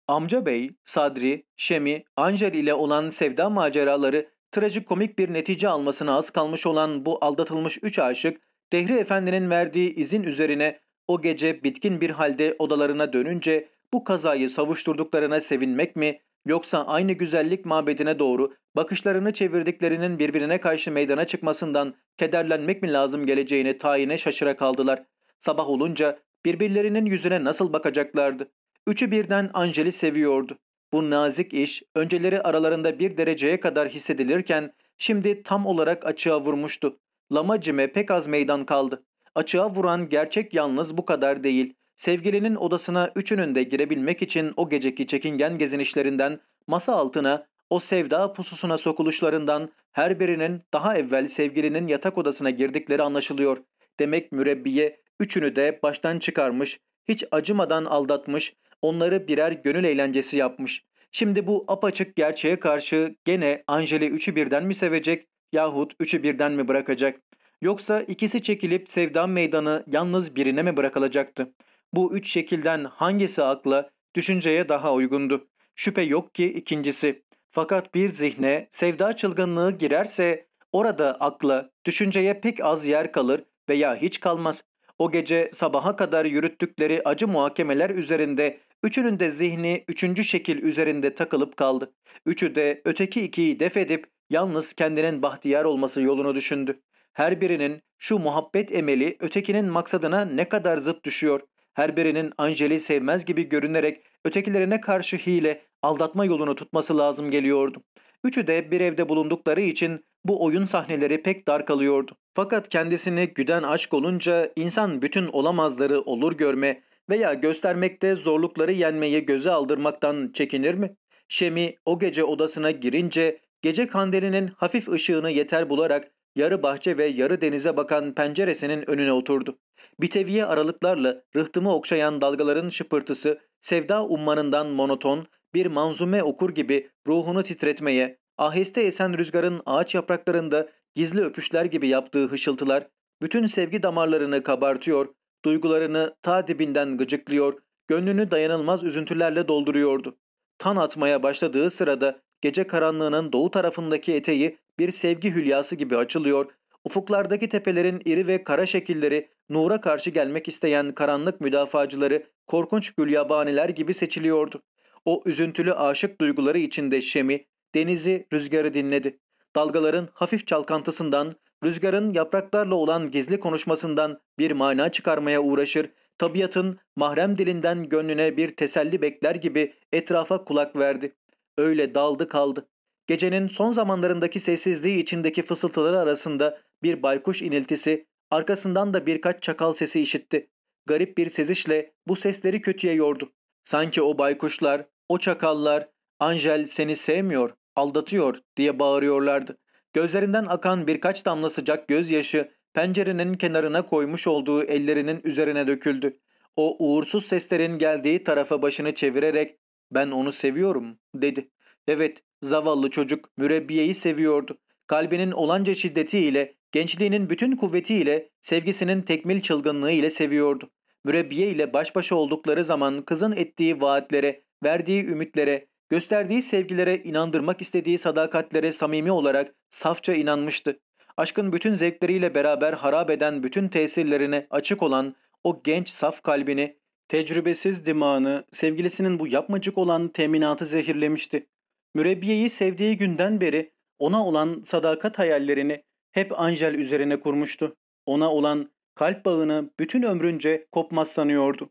Speaker 3: Amca Bey, Sadri, Şemi, Angel ile olan sevda maceraları trajikomik bir netice almasına az kalmış olan bu aldatılmış üç aşık, Dehri Efendi'nin verdiği izin üzerine o gece bitkin bir halde odalarına dönünce bu kazayı savuşturduklarına sevinmek mi yoksa aynı güzellik mabedine doğru bakışlarını çevirdiklerinin birbirine karşı meydana çıkmasından kederlenmek mi lazım geleceğini tayine şaşıra kaldılar. Sabah olunca birbirlerinin yüzüne nasıl bakacaklardı? Üçü birden Angel'i seviyordu. Bu nazik iş önceleri aralarında bir dereceye kadar hissedilirken şimdi tam olarak açığa vurmuştu. Lamacime pek az meydan kaldı. Açığa vuran gerçek yalnız bu kadar değil. Sevgilinin odasına üçünün de girebilmek için o geceki çekingen gezinişlerinden, masa altına, o sevda pususuna sokuluşlarından her birinin daha evvel sevgilinin yatak odasına girdikleri anlaşılıyor. Demek mürebbiye üçünü de baştan çıkarmış, hiç acımadan aldatmış, onları birer gönül eğlencesi yapmış. Şimdi bu apaçık gerçeğe karşı gene Angel'i üçü birden mi sevecek yahut üçü birden mi bırakacak? Yoksa ikisi çekilip sevda meydanı yalnız birine mi bırakılacaktı? Bu üç şekilden hangisi akla, düşünceye daha uygundu? Şüphe yok ki ikincisi. Fakat bir zihne sevda çılgınlığı girerse orada akla, düşünceye pek az yer kalır veya hiç kalmaz. O gece sabaha kadar yürüttükleri acı muhakemeler üzerinde Üçünün de zihni üçüncü şekil üzerinde takılıp kaldı. Üçü de öteki ikiyi def edip yalnız kendinin bahtiyar olması yolunu düşündü. Her birinin şu muhabbet emeli ötekinin maksadına ne kadar zıt düşüyor. Her birinin Angel'i sevmez gibi görünerek ötekilerine karşı hile, aldatma yolunu tutması lazım geliyordu. Üçü de bir evde bulundukları için bu oyun sahneleri pek dar kalıyordu. Fakat kendisini güden aşk olunca insan bütün olamazları olur görme veya göstermekte zorlukları yenmeyi göze aldırmaktan çekinir mi? Şemi o gece odasına girince gece kandilinin hafif ışığını yeter bularak yarı bahçe ve yarı denize bakan penceresinin önüne oturdu. Biteviye aralıklarla rıhtımı okşayan dalgaların şıpırtısı sevda ummanından monoton bir manzume okur gibi ruhunu titretmeye, aheste esen rüzgarın ağaç yapraklarında gizli öpüşler gibi yaptığı hışıltılar bütün sevgi damarlarını kabartıyor, duygularını ta dibinden gıcıklıyor, gönlünü dayanılmaz üzüntülerle dolduruyordu. Tan atmaya başladığı sırada gece karanlığının doğu tarafındaki eteği bir sevgi hülyası gibi açılıyor, ufuklardaki tepelerin iri ve kara şekilleri nura karşı gelmek isteyen karanlık müdafacıları korkunç gülyabaniler gibi seçiliyordu. O üzüntülü aşık duyguları içinde Şemi, denizi, rüzgarı dinledi. Dalgaların hafif çalkantısından, rüzgarın yapraklarla olan gizli konuşmasından bir mana çıkarmaya uğraşır, tabiatın mahrem dilinden gönlüne bir teselli bekler gibi etrafa kulak verdi. Öyle daldı kaldı. Gecenin son zamanlarındaki sessizliği içindeki fısıltıları arasında bir baykuş iniltisi, arkasından da birkaç çakal sesi işitti. Garip bir sezişle bu sesleri kötüye yordu. Sanki o baykuşlar, o çakallar, Angel seni sevmiyor, aldatıyor diye bağırıyorlardı. Gözlerinden akan birkaç damla sıcak gözyaşı pencerenin kenarına koymuş olduğu ellerinin üzerine döküldü. O uğursuz seslerin geldiği tarafa başını çevirerek ben onu seviyorum dedi. Evet zavallı çocuk mürebbiyeyi seviyordu. Kalbinin olanca şiddetiyle, gençliğinin bütün kuvvetiyle, sevgisinin tekmil çılgınlığı ile seviyordu. Mürebbiye ile baş başa oldukları zaman kızın ettiği vaatlere, verdiği ümitlere, gösterdiği sevgilere, inandırmak istediği sadakatlere samimi olarak safça inanmıştı. Aşkın bütün zevkleriyle beraber harap eden bütün tesirlerine açık olan o genç saf kalbini, tecrübesiz dimağını, sevgilisinin bu yapmacık olan teminatı zehirlemişti. Mürebbiyeyi sevdiği günden beri ona olan sadakat hayallerini hep Angel üzerine kurmuştu. Ona olan kalp bağını bütün ömrünce kopmaz sanıyordu.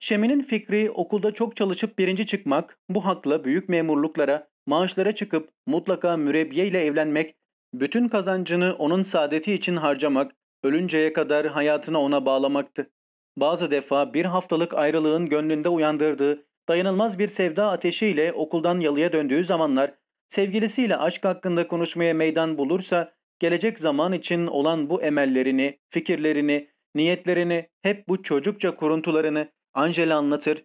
Speaker 3: Şemi'nin fikri okulda çok çalışıp birinci çıkmak, bu hakla büyük memurluklara, maaşlara çıkıp mutlaka mürebbiye evlenmek, bütün kazancını onun saadeti için harcamak, ölünceye kadar hayatını ona bağlamaktı. Bazı defa bir haftalık ayrılığın gönlünde uyandırdığı dayanılmaz bir sevda ateşiyle okuldan yalıya döndüğü zamanlar sevgilisiyle aşk hakkında konuşmaya meydan bulursa gelecek zaman için olan bu emellerini, fikirlerini, niyetlerini, hep bu çocukça kuruntularını Angela anlatır.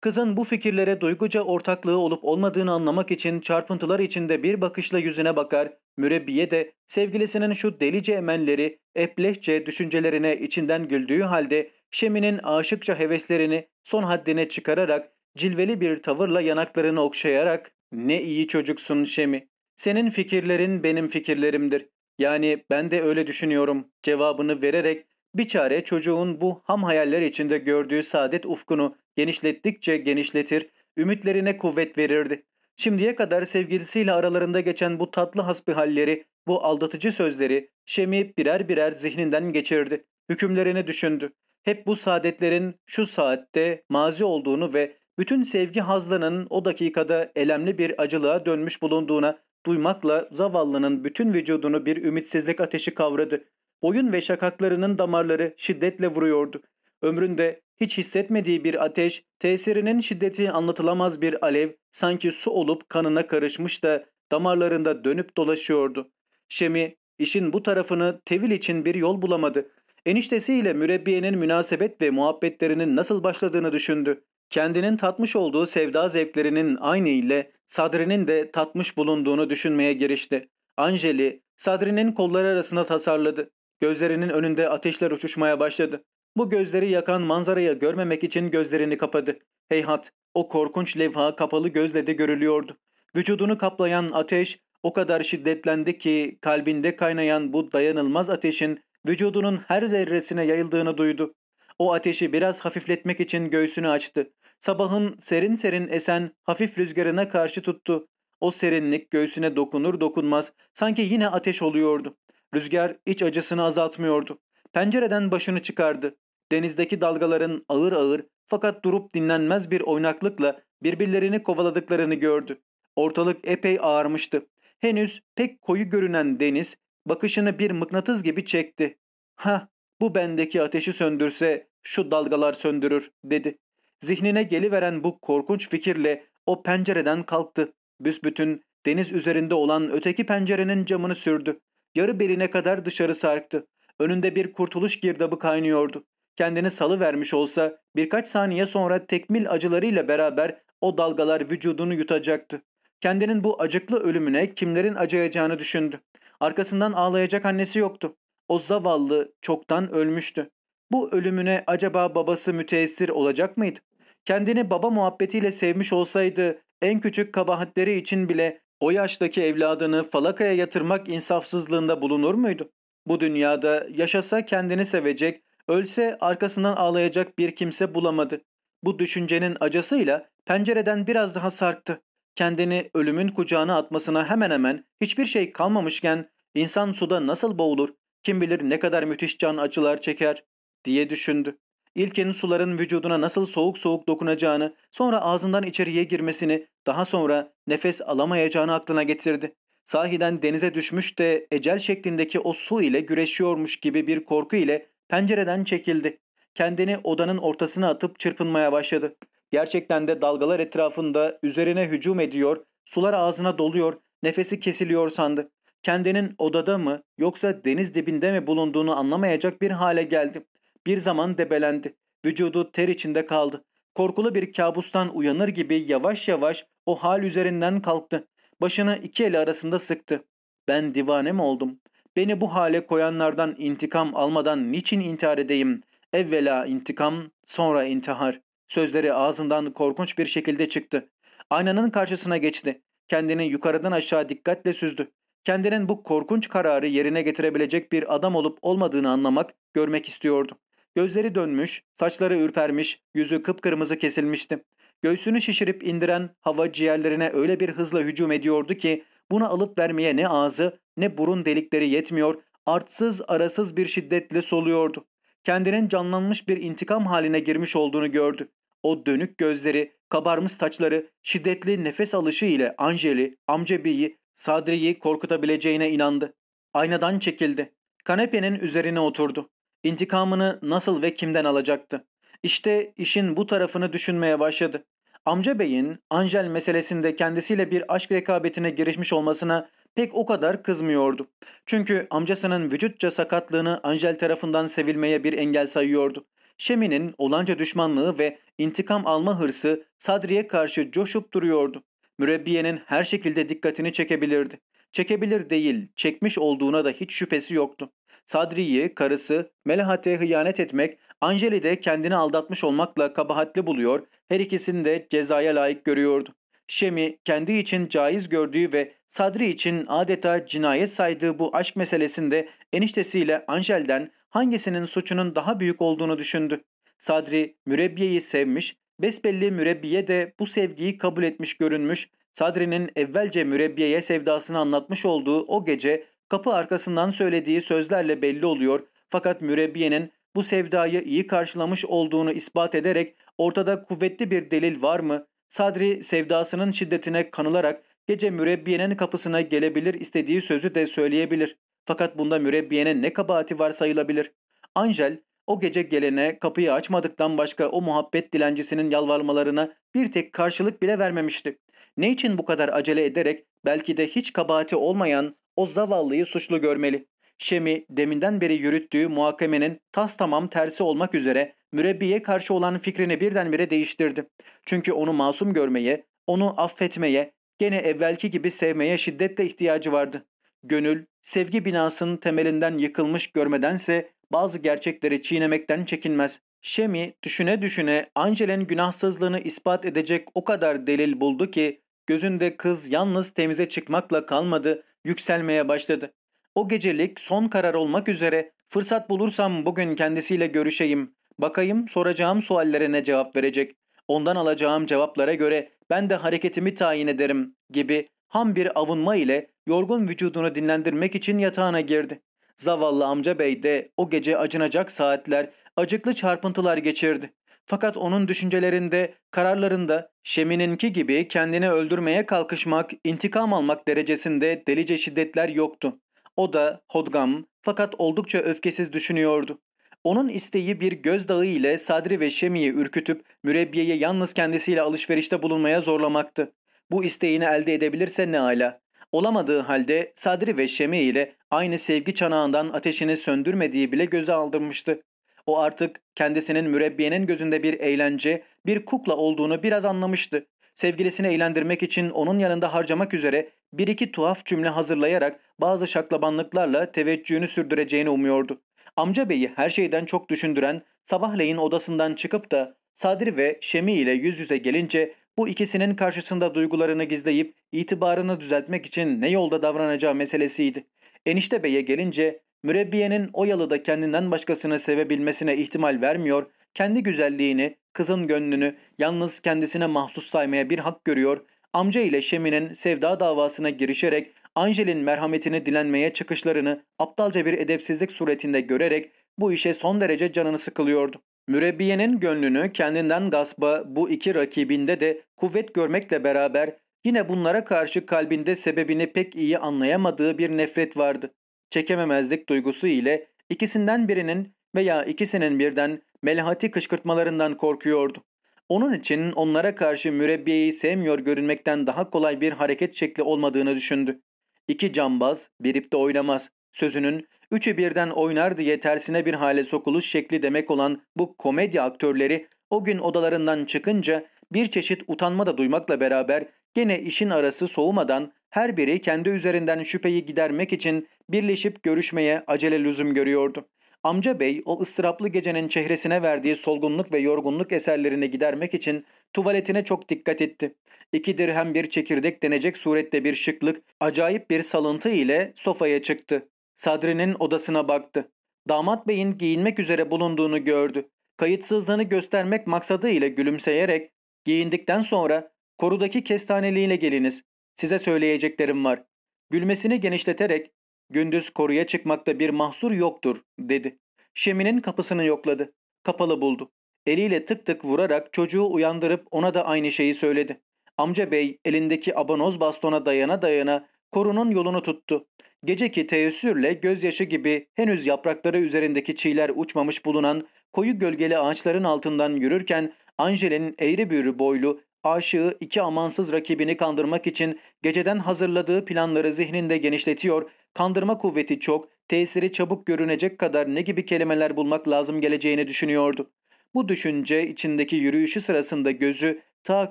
Speaker 3: Kızın bu fikirlere duyguca ortaklığı olup olmadığını anlamak için çarpıntılar içinde bir bakışla yüzüne bakar, mürebbiye de sevgilisinin şu delice emelleri, eplehçe düşüncelerine içinden güldüğü halde Şemi'nin aşıkça heveslerini son haddine çıkararak cilveli bir tavırla yanaklarını okşayarak ''Ne iyi çocuksun Şemi, senin fikirlerin benim fikirlerimdir. Yani ben de öyle düşünüyorum.'' cevabını vererek bir çare çocuğun bu ham hayaller içinde gördüğü saadet ufkunu genişlettikçe genişletir, ümitlerine kuvvet verirdi. Şimdiye kadar sevgilisiyle aralarında geçen bu tatlı hasbihalleri, bu aldatıcı sözleri Şemi birer birer zihninden geçirdi. Hükümlerini düşündü. Hep bu saadetlerin şu saatte mazi olduğunu ve bütün sevgi hazlarının o dakikada elemli bir acılığa dönmüş bulunduğuna duymakla zavallının bütün vücudunu bir ümitsizlik ateşi kavradı. Boyun ve şakaklarının damarları şiddetle vuruyordu. Ömründe hiç hissetmediği bir ateş, tesirinin şiddeti anlatılamaz bir alev, sanki su olup kanına karışmış da damarlarında dönüp dolaşıyordu. Şemi, işin bu tarafını tevil için bir yol bulamadı. Eniştesiyle mürebbiyenin münasebet ve muhabbetlerinin nasıl başladığını düşündü. Kendinin tatmış olduğu sevda zevklerinin aynı ile Sadri'nin de tatmış bulunduğunu düşünmeye girişti. Anjeli, Sadri'nin kolları arasında tasarladı. Gözlerinin önünde ateşler uçuşmaya başladı. Bu gözleri yakan manzaraya görmemek için gözlerini kapadı. Heyhat, o korkunç levha kapalı gözle de görülüyordu. Vücudunu kaplayan ateş o kadar şiddetlendi ki kalbinde kaynayan bu dayanılmaz ateşin vücudunun her zerresine yayıldığını duydu.
Speaker 1: O ateşi biraz hafifletmek için göğsünü açtı. Sabahın serin serin esen hafif rüzgarına karşı tuttu. O serinlik göğsüne dokunur dokunmaz sanki yine ateş oluyordu. Rüzgar iç acısını azaltmıyordu. Pencereden başını çıkardı. Denizdeki dalgaların ağır ağır fakat durup dinlenmez bir oynaklıkla birbirlerini kovaladıklarını gördü. Ortalık epey ağarmıştı. Henüz pek koyu görünen deniz bakışını bir mıknatıs gibi çekti. Ha, bu bendeki ateşi söndürse şu dalgalar söndürür dedi. Zihnine geliveren bu korkunç fikirle o pencereden kalktı. Büsbütün deniz üzerinde olan öteki pencerenin camını sürdü. Yarı beline kadar dışarı sarktı. Önünde bir kurtuluş girdabı kaynıyordu. Kendini salı vermiş olsa birkaç saniye sonra tekmil acılarıyla beraber o dalgalar vücudunu yutacaktı. Kendinin bu acıklı ölümüne kimlerin acıyacağını düşündü. Arkasından ağlayacak annesi yoktu. O zavallı çoktan ölmüştü. Bu ölümüne acaba babası müteessir olacak mıydı? Kendini baba muhabbetiyle sevmiş olsaydı en küçük kabahatleri için bile o yaştaki evladını falakaya yatırmak insafsızlığında bulunur muydu? Bu dünyada yaşasa kendini sevecek, ölse arkasından ağlayacak bir kimse bulamadı. Bu düşüncenin acısıyla pencereden biraz daha sarktı. Kendini ölümün kucağına atmasına hemen hemen hiçbir şey kalmamışken insan suda nasıl boğulur, kim bilir ne kadar müthiş can acılar çeker diye düşündü. İlkin suların vücuduna nasıl soğuk soğuk dokunacağını, sonra ağzından içeriye girmesini, daha sonra nefes alamayacağını aklına getirdi. Sahiden denize düşmüş de ecel şeklindeki o su ile güreşiyormuş gibi bir korku ile pencereden çekildi. Kendini odanın ortasına atıp çırpınmaya başladı. Gerçekten de dalgalar etrafında üzerine hücum ediyor, sular ağzına doluyor, nefesi kesiliyor sandı. Kendinin odada mı yoksa deniz dibinde mi bulunduğunu anlamayacak bir hale geldi. Bir zaman debelendi. Vücudu ter içinde kaldı. Korkulu bir kabustan uyanır gibi yavaş yavaş o hal üzerinden kalktı. Başını iki eli arasında sıktı. Ben divane mi oldum? Beni bu hale koyanlardan intikam almadan niçin intihar edeyim? Evvela intikam, sonra intihar. Sözleri ağzından korkunç bir şekilde çıktı. Aynanın karşısına geçti. Kendini yukarıdan aşağı dikkatle süzdü. Kendinin bu korkunç kararı yerine getirebilecek bir adam olup olmadığını anlamak, görmek istiyordu. Gözleri dönmüş, saçları ürpermiş, yüzü kıpkırmızı kesilmişti. Göğsünü şişirip indiren hava ciğerlerine öyle bir hızla hücum ediyordu ki buna alıp vermeye ne ağzı ne burun delikleri yetmiyor, artsız arasız bir şiddetle soluyordu. Kendinin canlanmış bir intikam haline girmiş olduğunu gördü. O dönük gözleri, kabarmış saçları, şiddetli nefes alışı ile Angel'i, amca Bey'i, Sadri'yi korkutabileceğine inandı. Aynadan çekildi. Kanepenin üzerine oturdu. İntikamını nasıl ve kimden alacaktı? İşte işin bu tarafını düşünmeye başladı. Amca Bey'in Angel meselesinde kendisiyle bir aşk rekabetine girişmiş olmasına pek o kadar kızmıyordu. Çünkü amcasının vücutça sakatlığını Angel tarafından sevilmeye bir engel sayıyordu. Şemi'nin olanca düşmanlığı ve intikam alma hırsı Sadri'ye karşı coşup duruyordu. Mürebbiyenin her şekilde dikkatini çekebilirdi. Çekebilir değil, çekmiş olduğuna da hiç şüphesi yoktu. Sadri'yi, karısı, Melahat'e hıyanet etmek, Angeli de kendini aldatmış olmakla kabahatli buluyor, her ikisini de cezaya layık görüyordu. Şemi kendi için caiz gördüğü ve Sadri için adeta cinayet saydığı bu aşk meselesinde eniştesiyle Angel'den hangisinin suçunun daha büyük olduğunu düşündü. Sadri mürebbiyeyi sevmiş, besbelli mürebbiye de bu sevgiyi kabul etmiş görünmüş, Sadri'nin evvelce mürebbiyeye sevdasını anlatmış olduğu o gece kapı arkasından söylediği sözlerle belli oluyor fakat mürebbiyenin bu sevdayı iyi karşılamış olduğunu ispat ederek ortada kuvvetli bir delil var mı? Sadri sevdasının şiddetine kanılarak gece mürebbiyenin kapısına gelebilir istediği sözü de söyleyebilir. Fakat bunda mürebbiyenin ne kabahati var sayılabilir. Angel o gece gelene kapıyı açmadıktan başka o muhabbet dilencisinin yalvarmalarına bir tek karşılık bile vermemişti. Ne için bu kadar acele ederek belki de hiç kabahati olmayan o zavallıyı suçlu görmeli? Şemi deminden beri yürüttüğü muhakemenin tas tamam tersi olmak üzere mürebbiye karşı olan fikrini birdenbire değiştirdi. Çünkü onu masum görmeye, onu affetmeye, gene evvelki gibi sevmeye şiddetle ihtiyacı vardı. Gönül, sevgi binasının temelinden yıkılmış görmedense bazı gerçekleri çiğnemekten çekinmez. Şemi düşüne düşüne Angel'in günahsızlığını ispat edecek o kadar delil buldu ki gözünde kız yalnız temize çıkmakla kalmadı, yükselmeye başladı. O gecelik son karar olmak üzere fırsat bulursam bugün kendisiyle görüşeyim.
Speaker 3: Bakayım soracağım suallere cevap verecek. Ondan alacağım cevaplara göre ben de hareketimi tayin ederim gibi ham bir avunma ile yorgun vücudunu dinlendirmek için yatağına girdi. Zavallı amca bey de o gece acınacak saatler, acıklı çarpıntılar geçirdi. Fakat onun düşüncelerinde, kararlarında Şemi'ninki gibi kendini öldürmeye kalkışmak, intikam almak derecesinde delice şiddetler yoktu. O da hodgam fakat oldukça öfkesiz düşünüyordu. Onun isteği bir gözdağı ile Sadri ve Şemi'yi ürkütüp mürebbiyeyi yalnız kendisiyle alışverişte bulunmaya zorlamaktı. Bu isteğini elde edebilirse ne ala. Olamadığı halde Sadri ve Şemi ile aynı sevgi çanağından ateşini söndürmediği bile göze aldırmıştı. O artık kendisinin mürebbiyenin gözünde bir eğlence, bir kukla olduğunu biraz anlamıştı. Sevgilisini eğlendirmek için onun yanında harcamak üzere bir iki tuhaf cümle hazırlayarak bazı şaklabanlıklarla teveccühünü sürdüreceğini umuyordu. Amca beyi her şeyden çok düşündüren sabahleyin odasından çıkıp da Sadri ve Şemi ile yüz yüze gelince bu ikisinin karşısında duygularını gizleyip itibarını düzeltmek için ne yolda davranacağı meselesiydi. Enişte beye gelince mürebbiyenin o yalıda kendinden başkasını sevebilmesine ihtimal vermiyor, kendi güzelliğini, kızın gönlünü yalnız kendisine mahsus saymaya bir hak görüyor, amca ile Şemi'nin sevda davasına girişerek Angel'in merhametini dilenmeye çıkışlarını aptalca bir edepsizlik suretinde görerek bu işe son derece canını sıkılıyordu. Mürebbiyenin gönlünü kendinden gaspa bu iki rakibinde de kuvvet görmekle beraber yine bunlara karşı kalbinde sebebini pek iyi anlayamadığı bir nefret vardı. Çekememezlik duygusu ile ikisinden birinin veya ikisinin birden melhati kışkırtmalarından korkuyordu. Onun için onlara karşı mürebbiyeyi sevmiyor görünmekten daha kolay bir hareket şekli olmadığını düşündü. İki cambaz bir ipte oynamaz sözünün üçü birden oynar diye tersine bir hale sokuluş şekli demek olan bu komedya aktörleri o gün odalarından çıkınca bir çeşit utanma da duymakla beraber gene işin arası soğumadan her biri kendi üzerinden şüpheyi gidermek için birleşip görüşmeye acele lüzum görüyordu. Amca bey o ıstıraplı gecenin çehresine verdiği solgunluk ve yorgunluk eserlerini gidermek için tuvaletine çok dikkat etti. İki dirhem bir çekirdek denecek surette bir şıklık, acayip bir salıntı ile sofaya çıktı. Sadri'nin odasına baktı. Damat beyin giyinmek üzere bulunduğunu gördü. Kayıtsızlığını göstermek maksadı ile gülümseyerek giyindikten sonra korudaki kestaneliğine geliniz. Size söyleyeceklerim var. Gülmesini genişleterek gündüz koruya çıkmakta bir mahsur yoktur dedi. Şemi'nin kapısını yokladı. Kapalı buldu. Eliyle tık tık vurarak çocuğu uyandırıp ona da aynı şeyi söyledi. Amca bey elindeki abanoz bastona dayana dayana korunun yolunu tuttu. Geceki teessürle gözyaşı gibi henüz yaprakları üzerindeki çiğler uçmamış bulunan koyu gölgeli ağaçların altından yürürken Angel'in eğri büğrü boylu, aşığı iki amansız rakibini kandırmak için geceden hazırladığı planları zihninde genişletiyor, kandırma kuvveti çok, tesiri çabuk görünecek kadar ne gibi kelimeler bulmak lazım geleceğini düşünüyordu. Bu düşünce içindeki yürüyüşü sırasında gözü ta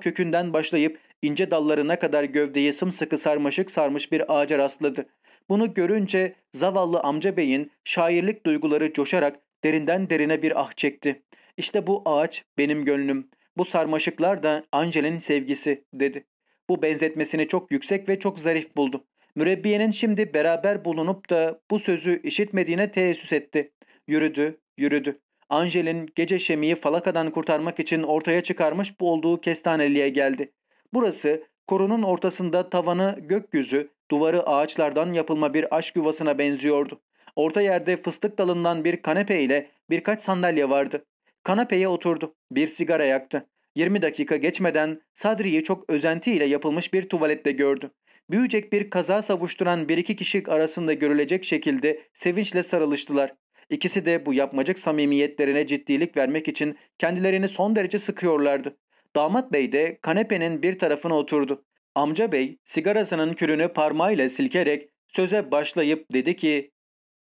Speaker 3: kökünden başlayıp ince dallarına kadar gövdeyi sımsıkı sarmaşık sarmış bir ağaca rastladı. Bunu görünce zavallı amca beyin şairlik duyguları coşarak derinden derine bir ah çekti. İşte bu ağaç benim gönlüm. Bu sarmaşıklar da Angel'in sevgisi dedi. Bu benzetmesini çok yüksek ve çok zarif buldu. Mürebbiyenin şimdi beraber bulunup da bu sözü işitmediğine teessüs etti. Yürüdü, yürüdü. Angel'in gece şemiyi falakadan kurtarmak için ortaya çıkarmış bu olduğu kestaneliğe geldi. Burası korunun ortasında tavanı gökyüzü, duvarı ağaçlardan yapılma bir aşk yuvasına benziyordu. Orta yerde fıstık dalından bir kanepe ile birkaç sandalye vardı. Kanepeye oturdu. Bir sigara yaktı. 20 dakika geçmeden Sadri'yi çok özentiyle yapılmış bir tuvalette gördü. Büyücek bir kaza savuşturan bir iki kişi arasında görülecek şekilde sevinçle sarılıştılar. İkisi de bu yapmacık samimiyetlerine ciddilik vermek için kendilerini son derece sıkıyorlardı. Damat bey de kanepenin bir tarafına oturdu. Amca bey sigarasının külünü parmağıyla silkerek söze başlayıp dedi ki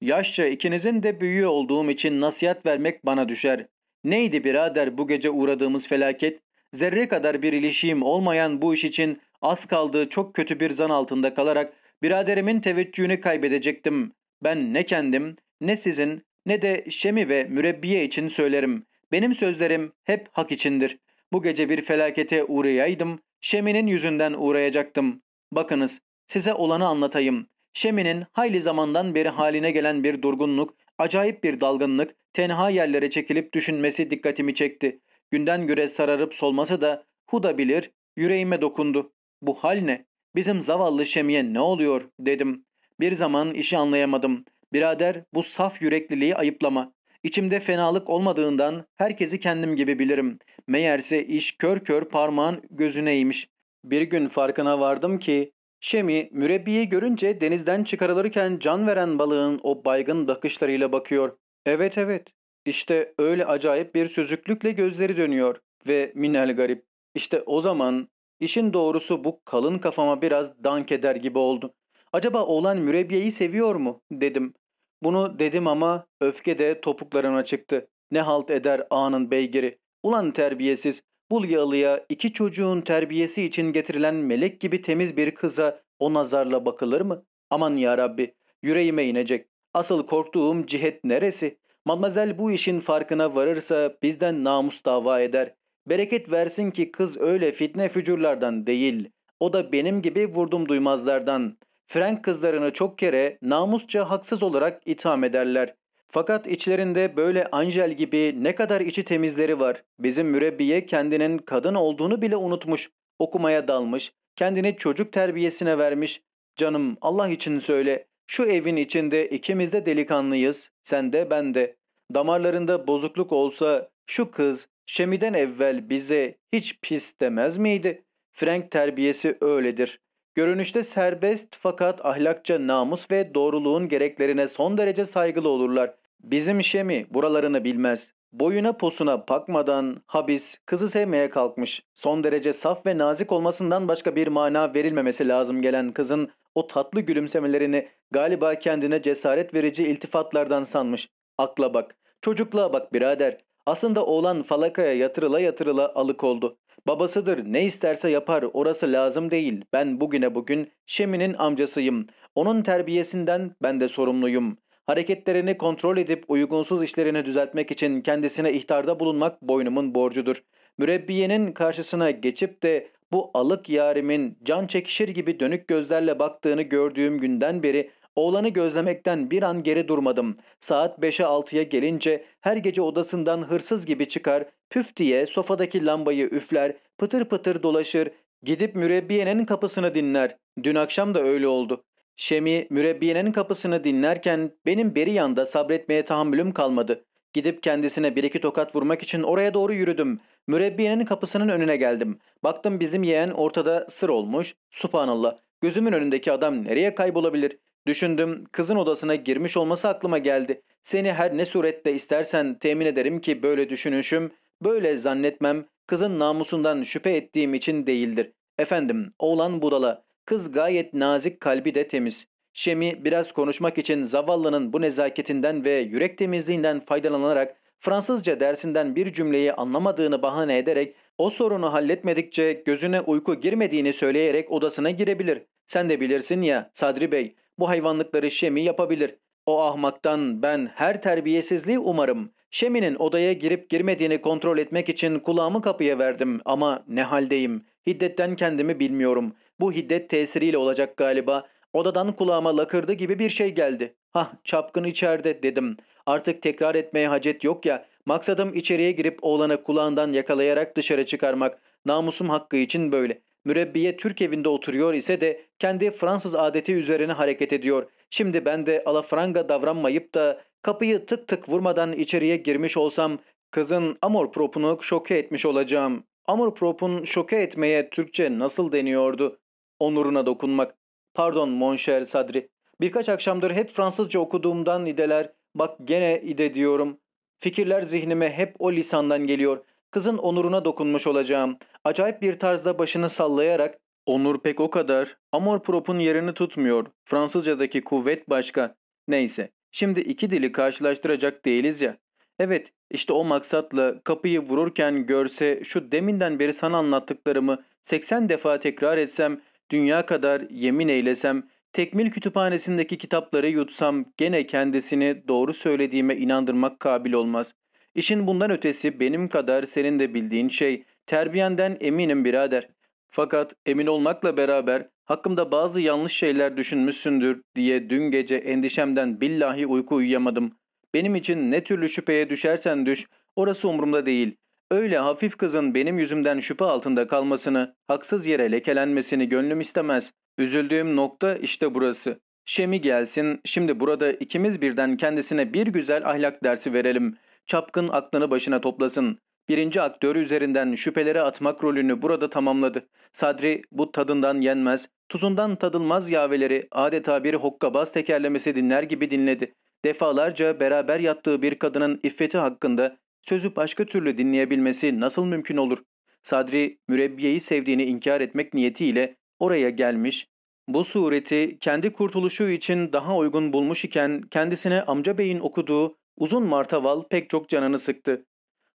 Speaker 3: ''Yaşça ikinizin de büyüğü olduğum için nasihat vermek bana düşer. Neydi birader bu gece uğradığımız felaket? Zerre kadar bir ilişiğim olmayan bu iş için az kaldığı çok kötü bir zan altında kalarak biraderimin teveccühünü kaybedecektim. Ben ne kendim ne sizin ne de Şemi ve mürebbiye için söylerim. Benim sözlerim hep hak içindir. Bu gece bir felakete uğrayaydım, Şemi'nin yüzünden uğrayacaktım. Bakınız, size olanı anlatayım. Şemi'nin hayli zamandan beri haline gelen bir durgunluk,
Speaker 1: Acayip bir dalgınlık, tenha yerlere çekilip düşünmesi dikkatimi çekti. Günden güre sararıp solması da huda bilir, yüreğime dokundu. Bu hal ne? Bizim zavallı Şemiye ne oluyor dedim. Bir zaman işi anlayamadım. Birader bu saf yürekliliği ayıplama. İçimde fenalık olmadığından herkesi kendim gibi bilirim. Meğerse iş kör kör parmağın gözüneymiş. Bir gün farkına vardım ki Şemi mürebbiyi görünce denizden çıkarılırken can veren balığın o baygın bakışlarıyla bakıyor. Evet evet işte öyle acayip bir süzüklükle gözleri dönüyor ve minel garip. İşte o zaman işin doğrusu bu kalın kafama biraz dank eder gibi oldu. Acaba oğlan mürebbiyeyi seviyor mu dedim. Bunu dedim ama öfke de topuklarına çıktı. Ne halt eder ağanın beygiri. Ulan terbiyesiz. Bulyalı'ya iki çocuğun terbiyesi için getirilen melek gibi temiz bir kıza o nazarla bakılır mı? Aman ya Rabbi, yüreğime inecek. Asıl korktuğum cihet neresi? Mademoiselle bu işin farkına varırsa bizden namus dava eder. Bereket versin ki kız öyle fitne fücurlardan değil. O da benim gibi vurdum duymazlardan. Frank kızlarını çok kere namusça haksız olarak itham ederler. Fakat içlerinde böyle Angel gibi ne kadar içi temizleri var. Bizim mürebbiye kendinin kadın olduğunu bile unutmuş. Okumaya dalmış. Kendini çocuk terbiyesine vermiş. Canım Allah için söyle. Şu evin içinde ikimiz de delikanlıyız. Sen de ben de. Damarlarında bozukluk olsa şu kız Şemi'den evvel bize hiç pis demez miydi? Frank terbiyesi öyledir. Görünüşte serbest fakat ahlakça namus ve doğruluğun gereklerine son derece saygılı olurlar. Bizim Şemi buralarını bilmez. Boyuna posuna bakmadan habis kızı sevmeye kalkmış. Son derece saf ve nazik olmasından başka bir mana verilmemesi lazım gelen kızın o tatlı gülümsemelerini galiba kendine cesaret verici iltifatlardan sanmış. Akla bak, çocukluğa bak birader. Aslında oğlan falakaya yatırıla yatırıla alık oldu. Babasıdır ne isterse yapar orası lazım değil. Ben bugüne bugün Şemi'nin amcasıyım. Onun terbiyesinden ben de sorumluyum. Hareketlerini kontrol edip uygunsuz işlerini düzeltmek için kendisine ihtarda bulunmak boynumun borcudur. Mürebbiyenin karşısına geçip de bu alık yarimin can çekişir gibi dönük gözlerle baktığını gördüğüm günden beri oğlanı gözlemekten bir an geri durmadım. Saat 5'e 6'ya gelince her gece odasından hırsız gibi çıkar, püf diye sofadaki lambayı üfler, pıtır pıtır dolaşır, gidip mürebbiyenin kapısını dinler. Dün akşam da öyle oldu. Şemi mürebbiyenin kapısını dinlerken benim beri yanda sabretmeye tahammülüm kalmadı. Gidip kendisine bir iki tokat vurmak için oraya doğru yürüdüm. Mürebbiyenin kapısının önüne geldim. Baktım bizim yeğen ortada sır olmuş. Subhanallah. Gözümün önündeki adam nereye kaybolabilir? Düşündüm. Kızın odasına girmiş olması aklıma geldi. Seni her ne surette istersen temin ederim ki böyle düşünüşüm, böyle zannetmem kızın namusundan şüphe ettiğim için değildir. Efendim, oğlan budala. Kız gayet nazik kalbi de temiz. Şemi biraz konuşmak için zavallının bu nezaketinden ve yürek temizliğinden faydalanarak Fransızca dersinden bir cümleyi anlamadığını bahane ederek o sorunu halletmedikçe gözüne uyku girmediğini söyleyerek odasına girebilir. Sen de bilirsin ya Sadri Bey bu hayvanlıkları Şemi yapabilir. O ahmaktan ben her terbiyesizliği umarım. Şemi'nin odaya girip girmediğini kontrol etmek için kulağımı kapıya verdim ama ne haldeyim. Hiddetten kendimi bilmiyorum. Bu hiddet tesiriyle olacak galiba. Odadan kulağıma lakırdı gibi bir şey geldi. Hah çapkın içeride dedim. Artık tekrar etmeye hacet yok ya. Maksadım içeriye girip oğlanı kulağından yakalayarak dışarı çıkarmak. Namusum hakkı için böyle. Mürebbiye Türk evinde oturuyor ise de kendi Fransız adeti üzerine hareket ediyor. Şimdi ben de alafranga davranmayıp da kapıyı tık tık vurmadan içeriye girmiş olsam kızın amor propunu şoke etmiş olacağım. Amor propun şoke etmeye Türkçe nasıl deniyordu? Onuruna dokunmak. Pardon monşer Sadri. Birkaç akşamdır hep Fransızca okuduğumdan ideler. Bak gene ide diyorum. Fikirler zihnime hep o lisandan geliyor. Kızın onuruna dokunmuş olacağım. Acayip bir tarzda başını sallayarak Onur pek o kadar. Amor prop'un yerini tutmuyor. Fransızcadaki kuvvet başka. Neyse. Şimdi iki dili karşılaştıracak değiliz ya. Evet işte o maksatla kapıyı vururken görse şu deminden beri sana anlattıklarımı 80 defa tekrar etsem, dünya kadar yemin eylesem, tekmil kütüphanesindeki kitapları yutsam gene kendisini doğru söylediğime inandırmak kabil olmaz. İşin bundan ötesi benim kadar senin de bildiğin şey terbiyenden eminim birader. Fakat emin olmakla beraber hakkımda bazı yanlış şeyler düşünmüşsündür diye dün gece endişemden billahi uyku uyuyamadım.
Speaker 3: Benim için ne türlü şüpheye düşersen düş, orası umurumda değil. Öyle hafif kızın benim yüzümden şüphe altında kalmasını, haksız yere lekelenmesini gönlüm istemez. Üzüldüğüm nokta işte burası. Şemi gelsin, şimdi burada ikimiz birden kendisine bir güzel ahlak dersi verelim. Çapkın aklını başına toplasın. Birinci aktör üzerinden şüpheleri atmak rolünü burada tamamladı. Sadri bu tadından yenmez, tuzundan tadılmaz yaveleri adeta bir hokkabaz tekerlemesi dinler gibi dinledi. Defalarca beraber yattığı bir kadının iffeti hakkında sözü başka türlü dinleyebilmesi nasıl mümkün olur? Sadri mürebbiyeyi sevdiğini inkar etmek niyetiyle oraya gelmiş, bu sureti kendi kurtuluşu için daha uygun bulmuş iken kendisine amca beyin okuduğu uzun martaval pek çok canını sıktı.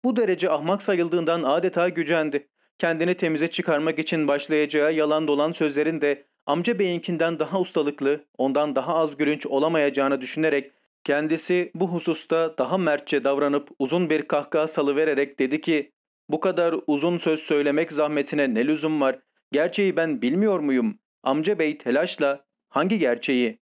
Speaker 3: Bu derece ahmak sayıldığından adeta gücendi. Kendini temize çıkarmak için başlayacağı yalan dolan sözlerin de amca beyinkinden daha ustalıklı, ondan daha az gülünç olamayacağını düşünerek kendisi bu hususta daha mertçe davranıp uzun bir kahkaha salıvererek dedi ki ''Bu kadar uzun söz söylemek zahmetine ne lüzum var? Gerçeği ben bilmiyor muyum? Amca bey telaşla hangi gerçeği?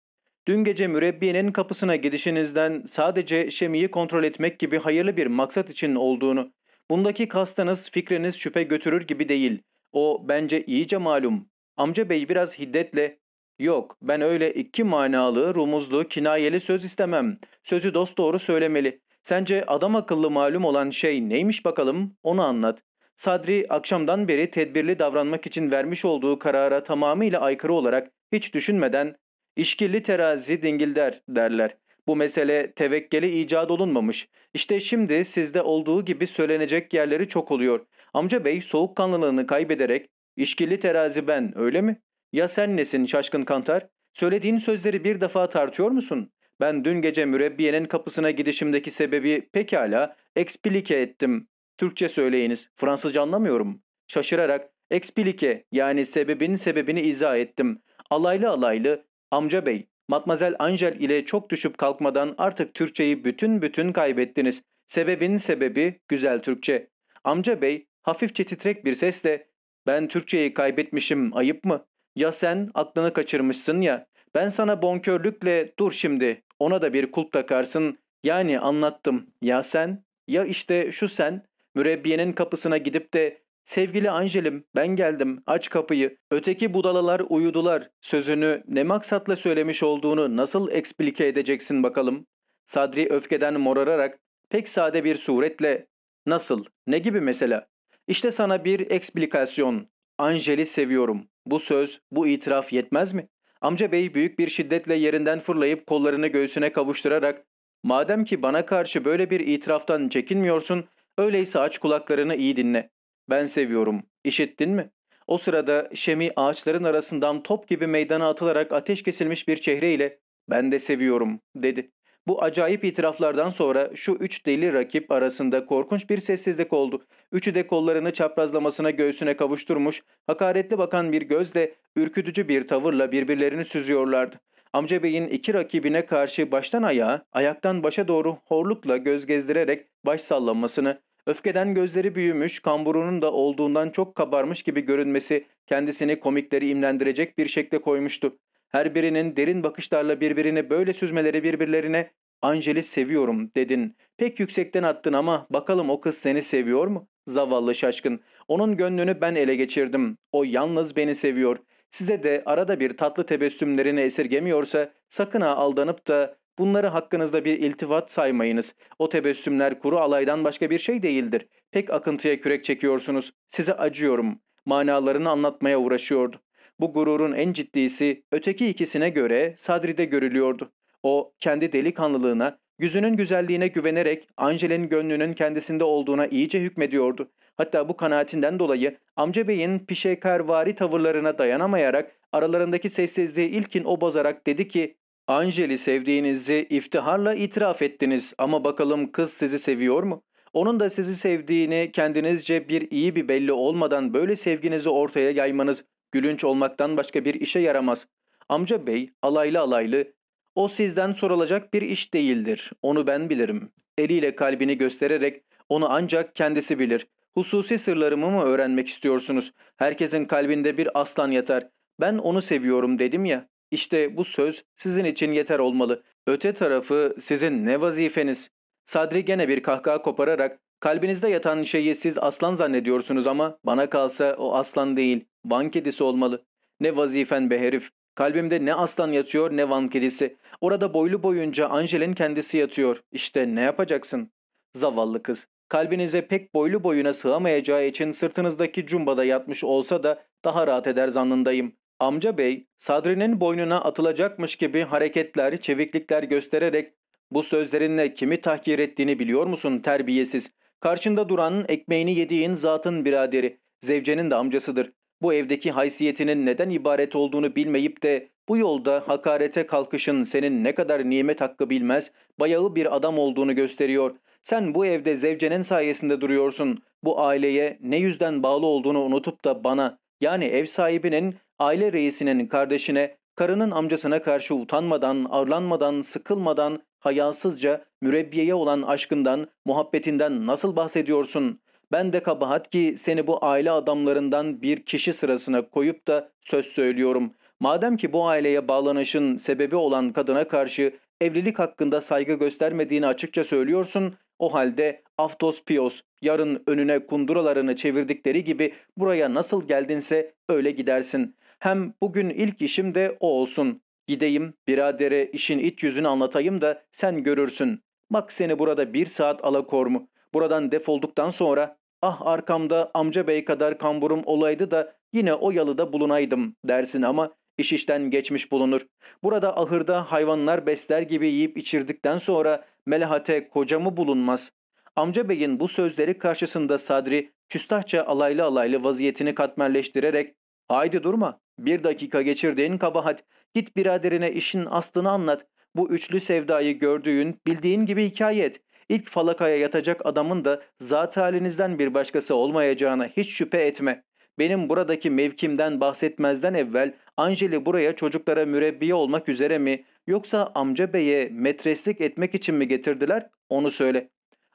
Speaker 3: Dün gece mürebbiyenin kapısına gidişinizden sadece Şemi'yi kontrol etmek gibi hayırlı bir maksat için olduğunu, bundaki kastınız fikriniz şüphe götürür gibi değil. O bence iyice malum. Amca bey biraz hiddetle, yok ben öyle iki manalı, rumuzlu, kinayeli söz istemem. Sözü dosdoğru söylemeli. Sence adam akıllı malum olan şey neymiş bakalım onu anlat. Sadri akşamdan beri tedbirli davranmak için vermiş olduğu karara tamamıyla aykırı olarak hiç düşünmeden işkilli terazi dingilder derler. Bu mesele tevekkeli icat olunmamış. İşte şimdi sizde olduğu gibi söylenecek yerleri çok oluyor. Amca bey soğukkanlılığını kaybederek işkilli terazi ben öyle mi? Ya sen nesin şaşkın kantar? Söylediğin sözleri bir defa tartıyor musun? Ben dün gece mürebbiyenin kapısına gidişimdeki sebebi pekala explike ettim. Türkçe söyleyiniz. Fransızca anlamıyorum. Şaşırarak explike yani sebebin sebebini izah ettim. Alaylı alaylı amca bey Matmazel Angel ile çok düşüp kalkmadan artık Türkçeyi bütün bütün kaybettiniz. Sebebin sebebi güzel Türkçe. Amca bey hafifçe titrek bir sesle ben Türkçeyi kaybetmişim ayıp mı? Ya sen aklını kaçırmışsın ya. Ben sana bonkörlükle dur şimdi ona da bir kulp takarsın. Yani anlattım. Ya sen? Ya işte şu sen? Mürebbiyenin kapısına gidip de sevgili Angelim ben geldim aç kapıyı öteki budalalar uyudular sözünü ne maksatla söylemiş olduğunu nasıl eksplike edeceksin bakalım. Sadri öfkeden morararak pek sade bir suretle nasıl ne gibi mesela İşte sana bir eksplikasyon Angel'i seviyorum bu söz bu itiraf yetmez mi? Amca bey büyük bir şiddetle yerinden fırlayıp kollarını göğsüne kavuşturarak ''Madem ki bana karşı böyle bir itiraftan çekinmiyorsun, öyleyse aç kulaklarını iyi dinle. Ben seviyorum, işittin mi?'' O sırada Şemi ağaçların arasından top gibi meydana atılarak ateş kesilmiş bir çehreyle ''Ben de seviyorum'' dedi. Bu acayip itiraflardan sonra şu üç deli rakip arasında korkunç bir sessizlik oldu. Üçü de kollarını çaprazlamasına göğsüne kavuşturmuş, hakaretli bakan bir gözle, ürkütücü bir tavırla birbirlerini süzüyorlardı. Amca beyin iki rakibine karşı baştan ayağa, ayaktan başa doğru horlukla göz gezdirerek baş sallamasını, öfkeden gözleri büyümüş, kamburunun da olduğundan çok kabarmış gibi görünmesi kendisini komikleri imlendirecek bir şekle koymuştu. Her birinin derin bakışlarla birbirini böyle süzmeleri birbirlerine Angel'i seviyorum dedin. Pek yüksekten attın ama bakalım o kız seni seviyor mu? Zavallı şaşkın. Onun gönlünü ben ele geçirdim. O yalnız beni seviyor. Size de arada bir tatlı tebessümlerini esirgemiyorsa sakın ha aldanıp da bunları hakkınızda bir iltifat saymayınız. O tebessümler kuru alaydan başka bir şey değildir. Pek akıntıya kürek çekiyorsunuz. Size acıyorum. Manalarını anlatmaya uğraşıyordu. Bu gururun en ciddisi öteki ikisine göre Sadri'de görülüyordu. O kendi delikanlılığına, yüzünün güzelliğine güvenerek Angel'in gönlünün kendisinde olduğuna iyice hükmediyordu. Hatta bu kanaatinden dolayı amca beyin pişekarvari tavırlarına dayanamayarak aralarındaki sessizliği ilkin o bozarak dedi ki Angel'i sevdiğinizi iftiharla itiraf ettiniz ama bakalım kız sizi seviyor mu? Onun da sizi sevdiğini kendinizce bir iyi bir belli olmadan böyle sevginizi ortaya yaymanız gülünç olmaktan başka bir işe yaramaz. Amca bey alaylı alaylı o sizden sorulacak bir iş değildir. Onu ben bilirim. Eliyle kalbini göstererek onu ancak kendisi bilir. Hususi sırlarımı mı öğrenmek istiyorsunuz? Herkesin kalbinde bir aslan yatar. Ben onu seviyorum dedim ya. İşte bu söz sizin için yeter olmalı. Öte tarafı sizin ne vazifeniz? Sadri gene bir kahkaha kopararak kalbinizde yatan şeyi siz aslan zannediyorsunuz ama bana kalsa o aslan değil, van kedisi olmalı. Ne vazifen be herif. Kalbimde ne aslan yatıyor ne van kedisi. Orada boylu boyunca Angel'in kendisi yatıyor. İşte ne yapacaksın? Zavallı kız. Kalbinize pek boylu boyuna sığamayacağı için sırtınızdaki cumbada yatmış olsa da daha rahat eder zannındayım. Amca bey, Sadri'nin boynuna atılacakmış gibi hareketler, çeviklikler göstererek bu sözlerinle kimi tahkir ettiğini biliyor musun terbiyesiz? Karşında duran ekmeğini yediğin zatın biraderi, zevcenin de amcasıdır. Bu evdeki haysiyetinin neden ibaret olduğunu bilmeyip de bu yolda hakarete kalkışın senin ne kadar nimet hakkı bilmez, bayağı bir adam olduğunu gösteriyor. Sen bu evde zevcenin sayesinde duruyorsun. Bu aileye ne yüzden bağlı olduğunu unutup da bana, yani ev sahibinin, aile reisinin kardeşine, karının amcasına karşı utanmadan, arlanmadan, sıkılmadan, hayasızca mürebbiyeye olan aşkından, muhabbetinden nasıl bahsediyorsun? Ben de kabahat ki seni bu aile adamlarından bir kişi sırasına koyup da söz söylüyorum. Madem ki bu aileye bağlanışın sebebi olan kadına karşı evlilik hakkında saygı göstermediğini açıkça söylüyorsun, o halde Aftos Pios yarın önüne kunduralarını çevirdikleri gibi buraya nasıl geldinse öyle gidersin. Hem bugün ilk işim de o olsun. Gideyim biradere işin iç yüzünü anlatayım da sen görürsün. Bak seni burada bir saat alakor mu? Buradan defolduktan sonra ah arkamda amca bey kadar kamburum olaydı da yine o yalıda bulunaydım dersin ama iş işten geçmiş bulunur. Burada ahırda hayvanlar besler gibi yiyip içirdikten sonra melahate kocamı bulunmaz. Amca beyin bu sözleri karşısında Sadri küstahça alaylı alaylı vaziyetini katmerleştirerek ''Haydi durma, bir dakika geçirdiğin kabahat, git biraderine işin aslını anlat, bu üçlü sevdayı gördüğün, bildiğin gibi hikaye et. İlk falakaya yatacak adamın da zat halinizden bir başkası olmayacağına hiç şüphe etme. Benim buradaki mevkimden bahsetmezden evvel Anjeli buraya çocuklara mürebbiye olmak üzere mi yoksa amca beye metreslik etmek için mi getirdiler onu söyle.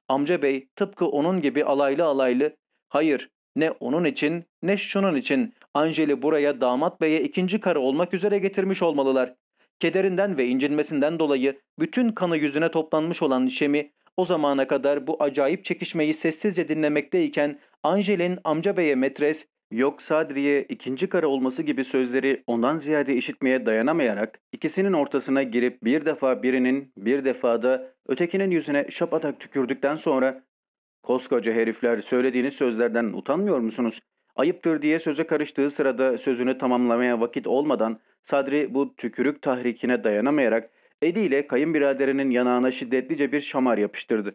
Speaker 3: Amca bey tıpkı onun gibi alaylı alaylı hayır ne onun için ne şunun için Anjeli buraya damat beye ikinci karı olmak üzere getirmiş olmalılar. Kederinden ve incinmesinden dolayı bütün kanı yüzüne toplanmış olan Şemi o zamana kadar bu acayip çekişmeyi sessizce dinlemekteyken Angel'in amca beye metres, yok Sadriye ikinci karı olması gibi sözleri ondan ziyade işitmeye dayanamayarak ikisinin ortasına girip bir defa birinin bir defada ötekinin yüzüne şapatak tükürdükten sonra ''Koskoca herifler söylediğiniz sözlerden utanmıyor musunuz? Ayıptır diye söze karıştığı sırada sözünü tamamlamaya vakit olmadan Sadri bu tükürük tahrikine dayanamayarak eliyle kayınbiraderinin yanağına şiddetlice bir şamar yapıştırdı.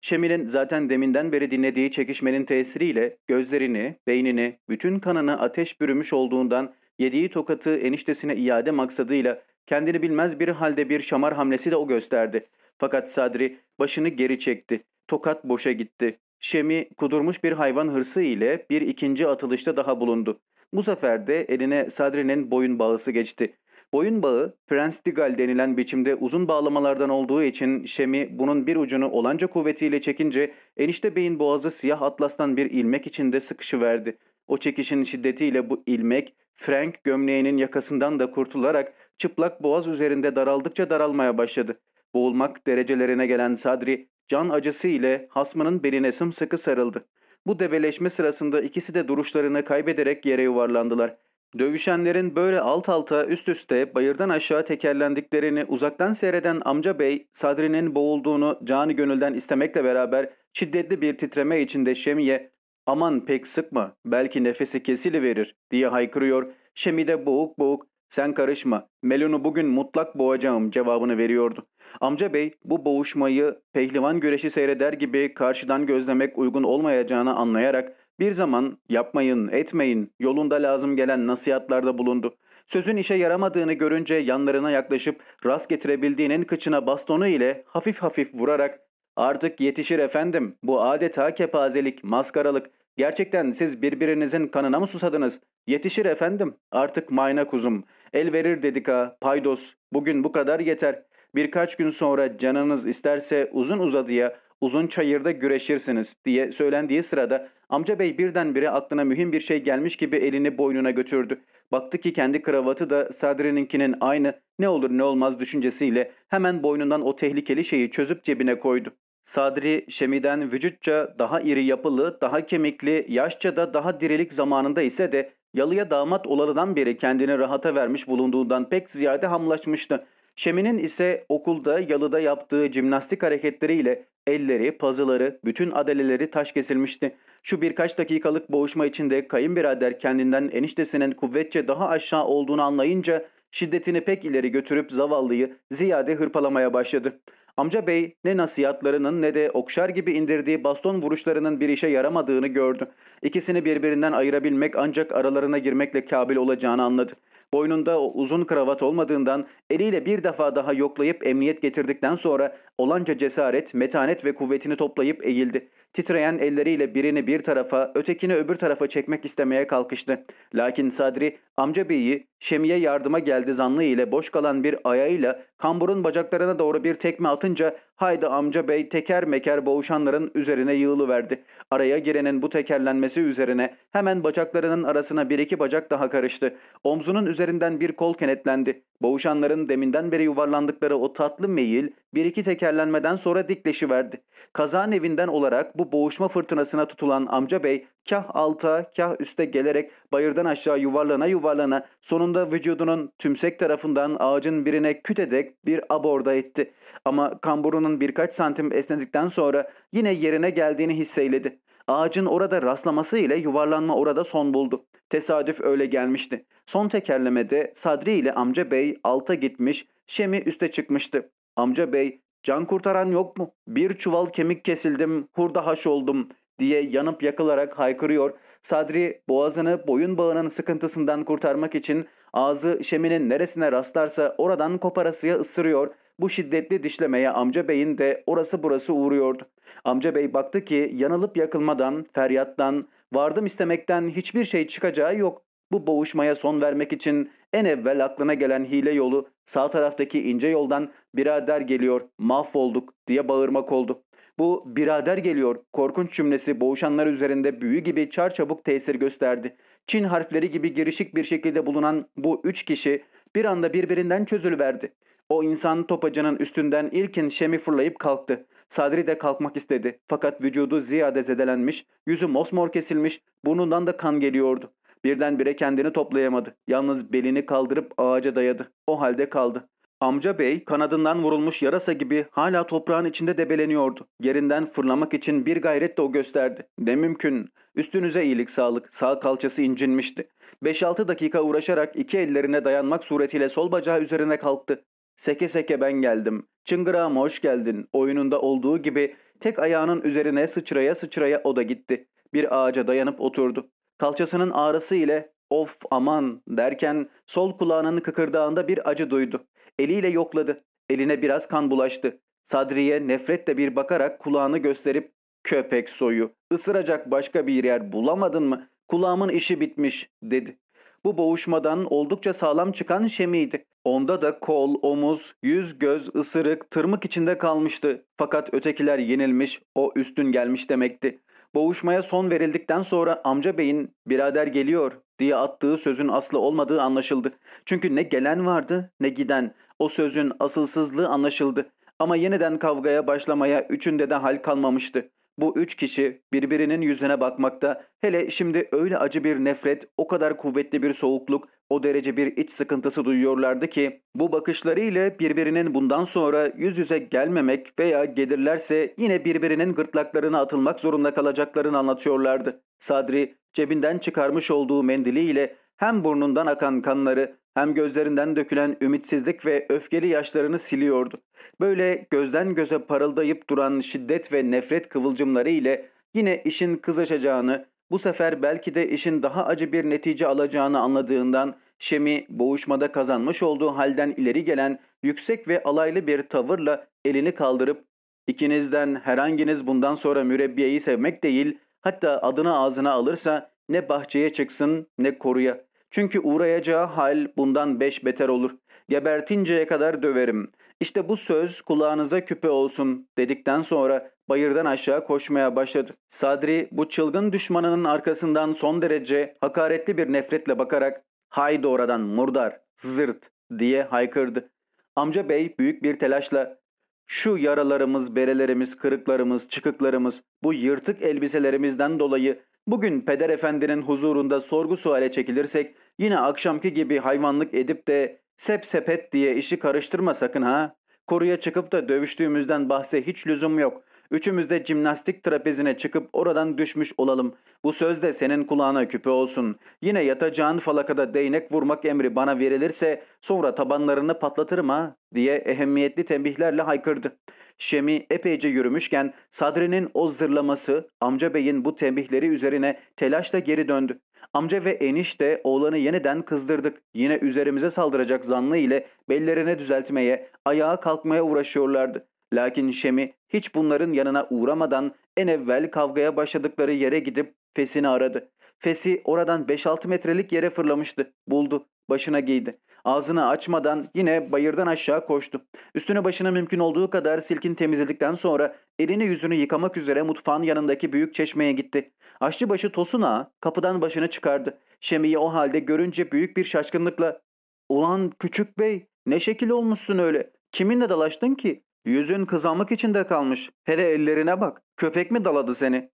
Speaker 3: Şemil'in zaten deminden beri dinlediği çekişmenin tesiriyle gözlerini, beynini, bütün kanını ateş bürümüş olduğundan yediği tokatı eniştesine iade maksadıyla kendini bilmez bir halde bir şamar hamlesi de o gösterdi. Fakat Sadri başını geri çekti. Tokat boşa gitti. Şemi kudurmuş bir hayvan hırsı ile bir ikinci atılışta daha bulundu. Bu sefer de eline Sadri'nin boyun bağısı geçti. Boyun bağı Prens Digal denilen biçimde uzun bağlamalardan olduğu için Şemi bunun bir ucunu olanca kuvvetiyle çekince enişte beyin boğazı siyah atlastan bir ilmek içinde sıkışıverdi. O çekişin şiddetiyle bu ilmek Frank gömleğinin yakasından da kurtularak çıplak boğaz üzerinde daraldıkça daralmaya başladı. Boğulmak derecelerine gelen Sadri can acısı ile hasmının beline sımsıkı sarıldı. Bu debeleşme sırasında ikisi de duruşlarını kaybederek yere yuvarlandılar. Dövüşenlerin böyle alt alta üst üste bayırdan aşağı tekerlendiklerini uzaktan seyreden amca bey Sadri'nin boğulduğunu canı gönülden istemekle beraber şiddetli bir titreme içinde Şemi'ye aman pek sıkma belki nefesi kesiliverir diye haykırıyor. Şemi de boğuk boğuk sen karışma Melon'u bugün mutlak boğacağım cevabını veriyordu. Amca bey bu boğuşmayı pehlivan güreşi seyreder gibi karşıdan gözlemek uygun olmayacağını anlayarak bir zaman yapmayın, etmeyin yolunda lazım gelen nasihatlarda bulundu. Sözün işe yaramadığını görünce yanlarına yaklaşıp rast getirebildiğinin kıçına bastonu ile hafif hafif vurarak ''Artık yetişir efendim, bu adeta kepazelik, maskaralık. Gerçekten siz birbirinizin kanına mı susadınız? Yetişir efendim, artık mayna kuzum. El verir dedik ha, paydos. Bugün bu kadar yeter. Birkaç gün sonra canınız isterse uzun uzadıya uzun çayırda güreşirsiniz diye söylendiği sırada amca bey birdenbire aklına mühim bir şey gelmiş gibi elini boynuna götürdü.
Speaker 1: Baktı ki kendi kravatı da Sadri'ninkinin aynı ne olur ne olmaz düşüncesiyle hemen boynundan o tehlikeli şeyi çözüp cebine koydu. Sadri Şemi'den vücutça daha iri yapılı, daha kemikli, yaşça da daha dirilik zamanında ise de yalıya damat olalıdan beri kendini rahata vermiş bulunduğundan pek ziyade hamlaşmıştı. Şemi'nin ise okulda yalıda yaptığı jimnastik hareketleriyle elleri, pazıları, bütün adaleleri taş kesilmişti. Şu birkaç dakikalık boğuşma içinde kayınbirader kendinden eniştesinin kuvvetçe daha aşağı olduğunu anlayınca şiddetini pek ileri götürüp zavallıyı ziyade hırpalamaya başladı. Amca bey ne nasihatlarının ne de okşar gibi indirdiği baston vuruşlarının bir işe yaramadığını gördü. İkisini birbirinden ayırabilmek ancak aralarına girmekle kabil olacağını anladı. Boynunda o uzun kravat olmadığından eliyle bir defa daha yoklayıp emniyet getirdikten sonra olanca cesaret, metanet ve kuvvetini toplayıp eğildi. Titreyen elleriyle birini bir tarafa, ötekini öbür tarafa çekmek istemeye kalkıştı. Lakin Sadri, amca beyi Şemi'ye yardıma geldi zannı ile boş kalan bir ayağıyla kamburun bacaklarına doğru bir tekme atınca haydi amca bey teker meker boğuşanların üzerine yığılıverdi. Araya girenin bu tekerlenmesi üzerine hemen bacaklarının arasına bir iki bacak daha karıştı. Omzunun üzerinden bir kol kenetlendi. Boğuşanların deminden beri yuvarlandıkları o tatlı meyil bir iki tekerlenmeden sonra dikleşiverdi. Kazan evinden olarak bu boğuşma fırtınasına tutulan amca bey kah alta kah üste gelerek bayırdan aşağı yuvarlana yuvarlana sonunda vücudunun tümsek tarafından ağacın birine kütedek bir aborda etti. Ama kamburunun birkaç santim esnedikten sonra yine yerine geldiğini hisseyledi. Ağacın orada rastlaması ile yuvarlanma orada son buldu. Tesadüf öyle gelmişti. Son tekerlemede Sadri ile amca bey alta gitmiş, Şemi üste çıkmıştı. Amca bey, can kurtaran yok mu? Bir çuval kemik kesildim, hurda haş oldum diye yanıp yakılarak haykırıyor. Sadri boğazını boyun bağının sıkıntısından kurtarmak için ağzı Şemi'nin neresine rastlarsa oradan koparasıya ısırıyor. Bu şiddetli dişlemeye amca beyin de orası burası uğruyordu. Amca bey baktı ki yanılıp yakılmadan, feryattan, vardım istemekten hiçbir şey çıkacağı yok. Bu boğuşmaya son vermek için en evvel aklına gelen hile yolu sağ taraftaki ince yoldan birader geliyor, mahvolduk diye bağırmak oldu. Bu birader geliyor korkunç cümlesi boğuşanlar üzerinde büyü gibi çarçabuk tesir gösterdi. Çin harfleri gibi girişik bir şekilde bulunan bu üç kişi bir anda birbirinden çözülüverdi. O insan topacının üstünden ilkin şemi fırlayıp kalktı. Sadri de kalkmak istedi. Fakat vücudu ziyade zedelenmiş, yüzü mosmor kesilmiş, burnundan da kan geliyordu. Birdenbire kendini toplayamadı. Yalnız belini kaldırıp ağaca dayadı. O halde kaldı. Amca bey kanadından vurulmuş yarasa gibi hala toprağın içinde debeleniyordu. Yerinden fırlamak için bir gayret de o gösterdi. Ne mümkün. Üstünüze iyilik sağlık. Sağ kalçası incinmişti. 5-6 dakika uğraşarak iki ellerine dayanmak suretiyle sol bacağı üzerine kalktı. Seke seke ben geldim. Çıngırağıma hoş geldin. Oyununda olduğu gibi tek ayağının üzerine sıçraya sıçraya o da gitti. Bir ağaca dayanıp oturdu. Kalçasının ağrısı ile of aman derken sol kulağının kıkırdağında bir acı duydu. Eliyle yokladı. Eline biraz kan bulaştı. Sadriye nefretle bir bakarak kulağını gösterip köpek soyu ısıracak başka bir yer bulamadın mı? Kulağımın işi bitmiş dedi. Bu boğuşmadan oldukça sağlam çıkan Şemi'ydi. Onda da kol, omuz, yüz, göz, ısırık, tırmık içinde kalmıştı. Fakat ötekiler yenilmiş, o üstün gelmiş demekti. Boğuşmaya son verildikten sonra amca beyin birader geliyor diye attığı sözün aslı olmadığı anlaşıldı. Çünkü ne gelen vardı ne giden. O sözün asılsızlığı anlaşıldı. Ama yeniden kavgaya başlamaya üçünde de hal kalmamıştı. Bu üç kişi birbirinin yüzüne bakmakta, hele şimdi öyle acı bir nefret, o kadar kuvvetli bir soğukluk, o derece bir iç sıkıntısı duyuyorlardı ki, bu bakışları ile birbirinin bundan sonra yüz yüze gelmemek veya gelirlerse yine birbirinin gırtlaklarına atılmak zorunda kalacaklarını anlatıyorlardı. Sadri cebinden çıkarmış olduğu mendiliyle hem burnundan akan kanları hem gözlerinden dökülen ümitsizlik ve öfkeli yaşlarını siliyordu. Böyle gözden göze parıldayıp duran şiddet ve nefret kıvılcımları ile yine işin kızışacağını, bu sefer belki de işin daha acı bir netice alacağını anladığından Şemi boğuşmada kazanmış olduğu halden ileri gelen yüksek ve alaylı bir tavırla elini kaldırıp ikinizden herhanginiz bundan sonra mürebbiyeyi sevmek değil hatta adını ağzına alırsa ne bahçeye çıksın ne koruya. Çünkü uğrayacağı hal bundan beş beter olur. Gebertinceye kadar döverim. İşte bu söz kulağınıza küpe olsun dedikten sonra bayırdan aşağı koşmaya başladı. Sadri bu çılgın düşmanının arkasından son derece hakaretli bir nefretle bakarak Haydi oradan murdar, zırt diye haykırdı. Amca bey büyük bir telaşla şu yaralarımız, berelerimiz, kırıklarımız, çıkıklarımız, bu yırtık elbiselerimizden dolayı bugün peder efendinin huzurunda sorgu suale çekilirsek yine akşamki gibi hayvanlık edip de sep sepet diye işi karıştırma sakın ha. Koruya çıkıp da dövüştüğümüzden bahse hiç lüzum yok. Üçümüz de jimnastik trapezine çıkıp oradan düşmüş olalım. Bu söz de senin kulağına küpe olsun. Yine yatacağın falakada değnek vurmak emri bana verilirse sonra tabanlarını patlatırım ha diye ehemmiyetli tembihlerle haykırdı. Şemi epeyce yürümüşken Sadri'nin o zırlaması amca beyin bu tembihleri üzerine telaşla geri döndü. Amca ve enişte oğlanı yeniden kızdırdık. Yine üzerimize saldıracak zannı ile bellerine düzeltmeye, ayağa kalkmaya uğraşıyorlardı. Lakin Şemi hiç bunların yanına uğramadan en evvel kavgaya başladıkları yere gidip Fes'ini aradı. Fes'i oradan 5-6 metrelik yere fırlamıştı. Buldu. Başına giydi. Ağzını açmadan yine bayırdan aşağı koştu. Üstüne başına mümkün olduğu kadar silkin temizledikten sonra elini yüzünü yıkamak üzere mutfağın yanındaki büyük çeşmeye gitti. Aşçıbaşı Tosun Ağa kapıdan başını çıkardı. Şemi'yi o halde görünce büyük bir şaşkınlıkla ''Ulan küçük bey ne şekil olmuşsun öyle. Kiminle dalaştın ki? Yüzün kızamık içinde kalmış. Hele ellerine bak. Köpek mi daladı seni?''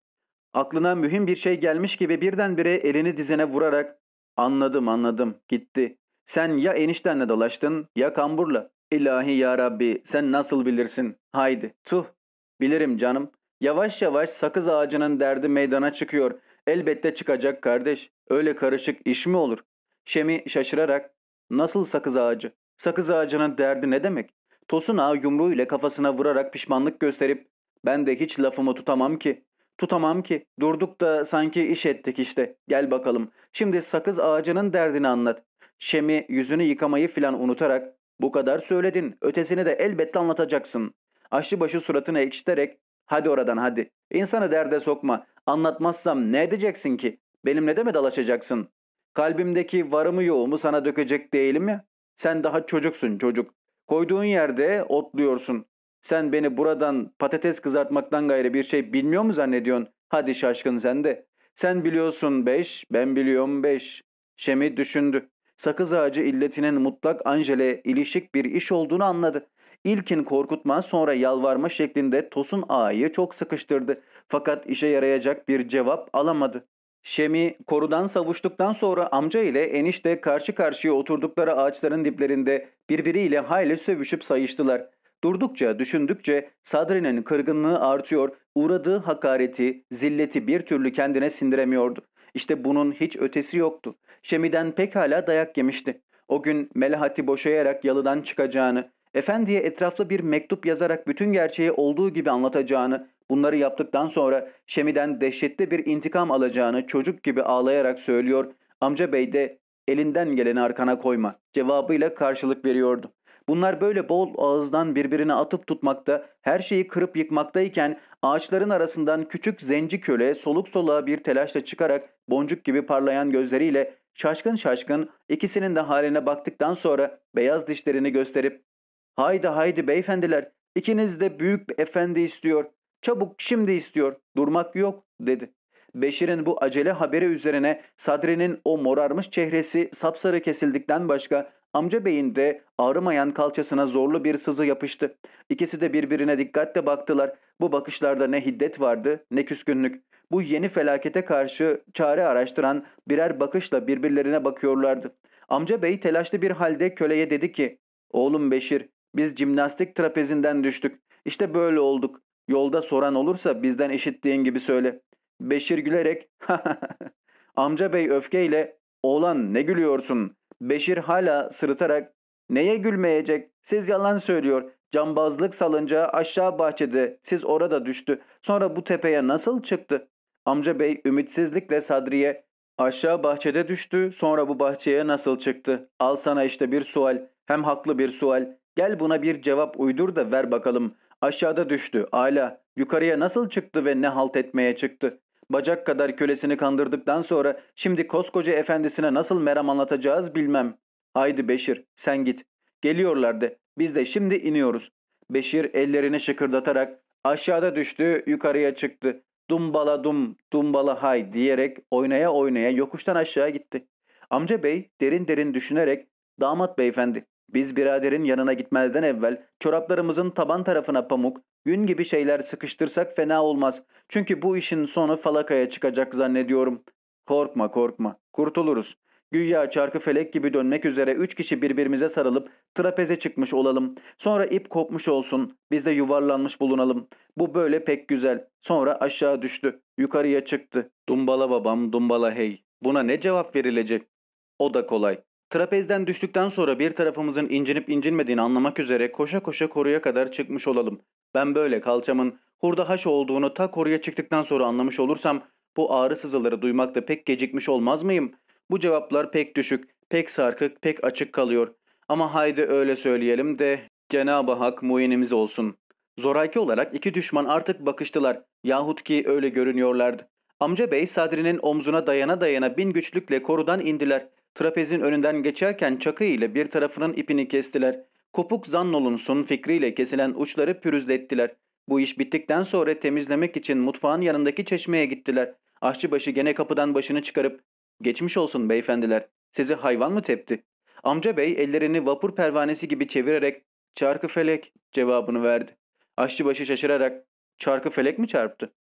Speaker 1: Aklına mühim bir şey gelmiş gibi birdenbire elini dizine vurarak ''Anladım anladım gitti. Sen ya eniştenle dolaştın ya kamburla. İlahi ya Rabbi sen nasıl bilirsin? Haydi tuh. Bilirim canım. Yavaş yavaş sakız ağacının derdi meydana çıkıyor. Elbette çıkacak kardeş. Öyle karışık iş mi olur? Şemi şaşırarak nasıl sakız ağacı? Sakız ağacının derdi ne demek? Tosun ağa yumruğuyla kafasına vurarak pişmanlık gösterip ben de hiç lafımı tutamam ki. Tutamam ki. Durduk da sanki iş ettik işte. Gel bakalım. Şimdi sakız ağacının derdini anlat. Şemi yüzünü yıkamayı filan unutarak bu kadar söyledin ötesini de elbette anlatacaksın. Aşçıbaşı suratını ekşiterek hadi oradan hadi. İnsanı derde sokma. Anlatmazsam ne edeceksin ki? Benimle de mi dalaşacaksın? Kalbimdeki varımı yoğumu sana dökecek değilim ya. Sen daha çocuksun çocuk. Koyduğun yerde otluyorsun. Sen beni buradan patates kızartmaktan gayrı bir şey bilmiyor mu zannediyorsun? Hadi şaşkın sen de. Sen biliyorsun beş, ben biliyorum beş. Şemi düşündü. Sakız ağacı illetinin mutlak Angel'e ilişik bir iş olduğunu anladı. İlkin korkutma sonra yalvarma şeklinde Tosun ağayı çok sıkıştırdı. Fakat işe yarayacak bir cevap alamadı. Şemi korudan savuştuktan sonra amca ile enişte karşı karşıya oturdukları ağaçların diplerinde birbiriyle hayli sövüşüp sayıştılar. Durdukça, düşündükçe Sadri'nin kırgınlığı artıyor, uğradığı hakareti, zilleti bir türlü kendine sindiremiyordu. İşte bunun hiç ötesi yoktu. Şemi'den pekala dayak yemişti. O gün Melahati boşayarak yalıdan çıkacağını, efendiye etraflı bir mektup yazarak bütün gerçeği olduğu gibi anlatacağını, bunları yaptıktan sonra Şemi'den dehşetli bir intikam alacağını çocuk gibi ağlayarak söylüyor. Amca bey de elinden geleni arkana koyma cevabıyla karşılık veriyordu. Bunlar böyle bol ağızdan birbirine atıp tutmakta, her şeyi kırıp yıkmaktayken ağaçların arasından küçük zenci köle soluk soluğa bir telaşla çıkarak boncuk gibi parlayan gözleriyle şaşkın şaşkın ikisinin de haline baktıktan sonra beyaz dişlerini gösterip ''Haydi haydi beyefendiler ikiniz de büyük efendi istiyor. Çabuk şimdi istiyor. Durmak yok.'' dedi. Beşir'in bu acele haberi üzerine Sadri'nin o morarmış çehresi sapsarı kesildikten başka Amca beyin de ağrımayan kalçasına zorlu bir sızı yapıştı. İkisi de birbirine dikkatle baktılar. Bu bakışlarda ne hiddet vardı ne küskünlük. Bu yeni felakete karşı çare araştıran birer bakışla birbirlerine bakıyorlardı. Amca bey telaşlı bir halde köleye dedi ki ''Oğlum Beşir biz jimnastik trapezinden düştük. İşte böyle olduk. Yolda soran olursa bizden işittiğin gibi söyle.'' Beşir gülerek ''Amca bey öfkeyle ''Oğlan ne gülüyorsun? Beşir hala sırıtarak ''Neye gülmeyecek? Siz yalan söylüyor. Cambazlık salınca aşağı bahçede. Siz orada düştü. Sonra bu tepeye nasıl çıktı?'' Amca bey ümitsizlikle Sadri'ye ''Aşağı bahçede düştü. Sonra bu bahçeye nasıl çıktı? Al sana işte bir sual. Hem haklı bir sual. Gel buna bir cevap uydur da ver bakalım. Aşağıda düştü. Ala. Yukarıya nasıl çıktı ve ne halt etmeye çıktı? Bacak kadar kölesini kandırdıktan sonra şimdi koskoca efendisine nasıl meram anlatacağız bilmem. Haydi Beşir sen git. Geliyorlardı. Biz de şimdi iniyoruz. Beşir ellerini şıkırdatarak aşağıda düştü yukarıya çıktı. Dumbala dum dumbala hay diyerek oynaya oynaya yokuştan aşağı gitti. Amca bey derin derin düşünerek damat beyefendi biz biraderin yanına gitmezden evvel çoraplarımızın taban tarafına pamuk, yün gibi şeyler sıkıştırsak fena olmaz. Çünkü bu işin sonu falakaya çıkacak zannediyorum. Korkma korkma kurtuluruz. Güya çarkı felek gibi dönmek üzere üç kişi birbirimize sarılıp trapeze çıkmış olalım. Sonra ip kopmuş olsun. Biz de yuvarlanmış bulunalım. Bu böyle pek güzel. Sonra aşağı düştü. Yukarıya çıktı. Dumbala babam dumbala hey. Buna ne cevap verilecek? O da kolay. Trapezden düştükten sonra bir tarafımızın incinip incinmediğini anlamak üzere koşa koşa koruya kadar çıkmış olalım. Ben böyle kalçamın hurda haş olduğunu ta koruya çıktıktan sonra anlamış olursam bu ağrı sızıları duymakta pek gecikmiş olmaz mıyım? Bu cevaplar pek düşük, pek sarkık, pek açık kalıyor. Ama haydi öyle söyleyelim de Cenab-ı Hak muyenimiz olsun. Zoraki olarak iki düşman artık bakıştılar yahut ki öyle görünüyorlardı. Amca bey Sadri'nin omzuna dayana dayana bin güçlükle korudan indiler. Trapezin önünden geçerken çakı ile bir tarafının ipini kestiler. Kopuk zannolunsun fikriyle kesilen uçları pürüzlettiler. Bu iş bittikten sonra temizlemek için mutfağın yanındaki çeşmeye gittiler. Aşçıbaşı gene kapıdan başını çıkarıp ''Geçmiş olsun beyefendiler, sizi hayvan mı tepti?'' Amca bey ellerini vapur pervanesi gibi çevirerek ''Çarkı felek'' cevabını verdi. Aşçıbaşı şaşırarak ''Çarkı felek mi çarptı?''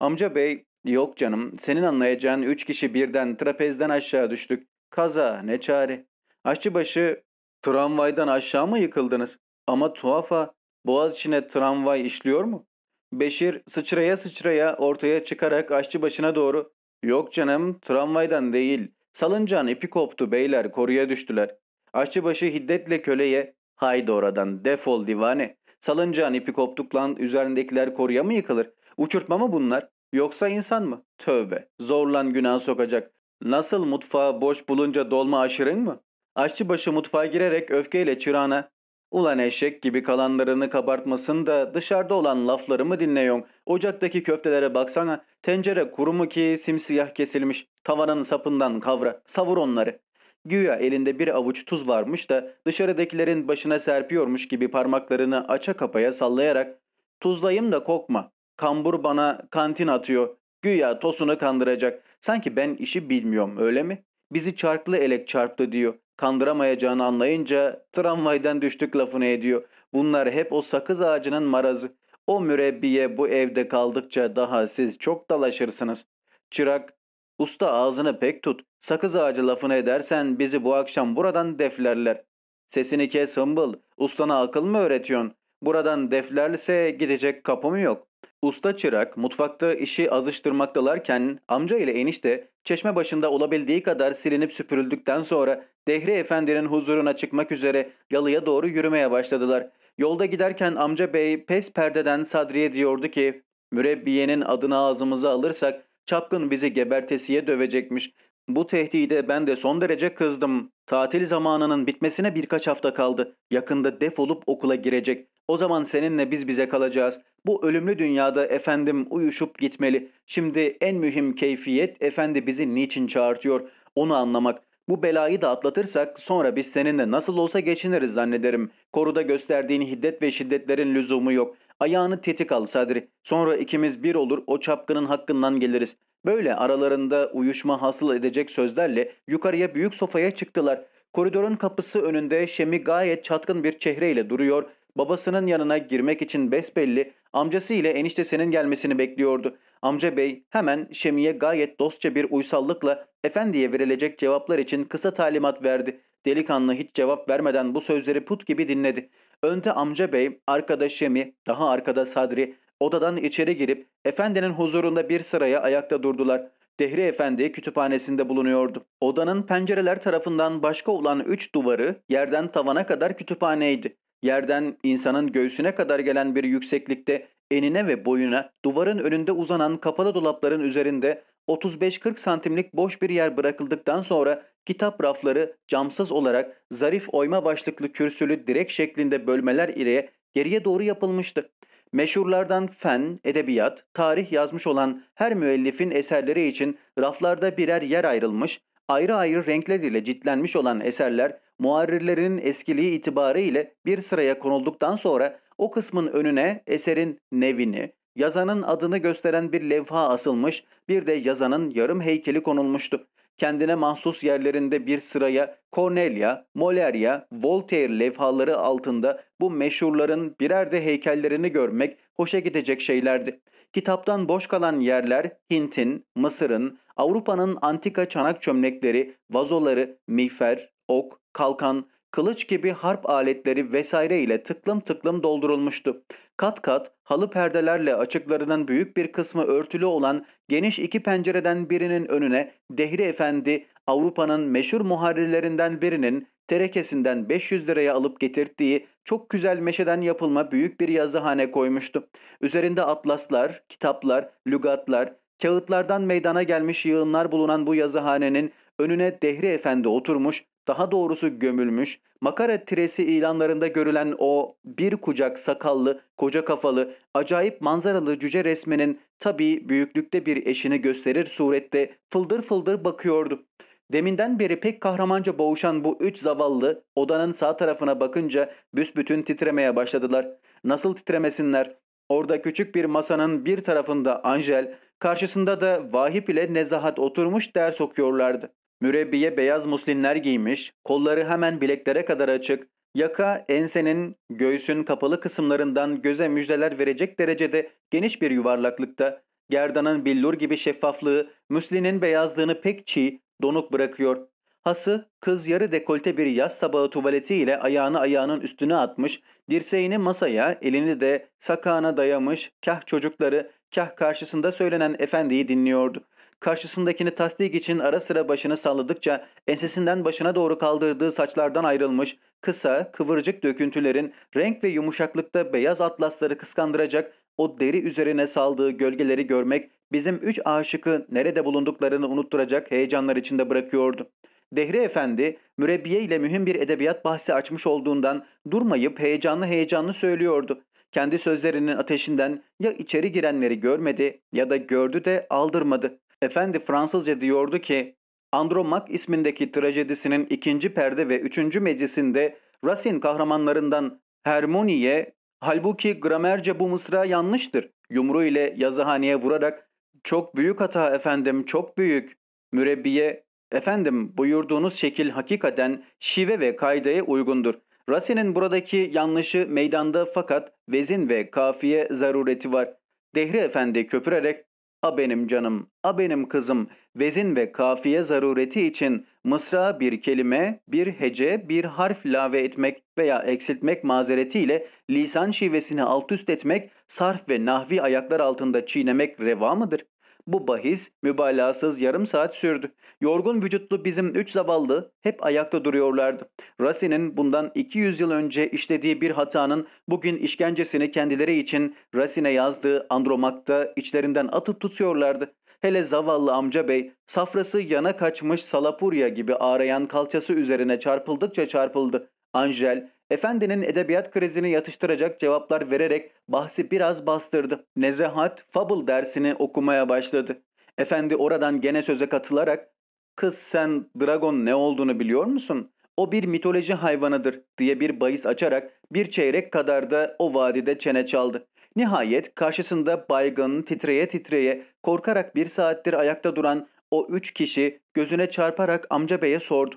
Speaker 1: Amca bey ''Yok canım, senin anlayacağın üç kişi birden trapezden aşağı düştük. Kaza ne çare. Aşçıbaşı tramvaydan aşağı mı yıkıldınız? Ama tuhafa boğaz içine tramvay işliyor mu? Beşir sıçraya sıçraya ortaya çıkarak aşçı başına doğru ''Yok canım tramvaydan değil. Salıncağın ipi koptu beyler koruya düştüler.'' Aşçıbaşı hiddetle köleye ''Haydi oradan defol divane. Salıncağın ipi koptuklan üzerindekiler koruya mı yıkılır? Uçurtma mı bunlar? Yoksa insan mı? Tövbe zorlan günah sokacak. Nasıl mutfağı boş bulunca dolma aşırın mı? Aşçıbaşı mutfağa girerek öfkeyle çırağına Ulan eşek gibi kalanlarını kabartmasın da dışarıda olan laflarımı dinleyon. Ocaktaki köftelere baksana. Tencere kuru mu ki simsiyah kesilmiş. Tavanın sapından kavra. Savur onları. Güya elinde bir avuç tuz varmış da dışarıdakilerin başına serpiyormuş gibi parmaklarını aça kapaya sallayarak ''Tuzlayım da kokma. Kambur bana kantin atıyor. Güya tosunu kandıracak. Sanki ben işi bilmiyorum öyle mi? Bizi çarklı elek çarptı diyor. Kandıramayacağını anlayınca tramvaydan düştük lafını ediyor. Bunlar hep o sakız ağacının marazı. O mürebbiye bu evde kaldıkça daha siz çok dalaşırsınız. Çırak, usta ağzını pek tut. Sakız ağacı lafını edersen bizi bu akşam buradan deflerler. Sesini kes hımbıl. Ustana akıl mı öğretiyorsun? Buradan deflerse gidecek kapı yok? Usta çırak mutfakta işi azıştırmaktalarken amca ile enişte çeşme başında olabildiği kadar silinip süpürüldükten sonra Dehri Efendi'nin huzuruna çıkmak üzere yalıya doğru yürümeye başladılar. Yolda giderken amca bey pes perdeden Sadri'ye diyordu ki mürebbiyenin adını ağzımıza alırsak çapkın bizi gebertesiye dövecekmiş. Bu tehdide ben de son derece kızdım. Tatil zamanının bitmesine birkaç hafta kaldı. Yakında defolup okula girecek. O zaman seninle biz bize kalacağız. Bu ölümlü dünyada efendim uyuşup gitmeli. Şimdi en mühim keyfiyet efendi bizi niçin çağırtıyor onu anlamak. Bu belayı da atlatırsak sonra biz seninle nasıl olsa geçiniriz zannederim. Koruda gösterdiğin hiddet ve şiddetlerin lüzumu yok. Ayağını tetik al Sadri. Sonra ikimiz bir olur o çapkının hakkından geliriz. Böyle aralarında uyuşma hasıl edecek sözlerle yukarıya büyük sofaya çıktılar. Koridorun kapısı önünde Şemi gayet çatkın bir çehreyle duruyor. Babasının yanına girmek için besbelli amcası ile eniştesinin gelmesini bekliyordu. Amca bey hemen Şemi'ye gayet dostça bir uysallıkla efendiye verilecek cevaplar için kısa talimat verdi. Delikanlı hiç cevap vermeden bu sözleri put gibi dinledi. Önde amca bey, arkada Şemi, daha arkada Sadri odadan içeri girip efendinin huzurunda bir sıraya ayakta durdular. Dehri Efendi kütüphanesinde bulunuyordu. Odanın pencereler tarafından başka olan üç duvarı yerden tavana kadar kütüphaneydi. Yerden insanın göğsüne kadar gelen bir yükseklikte enine ve boyuna duvarın önünde uzanan kapalı dolapların üzerinde 35-40 santimlik boş bir yer bırakıldıktan sonra kitap rafları camsız olarak zarif oyma başlıklı kürsülü direk şeklinde bölmeler ile geriye doğru yapılmıştı. Meşhurlardan fen, edebiyat, tarih yazmış olan her müellifin eserleri için raflarda birer yer ayrılmış, ayrı ayrı renkler ile ciltlenmiş olan eserler muharrirlerin eskiliği itibarı ile bir sıraya konulduktan sonra o kısmın önüne eserin nevini, yazanın adını gösteren bir levha asılmış, bir de yazanın yarım heykeli konulmuştu. Kendine mahsus yerlerinde bir sıraya Cornelia, Moleria, Voltaire levhaları altında bu meşhurların birer de heykellerini görmek hoşa gidecek şeylerdi. Kitaptan boş kalan yerler Hint'in, Mısır'ın, Avrupa'nın antika çanak çömlekleri, vazoları, miğfer, ok, kalkan, kılıç gibi harp aletleri vesaire ile tıklım tıklım doldurulmuştu. Kat kat halı perdelerle açıklarının büyük bir kısmı örtülü olan geniş iki pencereden birinin önüne Dehri Efendi Avrupa'nın meşhur muharrirlerinden birinin terekesinden 500 liraya alıp getirttiği çok güzel meşeden yapılma büyük bir yazıhane koymuştu. Üzerinde atlaslar, kitaplar, lügatlar, kağıtlardan meydana gelmiş yığınlar bulunan bu yazıhanenin önüne Dehri Efendi oturmuş, daha doğrusu gömülmüş, makara tiresi ilanlarında görülen o bir kucak sakallı, koca kafalı, acayip manzaralı cüce resminin tabii büyüklükte bir eşini gösterir surette fıldır fıldır bakıyordu. Deminden beri pek kahramanca boğuşan bu üç zavallı odanın sağ tarafına bakınca büsbütün titremeye başladılar. Nasıl titremesinler? Orada küçük bir masanın bir tarafında Angel, karşısında da Vahip ile Nezahat oturmuş ders okuyorlardı. Mürebbiye beyaz muslinler giymiş, kolları hemen bileklere kadar açık, yaka ensenin, göğsün kapalı kısımlarından göze müjdeler verecek derecede geniş bir yuvarlaklıkta, gerdanın billur gibi şeffaflığı, müslinin beyazlığını pek çiğ, donuk bırakıyor. Hası, kız yarı dekolte bir yaz sabahı tuvaleti ile ayağını ayağının üstüne atmış, dirseğini masaya, elini de sakağına dayamış, kah çocukları, kah karşısında söylenen efendiyi dinliyordu. Karşısındakini tasdik için ara sıra başını salladıkça ensesinden başına doğru kaldırdığı saçlardan ayrılmış, kısa, kıvırcık döküntülerin renk ve yumuşaklıkta beyaz atlasları kıskandıracak o deri üzerine saldığı gölgeleri görmek bizim üç aşıkı nerede bulunduklarını unutturacak heyecanlar içinde bırakıyordu. Dehri Efendi, mürebbiye ile mühim bir edebiyat bahsi açmış olduğundan durmayıp heyecanlı heyecanlı söylüyordu. Kendi sözlerinin ateşinden ya içeri girenleri görmedi ya da gördü de aldırmadı. Efendi Fransızca diyordu ki, Andromak ismindeki trajedisinin ikinci perde ve üçüncü meclisinde Racine kahramanlarından Hermione'ye halbuki gramerce bu mısra yanlıştır. Yumru ile yazıhaneye vurarak çok büyük hata efendim çok büyük. Mürebbiye efendim buyurduğunuz şekil hakikaten şive ve kaideye uygundur. Racine'in buradaki yanlışı meydanda fakat vezin ve kafiye zarureti var. Dehri Efendi köpürerek A benim canım, a benim kızım, vezin ve kafiye zarureti için mısra bir kelime, bir hece, bir harf lave etmek veya eksiltmek mazeretiyle lisan şivesini alt üst etmek, sarf ve nahvi ayaklar altında çiğnemek reva mıdır? Bu bahis mübalağasız yarım saat sürdü. Yorgun vücutlu bizim üç zavallı hep ayakta duruyorlardı. Racine'in bundan 200 yıl önce işlediği bir hatanın bugün işkencesini kendileri için Racine yazdığı Andromak'ta içlerinden atıp tutuyorlardı. Hele zavallı amca bey safrası yana kaçmış salapurya gibi ağrayan kalçası üzerine çarpıldıkça çarpıldı. Angel Efendinin edebiyat krizini yatıştıracak cevaplar vererek bahsi biraz bastırdı. Nezahat Fable dersini okumaya başladı. Efendi oradan gene söze katılarak ''Kız sen dragon ne olduğunu biliyor musun? O bir mitoloji hayvanıdır.'' diye bir bahis açarak bir çeyrek kadar da o vadide çene çaldı. Nihayet karşısında baygın, titreye titreye, korkarak bir saattir ayakta duran o üç kişi gözüne çarparak amca beye sordu.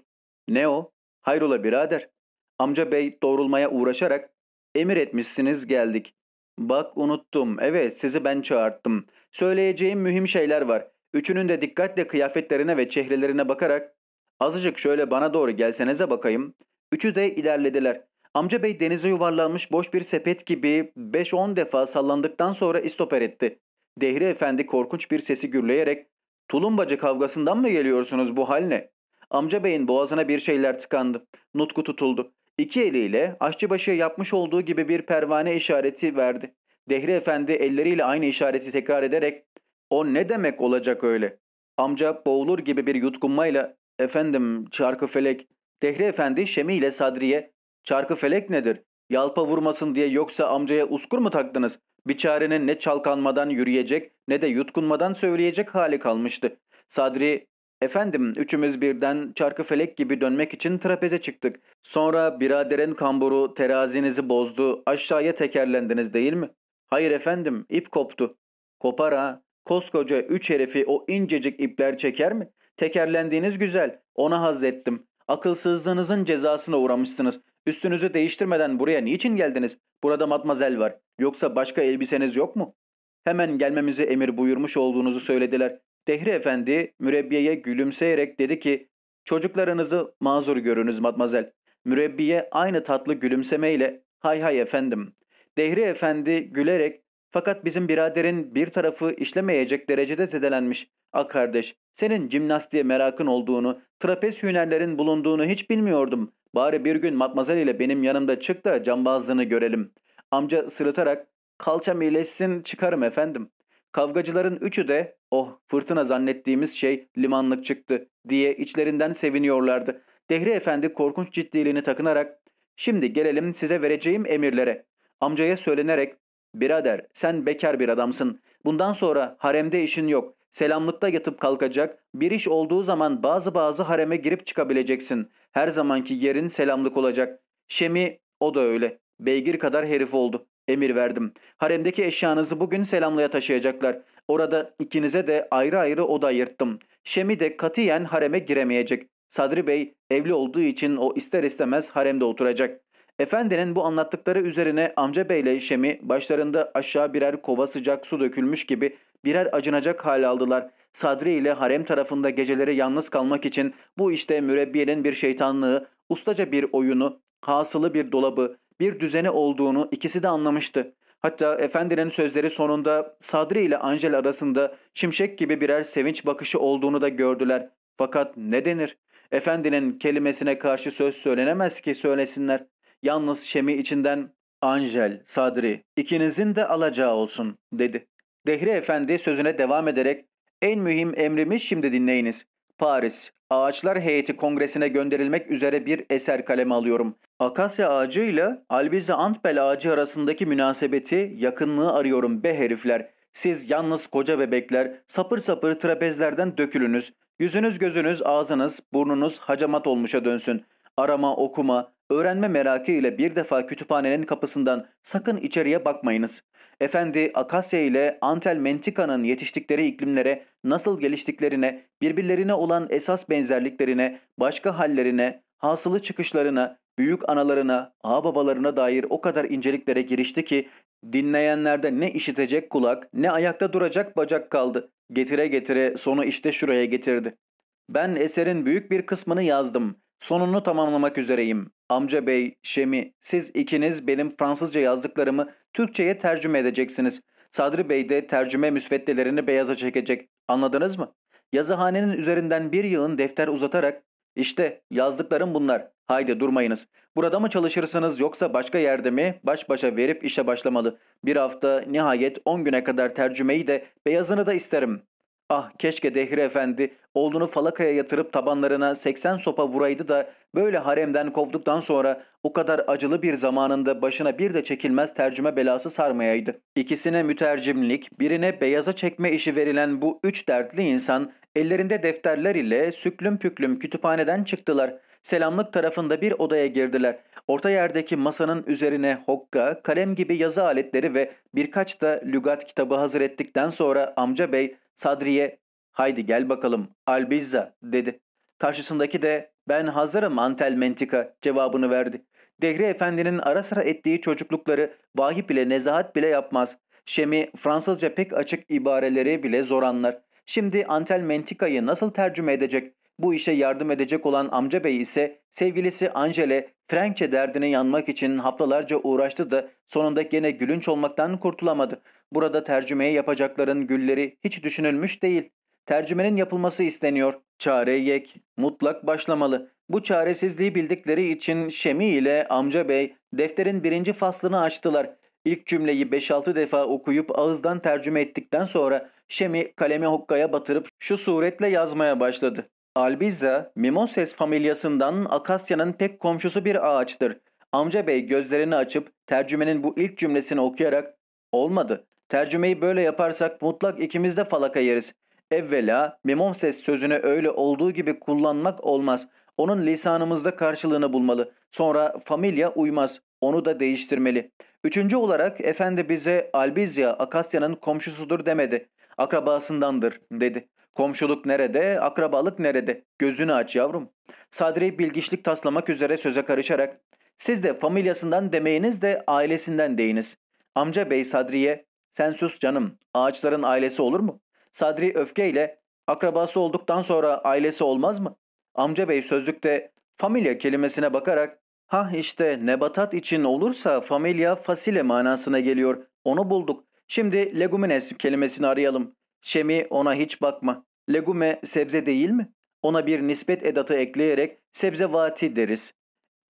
Speaker 1: ''Ne o? Hayrola birader?'' Amca bey doğrulmaya uğraşarak emir etmişsiniz geldik. Bak unuttum. Evet sizi ben çağırttım. Söyleyeceğim mühim şeyler var. Üçünün de dikkatle kıyafetlerine ve çehrelerine bakarak azıcık şöyle bana doğru gelsenize bakayım. Üçü de ilerlediler. Amca bey denize yuvarlanmış boş bir sepet gibi 5-10 defa sallandıktan sonra istoper etti. Dehri efendi korkunç bir sesi gürleyerek ''Tulumbacı kavgasından mı geliyorsunuz bu hal ne?'' Amca beyin boğazına bir şeyler tıkandı. Nutku tutuldu. İki eliyle aşçıbaşı yapmış olduğu gibi bir pervane işareti verdi. Dehri Efendi elleriyle aynı işareti tekrar ederek ''O ne demek olacak öyle?'' Amca boğulur gibi bir yutkunmayla ''Efendim çarkı felek'' Dehri Efendi Şemi ile Sadriye ''Çarkı felek nedir? Yalpa vurmasın diye yoksa amcaya uskur mu taktınız? Biçarenin ne çalkanmadan yürüyecek ne de yutkunmadan söyleyecek hali kalmıştı. Sadri Efendim üçümüz birden çarkı felek gibi dönmek için trapeze çıktık. Sonra biraderin kamburu terazinizi bozdu aşağıya tekerlendiniz değil mi? Hayır efendim ip koptu. Kopar ha. Koskoca üç herifi o incecik ipler çeker mi? Tekerlendiğiniz güzel. Ona hazzettim. Akılsızlığınızın cezasına uğramışsınız. Üstünüzü değiştirmeden buraya niçin geldiniz? Burada matmazel var. Yoksa başka elbiseniz yok mu? Hemen gelmemizi emir buyurmuş olduğunuzu söylediler. Dehri Efendi mürebbiyeye gülümseyerek dedi ki çocuklarınızı mazur görünüz matmazel. Mürebbiye aynı tatlı gülümsemeyle hay hay efendim. Dehri Efendi gülerek fakat bizim biraderin bir tarafı işlemeyecek derecede zedelenmiş. A kardeş, senin cimnastiğe merakın olduğunu, trapez hünerlerin bulunduğunu hiç bilmiyordum. Bari bir gün matmazel ile benim yanımda çık da cambazlığını görelim. Amca sırıtarak, kalçam iyileşsin çıkarım efendim. Kavgacıların üçü de, oh fırtına zannettiğimiz şey limanlık çıktı diye içlerinden seviniyorlardı. Dehri Efendi korkunç ciddiliğini takınarak, şimdi gelelim size vereceğim emirlere. Amcaya söylenerek, birader sen bekar bir adamsın. Bundan sonra haremde işin yok. Selamlıkta yatıp kalkacak, bir iş olduğu zaman bazı bazı hareme girip çıkabileceksin. Her zamanki yerin selamlık olacak. Şemi o da öyle. Beygir kadar herif oldu. Emir verdim. Haremdeki eşyanızı bugün selamlığa taşıyacaklar. Orada ikinize de ayrı ayrı oda ayırttım. Şemi de katiyen hareme giremeyecek. Sadri Bey evli olduğu için o ister istemez haremde oturacak. Efendinin bu anlattıkları üzerine amca beyle Şemi başlarında aşağı birer kova sıcak su dökülmüş gibi birer acınacak hal aldılar. Sadri ile harem tarafında geceleri yalnız kalmak için bu işte mürebbiyenin bir şeytanlığı, ustaca bir oyunu, hasılı bir dolabı, bir düzeni olduğunu ikisi de anlamıştı. Hatta efendinin sözleri sonunda Sadri ile Angel arasında şimşek gibi birer sevinç bakışı olduğunu da gördüler. Fakat ne denir? Efendinin kelimesine karşı söz söylenemez ki söylesinler. Yalnız Şemi içinden Angel, Sadri ikinizin de alacağı olsun dedi. Dehri Efendi sözüne devam ederek en mühim emrimiz şimdi dinleyiniz. Paris, Ağaçlar Heyeti Kongresi'ne gönderilmek üzere bir eser kaleme alıyorum. Akasya ağacı ile Albize Antbel ağacı arasındaki münasebeti, yakınlığı arıyorum be herifler. Siz yalnız koca bebekler, sapır sapır trapezlerden dökülünüz. Yüzünüz, gözünüz, ağzınız, burnunuz hacamat olmuşa dönsün. Arama, okuma, öğrenme merakı ile bir defa kütüphanenin kapısından sakın içeriye bakmayınız. Efendi Akasya ile Antel Mentika'nın yetiştikleri iklimlere nasıl geliştiklerine, birbirlerine olan esas benzerliklerine, başka hallerine, hasılı çıkışlarına, büyük analarına, ağababalarına dair o kadar inceliklere girişti ki dinleyenlerde ne işitecek kulak ne ayakta duracak bacak kaldı. Getire getire sonu işte şuraya getirdi. Ben eserin büyük bir kısmını yazdım. Sonunu tamamlamak üzereyim. Amca bey, Şemi, siz ikiniz benim Fransızca yazdıklarımı Türkçe'ye tercüme edeceksiniz. Sadri Bey de tercüme müsveddelerini beyaza çekecek. Anladınız mı? Yazıhanenin üzerinden bir yığın defter uzatarak işte yazdıklarım bunlar. Haydi durmayınız. Burada mı çalışırsınız yoksa başka yerde mi? Baş başa verip işe başlamalı. Bir hafta nihayet 10 güne kadar tercümeyi de beyazını da isterim. Ah keşke Dehri Efendi oğlunu falakaya yatırıp tabanlarına 80 sopa vuraydı da böyle haremden kovduktan sonra o kadar acılı bir zamanında başına bir de çekilmez tercüme belası sarmayaydı. İkisine mütercimlik, birine beyaza çekme işi verilen bu üç dertli insan ellerinde defterler ile süklüm püklüm kütüphaneden çıktılar. Selamlık tarafında bir odaya girdiler. Orta yerdeki masanın üzerine hokka, kalem gibi yazı aletleri ve birkaç da lügat kitabı hazır ettikten sonra amca bey Sadriye haydi gel bakalım albizza dedi. Karşısındaki de ben hazırım Antel Mentika cevabını verdi. Dehri Efendi'nin ara sıra ettiği çocuklukları vahip bile nezahat bile yapmaz. Şemi Fransızca pek açık ibareleri bile zor anlar. Şimdi Antel Mentika'yı nasıl tercüme edecek? Bu işe yardım edecek olan amca bey ise sevgilisi Angele Frenkçe derdine yanmak için haftalarca uğraştı da sonunda gene gülünç olmaktan kurtulamadı. Burada tercümeye yapacakların gülleri hiç düşünülmüş değil. Tercümenin yapılması isteniyor. Çare yek, mutlak başlamalı. Bu çaresizliği bildikleri için Şemi ile amca bey defterin birinci faslını açtılar. İlk cümleyi 5-6 defa okuyup ağızdan tercüme ettikten sonra Şemi kalemi hokkaya batırıp şu suretle yazmaya başladı. Albizza, Mimoses familyasından Akasya'nın pek komşusu bir ağaçtır. Amca bey gözlerini açıp tercümenin bu ilk cümlesini okuyarak olmadı. Tercümeyi böyle yaparsak mutlak ikimiz de falaka yeriz. Evvela Mimoses sözünü öyle olduğu gibi kullanmak olmaz. Onun lisanımızda karşılığını bulmalı. Sonra familya uymaz. Onu da değiştirmeli. Üçüncü olarak efendi bize Albizya Akasya'nın komşusudur demedi. Akrabasındandır dedi. Komşuluk nerede, akrabalık nerede? Gözünü aç yavrum. Sadri bilgiçlik taslamak üzere söze karışarak siz de familyasından demeyiniz de ailesinden deyiniz. Amca bey Sadri'ye sen sus canım ağaçların ailesi olur mu? Sadri öfkeyle akrabası olduktan sonra ailesi olmaz mı? Amca bey sözlükte familya kelimesine bakarak ha işte nebatat için olursa familya fasile manasına geliyor. Onu bulduk. Şimdi legumines kelimesini arayalım. Şemi ona hiç bakma. Legume sebze değil mi? Ona bir nispet edatı ekleyerek sebzevati deriz.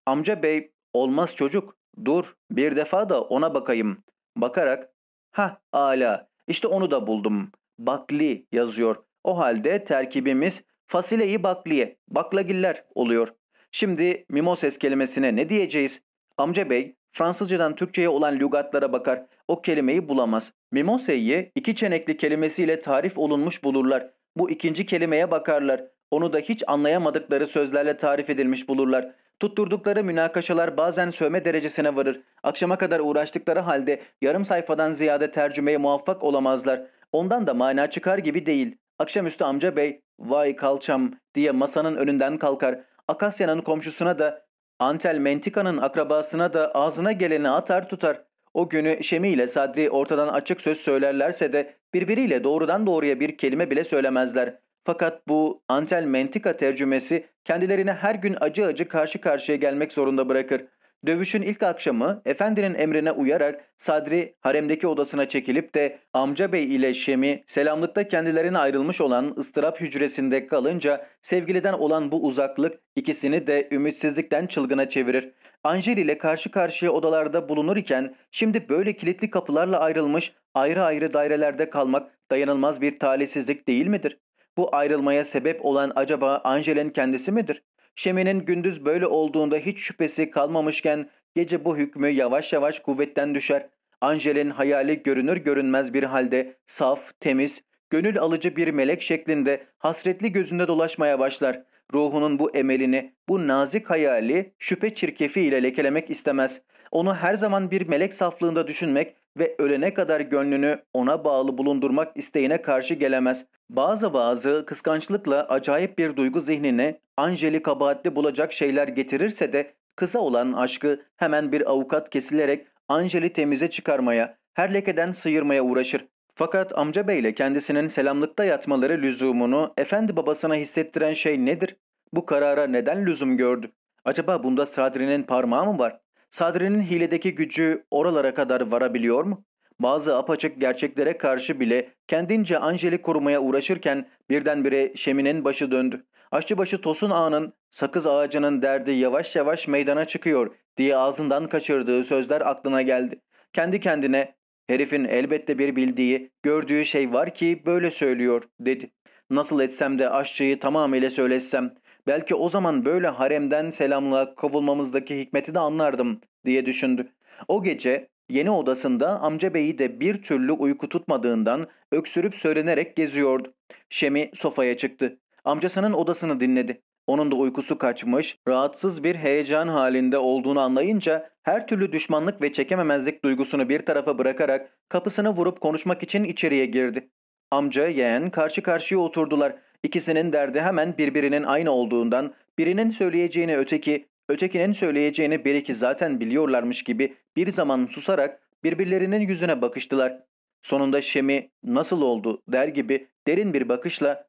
Speaker 1: Amca bey olmaz çocuk. Dur bir defa da ona bakayım. Bakarak ha ala işte onu da buldum. Bakli yazıyor. O halde terkibimiz fasileyi bakliye, baklagiller oluyor. Şimdi mimoses kelimesine ne diyeceğiz? Amca bey Fransızcadan Türkçe'ye olan lügatlara bakar. O kelimeyi bulamaz. Mimoseyi iki çenekli kelimesiyle tarif olunmuş bulurlar. Bu ikinci kelimeye bakarlar. Onu da hiç anlayamadıkları sözlerle tarif edilmiş bulurlar. Tutturdukları münakaşalar bazen sövme derecesine varır. Akşama kadar uğraştıkları halde yarım sayfadan ziyade tercümeye muvaffak olamazlar. Ondan da mana çıkar gibi değil. Akşamüstü amca bey, vay kalçam diye masanın önünden kalkar. Akasya'nın komşusuna da, Antel Mentika'nın akrabasına da ağzına geleni atar tutar. O günü Şemi ile Sadri ortadan açık söz söylerlerse de birbiriyle doğrudan doğruya bir kelime bile söylemezler. Fakat bu Antel Mentika tercümesi kendilerine her gün acı acı karşı karşıya gelmek zorunda bırakır. Dövüşün ilk akşamı efendinin emrine uyarak Sadri haremdeki odasına çekilip de amca bey ile Şemi selamlıkta kendilerine ayrılmış olan ıstırap hücresinde kalınca sevgiliden olan bu uzaklık ikisini de ümitsizlikten çılgına çevirir. Angel ile karşı karşıya odalarda bulunur iken şimdi böyle kilitli kapılarla ayrılmış ayrı ayrı dairelerde kalmak dayanılmaz bir talihsizlik değil midir? Bu ayrılmaya sebep olan acaba Angel'in kendisi midir? Şemi'nin gündüz böyle olduğunda hiç şüphesi kalmamışken gece bu hükmü yavaş yavaş kuvvetten düşer. Angel'in hayali görünür görünmez bir halde saf, temiz, gönül alıcı bir melek şeklinde hasretli gözünde dolaşmaya başlar. Ruhunun bu emelini, bu nazik hayali şüphe çirkefi ile lekelemek istemez. Onu her zaman bir melek saflığında düşünmek ve ölene kadar gönlünü ona bağlı bulundurmak isteğine karşı gelemez. Bazı bazı kıskançlıkla acayip bir duygu zihnine Anjeli kabahatli bulacak şeyler getirirse de kısa olan aşkı hemen bir avukat kesilerek Anjeli temize çıkarmaya, her lekeden sıyırmaya uğraşır. Fakat amca beyle kendisinin selamlıkta yatmaları lüzumunu efendi babasına hissettiren şey nedir? Bu karara neden lüzum gördü? Acaba bunda Sadri'nin parmağı mı var? Sadri'nin hiledeki gücü oralara kadar varabiliyor mu? Bazı apaçık gerçeklere karşı bile kendince Angel'i korumaya uğraşırken birdenbire Şemi'nin başı döndü. Aşçıbaşı Tosun Ağa'nın sakız ağacının derdi yavaş yavaş meydana çıkıyor diye ağzından kaçırdığı sözler aklına geldi. Kendi kendine herifin elbette bir bildiği, gördüğü şey var ki böyle söylüyor dedi. Nasıl etsem de aşçıyı tamamıyla söylesem, belki o zaman böyle haremden selamla kovulmamızdaki hikmeti de anlardım diye düşündü. O gece yeni odasında amca beyi de bir türlü uyku tutmadığından öksürüp söylenerek geziyordu. Şemi sofaya çıktı. Amcasının odasını dinledi. Onun da uykusu kaçmış, rahatsız bir heyecan halinde olduğunu anlayınca her türlü düşmanlık ve çekememezlik duygusunu bir tarafa bırakarak kapısını vurup konuşmak için içeriye girdi. Amca yeğen karşı karşıya oturdular. İkisinin derdi hemen birbirinin aynı olduğundan birinin söyleyeceğini öteki, ötekinin söyleyeceğini bir iki zaten biliyorlarmış gibi bir zaman susarak birbirlerinin yüzüne bakıştılar. Sonunda Şemi nasıl oldu der gibi derin bir bakışla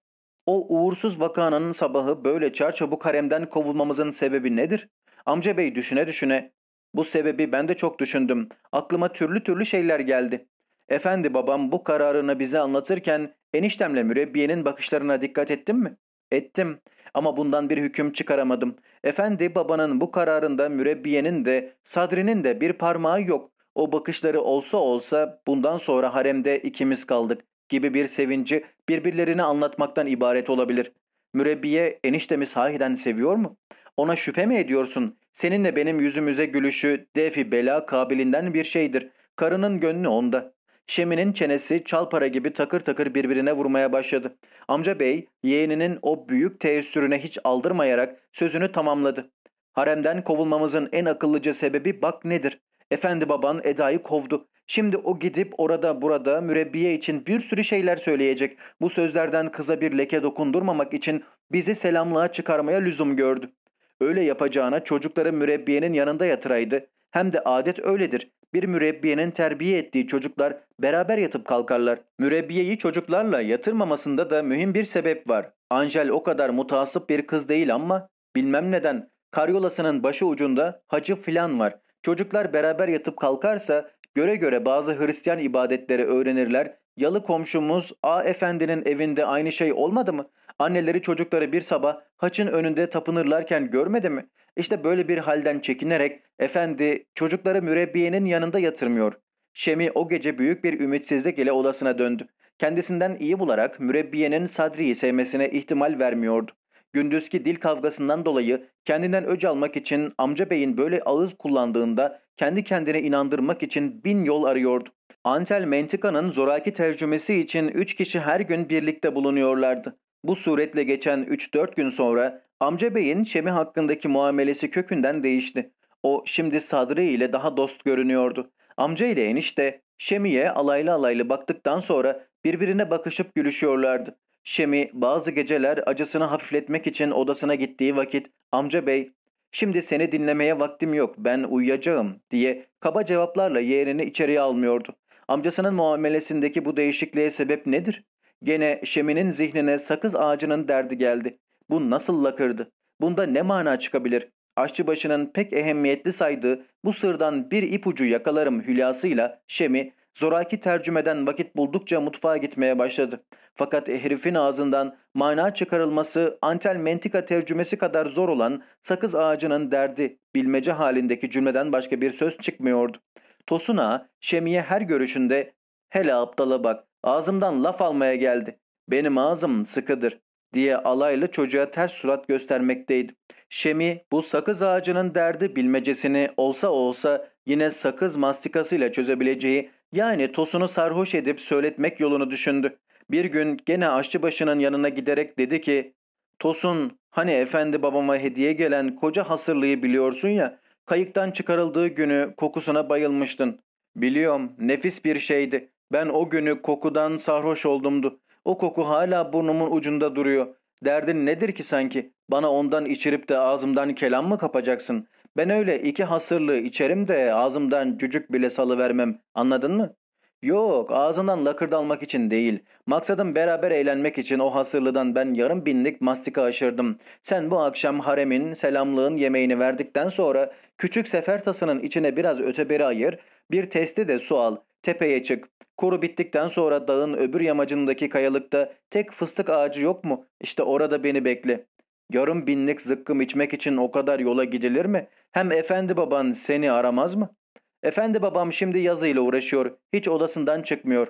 Speaker 1: o uğursuz vakanın sabahı böyle çarçabuk haremden kovulmamızın sebebi nedir? Amca bey düşüne düşüne bu sebebi ben de çok düşündüm. Aklıma türlü türlü şeyler geldi. Efendi babam bu kararını bize anlatırken eniştemle mürebbiyenin bakışlarına dikkat ettim mi? Ettim ama bundan bir hüküm çıkaramadım. Efendi babanın bu kararında mürebbiyenin de Sadri'nin de bir parmağı yok. O bakışları olsa olsa bundan sonra haremde ikimiz kaldık gibi bir sevinci birbirlerini anlatmaktan ibaret olabilir. Mürebbiye eniştemi sahiden seviyor mu? Ona şüphe mi ediyorsun? Seninle benim yüzümüze gülüşü defi bela kabilinden bir şeydir. Karının gönlü onda. Şemi'nin çenesi çalpara gibi takır takır birbirine vurmaya başladı. Amca bey yeğeninin o büyük teessürüne hiç aldırmayarak sözünü tamamladı. Haremden kovulmamızın en akıllıca sebebi bak nedir?
Speaker 3: Efendi baban Eda'yı kovdu. Şimdi o gidip orada burada mürebbiye için bir sürü şeyler söyleyecek. Bu sözlerden kıza bir leke dokundurmamak için bizi selamlığa çıkarmaya lüzum gördü. Öyle yapacağına çocukları mürebbiyenin yanında yatıraydı. Hem de adet öyledir. Bir mürebbiyenin terbiye ettiği çocuklar beraber yatıp kalkarlar. Mürebbiyeyi çocuklarla yatırmamasında da mühim bir sebep var. Angel o kadar mutasip bir kız değil ama bilmem neden karyolasının başı ucunda hacı filan var. Çocuklar beraber yatıp kalkarsa göre göre bazı Hristiyan ibadetleri öğrenirler. Yalı komşumuz A Efendi'nin evinde aynı şey olmadı mı? Anneleri çocukları bir sabah haçın önünde tapınırlarken görmedi mi? İşte böyle bir halden çekinerek efendi çocukları mürebbiyenin yanında yatırmıyor. Şemi o gece büyük bir ümitsizlik ile odasına döndü. Kendisinden iyi bularak mürebbiyenin Sadri'yi sevmesine ihtimal vermiyordu. Gündüzki dil kavgasından dolayı kendinden öc almak için amca beyin böyle ağız kullandığında kendi kendine inandırmak için bin yol arıyordu. Antel Mentika'nın zoraki tercümesi için üç kişi her gün birlikte bulunuyorlardı. Bu suretle geçen 3-4 gün sonra amca beyin Şemi hakkındaki muamelesi kökünden değişti. O şimdi Sadri ile daha dost görünüyordu. Amca ile enişte Şemi'ye alaylı alaylı baktıktan sonra birbirine bakışıp gülüşüyorlardı. Şemi bazı geceler acısını hafifletmek için odasına gittiği vakit amca bey şimdi seni dinlemeye vaktim yok ben uyuyacağım diye kaba cevaplarla yeğenini içeriye almıyordu. Amcasının muamelesindeki bu değişikliğe sebep nedir? Gene Şemi'nin zihnine sakız ağacının derdi geldi. Bu nasıl lakırdı? Bunda ne mana çıkabilir? Aşçıbaşının pek ehemmiyetli saydığı bu sırdan bir ipucu yakalarım hülyasıyla Şemi zoraki tercümeden vakit buldukça mutfağa gitmeye başladı. Fakat herifin ağzından mana çıkarılması antel mentika tercümesi kadar zor olan sakız ağacının derdi bilmece halindeki cümleden başka bir söz çıkmıyordu. Tosuna Şemi'ye her görüşünde hele aptala bak ağzımdan laf almaya geldi. Benim ağzım sıkıdır diye alaylı çocuğa ters surat göstermekteydi. Şemi bu sakız ağacının derdi bilmecesini olsa olsa yine sakız mastikasıyla çözebileceği yani tosunu sarhoş edip söyletmek yolunu düşündü. Bir gün gene aşçıbaşının yanına giderek dedi ki Tosun hani efendi babama hediye gelen koca hasırlıyı biliyorsun ya kayıktan çıkarıldığı günü kokusuna bayılmıştın. Biliyorum nefis bir şeydi. Ben o günü kokudan sarhoş oldumdu. O koku hala burnumun ucunda duruyor. Derdin nedir ki sanki? Bana ondan içirip de ağzımdan kelam mı kapacaksın? Ben öyle iki hasırlı içerim de ağzımdan cücük bile salıvermem. Anladın mı? Yok ağzından lakırdalmak için değil. Maksadım beraber eğlenmek için o hasırlıdan ben yarım binlik mastika aşırdım. Sen bu akşam haremin, selamlığın yemeğini verdikten sonra küçük sefer tasının içine biraz öteberi ayır, bir testi de su al, tepeye çık. Kuru bittikten sonra dağın öbür yamacındaki kayalıkta tek fıstık ağacı yok mu? İşte orada beni bekle. Yarım binlik zıkkım içmek için o kadar yola gidilir mi? Hem efendi baban seni aramaz mı? Efendi babam şimdi yazıyla uğraşıyor. Hiç odasından çıkmıyor.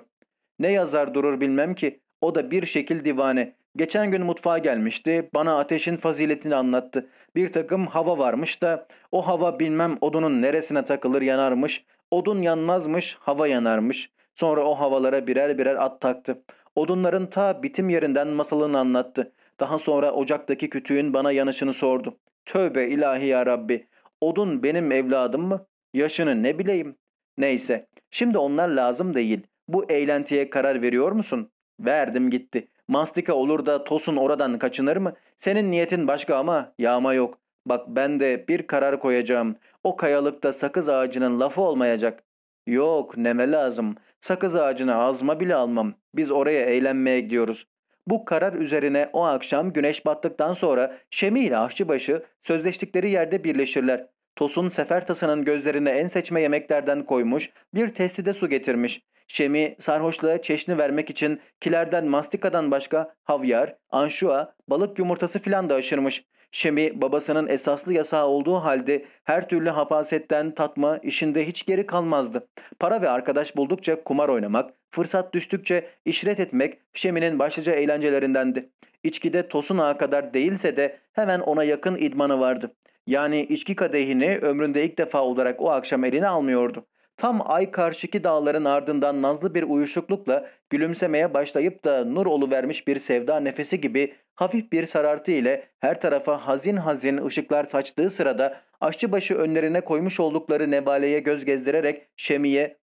Speaker 3: Ne yazar durur bilmem ki. O da bir şekil divane. Geçen gün mutfağa gelmişti. Bana ateşin faziletini anlattı. Bir takım hava varmış da o hava bilmem odunun neresine takılır yanarmış. Odun yanmazmış, hava yanarmış. Sonra o havalara birer birer at taktı. Odunların ta bitim yerinden masalını anlattı. Daha sonra ocaktaki kütüğün bana yanışını sordu. Tövbe ilahi ya Rabbi. Odun benim evladım mı? Yaşını ne bileyim. Neyse. Şimdi onlar lazım değil. Bu eğlentiye karar veriyor musun? Verdim gitti. Mastika olur da Tosun oradan kaçınır mı? Senin niyetin başka ama yağma yok. Bak ben de bir karar koyacağım. O kayalıkta sakız ağacının lafı olmayacak. Yok neme lazım. Sakız ağacına azma bile almam. Biz oraya eğlenmeye gidiyoruz. Bu karar üzerine o akşam güneş battıktan sonra Şemi ile Aşçıbaşı sözleştikleri yerde birleşirler. Tosun Sefertas'ının gözlerine en seçme yemeklerden koymuş, bir testide su getirmiş. Şemi sarhoşluğa çeşni vermek için kilerden mastikadan başka havyar, anşua, balık yumurtası filan da aşırmış. Şemi babasının esaslı yasağı olduğu halde her türlü hapasetten tatma işinde hiç geri kalmazdı. Para ve arkadaş buldukça kumar oynamak, fırsat düştükçe işret etmek Şemi'nin başlıca eğlencelerindendi. İçkide Tosun Ağa kadar değilse de hemen ona yakın idmanı vardı. Yani içki kadehini ömründe ilk defa olarak o akşam eline almıyordu. Tam ay karşıki dağların ardından nazlı bir uyuşuklukla gülümsemeye başlayıp da nur vermiş bir sevda nefesi gibi hafif bir sarartı ile her tarafa hazin hazin ışıklar saçtığı sırada aşçıbaşı önlerine koymuş oldukları nebaleye göz gezdirerek Şemi'ye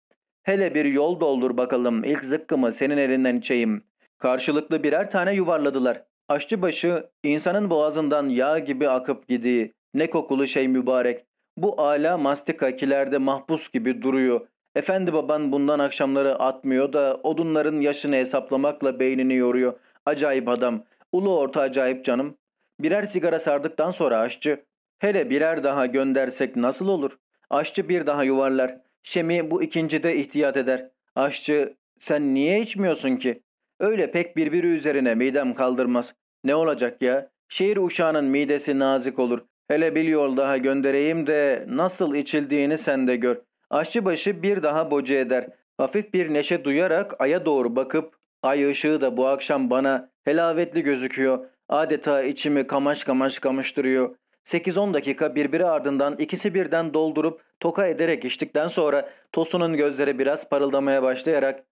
Speaker 3: ''Hele bir yol doldur bakalım ilk zıkkımı senin elinden içeyim.'' Karşılıklı birer tane yuvarladılar. Aşçıbaşı insanın boğazından yağ gibi akıp gidiği ne kokulu şey mübarek. Bu ala mastika kilerde mahpus gibi duruyor. Efendi baban bundan akşamları atmıyor da odunların yaşını hesaplamakla beynini yoruyor. Acayip adam. Ulu orta acayip canım. Birer sigara sardıktan sonra aşçı. Hele birer daha göndersek nasıl olur? Aşçı bir daha yuvarlar. Şemi bu ikincide ihtiyat eder. Aşçı sen niye içmiyorsun ki? Öyle pek birbiri üzerine midem kaldırmaz. Ne olacak ya? Şehir uşağının midesi nazik olur. Hele bir yol daha göndereyim de nasıl içildiğini sen de gör. Aşçıbaşı bir daha boca eder. Hafif bir neşe duyarak aya doğru bakıp ay ışığı da bu akşam bana helavetli gözüküyor. Adeta içimi kamaş kamaş kamıştırıyor. 8-10 dakika birbiri ardından ikisi birden doldurup toka ederek içtikten sonra Tosun'un gözleri biraz parıldamaya başlayarak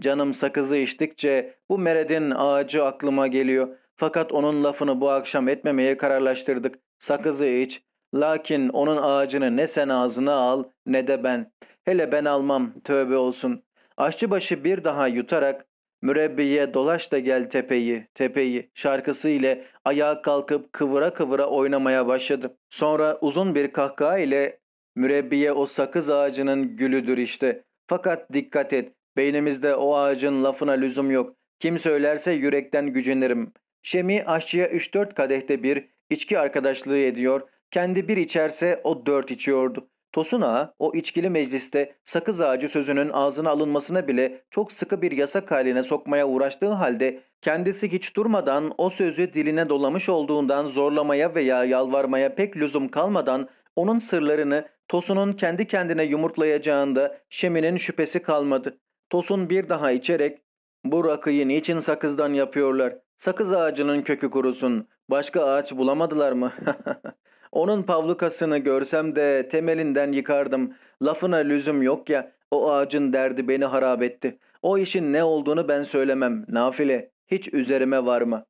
Speaker 3: ''Canım sakızı içtikçe bu meredin ağacı aklıma geliyor. Fakat onun lafını bu akşam etmemeye kararlaştırdık. Sakızı iç. Lakin onun ağacını ne sen ağzına al ne de ben. Hele ben almam tövbe olsun. Aşçıbaşı bir daha yutarak mürebbiye dolaş da gel tepeyi tepeyi şarkısı ile ayağa kalkıp kıvıra kıvıra oynamaya başladı. Sonra uzun bir kahkaha ile mürebbiye o sakız ağacının gülüdür işte. Fakat dikkat et beynimizde o ağacın lafına lüzum yok. Kim söylerse yürekten gücenirim. Şemi aşçıya 3-4 kadehte bir içki arkadaşlığı ediyor. Kendi bir içerse o dört içiyordu. Tosun Ağa o içkili mecliste sakız ağacı sözünün ağzına alınmasına bile çok sıkı bir yasak haline sokmaya uğraştığı halde kendisi hiç durmadan o sözü diline dolamış olduğundan zorlamaya veya yalvarmaya pek lüzum kalmadan onun sırlarını Tosun'un kendi kendine yumurtlayacağında Şemi'nin şüphesi kalmadı. Tosun bir daha içerek bu rakıyı niçin sakızdan yapıyorlar? Sakız ağacının kökü kurusun. Başka ağaç bulamadılar mı? Onun pavlukasını görsem de temelinden yıkardım. Lafına lüzum yok ya. O ağacın derdi beni harap etti. O işin ne olduğunu ben söylemem. Nafile. Hiç üzerime varma.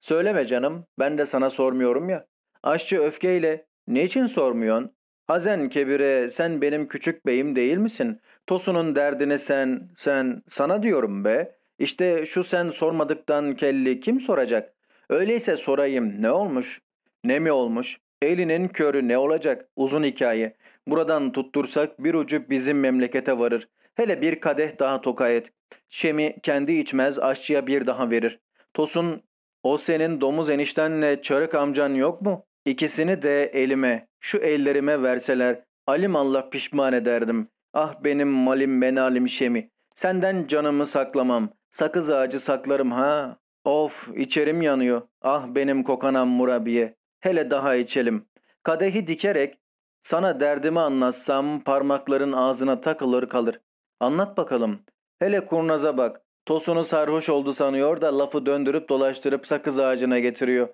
Speaker 3: Söyleme canım. Ben de sana sormuyorum ya. Aşçı öfkeyle. Niçin sormuyorsun? Hazen Kebire sen benim küçük beyim değil misin? Tosun'un derdini sen, sen, sana diyorum be. İşte şu sen sormadıktan kelli kim soracak? Öyleyse sorayım ne olmuş? Ne mi olmuş? Elinin körü ne olacak? Uzun hikaye. Buradan tuttursak bir ucu bizim memlekete varır. Hele bir kadeh daha toka et. Şemi kendi içmez aşçıya bir daha verir. Tosun o senin domuz eniştenle çarık amcan yok mu? İkisini de elime, şu ellerime verseler alim Allah pişman ederdim. Ah benim malim benalim şemi. Senden canımı saklamam. Sakız ağacı saklarım ha. Of içerim yanıyor. Ah benim kokanam murabiye. Hele daha içelim. Kadehi dikerek sana derdimi anlatsam parmakların ağzına takılır kalır. Anlat bakalım. Hele kurnaza bak. Tosunu sarhoş oldu sanıyor da lafı döndürüp dolaştırıp sakız ağacına getiriyor.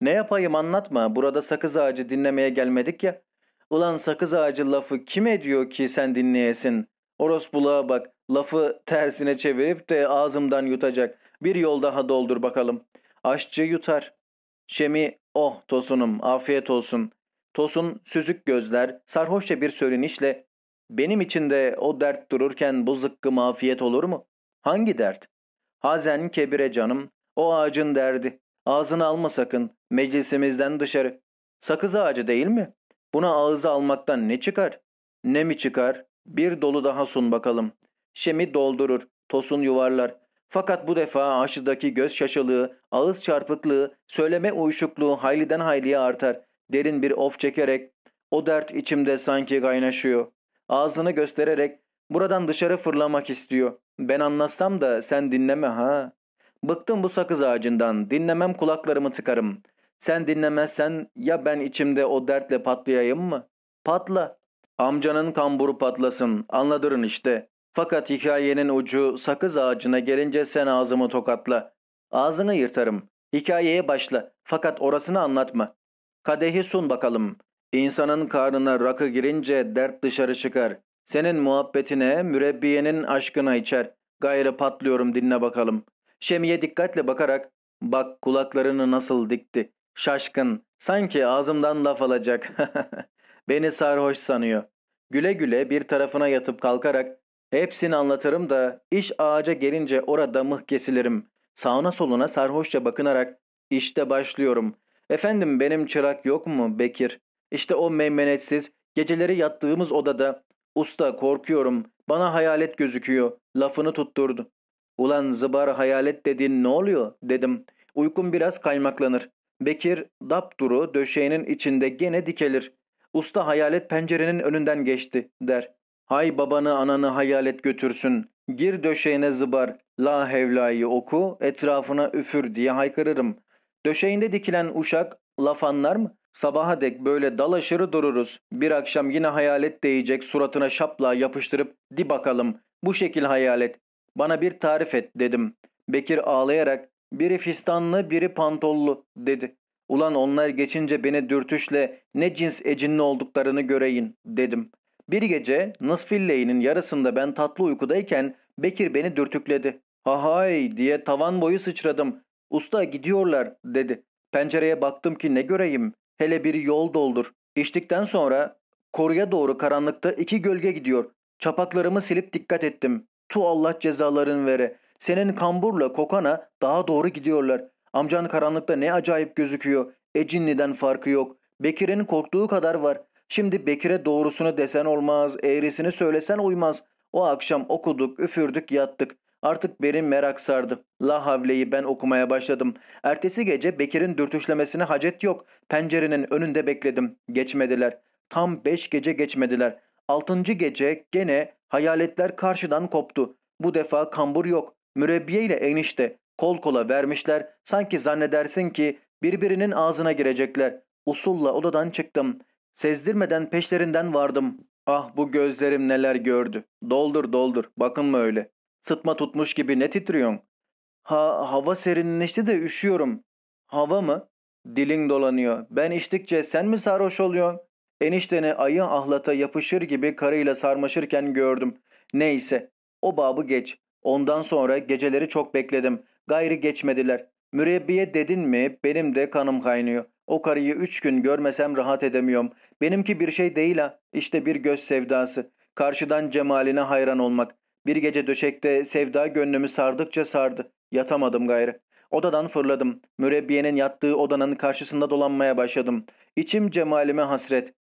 Speaker 3: Ne yapayım anlatma. Burada sakız ağacı dinlemeye gelmedik ya. Ulan sakız ağacı lafı kim ediyor ki sen dinleyesin? Orospuluğa bak. Lafı tersine çevirip de ağzımdan yutacak. Bir yol daha doldur bakalım. Aşçı yutar. Şemi, oh tosunum, afiyet olsun. Tosun, süzük gözler, sarhoşça bir söylenişle, benim içinde o dert dururken bu zıkkı mafiyet olur mu? Hangi dert? Hazen kebire canım, o ağacın derdi. Ağzını alma sakın, meclisimizden dışarı. Sakız ağacı değil mi? Buna ağızı almaktan ne çıkar? Ne mi çıkar? Bir dolu daha sun bakalım. Şemi doldurur, tosun yuvarlar. Fakat bu defa aşıdaki göz şaşılığı, ağız çarpıklığı, söyleme uyuşukluğu hayliden hayliye artar. Derin bir of çekerek, o dert içimde sanki kaynaşıyor. Ağzını göstererek, buradan dışarı fırlamak istiyor. Ben anlatsam da sen dinleme ha. Bıktım bu sakız ağacından, dinlemem kulaklarımı tıkarım. Sen dinlemezsen ya ben içimde o dertle patlayayım mı? Patla. Amcanın kamburu patlasın, anladırın işte. Fakat hikayenin ucu sakız ağacına gelince sen ağzımı tokatla. Ağzını yırtarım. Hikayeye başla. Fakat orasını anlatma. Kadehi sun bakalım. İnsanın karnına rakı girince dert dışarı çıkar. Senin muhabbetine, mürebbiyenin aşkına içer. Gayrı patlıyorum dinle bakalım. Şemiye dikkatle bakarak bak kulaklarını nasıl dikti. Şaşkın. Sanki ağzımdan laf alacak. Beni sarhoş sanıyor. Güle güle bir tarafına yatıp kalkarak hepsini anlatırım da iş ağaca gelince orada mıh kesilirim. Sağına soluna sarhoşça bakınarak işte başlıyorum. Efendim benim çırak yok mu Bekir? İşte o meymenetsiz geceleri yattığımız odada usta korkuyorum bana hayalet gözüküyor lafını tutturdu. Ulan zıbar hayalet dediğin ne oluyor dedim. Uykum biraz kaymaklanır. Bekir dapduru döşeğinin içinde gene dikelir. Usta hayalet pencerenin önünden geçti der. Hay babanı ananı hayalet götürsün. Gir döşeğine zıbar. La hevlayı oku etrafına üfür diye haykırırım. Döşeğinde dikilen uşak laf anlar mı? Sabaha dek böyle dalaşırı dururuz. Bir akşam yine hayalet değecek suratına şapla yapıştırıp di bakalım. Bu şekil hayalet. Bana bir tarif et dedim. Bekir ağlayarak biri fistanlı biri pantollu dedi. Ulan onlar geçince beni dürtüşle ne cins ecinli olduklarını göreyin dedim. Bir gece Nısfilley'nin yarısında ben tatlı uykudayken Bekir beni dürtükledi. Hahay diye tavan boyu sıçradım. Usta gidiyorlar dedi. Pencereye baktım ki ne göreyim. Hele bir yol doldur. İçtikten sonra koruya doğru karanlıkta iki gölge gidiyor. Çapaklarımı silip dikkat ettim. Tu Allah cezaların vere. Senin kamburla kokana daha doğru gidiyorlar. Amcan karanlıkta ne acayip gözüküyor. Ecinli'den farkı yok. Bekir'in korktuğu kadar var. Şimdi Bekir'e doğrusunu desen olmaz, eğrisini söylesen uymaz. O akşam okuduk, üfürdük, yattık. Artık benim merak sardı. La Havle'yi ben okumaya başladım. Ertesi gece Bekir'in dürtüşlemesine hacet yok. Pencerenin önünde bekledim. Geçmediler. Tam beş gece geçmediler. Altıncı gece gene hayaletler karşıdan koptu. Bu defa kambur yok. Mürebbiye ile enişte kol kola vermişler. Sanki zannedersin ki birbirinin ağzına girecekler. Usulla odadan çıktım. Sezdirmeden peşlerinden vardım. Ah bu gözlerim neler gördü. Doldur doldur. Bakın mı öyle. Sıtma tutmuş gibi ne titriyorsun? Ha hava serinleşti de üşüyorum. Hava mı? Dilin dolanıyor. Ben içtikçe sen mi sarhoş oluyorsun? Enişteni ayı ahlata yapışır gibi karıyla sarmaşırken gördüm. Neyse. O babı geç. Ondan sonra geceleri çok bekledim. Gayri geçmediler. Mürebbiye dedin mi benim de kanım kaynıyor. O karıyı üç gün görmesem rahat edemiyorum. Benimki bir şey değil ha. İşte bir göz sevdası. Karşıdan cemaline hayran olmak. Bir gece döşekte sevda gönlümü sardıkça sardı. Yatamadım gayrı. Odadan fırladım. Mürebbiyenin yattığı odanın karşısında dolanmaya başladım. İçim cemalime hasret.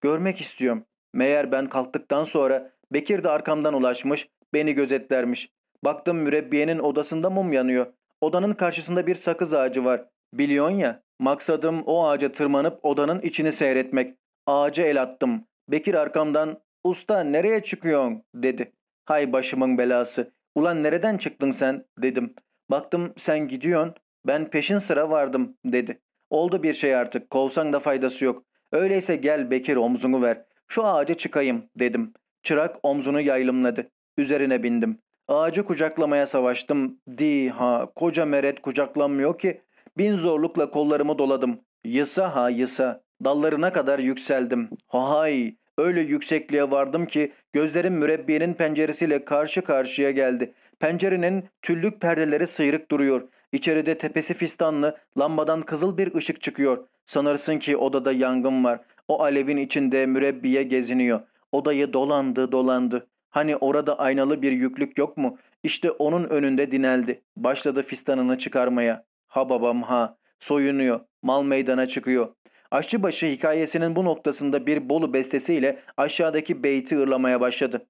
Speaker 3: Görmek istiyorum. Meğer ben kalktıktan sonra Bekir de arkamdan ulaşmış, beni gözetlermiş. Baktım mürebbiyenin odasında mum yanıyor. Odanın karşısında bir sakız ağacı var. Biliyorsun ya, maksadım o ağaca tırmanıp odanın içini seyretmek. Ağaca el attım. Bekir arkamdan, usta nereye çıkıyorsun dedi. Hay başımın belası. Ulan nereden çıktın sen dedim. Baktım sen gidiyorsun. Ben peşin sıra vardım dedi. Oldu bir şey artık kovsan da faydası yok. Öyleyse gel Bekir omzunu ver. Şu ağaca çıkayım dedim. Çırak omzunu yaylımladı. Üzerine bindim. Ağacı kucaklamaya savaştım. Di ha koca meret kucaklanmıyor ki. Bin zorlukla kollarımı doladım. Yısa ha yısa. Dallarına kadar yükseldim. Hay öyle yüksekliğe vardım ki gözlerim mürebbiyenin penceresiyle karşı karşıya geldi. Pencerenin tüllük perdeleri sıyrık duruyor. İçeride tepesi fistanlı, lambadan kızıl bir ışık çıkıyor. Sanırsın ki odada yangın var. O alevin içinde mürebbiye geziniyor. Odayı dolandı dolandı. Hani orada aynalı bir yüklük yok mu? İşte onun önünde dineldi. Başladı fistanını çıkarmaya. Ha babam ha. Soyunuyor. Mal meydana çıkıyor. Aşçıbaşı hikayesinin bu noktasında bir Bolu bestesiyle aşağıdaki beyti ırlamaya başladı.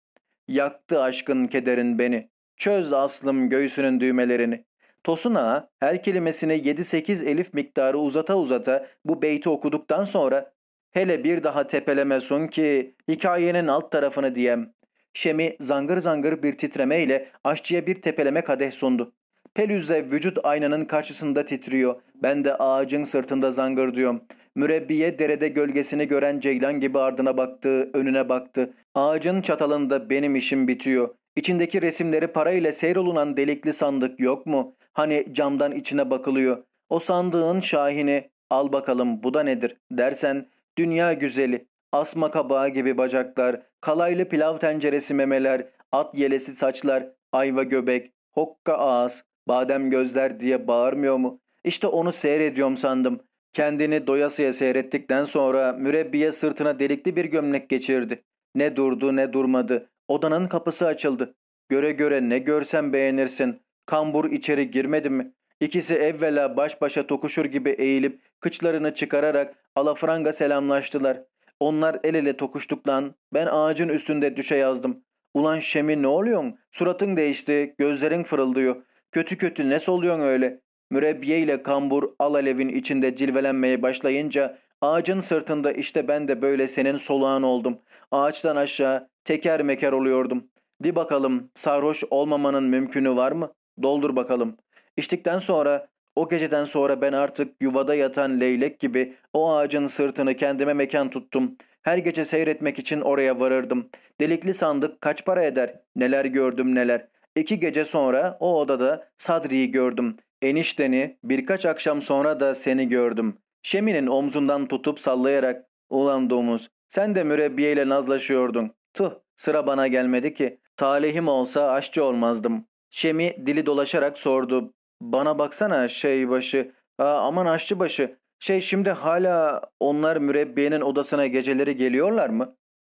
Speaker 3: Yaktı aşkın kederin beni. Çöz aslım göğsünün düğmelerini. Tosun Ağa her kelimesine 7-8 elif miktarı uzata uzata bu beyti okuduktan sonra hele bir daha tepelemesun ki hikayenin alt tarafını diyem. Şemi zangır zangır bir titremeyle aşçıya bir tepeleme kadeh sundu. Pelüze vücut aynanın karşısında titriyor. Ben de ağacın sırtında zangır diyorum. Mürebbiye derede gölgesini gören ceylan gibi ardına baktı, önüne baktı. Ağacın çatalında benim işim bitiyor. İçindeki resimleri parayla seyrolunan delikli sandık yok mu? Hani camdan içine bakılıyor. O sandığın şahini al bakalım bu da nedir dersen dünya güzeli asma kabağı gibi bacaklar, kalaylı pilav tenceresi memeler, at yelesi saçlar, ayva göbek, hokka ağız, badem gözler diye bağırmıyor mu? İşte onu seyrediyorum sandım. Kendini doyasıya seyrettikten sonra mürebbiye sırtına delikli bir gömlek geçirdi. Ne durdu ne durmadı. Odanın kapısı açıldı. Göre göre ne görsen beğenirsin. Kambur içeri girmedi mi? İkisi evvela baş başa tokuşur gibi eğilip kıçlarını çıkararak alafranga selamlaştılar. Onlar el ele tokuştuktan ben ağacın üstünde düşe yazdım. Ulan Şemi ne oluyorsun? Suratın değişti, gözlerin fırıldıyor. Kötü kötü ne soluyorsun öyle? Mürebbiye ile kambur al alevin içinde cilvelenmeye başlayınca ağacın sırtında işte ben de böyle senin solağın oldum. Ağaçtan aşağı teker meker oluyordum. Di bakalım sarhoş olmamanın mümkünü var mı? Doldur bakalım. İçtikten sonra o geceden sonra ben artık yuvada yatan leylek gibi o ağacın sırtını kendime mekan tuttum. Her gece seyretmek için oraya varırdım. Delikli sandık kaç para eder? Neler gördüm neler. İki gece sonra o odada Sadri'yi gördüm. Enişteni birkaç akşam sonra da seni gördüm. Şemi'nin omzundan tutup sallayarak ''Ulan domuz sen de mürebbiyeyle nazlaşıyordun. Tuh sıra bana gelmedi ki. Talihim olsa aşçı olmazdım.'' Şemi dili dolaşarak sordu. ''Bana baksana şey başı. Aa, aman aşçı başı. Şey şimdi hala onlar mürebbiyenin odasına geceleri geliyorlar mı?''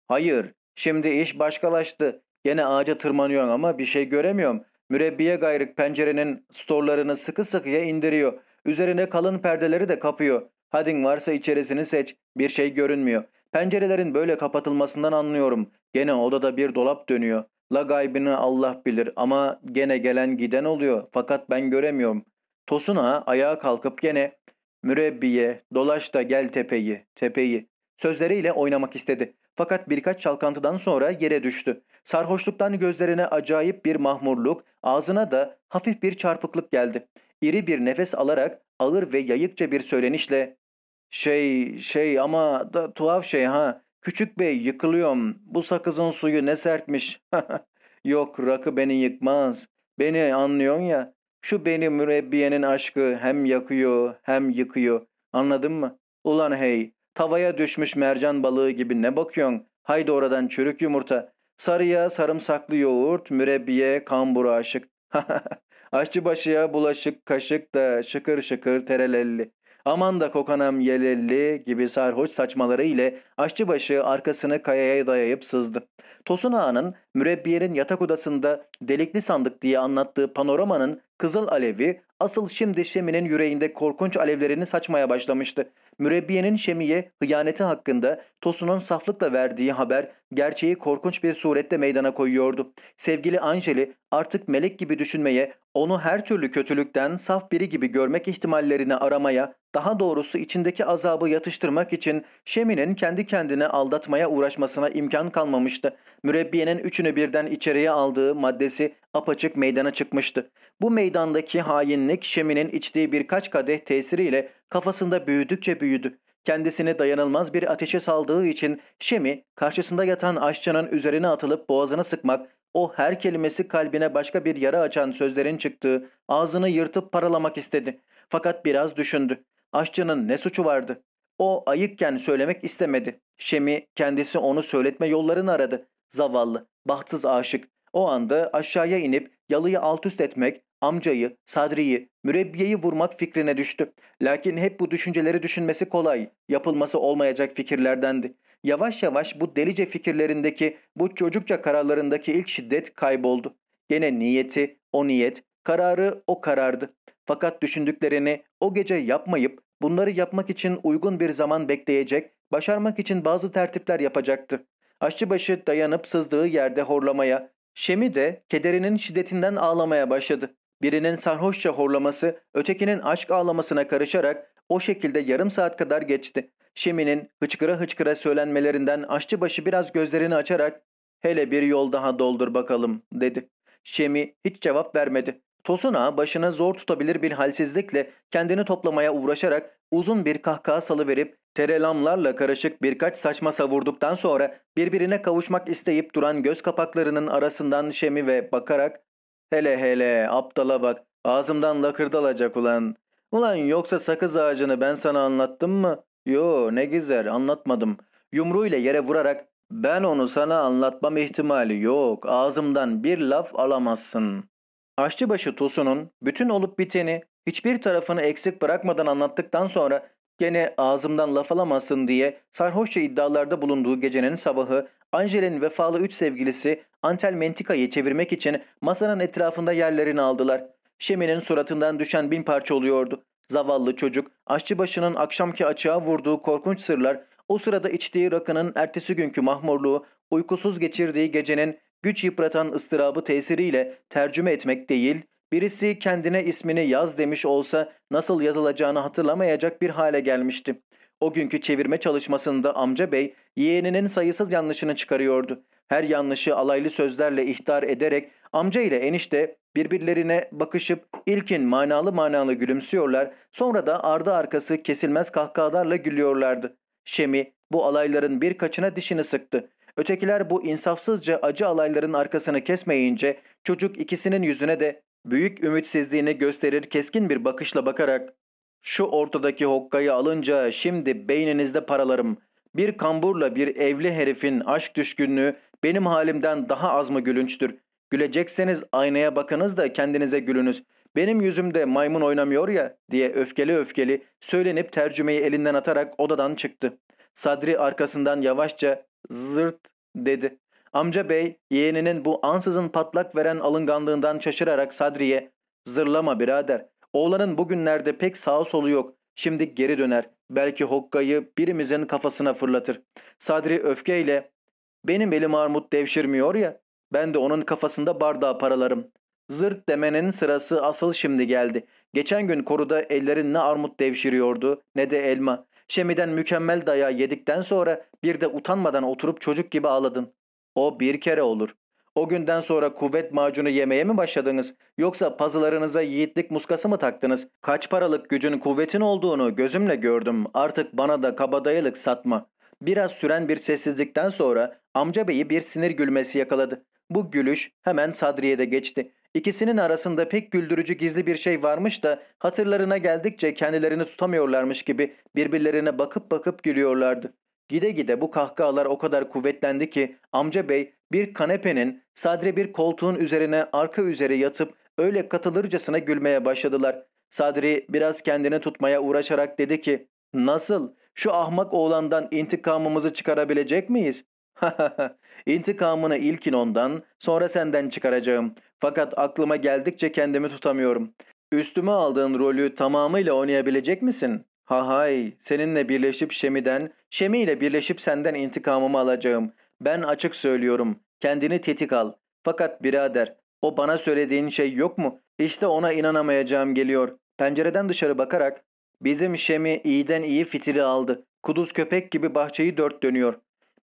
Speaker 3: ''Hayır. Şimdi iş başkalaştı. Yine ağaca tırmanıyorum ama bir şey göremiyorum. Mürebbiye gayrık pencerenin storlarını sıkı sıkıya indiriyor. Üzerine kalın perdeleri de kapıyor. Hadin varsa içerisini seç. Bir şey görünmüyor. Pencerelerin böyle kapatılmasından anlıyorum. Gene odada bir dolap dönüyor. La gaybını Allah bilir ama gene gelen giden oluyor. Fakat ben göremiyorum. Tosuna ayağa kalkıp gene mürebbiye dolaş da gel tepeyi, tepeyi sözleriyle oynamak istedi. Fakat birkaç çalkantıdan sonra yere düştü. Sarhoşluktan gözlerine acayip bir mahmurluk, ağzına da hafif bir çarpıklık geldi. İri bir nefes alarak ağır ve yayıkça bir söylenişle ''Şey, şey ama da tuhaf şey ha. Küçük bey yıkılıyorum. Bu sakızın suyu ne sertmiş. Yok rakı beni yıkmaz. Beni anlıyorsun ya. Şu beni mürebbiyenin aşkı hem yakıyor hem yıkıyor. Anladın mı? Ulan hey Tavaya düşmüş mercan balığı gibi ne bakıyorsun? Haydi oradan çürük yumurta. Sarıya sarımsaklı yoğurt, mürebbiye, kambura aşık. Aşçı başıya bulaşık, kaşık da şıkır şıkır terelelli. Aman da kokanam yelelli gibi sarhoş saçmaları ile aşçıbaşı arkasını kayaya dayayıp sızdı. Tosun Ağa'nın mürebbiyenin yatak odasında delikli sandık diye anlattığı panoramanın kızıl alevi asıl şimdi Şemi'nin yüreğinde korkunç alevlerini saçmaya başlamıştı. Mürebbiyenin Şemi'ye hıyaneti hakkında Tosun'un saflıkla verdiği haber gerçeği korkunç bir surette meydana koyuyordu. Sevgili Anjeli artık melek gibi düşünmeye, onu her türlü kötülükten saf biri gibi görmek ihtimallerini aramaya, daha doğrusu içindeki azabı yatıştırmak için Şemi'nin kendi kendine aldatmaya uğraşmasına imkan kalmamıştı. Mürebbiyenin üçünü birden içeriye aldığı maddesi apaçık meydana çıkmıştı. Bu meydandaki hainlik Şemi'nin içtiği birkaç kadeh tesiriyle kafasında büyüdükçe büyüdü. Kendisini dayanılmaz bir ateşe saldığı için Şemi karşısında yatan aşçının üzerine atılıp boğazını sıkmak, o her kelimesi kalbine başka bir yara açan sözlerin çıktığı, ağzını yırtıp paralamak istedi. Fakat biraz düşündü. Aşçının ne suçu vardı? O ayıkken söylemek istemedi. Şemi kendisi onu söyletme yollarını aradı. Zavallı, bahtsız aşık. O anda aşağıya inip yalıyı alt üst etmek, amcayı, Sadri'yi, mürebbiyeyi vurmak fikrine düştü. Lakin hep bu düşünceleri düşünmesi kolay, yapılması olmayacak fikirlerdendi. Yavaş yavaş bu delice fikirlerindeki, bu çocukça kararlarındaki ilk şiddet kayboldu. Gene niyeti, o niyet, kararı o karardı. Fakat düşündüklerini o gece yapmayıp bunları yapmak için uygun bir zaman bekleyecek, başarmak için bazı tertipler yapacaktı. Aşçıbaşı dayanıp sızdığı yerde horlamaya, Şemi de kederinin şiddetinden ağlamaya başladı. Birinin sarhoşça horlaması, ötekinin aşk ağlamasına karışarak o şekilde yarım saat kadar geçti. Şemi'nin hıçkıra hıçkıra söylenmelerinden aşçıbaşı biraz gözlerini açarak ''Hele bir yol daha doldur bakalım'' dedi. Şemi hiç cevap vermedi. Tosuna başına zor tutabilir bir halsizlikle kendini toplamaya uğraşarak uzun bir kahkaha salıverip terelamlarla karışık birkaç saçma savurduktan sonra birbirine kavuşmak isteyip duran göz kapaklarının arasından Şemi ve bakarak ''Hele hele aptala bak ağzımdan lakırdalacak ulan. Ulan yoksa sakız ağacını ben sana anlattım mı? Yo ne güzel anlatmadım. yumruğuyla yere vurarak ben onu sana anlatmam ihtimali yok. Ağzımdan bir laf alamazsın. Aşçıbaşı Tosun'un bütün olup biteni hiçbir tarafını eksik bırakmadan anlattıktan sonra gene ağzımdan laf alamazsın diye sarhoşça iddialarda bulunduğu gecenin sabahı Angel'in vefalı üç sevgilisi Antel Mentika'yı çevirmek için masanın etrafında yerlerini aldılar. Şemi'nin suratından düşen bin parça oluyordu. Zavallı çocuk aşçıbaşının akşamki açığa vurduğu korkunç sırlar o sırada içtiği rakının ertesi günkü mahmurluğu, uykusuz geçirdiği gecenin güç yıpratan ıstırabı tesiriyle tercüme etmek değil, birisi kendine ismini yaz demiş olsa nasıl yazılacağını hatırlamayacak bir hale gelmişti. O günkü çevirme çalışmasında amca bey yeğeninin sayısız yanlışını çıkarıyordu. Her yanlışı alaylı sözlerle ihtar ederek amca ile enişte birbirlerine bakışıp ilkin manalı manalı gülümsüyorlar sonra da ardı arkası kesilmez kahkahalarla gülüyorlardı. Şemi bu alayların birkaçına dişini sıktı. Ötekiler bu insafsızca acı alayların arkasını kesmeyince çocuk ikisinin yüzüne de büyük ümitsizliğini gösterir keskin bir bakışla bakarak ''Şu ortadaki hokkayı alınca şimdi beyninizde paralarım. Bir kamburla bir evli herifin aşk düşkünlüğü benim halimden daha az mı gülünçtür? Gülecekseniz aynaya bakınız da kendinize gülünüz. Benim yüzümde maymun oynamıyor ya diye öfkeli öfkeli söylenip tercümeyi elinden atarak odadan çıktı. Sadri arkasından yavaşça zırt dedi. Amca bey yeğeninin bu ansızın patlak veren alınganlığından şaşırarak Sadri'ye zırlama birader. Oğlanın bugünlerde pek sağ solu yok. Şimdi geri döner. Belki hokkayı birimizin kafasına fırlatır. Sadri öfkeyle benim elim armut devşirmiyor ya ben de onun kafasında bardağı paralarım. Zırt demenin sırası asıl şimdi geldi. Geçen gün koruda ellerin ne armut devşiriyordu ne de elma. Şemi'den mükemmel dayağı yedikten sonra bir de utanmadan oturup çocuk gibi ağladın. O bir kere olur. O günden sonra kuvvet macunu yemeye mi başladınız? Yoksa pazılarınıza yiğitlik muskası mı taktınız? Kaç paralık gücün kuvvetin olduğunu gözümle gördüm. Artık bana da kabadayılık satma. Biraz süren bir sessizlikten sonra amca beyi bir sinir gülmesi yakaladı. Bu gülüş hemen Sadri'ye de geçti. İkisinin arasında pek güldürücü gizli bir şey varmış da hatırlarına geldikçe kendilerini tutamıyorlarmış gibi birbirlerine bakıp bakıp gülüyorlardı. Gide gide bu kahkahalar o kadar kuvvetlendi ki amca bey bir kanepenin Sadri bir koltuğun üzerine arka üzere yatıp öyle katılırcasına gülmeye başladılar. Sadri biraz kendini tutmaya uğraşarak dedi ki ''Nasıl? Şu ahmak oğlandan intikamımızı çıkarabilecek miyiz? İntikamını ilkin ondan, sonra senden çıkaracağım. Fakat aklıma geldikçe kendimi tutamıyorum. Üstüme aldığın rolü tamamıyla oynayabilecek misin? Ha hay, seninle birleşip Şemi'den, Şemi ile birleşip senden intikamımı alacağım. Ben açık söylüyorum. Kendini tetik al. Fakat birader, o bana söylediğin şey yok mu? İşte ona inanamayacağım geliyor. Pencereden dışarı bakarak, bizim Şemi iyiden iyi fitili aldı. Kuduz köpek gibi bahçeyi dört dönüyor.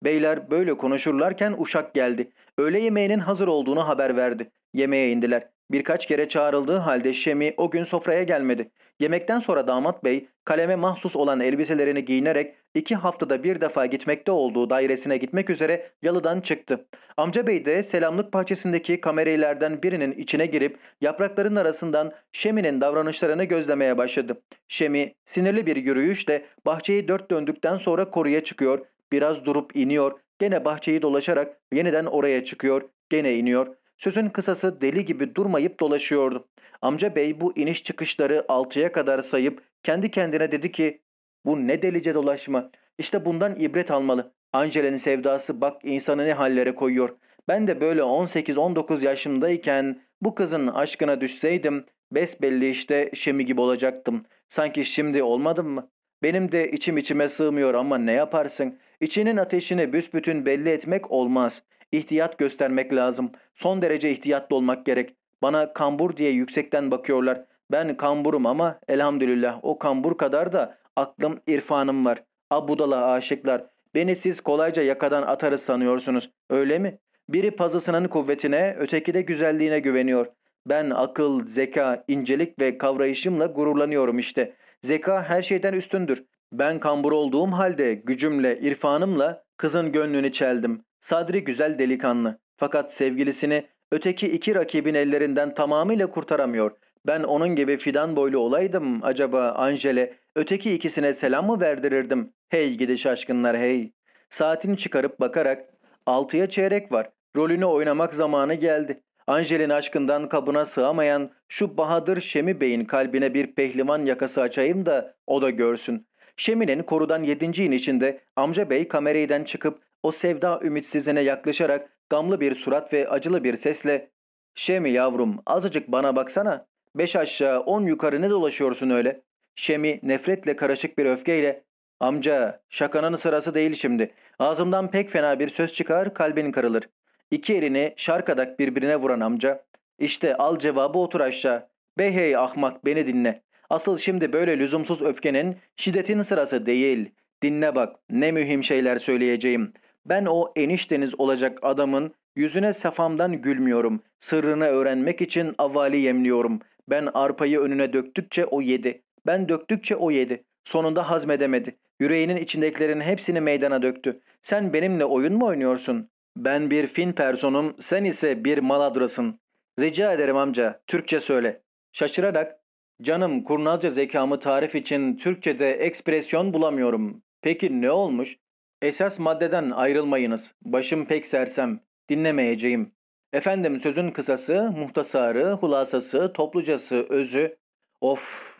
Speaker 3: Beyler böyle konuşurlarken uşak geldi. Öğle yemeğinin hazır olduğunu haber verdi. Yemeğe indiler. Birkaç kere çağrıldığı halde Şemi o gün sofraya gelmedi. Yemekten sonra damat bey kaleme mahsus olan elbiselerini giyinerek iki haftada bir defa gitmekte olduğu dairesine gitmek üzere yalıdan çıktı. Amca bey de selamlık bahçesindeki kameraylardan birinin içine girip yaprakların arasından Şemi'nin davranışlarını gözlemeye başladı. Şemi sinirli bir yürüyüşle bahçeyi dört döndükten sonra koruya çıkıyor Biraz durup iniyor, gene bahçeyi dolaşarak yeniden oraya çıkıyor, gene iniyor. Sözün kısası deli gibi durmayıp dolaşıyordu. Amca bey bu iniş çıkışları altıya kadar sayıp kendi kendine dedi ki bu ne delice dolaşma. İşte bundan ibret almalı. Angela'nın sevdası bak insanı ne hallere koyuyor. Ben de böyle 18-19 yaşımdayken bu kızın aşkına düşseydim besbelli işte Şemi gibi olacaktım. Sanki şimdi olmadım mı? Benim de içim içime sığmıyor ama ne yaparsın? İçinin ateşini büsbütün belli etmek olmaz. İhtiyat göstermek lazım. Son derece ihtiyatlı olmak gerek. Bana kambur diye yüksekten bakıyorlar. Ben kamburum ama elhamdülillah o kambur kadar da aklım irfanım var. Abudala aşıklar. Beni siz kolayca yakadan atarız sanıyorsunuz. Öyle mi? Biri pazısının kuvvetine, öteki de güzelliğine güveniyor. Ben akıl, zeka, incelik ve kavrayışımla gururlanıyorum işte. Zeka her şeyden üstündür. Ben kambur olduğum halde gücümle, irfanımla kızın gönlünü çeldim. Sadri güzel delikanlı. Fakat sevgilisini öteki iki rakibin ellerinden tamamıyla kurtaramıyor. Ben onun gibi fidan boylu olaydım acaba Angele öteki ikisine selam mı verdirirdim? Hey gidi şaşkınlar hey. Saatini çıkarıp bakarak altıya çeyrek var. Rolünü oynamak zamanı geldi. Angel'in aşkından kabına sığamayan şu Bahadır Şemi Bey'in kalbine bir pehlivan yakası açayım da o da görsün. Şemi'nin korudan yedinci inişinde amca bey kamerayden çıkıp o sevda ümitsizine yaklaşarak gamlı bir surat ve acılı bir sesle ''Şemi yavrum azıcık bana baksana. Beş aşağı on yukarı ne dolaşıyorsun öyle?'' Şemi nefretle karışık bir öfkeyle ''Amca şakanın sırası değil şimdi. Ağzımdan pek fena bir söz çıkar kalbin kırılır. İki elini şarkadak birbirine vuran amca. İşte al cevabı otur aşağı. Bey hey ahmak beni dinle. Asıl şimdi böyle lüzumsuz öfkenin şiddetin sırası değil. Dinle bak ne mühim şeyler söyleyeceğim. Ben o enişteniz olacak adamın yüzüne sefamdan gülmüyorum. Sırrını öğrenmek için avali yemliyorum. Ben arpayı önüne döktükçe o yedi. Ben döktükçe o yedi. Sonunda hazmedemedi. Yüreğinin içindekilerin hepsini meydana döktü. Sen benimle oyun mu oynuyorsun? Ben bir fin personum, sen ise bir maladrasın. Rica ederim amca, Türkçe söyle. Şaşırarak, canım kurnazca zekamı tarif için Türkçe'de ekspresyon bulamıyorum. Peki ne olmuş? Esas maddeden ayrılmayınız. Başım pek sersem. Dinlemeyeceğim. Efendim sözün kısası, muhtasarı, hulasası, toplucası, özü. Of!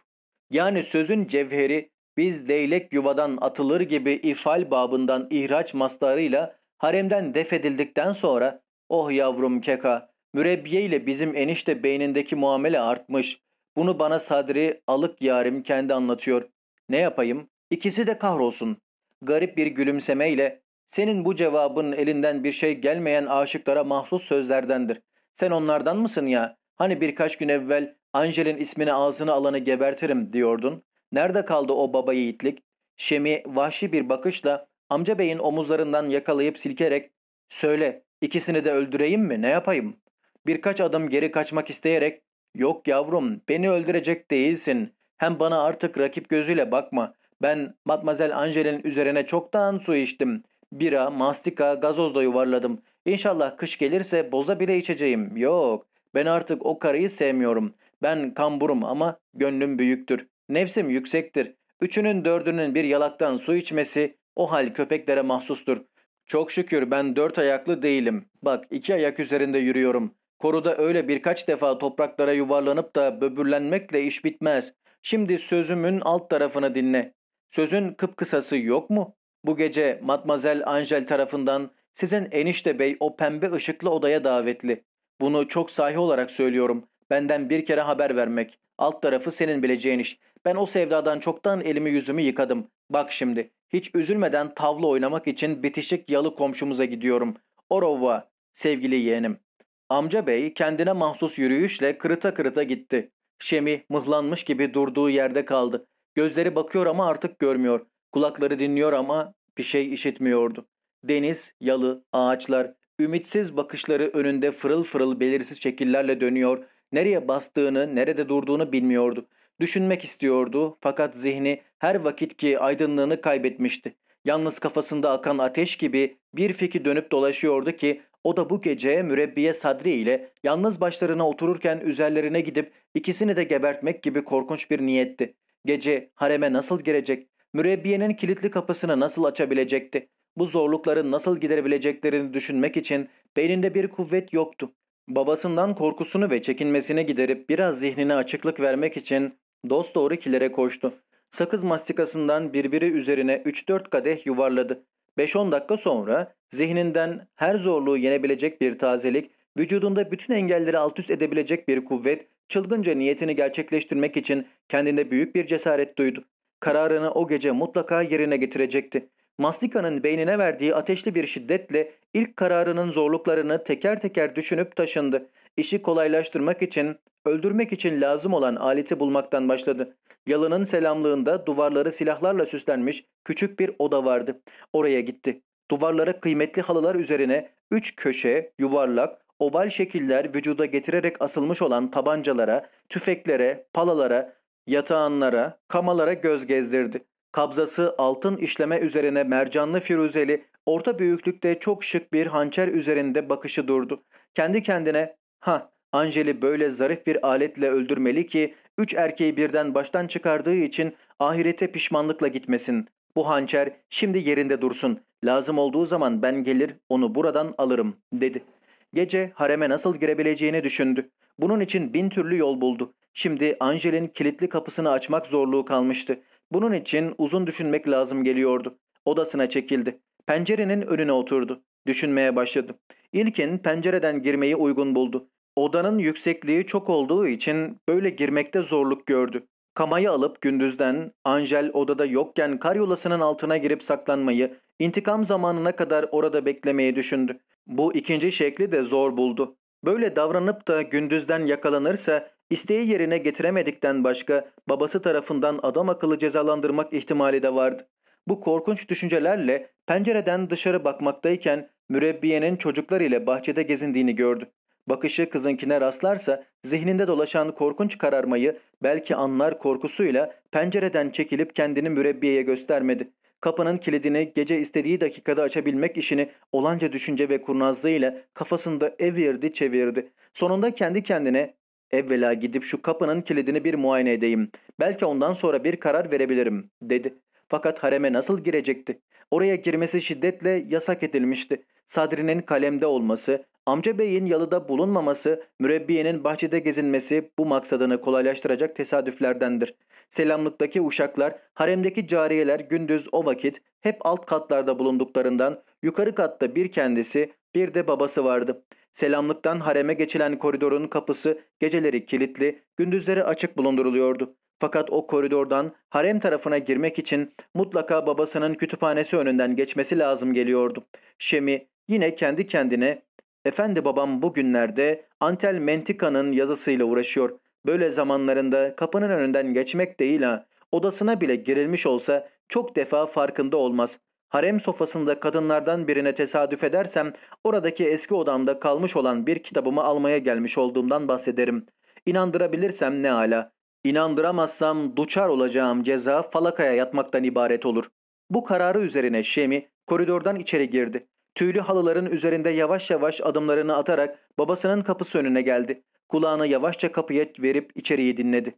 Speaker 3: Yani sözün cevheri biz leylek yuvadan atılır gibi ifal babından ihraç mastarıyla haremden defedildikten sonra oh yavrum keka mürebbiye ile bizim enişte beynindeki muamele artmış. Bunu bana Sadri alık yarim kendi anlatıyor. Ne yapayım? İkisi de kahrolsun. Garip bir gülümsemeyle senin bu cevabın elinden bir şey gelmeyen aşıklara mahsus sözlerdendir. Sen onlardan mısın ya? Hani birkaç gün evvel Angel'in ismini ağzına alanı gebertirim diyordun. Nerede kaldı o baba yiğitlik? Şemi vahşi bir bakışla amca beyin omuzlarından yakalayıp silkerek ''Söyle ikisini de öldüreyim mi ne yapayım?'' Birkaç adım geri kaçmak isteyerek ''Yok yavrum beni öldürecek değilsin. Hem bana artık rakip gözüyle bakma. Ben Matmazel Angel'in üzerine çoktan su içtim. Bira, mastika, gazoz da yuvarladım. İnşallah kış gelirse boza bile içeceğim. Yok ben artık o karıyı sevmiyorum. Ben kamburum ama gönlüm büyüktür. Nefsim yüksektir. Üçünün dördünün bir yalaktan su içmesi o hal köpeklere mahsustur. Çok şükür ben dört ayaklı değilim. Bak iki ayak üzerinde yürüyorum. Koruda öyle birkaç defa topraklara yuvarlanıp da böbürlenmekle iş bitmez. Şimdi sözümün alt tarafını dinle. Sözün kıpkısası yok mu? Bu gece Matmazel Angel tarafından sizin enişte bey o pembe ışıklı odaya davetli. Bunu çok sahi olarak söylüyorum. Benden bir kere haber vermek. Alt tarafı senin bileceğin iş. Ben o sevdadan çoktan elimi yüzümü yıkadım. Bak şimdi. Hiç üzülmeden tavla oynamak için bitişik yalı komşumuza gidiyorum. Orova, sevgili yeğenim. Amca bey kendine mahsus yürüyüşle kırıta kırıta gitti. Şemi mıhlanmış gibi durduğu yerde kaldı. Gözleri bakıyor ama artık görmüyor. Kulakları dinliyor ama bir şey işitmiyordu. Deniz, yalı, ağaçlar, ümitsiz bakışları önünde fırıl fırıl belirsiz şekillerle dönüyor. Nereye bastığını, nerede durduğunu bilmiyordu. Düşünmek istiyordu fakat zihni her vakit ki aydınlığını kaybetmişti. Yalnız kafasında akan ateş gibi bir fikir dönüp dolaşıyordu ki o da bu gece mürebbiye Sadri ile yalnız başlarına otururken üzerlerine gidip ikisini de gebertmek gibi korkunç bir niyetti. Gece hareme nasıl girecek? Mürebbiyenin kilitli kapısını nasıl açabilecekti? Bu zorlukları nasıl giderebileceklerini düşünmek için beyninde bir kuvvet yoktu. Babasından korkusunu ve çekinmesini giderip biraz zihnine açıklık vermek için dost doğru kilere koştu. Sakız mastikasından birbiri üzerine 3-4 kadeh yuvarladı. 5-10 dakika sonra zihninden her zorluğu yenebilecek bir tazelik, vücudunda bütün engelleri alt üst edebilecek bir kuvvet, çılgınca niyetini gerçekleştirmek için kendinde büyük bir cesaret duydu. Kararını o gece mutlaka yerine getirecekti. Mastika'nın beynine verdiği ateşli bir şiddetle ilk kararının zorluklarını teker teker düşünüp taşındı. İşi kolaylaştırmak için, öldürmek için lazım olan aleti bulmaktan başladı. Yalının selamlığında duvarları silahlarla süslenmiş küçük bir oda vardı. Oraya gitti. Duvarlara kıymetli halılar üzerine üç köşe, yuvarlak, oval şekiller vücuda getirerek asılmış olan tabancalara, tüfeklere, palalara, yatağanlara, kamalara göz gezdirdi. Kabzası altın işleme üzerine mercanlı firuzeli, orta büyüklükte çok şık bir hançer üzerinde bakışı durdu. Kendi kendine, ha Angel'i böyle zarif bir aletle öldürmeli ki üç erkeği birden baştan çıkardığı için ahirete pişmanlıkla gitmesin. Bu hançer şimdi yerinde dursun. Lazım olduğu zaman ben gelir onu buradan alırım dedi. Gece hareme nasıl girebileceğini düşündü. Bunun için bin türlü yol buldu. Şimdi Angel'in kilitli kapısını açmak zorluğu kalmıştı. Bunun için uzun düşünmek lazım geliyordu. Odasına çekildi. Pencerenin önüne oturdu. Düşünmeye başladı. İlkin pencereden girmeyi uygun buldu. Odanın yüksekliği çok olduğu için böyle girmekte zorluk gördü. Kamayı alıp gündüzden Angel odada yokken karyolasının altına girip saklanmayı, intikam zamanına kadar orada beklemeyi düşündü. Bu ikinci şekli de zor buldu. Böyle davranıp da gündüzden yakalanırsa isteği yerine getiremedikten başka babası tarafından adam akıllı cezalandırmak ihtimali de vardı. Bu korkunç düşüncelerle pencereden dışarı bakmaktayken mürebbiyenin çocuklar ile bahçede gezindiğini gördü. Bakışı kızınkine rastlarsa zihninde dolaşan korkunç kararmayı belki anlar korkusuyla pencereden çekilip kendini mürebbiyeye göstermedi. Kapının kilidini gece istediği dakikada açabilmek işini olanca düşünce ve kurnazlığıyla kafasında evirdi çevirdi. Sonunda kendi kendine evvela gidip şu kapının kilidini bir muayene edeyim. Belki ondan sonra bir karar verebilirim dedi. Fakat hareme nasıl girecekti? Oraya girmesi şiddetle yasak edilmişti. Sadri'nin kalemde olması, amca beyin yalıda bulunmaması, mürebbiyenin bahçede gezinmesi bu maksadını kolaylaştıracak tesadüflerdendir. Selamlıktaki uşaklar, haremdeki cariyeler gündüz o vakit hep alt katlarda bulunduklarından yukarı katta bir kendisi bir de babası vardı. Selamlıktan hareme geçilen koridorun kapısı geceleri kilitli, gündüzleri açık bulunduruluyordu. Fakat o koridordan harem tarafına girmek için mutlaka babasının kütüphanesi önünden geçmesi lazım geliyordu. Şemi yine kendi kendine ''Efendi babam bugünlerde Antel Mentika'nın yazısıyla uğraşıyor. Böyle zamanlarında kapının önünden geçmek değil ha, odasına bile girilmiş olsa çok defa farkında olmaz. Harem sofasında kadınlardan birine tesadüf edersem oradaki eski odamda kalmış olan bir kitabımı almaya gelmiş olduğumdan bahsederim. İnandırabilirsem ne ala. İnandıramazsam duçar olacağım ceza falakaya yatmaktan ibaret olur. Bu kararı üzerine Şemi koridordan içeri girdi. Tüylü halıların üzerinde yavaş yavaş adımlarını atarak babasının kapısı önüne geldi. Kulağını yavaşça kapıya verip içeriği dinledi.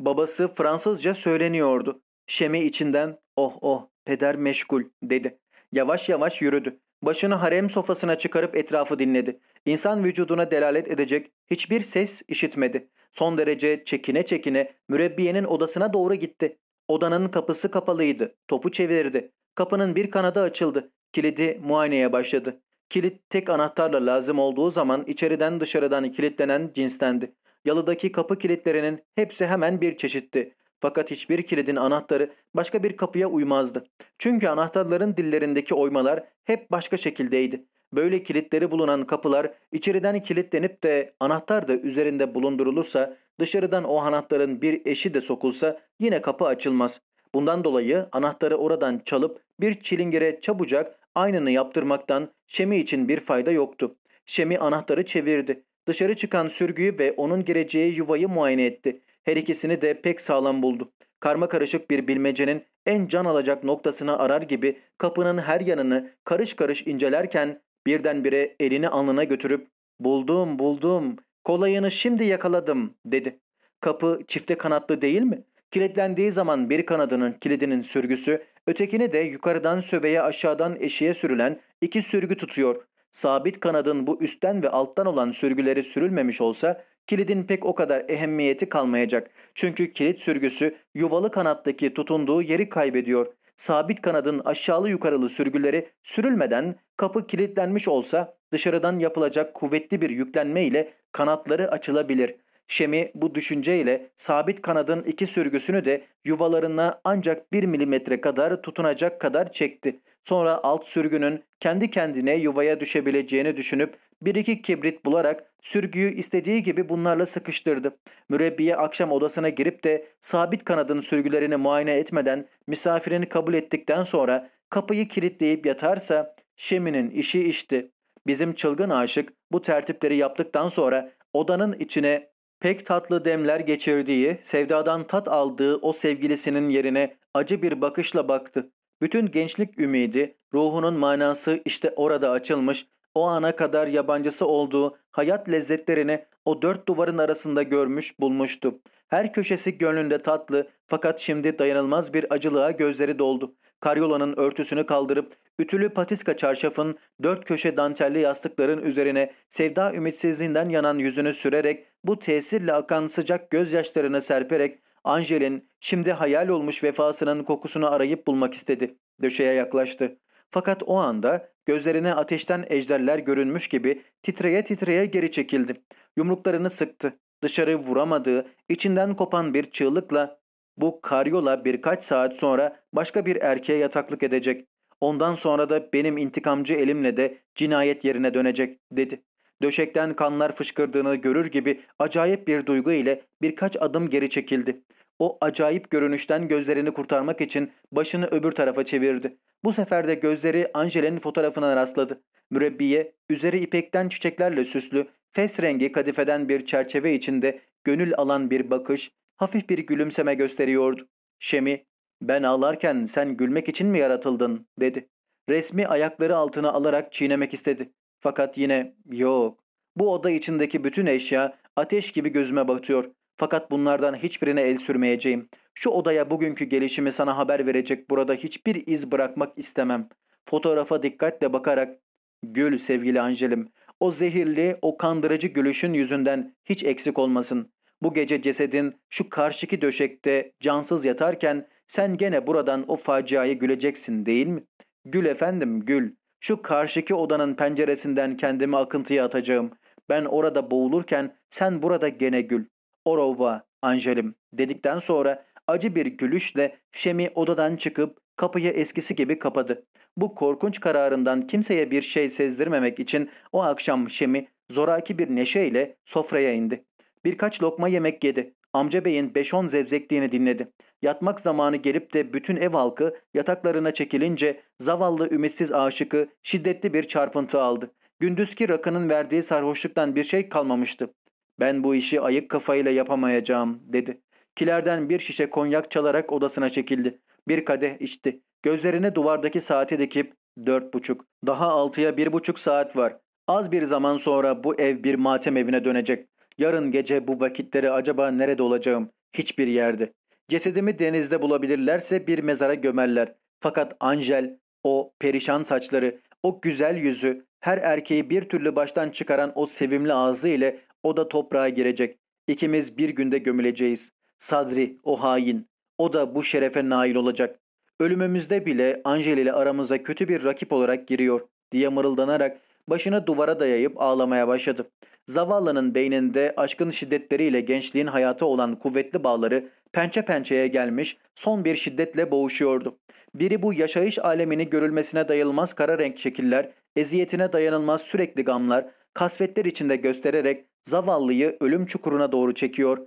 Speaker 3: Babası Fransızca söyleniyordu. Şemi içinden oh oh peder meşgul dedi. Yavaş yavaş yürüdü. Başını harem sofasına çıkarıp etrafı dinledi. İnsan vücuduna delalet edecek hiçbir ses işitmedi. Son derece çekine çekine mürebbiyenin odasına doğru gitti. Odanın kapısı kapalıydı. Topu çevirdi. Kapının bir kanadı açıldı. Kilidi muayeneye başladı. Kilit tek anahtarla lazım olduğu zaman içeriden dışarıdan kilitlenen cinstendi. Yalıdaki kapı kilitlerinin hepsi hemen bir çeşitti. Fakat hiçbir kilidin anahtarı başka bir kapıya uymazdı. Çünkü anahtarların dillerindeki oymalar hep başka şekildeydi. Böyle kilitleri bulunan kapılar içeriden kilitlenip de anahtar da üzerinde bulundurulursa dışarıdan o anahtarın bir eşi de sokulsa yine kapı açılmaz. Bundan dolayı anahtarı oradan çalıp bir çilingire çabucak aynını yaptırmaktan Şemi için bir fayda yoktu. Şemi anahtarı çevirdi. Dışarı çıkan sürgüyü ve onun gireceği yuvayı muayene etti. Her ikisini de pek sağlam buldu. Karma karışık bir bilmecenin en can alacak noktasını arar gibi kapının her yanını karış karış incelerken birdenbire elini alnına götürüp ''Buldum, buldum, kolayını şimdi yakaladım.'' dedi. Kapı çifte kanatlı değil mi? Kilitlendiği zaman bir kanadının kilidinin sürgüsü, ötekini de yukarıdan söveye aşağıdan eşiğe sürülen iki sürgü tutuyor. Sabit kanadın bu üstten ve alttan olan sürgüleri sürülmemiş olsa kilidin pek o kadar ehemmiyeti kalmayacak. Çünkü kilit sürgüsü yuvalı kanattaki tutunduğu yeri kaybediyor. Sabit kanadın aşağılı yukarılı sürgüleri sürülmeden kapı kilitlenmiş olsa dışarıdan yapılacak kuvvetli bir yüklenme ile kanatları açılabilir. Şemi bu düşünceyle sabit kanadın iki sürgüsünü de yuvalarına ancak bir milimetre kadar tutunacak kadar çekti. Sonra alt sürgünün kendi kendine yuvaya düşebileceğini düşünüp bir iki kibrit bularak sürgüyü istediği gibi bunlarla sıkıştırdı. Mürebbiye akşam odasına girip de sabit kanadın sürgülerini muayene etmeden misafirini kabul ettikten sonra kapıyı kilitleyip yatarsa Şemi'nin işi işti. Bizim çılgın aşık bu tertipleri yaptıktan sonra odanın içine pek tatlı demler geçirdiği, sevdadan tat aldığı o sevgilisinin yerine acı bir bakışla baktı. Bütün gençlik ümidi, ruhunun manası işte orada açılmış, o ana kadar yabancısı olduğu hayat lezzetlerini o dört duvarın arasında görmüş bulmuştu. Her köşesi gönlünde tatlı fakat şimdi dayanılmaz bir acılığa gözleri doldu. karyolanın örtüsünü kaldırıp ütülü patiska çarşafın dört köşe dantelli yastıkların üzerine sevda ümitsizliğinden yanan yüzünü sürerek bu tesirle akan sıcak gözyaşlarını serperek Angel'in şimdi hayal olmuş vefasının kokusunu arayıp bulmak istedi. Döşeye yaklaştı. Fakat o anda gözlerine ateşten ejderler görünmüş gibi titreye titreye geri çekildi. Yumruklarını sıktı. Dışarı vuramadığı, içinden kopan bir çığlıkla bu karyola birkaç saat sonra başka bir erkeğe yataklık edecek. Ondan sonra da benim intikamcı elimle de cinayet yerine dönecek dedi. Döşekten kanlar fışkırdığını görür gibi acayip bir duygu ile birkaç adım geri çekildi. O acayip görünüşten gözlerini kurtarmak için başını öbür tarafa çevirdi. Bu sefer de gözleri Angel'in fotoğrafına rastladı. Mürebbiye, üzeri ipekten çiçeklerle süslü, fes rengi kadifeden bir çerçeve içinde gönül alan bir bakış, hafif bir gülümseme gösteriyordu. Şemi, ben ağlarken sen gülmek için mi yaratıldın dedi. Resmi ayakları altına alarak çiğnemek istedi. Fakat yine yok. Bu oda içindeki bütün eşya ateş gibi gözüme batıyor. Fakat bunlardan hiçbirine el sürmeyeceğim. Şu odaya bugünkü gelişimi sana haber verecek burada hiçbir iz bırakmak istemem. Fotoğrafa dikkatle bakarak gül sevgili Angelim. O zehirli, o kandırıcı gülüşün yüzünden hiç eksik olmasın. Bu gece cesedin şu karşıki döşekte cansız yatarken sen gene buradan o faciayı güleceksin değil mi? Gül efendim gül. Şu karşıki odanın penceresinden kendimi akıntıya atacağım. Ben orada boğulurken sen burada gene gül. Orova, Angelim dedikten sonra acı bir gülüşle Şemi odadan çıkıp kapıyı eskisi gibi kapadı. Bu korkunç kararından kimseye bir şey sezdirmemek için o akşam Şemi zoraki bir neşeyle sofraya indi. Birkaç lokma yemek yedi. Amca beyin 5-10 zevzekliğini dinledi. Yatmak zamanı gelip de bütün ev halkı yataklarına çekilince zavallı ümitsiz aşıkı şiddetli bir çarpıntı aldı. Gündüzki rakının verdiği sarhoşluktan bir şey kalmamıştı. Ben bu işi ayık kafayla yapamayacağım dedi. Kilerden bir şişe konyak çalarak odasına çekildi. Bir kadeh içti. Gözlerini duvardaki saate dikip dört buçuk. Daha altıya bir buçuk saat var. Az bir zaman sonra bu ev bir matem evine dönecek. Yarın gece bu vakitleri acaba nerede olacağım? Hiçbir yerde. Cesedimi denizde bulabilirlerse bir mezara gömerler. Fakat Angel, o perişan saçları, o güzel yüzü, her erkeği bir türlü baştan çıkaran o sevimli ağzı ile o da toprağa girecek. İkimiz bir günde gömüleceğiz. Sadri, o hain. O da bu şerefe nail olacak. Ölümümüzde bile Angel ile aramıza kötü bir rakip olarak giriyor diye mırıldanarak başını duvara dayayıp ağlamaya başladı. Zavallının beyninde aşkın şiddetleriyle gençliğin hayatı olan kuvvetli bağları pençe pençeye gelmiş son bir şiddetle boğuşuyordu. Biri bu yaşayış alemini görülmesine dayılmaz kara renk şekiller, eziyetine dayanılmaz sürekli gamlar, kasvetler içinde göstererek zavallıyı ölüm çukuruna doğru çekiyor.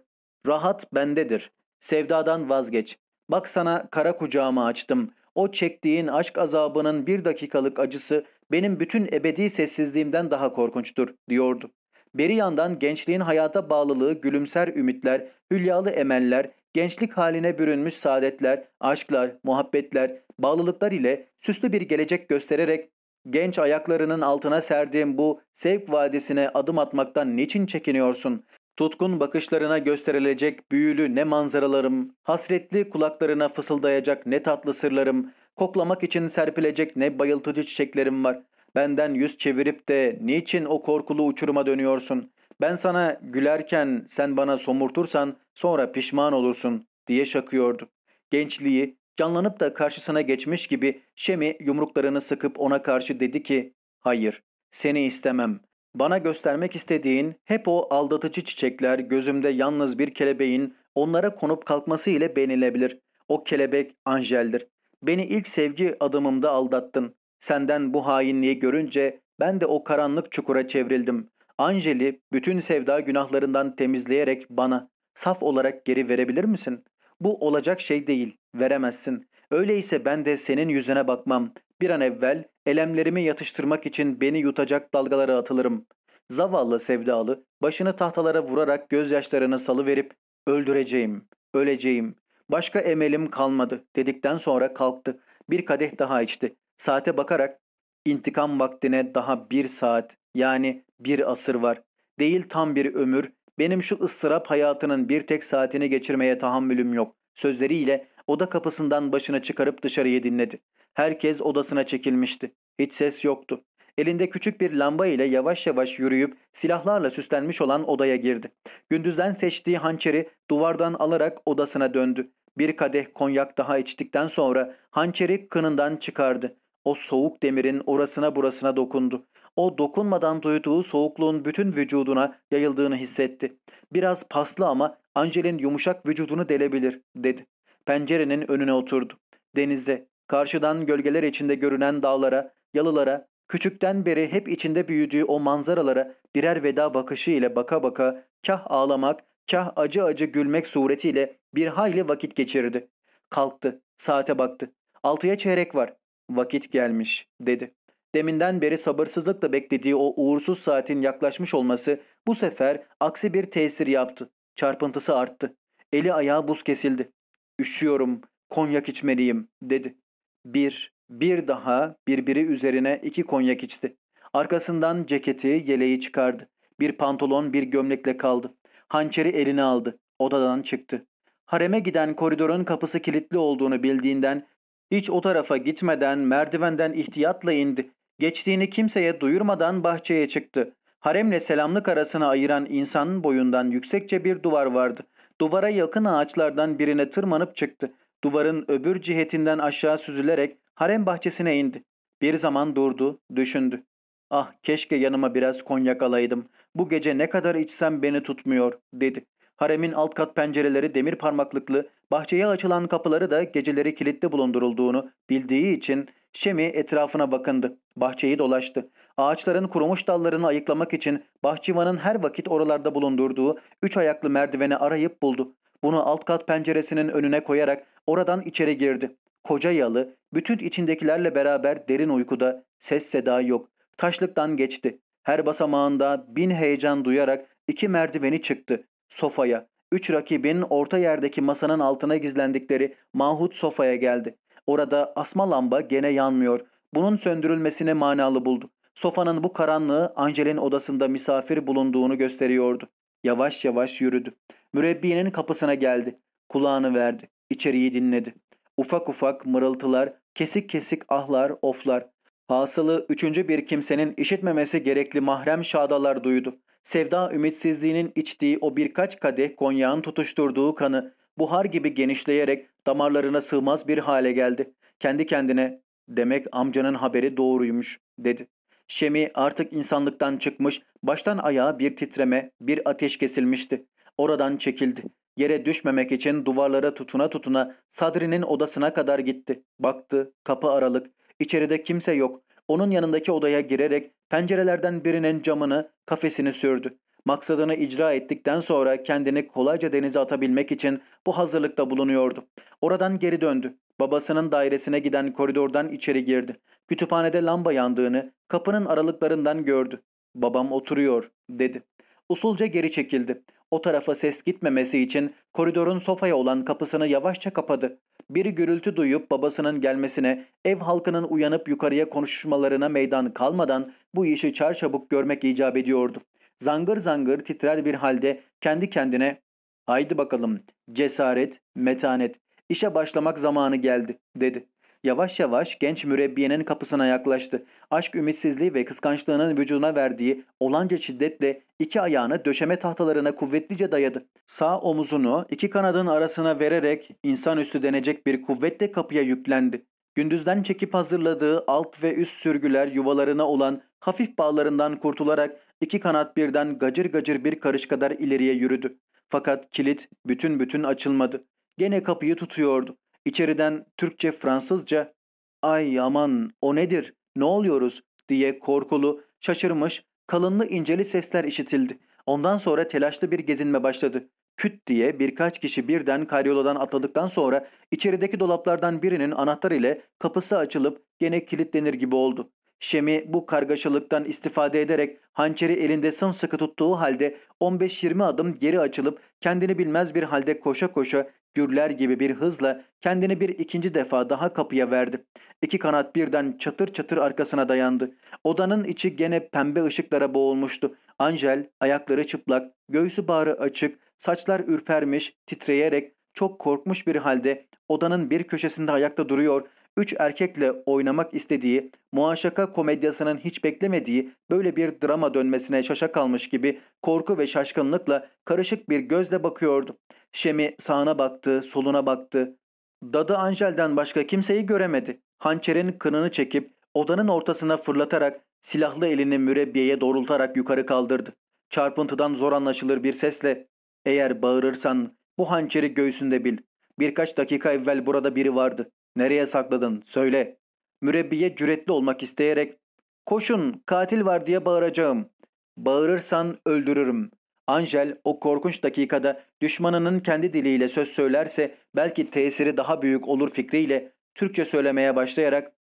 Speaker 3: Rahat bendedir. Sevdadan vazgeç. Bak sana kara kucağımı açtım. O çektiğin aşk azabının bir dakikalık acısı benim bütün ebedi sessizliğimden daha korkunçtur diyordu. Beri yandan gençliğin hayata bağlılığı gülümser ümitler, hülyalı emeller, gençlik haline bürünmüş saadetler, aşklar, muhabbetler, bağlılıklar ile süslü bir gelecek göstererek genç ayaklarının altına serdiğim bu sevk vadisine adım atmaktan niçin çekiniyorsun? Tutkun bakışlarına gösterilecek büyülü ne manzaralarım, hasretli kulaklarına fısıldayacak ne tatlı sırlarım, koklamak için serpilecek ne bayıltıcı çiçeklerim var. Benden yüz çevirip de niçin o korkulu uçuruma dönüyorsun? Ben sana gülerken sen bana somurtursan sonra pişman olursun diye şakıyordu. Gençliği canlanıp da karşısına geçmiş gibi Şemi yumruklarını sıkıp ona karşı dedi ki hayır seni istemem. Bana göstermek istediğin hep o aldatıcı çiçekler gözümde yalnız bir kelebeğin onlara konup kalkması ile beğenilebilir. O kelebek Angel'dir. Beni ilk sevgi adımımda aldattın. Senden bu hainliği görünce ben de o karanlık çukura çevrildim. Angel'i bütün sevda günahlarından temizleyerek bana saf olarak geri verebilir misin? Bu olacak şey değil, veremezsin. Öyleyse ben de senin yüzüne bakmam. Bir an evvel elemlerimi yatıştırmak için beni yutacak dalgalara atılırım. Zavallı sevdalı başını tahtalara vurarak gözyaşlarını salıverip öldüreceğim, öleceğim. Başka emelim kalmadı dedikten sonra kalktı. Bir kadeh daha içti. Saate bakarak intikam vaktine daha bir saat yani bir asır var. Değil tam bir ömür. Benim şu ıstırap hayatının bir tek saatini geçirmeye tahammülüm yok. Sözleriyle
Speaker 1: Oda kapısından başını çıkarıp dışarıyı dinledi. Herkes odasına çekilmişti. Hiç ses yoktu. Elinde küçük bir lamba ile yavaş yavaş yürüyüp silahlarla süslenmiş olan odaya girdi. Gündüzden seçtiği hançeri duvardan alarak odasına döndü. Bir kadeh konyak daha içtikten sonra hançeri kınından çıkardı. O soğuk demirin orasına burasına dokundu. O dokunmadan duyduğu soğukluğun bütün vücuduna yayıldığını hissetti. Biraz paslı ama Angel'in yumuşak vücudunu delebilir dedi. Pencerenin önüne oturdu. Denize, karşıdan gölgeler içinde görünen dağlara, yalılara, küçükten beri hep içinde büyüdüğü o manzaralara birer veda bakışı ile baka baka kah ağlamak, kah acı acı gülmek suretiyle bir hayli vakit geçirdi. Kalktı, saate baktı. Altıya çeyrek var. Vakit gelmiş, dedi. Deminden beri sabırsızlıkla beklediği o uğursuz saatin yaklaşmış olması bu sefer aksi bir tesir yaptı. Çarpıntısı arttı. Eli ayağı buz kesildi. Üşüyorum, konyak içmeliyim, dedi. Bir, bir daha birbiri üzerine iki konyak içti. Arkasından ceketi, yeleği çıkardı. Bir pantolon, bir gömlekle kaldı. Hançeri eline aldı. Odadan çıktı. Hareme giden koridorun kapısı kilitli olduğunu bildiğinden hiç o tarafa gitmeden merdivenden ihtiyatla indi. Geçtiğini kimseye duyurmadan bahçeye çıktı. Haremle selamlık arasını ayıran insanın boyundan yüksekçe bir duvar vardı. Duvara yakın ağaçlardan birine tırmanıp çıktı. Duvarın öbür cihetinden aşağı süzülerek harem bahçesine indi. Bir zaman durdu, düşündü. Ah keşke yanıma biraz konyak alaydım. Bu gece ne kadar içsem beni tutmuyor, dedi. Haremin alt kat pencereleri demir parmaklıklı, bahçeye açılan kapıları da geceleri kilitli bulundurulduğunu bildiği için Şemi etrafına bakındı. Bahçeyi dolaştı. Ağaçların kurumuş dallarını ayıklamak için bahçıvanın her vakit oralarda bulundurduğu üç ayaklı merdiveni arayıp buldu. Bunu alt kat penceresinin önüne koyarak oradan içeri girdi. Koca yalı, bütün içindekilerle beraber derin uykuda, ses seda yok. Taşlıktan geçti. Her basamağında bin heyecan duyarak iki merdiveni çıktı. Sofaya, üç rakibin orta yerdeki masanın altına gizlendikleri mahut sofaya geldi. Orada asma lamba gene yanmıyor. Bunun söndürülmesine manalı buldu. Sofanın bu karanlığı Angel'in odasında misafir bulunduğunu gösteriyordu. Yavaş yavaş yürüdü. Mürebbiyenin kapısına geldi. Kulağını verdi. İçeriği dinledi. Ufak ufak mırıltılar, kesik kesik ahlar, oflar. Hasılı üçüncü bir kimsenin işitmemesi gerekli mahrem şadalar duydu. Sevda ümitsizliğinin içtiği o birkaç kadeh konyağın tutuşturduğu kanı buhar gibi genişleyerek damarlarına sığmaz bir hale geldi. Kendi kendine demek amcanın haberi doğruymuş dedi. Şemi artık insanlıktan çıkmış, baştan ayağa bir titreme, bir ateş kesilmişti. Oradan çekildi. Yere düşmemek için duvarlara tutuna tutuna Sadri'nin odasına kadar gitti. Baktı, kapı aralık. İçeride kimse yok. Onun yanındaki odaya girerek pencerelerden birinin camını, kafesini sürdü. Maksadını icra ettikten sonra kendini kolayca denize atabilmek için bu hazırlıkta bulunuyordu. Oradan geri döndü. Babasının dairesine giden koridordan içeri girdi. Kütüphanede lamba yandığını kapının aralıklarından gördü. Babam oturuyor dedi. Usulca geri çekildi. O tarafa ses gitmemesi için koridorun sofaya olan kapısını yavaşça kapadı. Biri gürültü duyup babasının gelmesine, ev halkının uyanıp yukarıya konuşmalarına meydan kalmadan bu işi çarçabuk görmek icap ediyordu. Zangır zangır titrer bir halde kendi kendine ''Haydi bakalım cesaret, metanet, işe başlamak zamanı geldi.'' dedi. Yavaş yavaş genç mürebbiyenin kapısına yaklaştı. Aşk ümitsizliği ve kıskançlığının vücuduna verdiği olanca şiddetle iki ayağını döşeme tahtalarına kuvvetlice dayadı. Sağ omuzunu iki kanadın arasına vererek insanüstü denecek bir kuvvetle kapıya yüklendi. Gündüzden çekip hazırladığı alt ve üst sürgüler yuvalarına olan hafif bağlarından kurtularak iki kanat birden gacır gacır bir karış kadar ileriye yürüdü. Fakat kilit bütün bütün açılmadı. Gene kapıyı tutuyordu. İçeriden Türkçe Fransızca ''Ay aman o nedir, ne oluyoruz?'' diye korkulu, şaşırmış, kalınlı inceli sesler işitildi. Ondan sonra telaşlı bir gezinme başladı. Küt diye birkaç kişi birden karyoladan atladıktan sonra içerideki dolaplardan birinin anahtar ile kapısı açılıp gene kilitlenir gibi oldu. Şemi bu kargaşalıktan istifade ederek hançeri elinde sımsıkı tuttuğu halde 15-20 adım geri açılıp kendini bilmez bir halde koşa koşa gürler gibi bir hızla kendini bir ikinci defa daha kapıya verdi. İki kanat birden çatır çatır arkasına dayandı. Odanın içi gene pembe ışıklara boğulmuştu. Angel ayakları çıplak, göğsü bağrı açık, saçlar ürpermiş, titreyerek çok korkmuş bir halde odanın bir köşesinde ayakta duruyor, üç erkekle oynamak istediği, muaşaka komedyasının hiç beklemediği böyle bir drama dönmesine şaşa kalmış gibi korku ve şaşkınlıkla karışık bir gözle bakıyordu. Şemi sağına baktı, soluna baktı. Dadı Angel'den başka kimseyi göremedi. Hançerin kınını çekip odanın ortasına fırlatarak silahlı elini mürebbiyeye doğrultarak yukarı kaldırdı. Çarpıntıdan zor anlaşılır bir sesle ''Eğer bağırırsan bu hançeri göğsünde bil. Birkaç dakika evvel burada biri vardı. Nereye sakladın? Söyle. Mürebbiye cüretli olmak isteyerek koşun katil var diye bağıracağım. Bağırırsan öldürürüm. Angel o korkunç dakikada düşmanının kendi diliyle söz söylerse belki tesiri daha büyük olur fikriyle Türkçe söylemeye başlayarak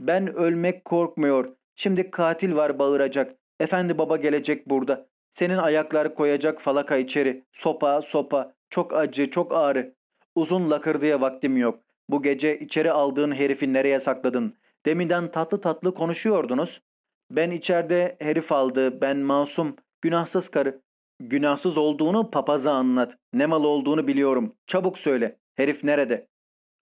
Speaker 1: ben ölmek korkmuyor. Şimdi katil var bağıracak. Efendi baba gelecek burada. Senin ayaklar koyacak falaka içeri. Sopa sopa. Çok acı çok ağrı. Uzun lakırdıya vaktim yok. Bu gece içeri aldığın herifi nereye sakladın? Deminden tatlı tatlı konuşuyordunuz. Ben içeride herif aldı. Ben masum. Günahsız karı. Günahsız olduğunu papaza anlat. Ne mal olduğunu biliyorum. Çabuk söyle. Herif nerede?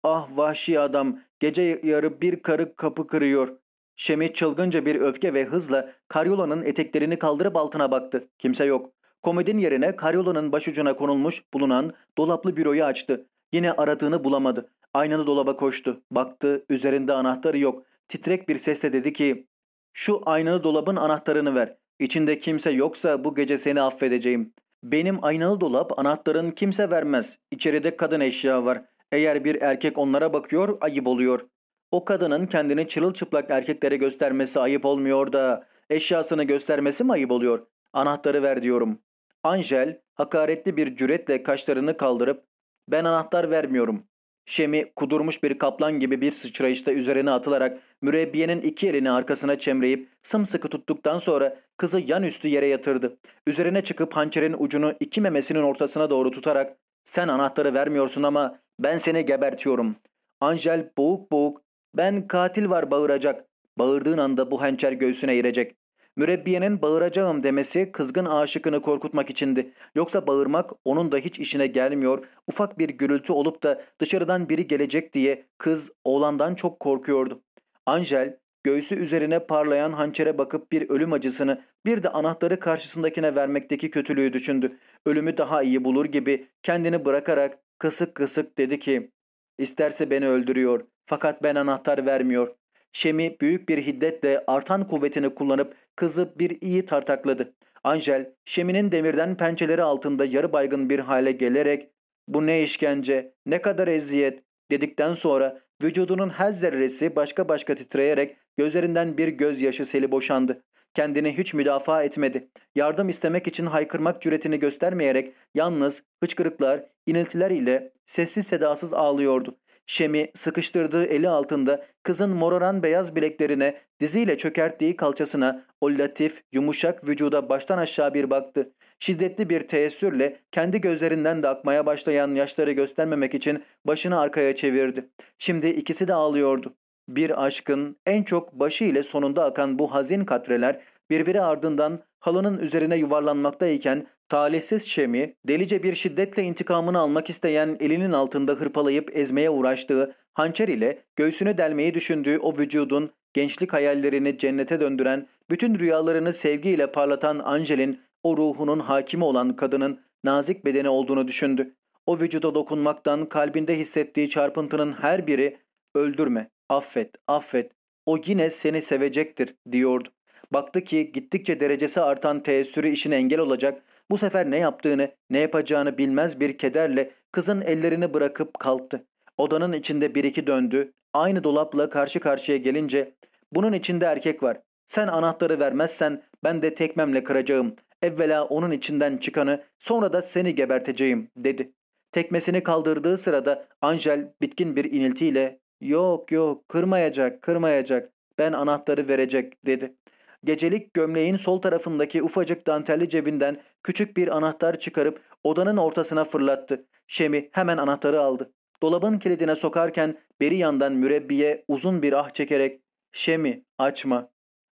Speaker 1: Ah vahşi adam. Gece yarı bir karı kapı kırıyor. Şemi çılgınca bir öfke ve hızla karyolanın eteklerini kaldırıp altına baktı. Kimse yok. Komodin yerine karyolanın başucuna konulmuş bulunan dolaplı büroyu açtı. Yine aradığını bulamadı. Aynalı dolaba koştu. Baktı üzerinde anahtarı yok. Titrek bir sesle dedi ki şu aynalı dolabın anahtarını ver. İçinde kimse yoksa bu gece seni affedeceğim. Benim aynalı dolap anahtarın kimse vermez. İçeride kadın eşya var. Eğer bir erkek onlara bakıyor ayıp oluyor. O kadının kendini çırılçıplak erkeklere göstermesi ayıp olmuyor da eşyasını göstermesi mi ayıp oluyor? Anahtarı ver diyorum. Angel hakaretli bir cüretle kaşlarını kaldırıp ben anahtar vermiyorum. Şemi kudurmuş bir kaplan gibi bir sıçrayışta üzerine atılarak mürebbiyenin iki elini arkasına çemreyip sımsıkı tuttuktan sonra kızı yan üstü yere yatırdı. Üzerine çıkıp hançerin ucunu iki memesinin ortasına doğru tutarak sen anahtarı vermiyorsun ama ben seni gebertiyorum. Angel boğuk boğuk ben katil var bağıracak. Bağırdığın anda bu hançer göğsüne girecek. Mürebbiyenin bağıracağım demesi kızgın aşıkını korkutmak içindi. Yoksa bağırmak onun da hiç işine gelmiyor. Ufak bir gürültü olup da dışarıdan biri gelecek diye kız oğlandan çok korkuyordu. Angel göğsü üzerine parlayan hançere bakıp bir ölüm acısını bir de anahtarı karşısındakine vermekteki kötülüğü düşündü. Ölümü daha iyi bulur gibi kendini bırakarak kısık kısık dedi ki İsterse beni öldürüyor fakat ben anahtar vermiyor. Şemi büyük bir hiddetle artan kuvvetini kullanıp kızı bir iyi tartakladı. Angel, Şemi'nin demirden pençeleri altında yarı baygın bir hale gelerek ''Bu ne işkence, ne kadar eziyet'' dedikten sonra vücudunun her zerresi başka başka titreyerek gözlerinden bir gözyaşı seli boşandı. Kendini hiç müdafaa etmedi. Yardım istemek için haykırmak cüretini göstermeyerek yalnız hıçkırıklar, iniltiler ile sessiz sedasız ağlıyordu. Şemi sıkıştırdığı eli altında kızın moraran beyaz bileklerine diziyle çökerttiği kalçasına o latif, yumuşak vücuda baştan aşağı bir baktı. Şiddetli bir teessürle kendi gözlerinden de akmaya başlayan yaşları göstermemek için başını arkaya çevirdi. Şimdi ikisi de ağlıyordu. Bir aşkın en çok başı ile sonunda akan bu hazin katreler birbiri ardından halının üzerine yuvarlanmaktayken talihsiz Şemi delice bir şiddetle intikamını almak isteyen elinin altında hırpalayıp ezmeye uğraştığı hançer ile göğsünü delmeyi düşündüğü o vücudun gençlik hayallerini cennete döndüren, bütün rüyalarını sevgiyle parlatan Angel'in o ruhunun hakimi olan kadının nazik bedeni olduğunu düşündü. O vücuda dokunmaktan kalbinde hissettiği çarpıntının her biri öldürme, affet, affet, o yine seni sevecektir diyordu. Baktı ki gittikçe derecesi artan teessürü işine engel olacak, bu sefer ne yaptığını, ne yapacağını bilmez bir kederle kızın ellerini bırakıp kalktı. Odanın içinde bir iki döndü. Aynı dolapla karşı karşıya gelince bunun içinde erkek var. Sen anahtarı vermezsen ben de tekmemle kıracağım. Evvela onun içinden çıkanı sonra da seni geberteceğim dedi. Tekmesini kaldırdığı sırada Angel bitkin bir iniltiyle yok yok kırmayacak kırmayacak ben anahtarı verecek dedi. Gecelik gömleğin sol tarafındaki ufacık dantelli cebinden küçük bir anahtar çıkarıp odanın ortasına fırlattı. Şemi hemen anahtarı aldı. Dolabın kilidine sokarken beri yandan mürebbiye uzun bir ah çekerek ''Şemi açma,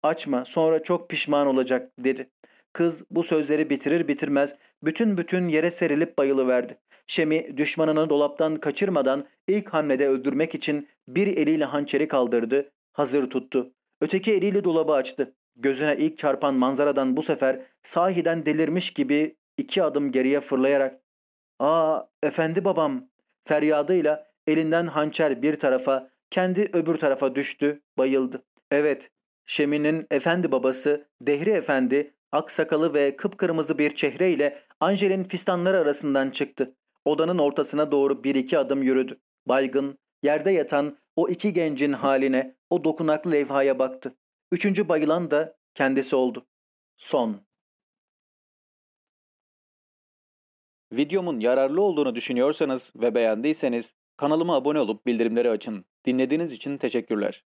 Speaker 1: açma sonra çok pişman olacak'' dedi. Kız bu sözleri bitirir bitirmez bütün bütün yere serilip bayılıverdi. Şemi düşmanını dolaptan kaçırmadan ilk hamlede öldürmek için bir eliyle hançeri kaldırdı, hazır tuttu. Öteki eliyle dolabı açtı. Gözüne ilk çarpan manzaradan bu sefer sahiden delirmiş gibi iki adım geriye fırlayarak ''Aa efendi babam'' feryadıyla elinden hançer bir tarafa, kendi öbür tarafa düştü, bayıldı. Evet, Şemi'nin efendi babası Dehri Efendi aksakalı ve kıpkırmızı bir çehreyle Angel'in fistanları arasından çıktı. Odanın ortasına doğru bir iki adım yürüdü. Baygın, yerde yatan o iki gencin haline, o dokunaklı levhaya baktı. Üçüncü bayılan da kendisi oldu. Son.
Speaker 3: Videomun yararlı olduğunu düşünüyorsanız ve beğendiyseniz kanalıma abone olup bildirimleri açın. Dinlediğiniz için teşekkürler.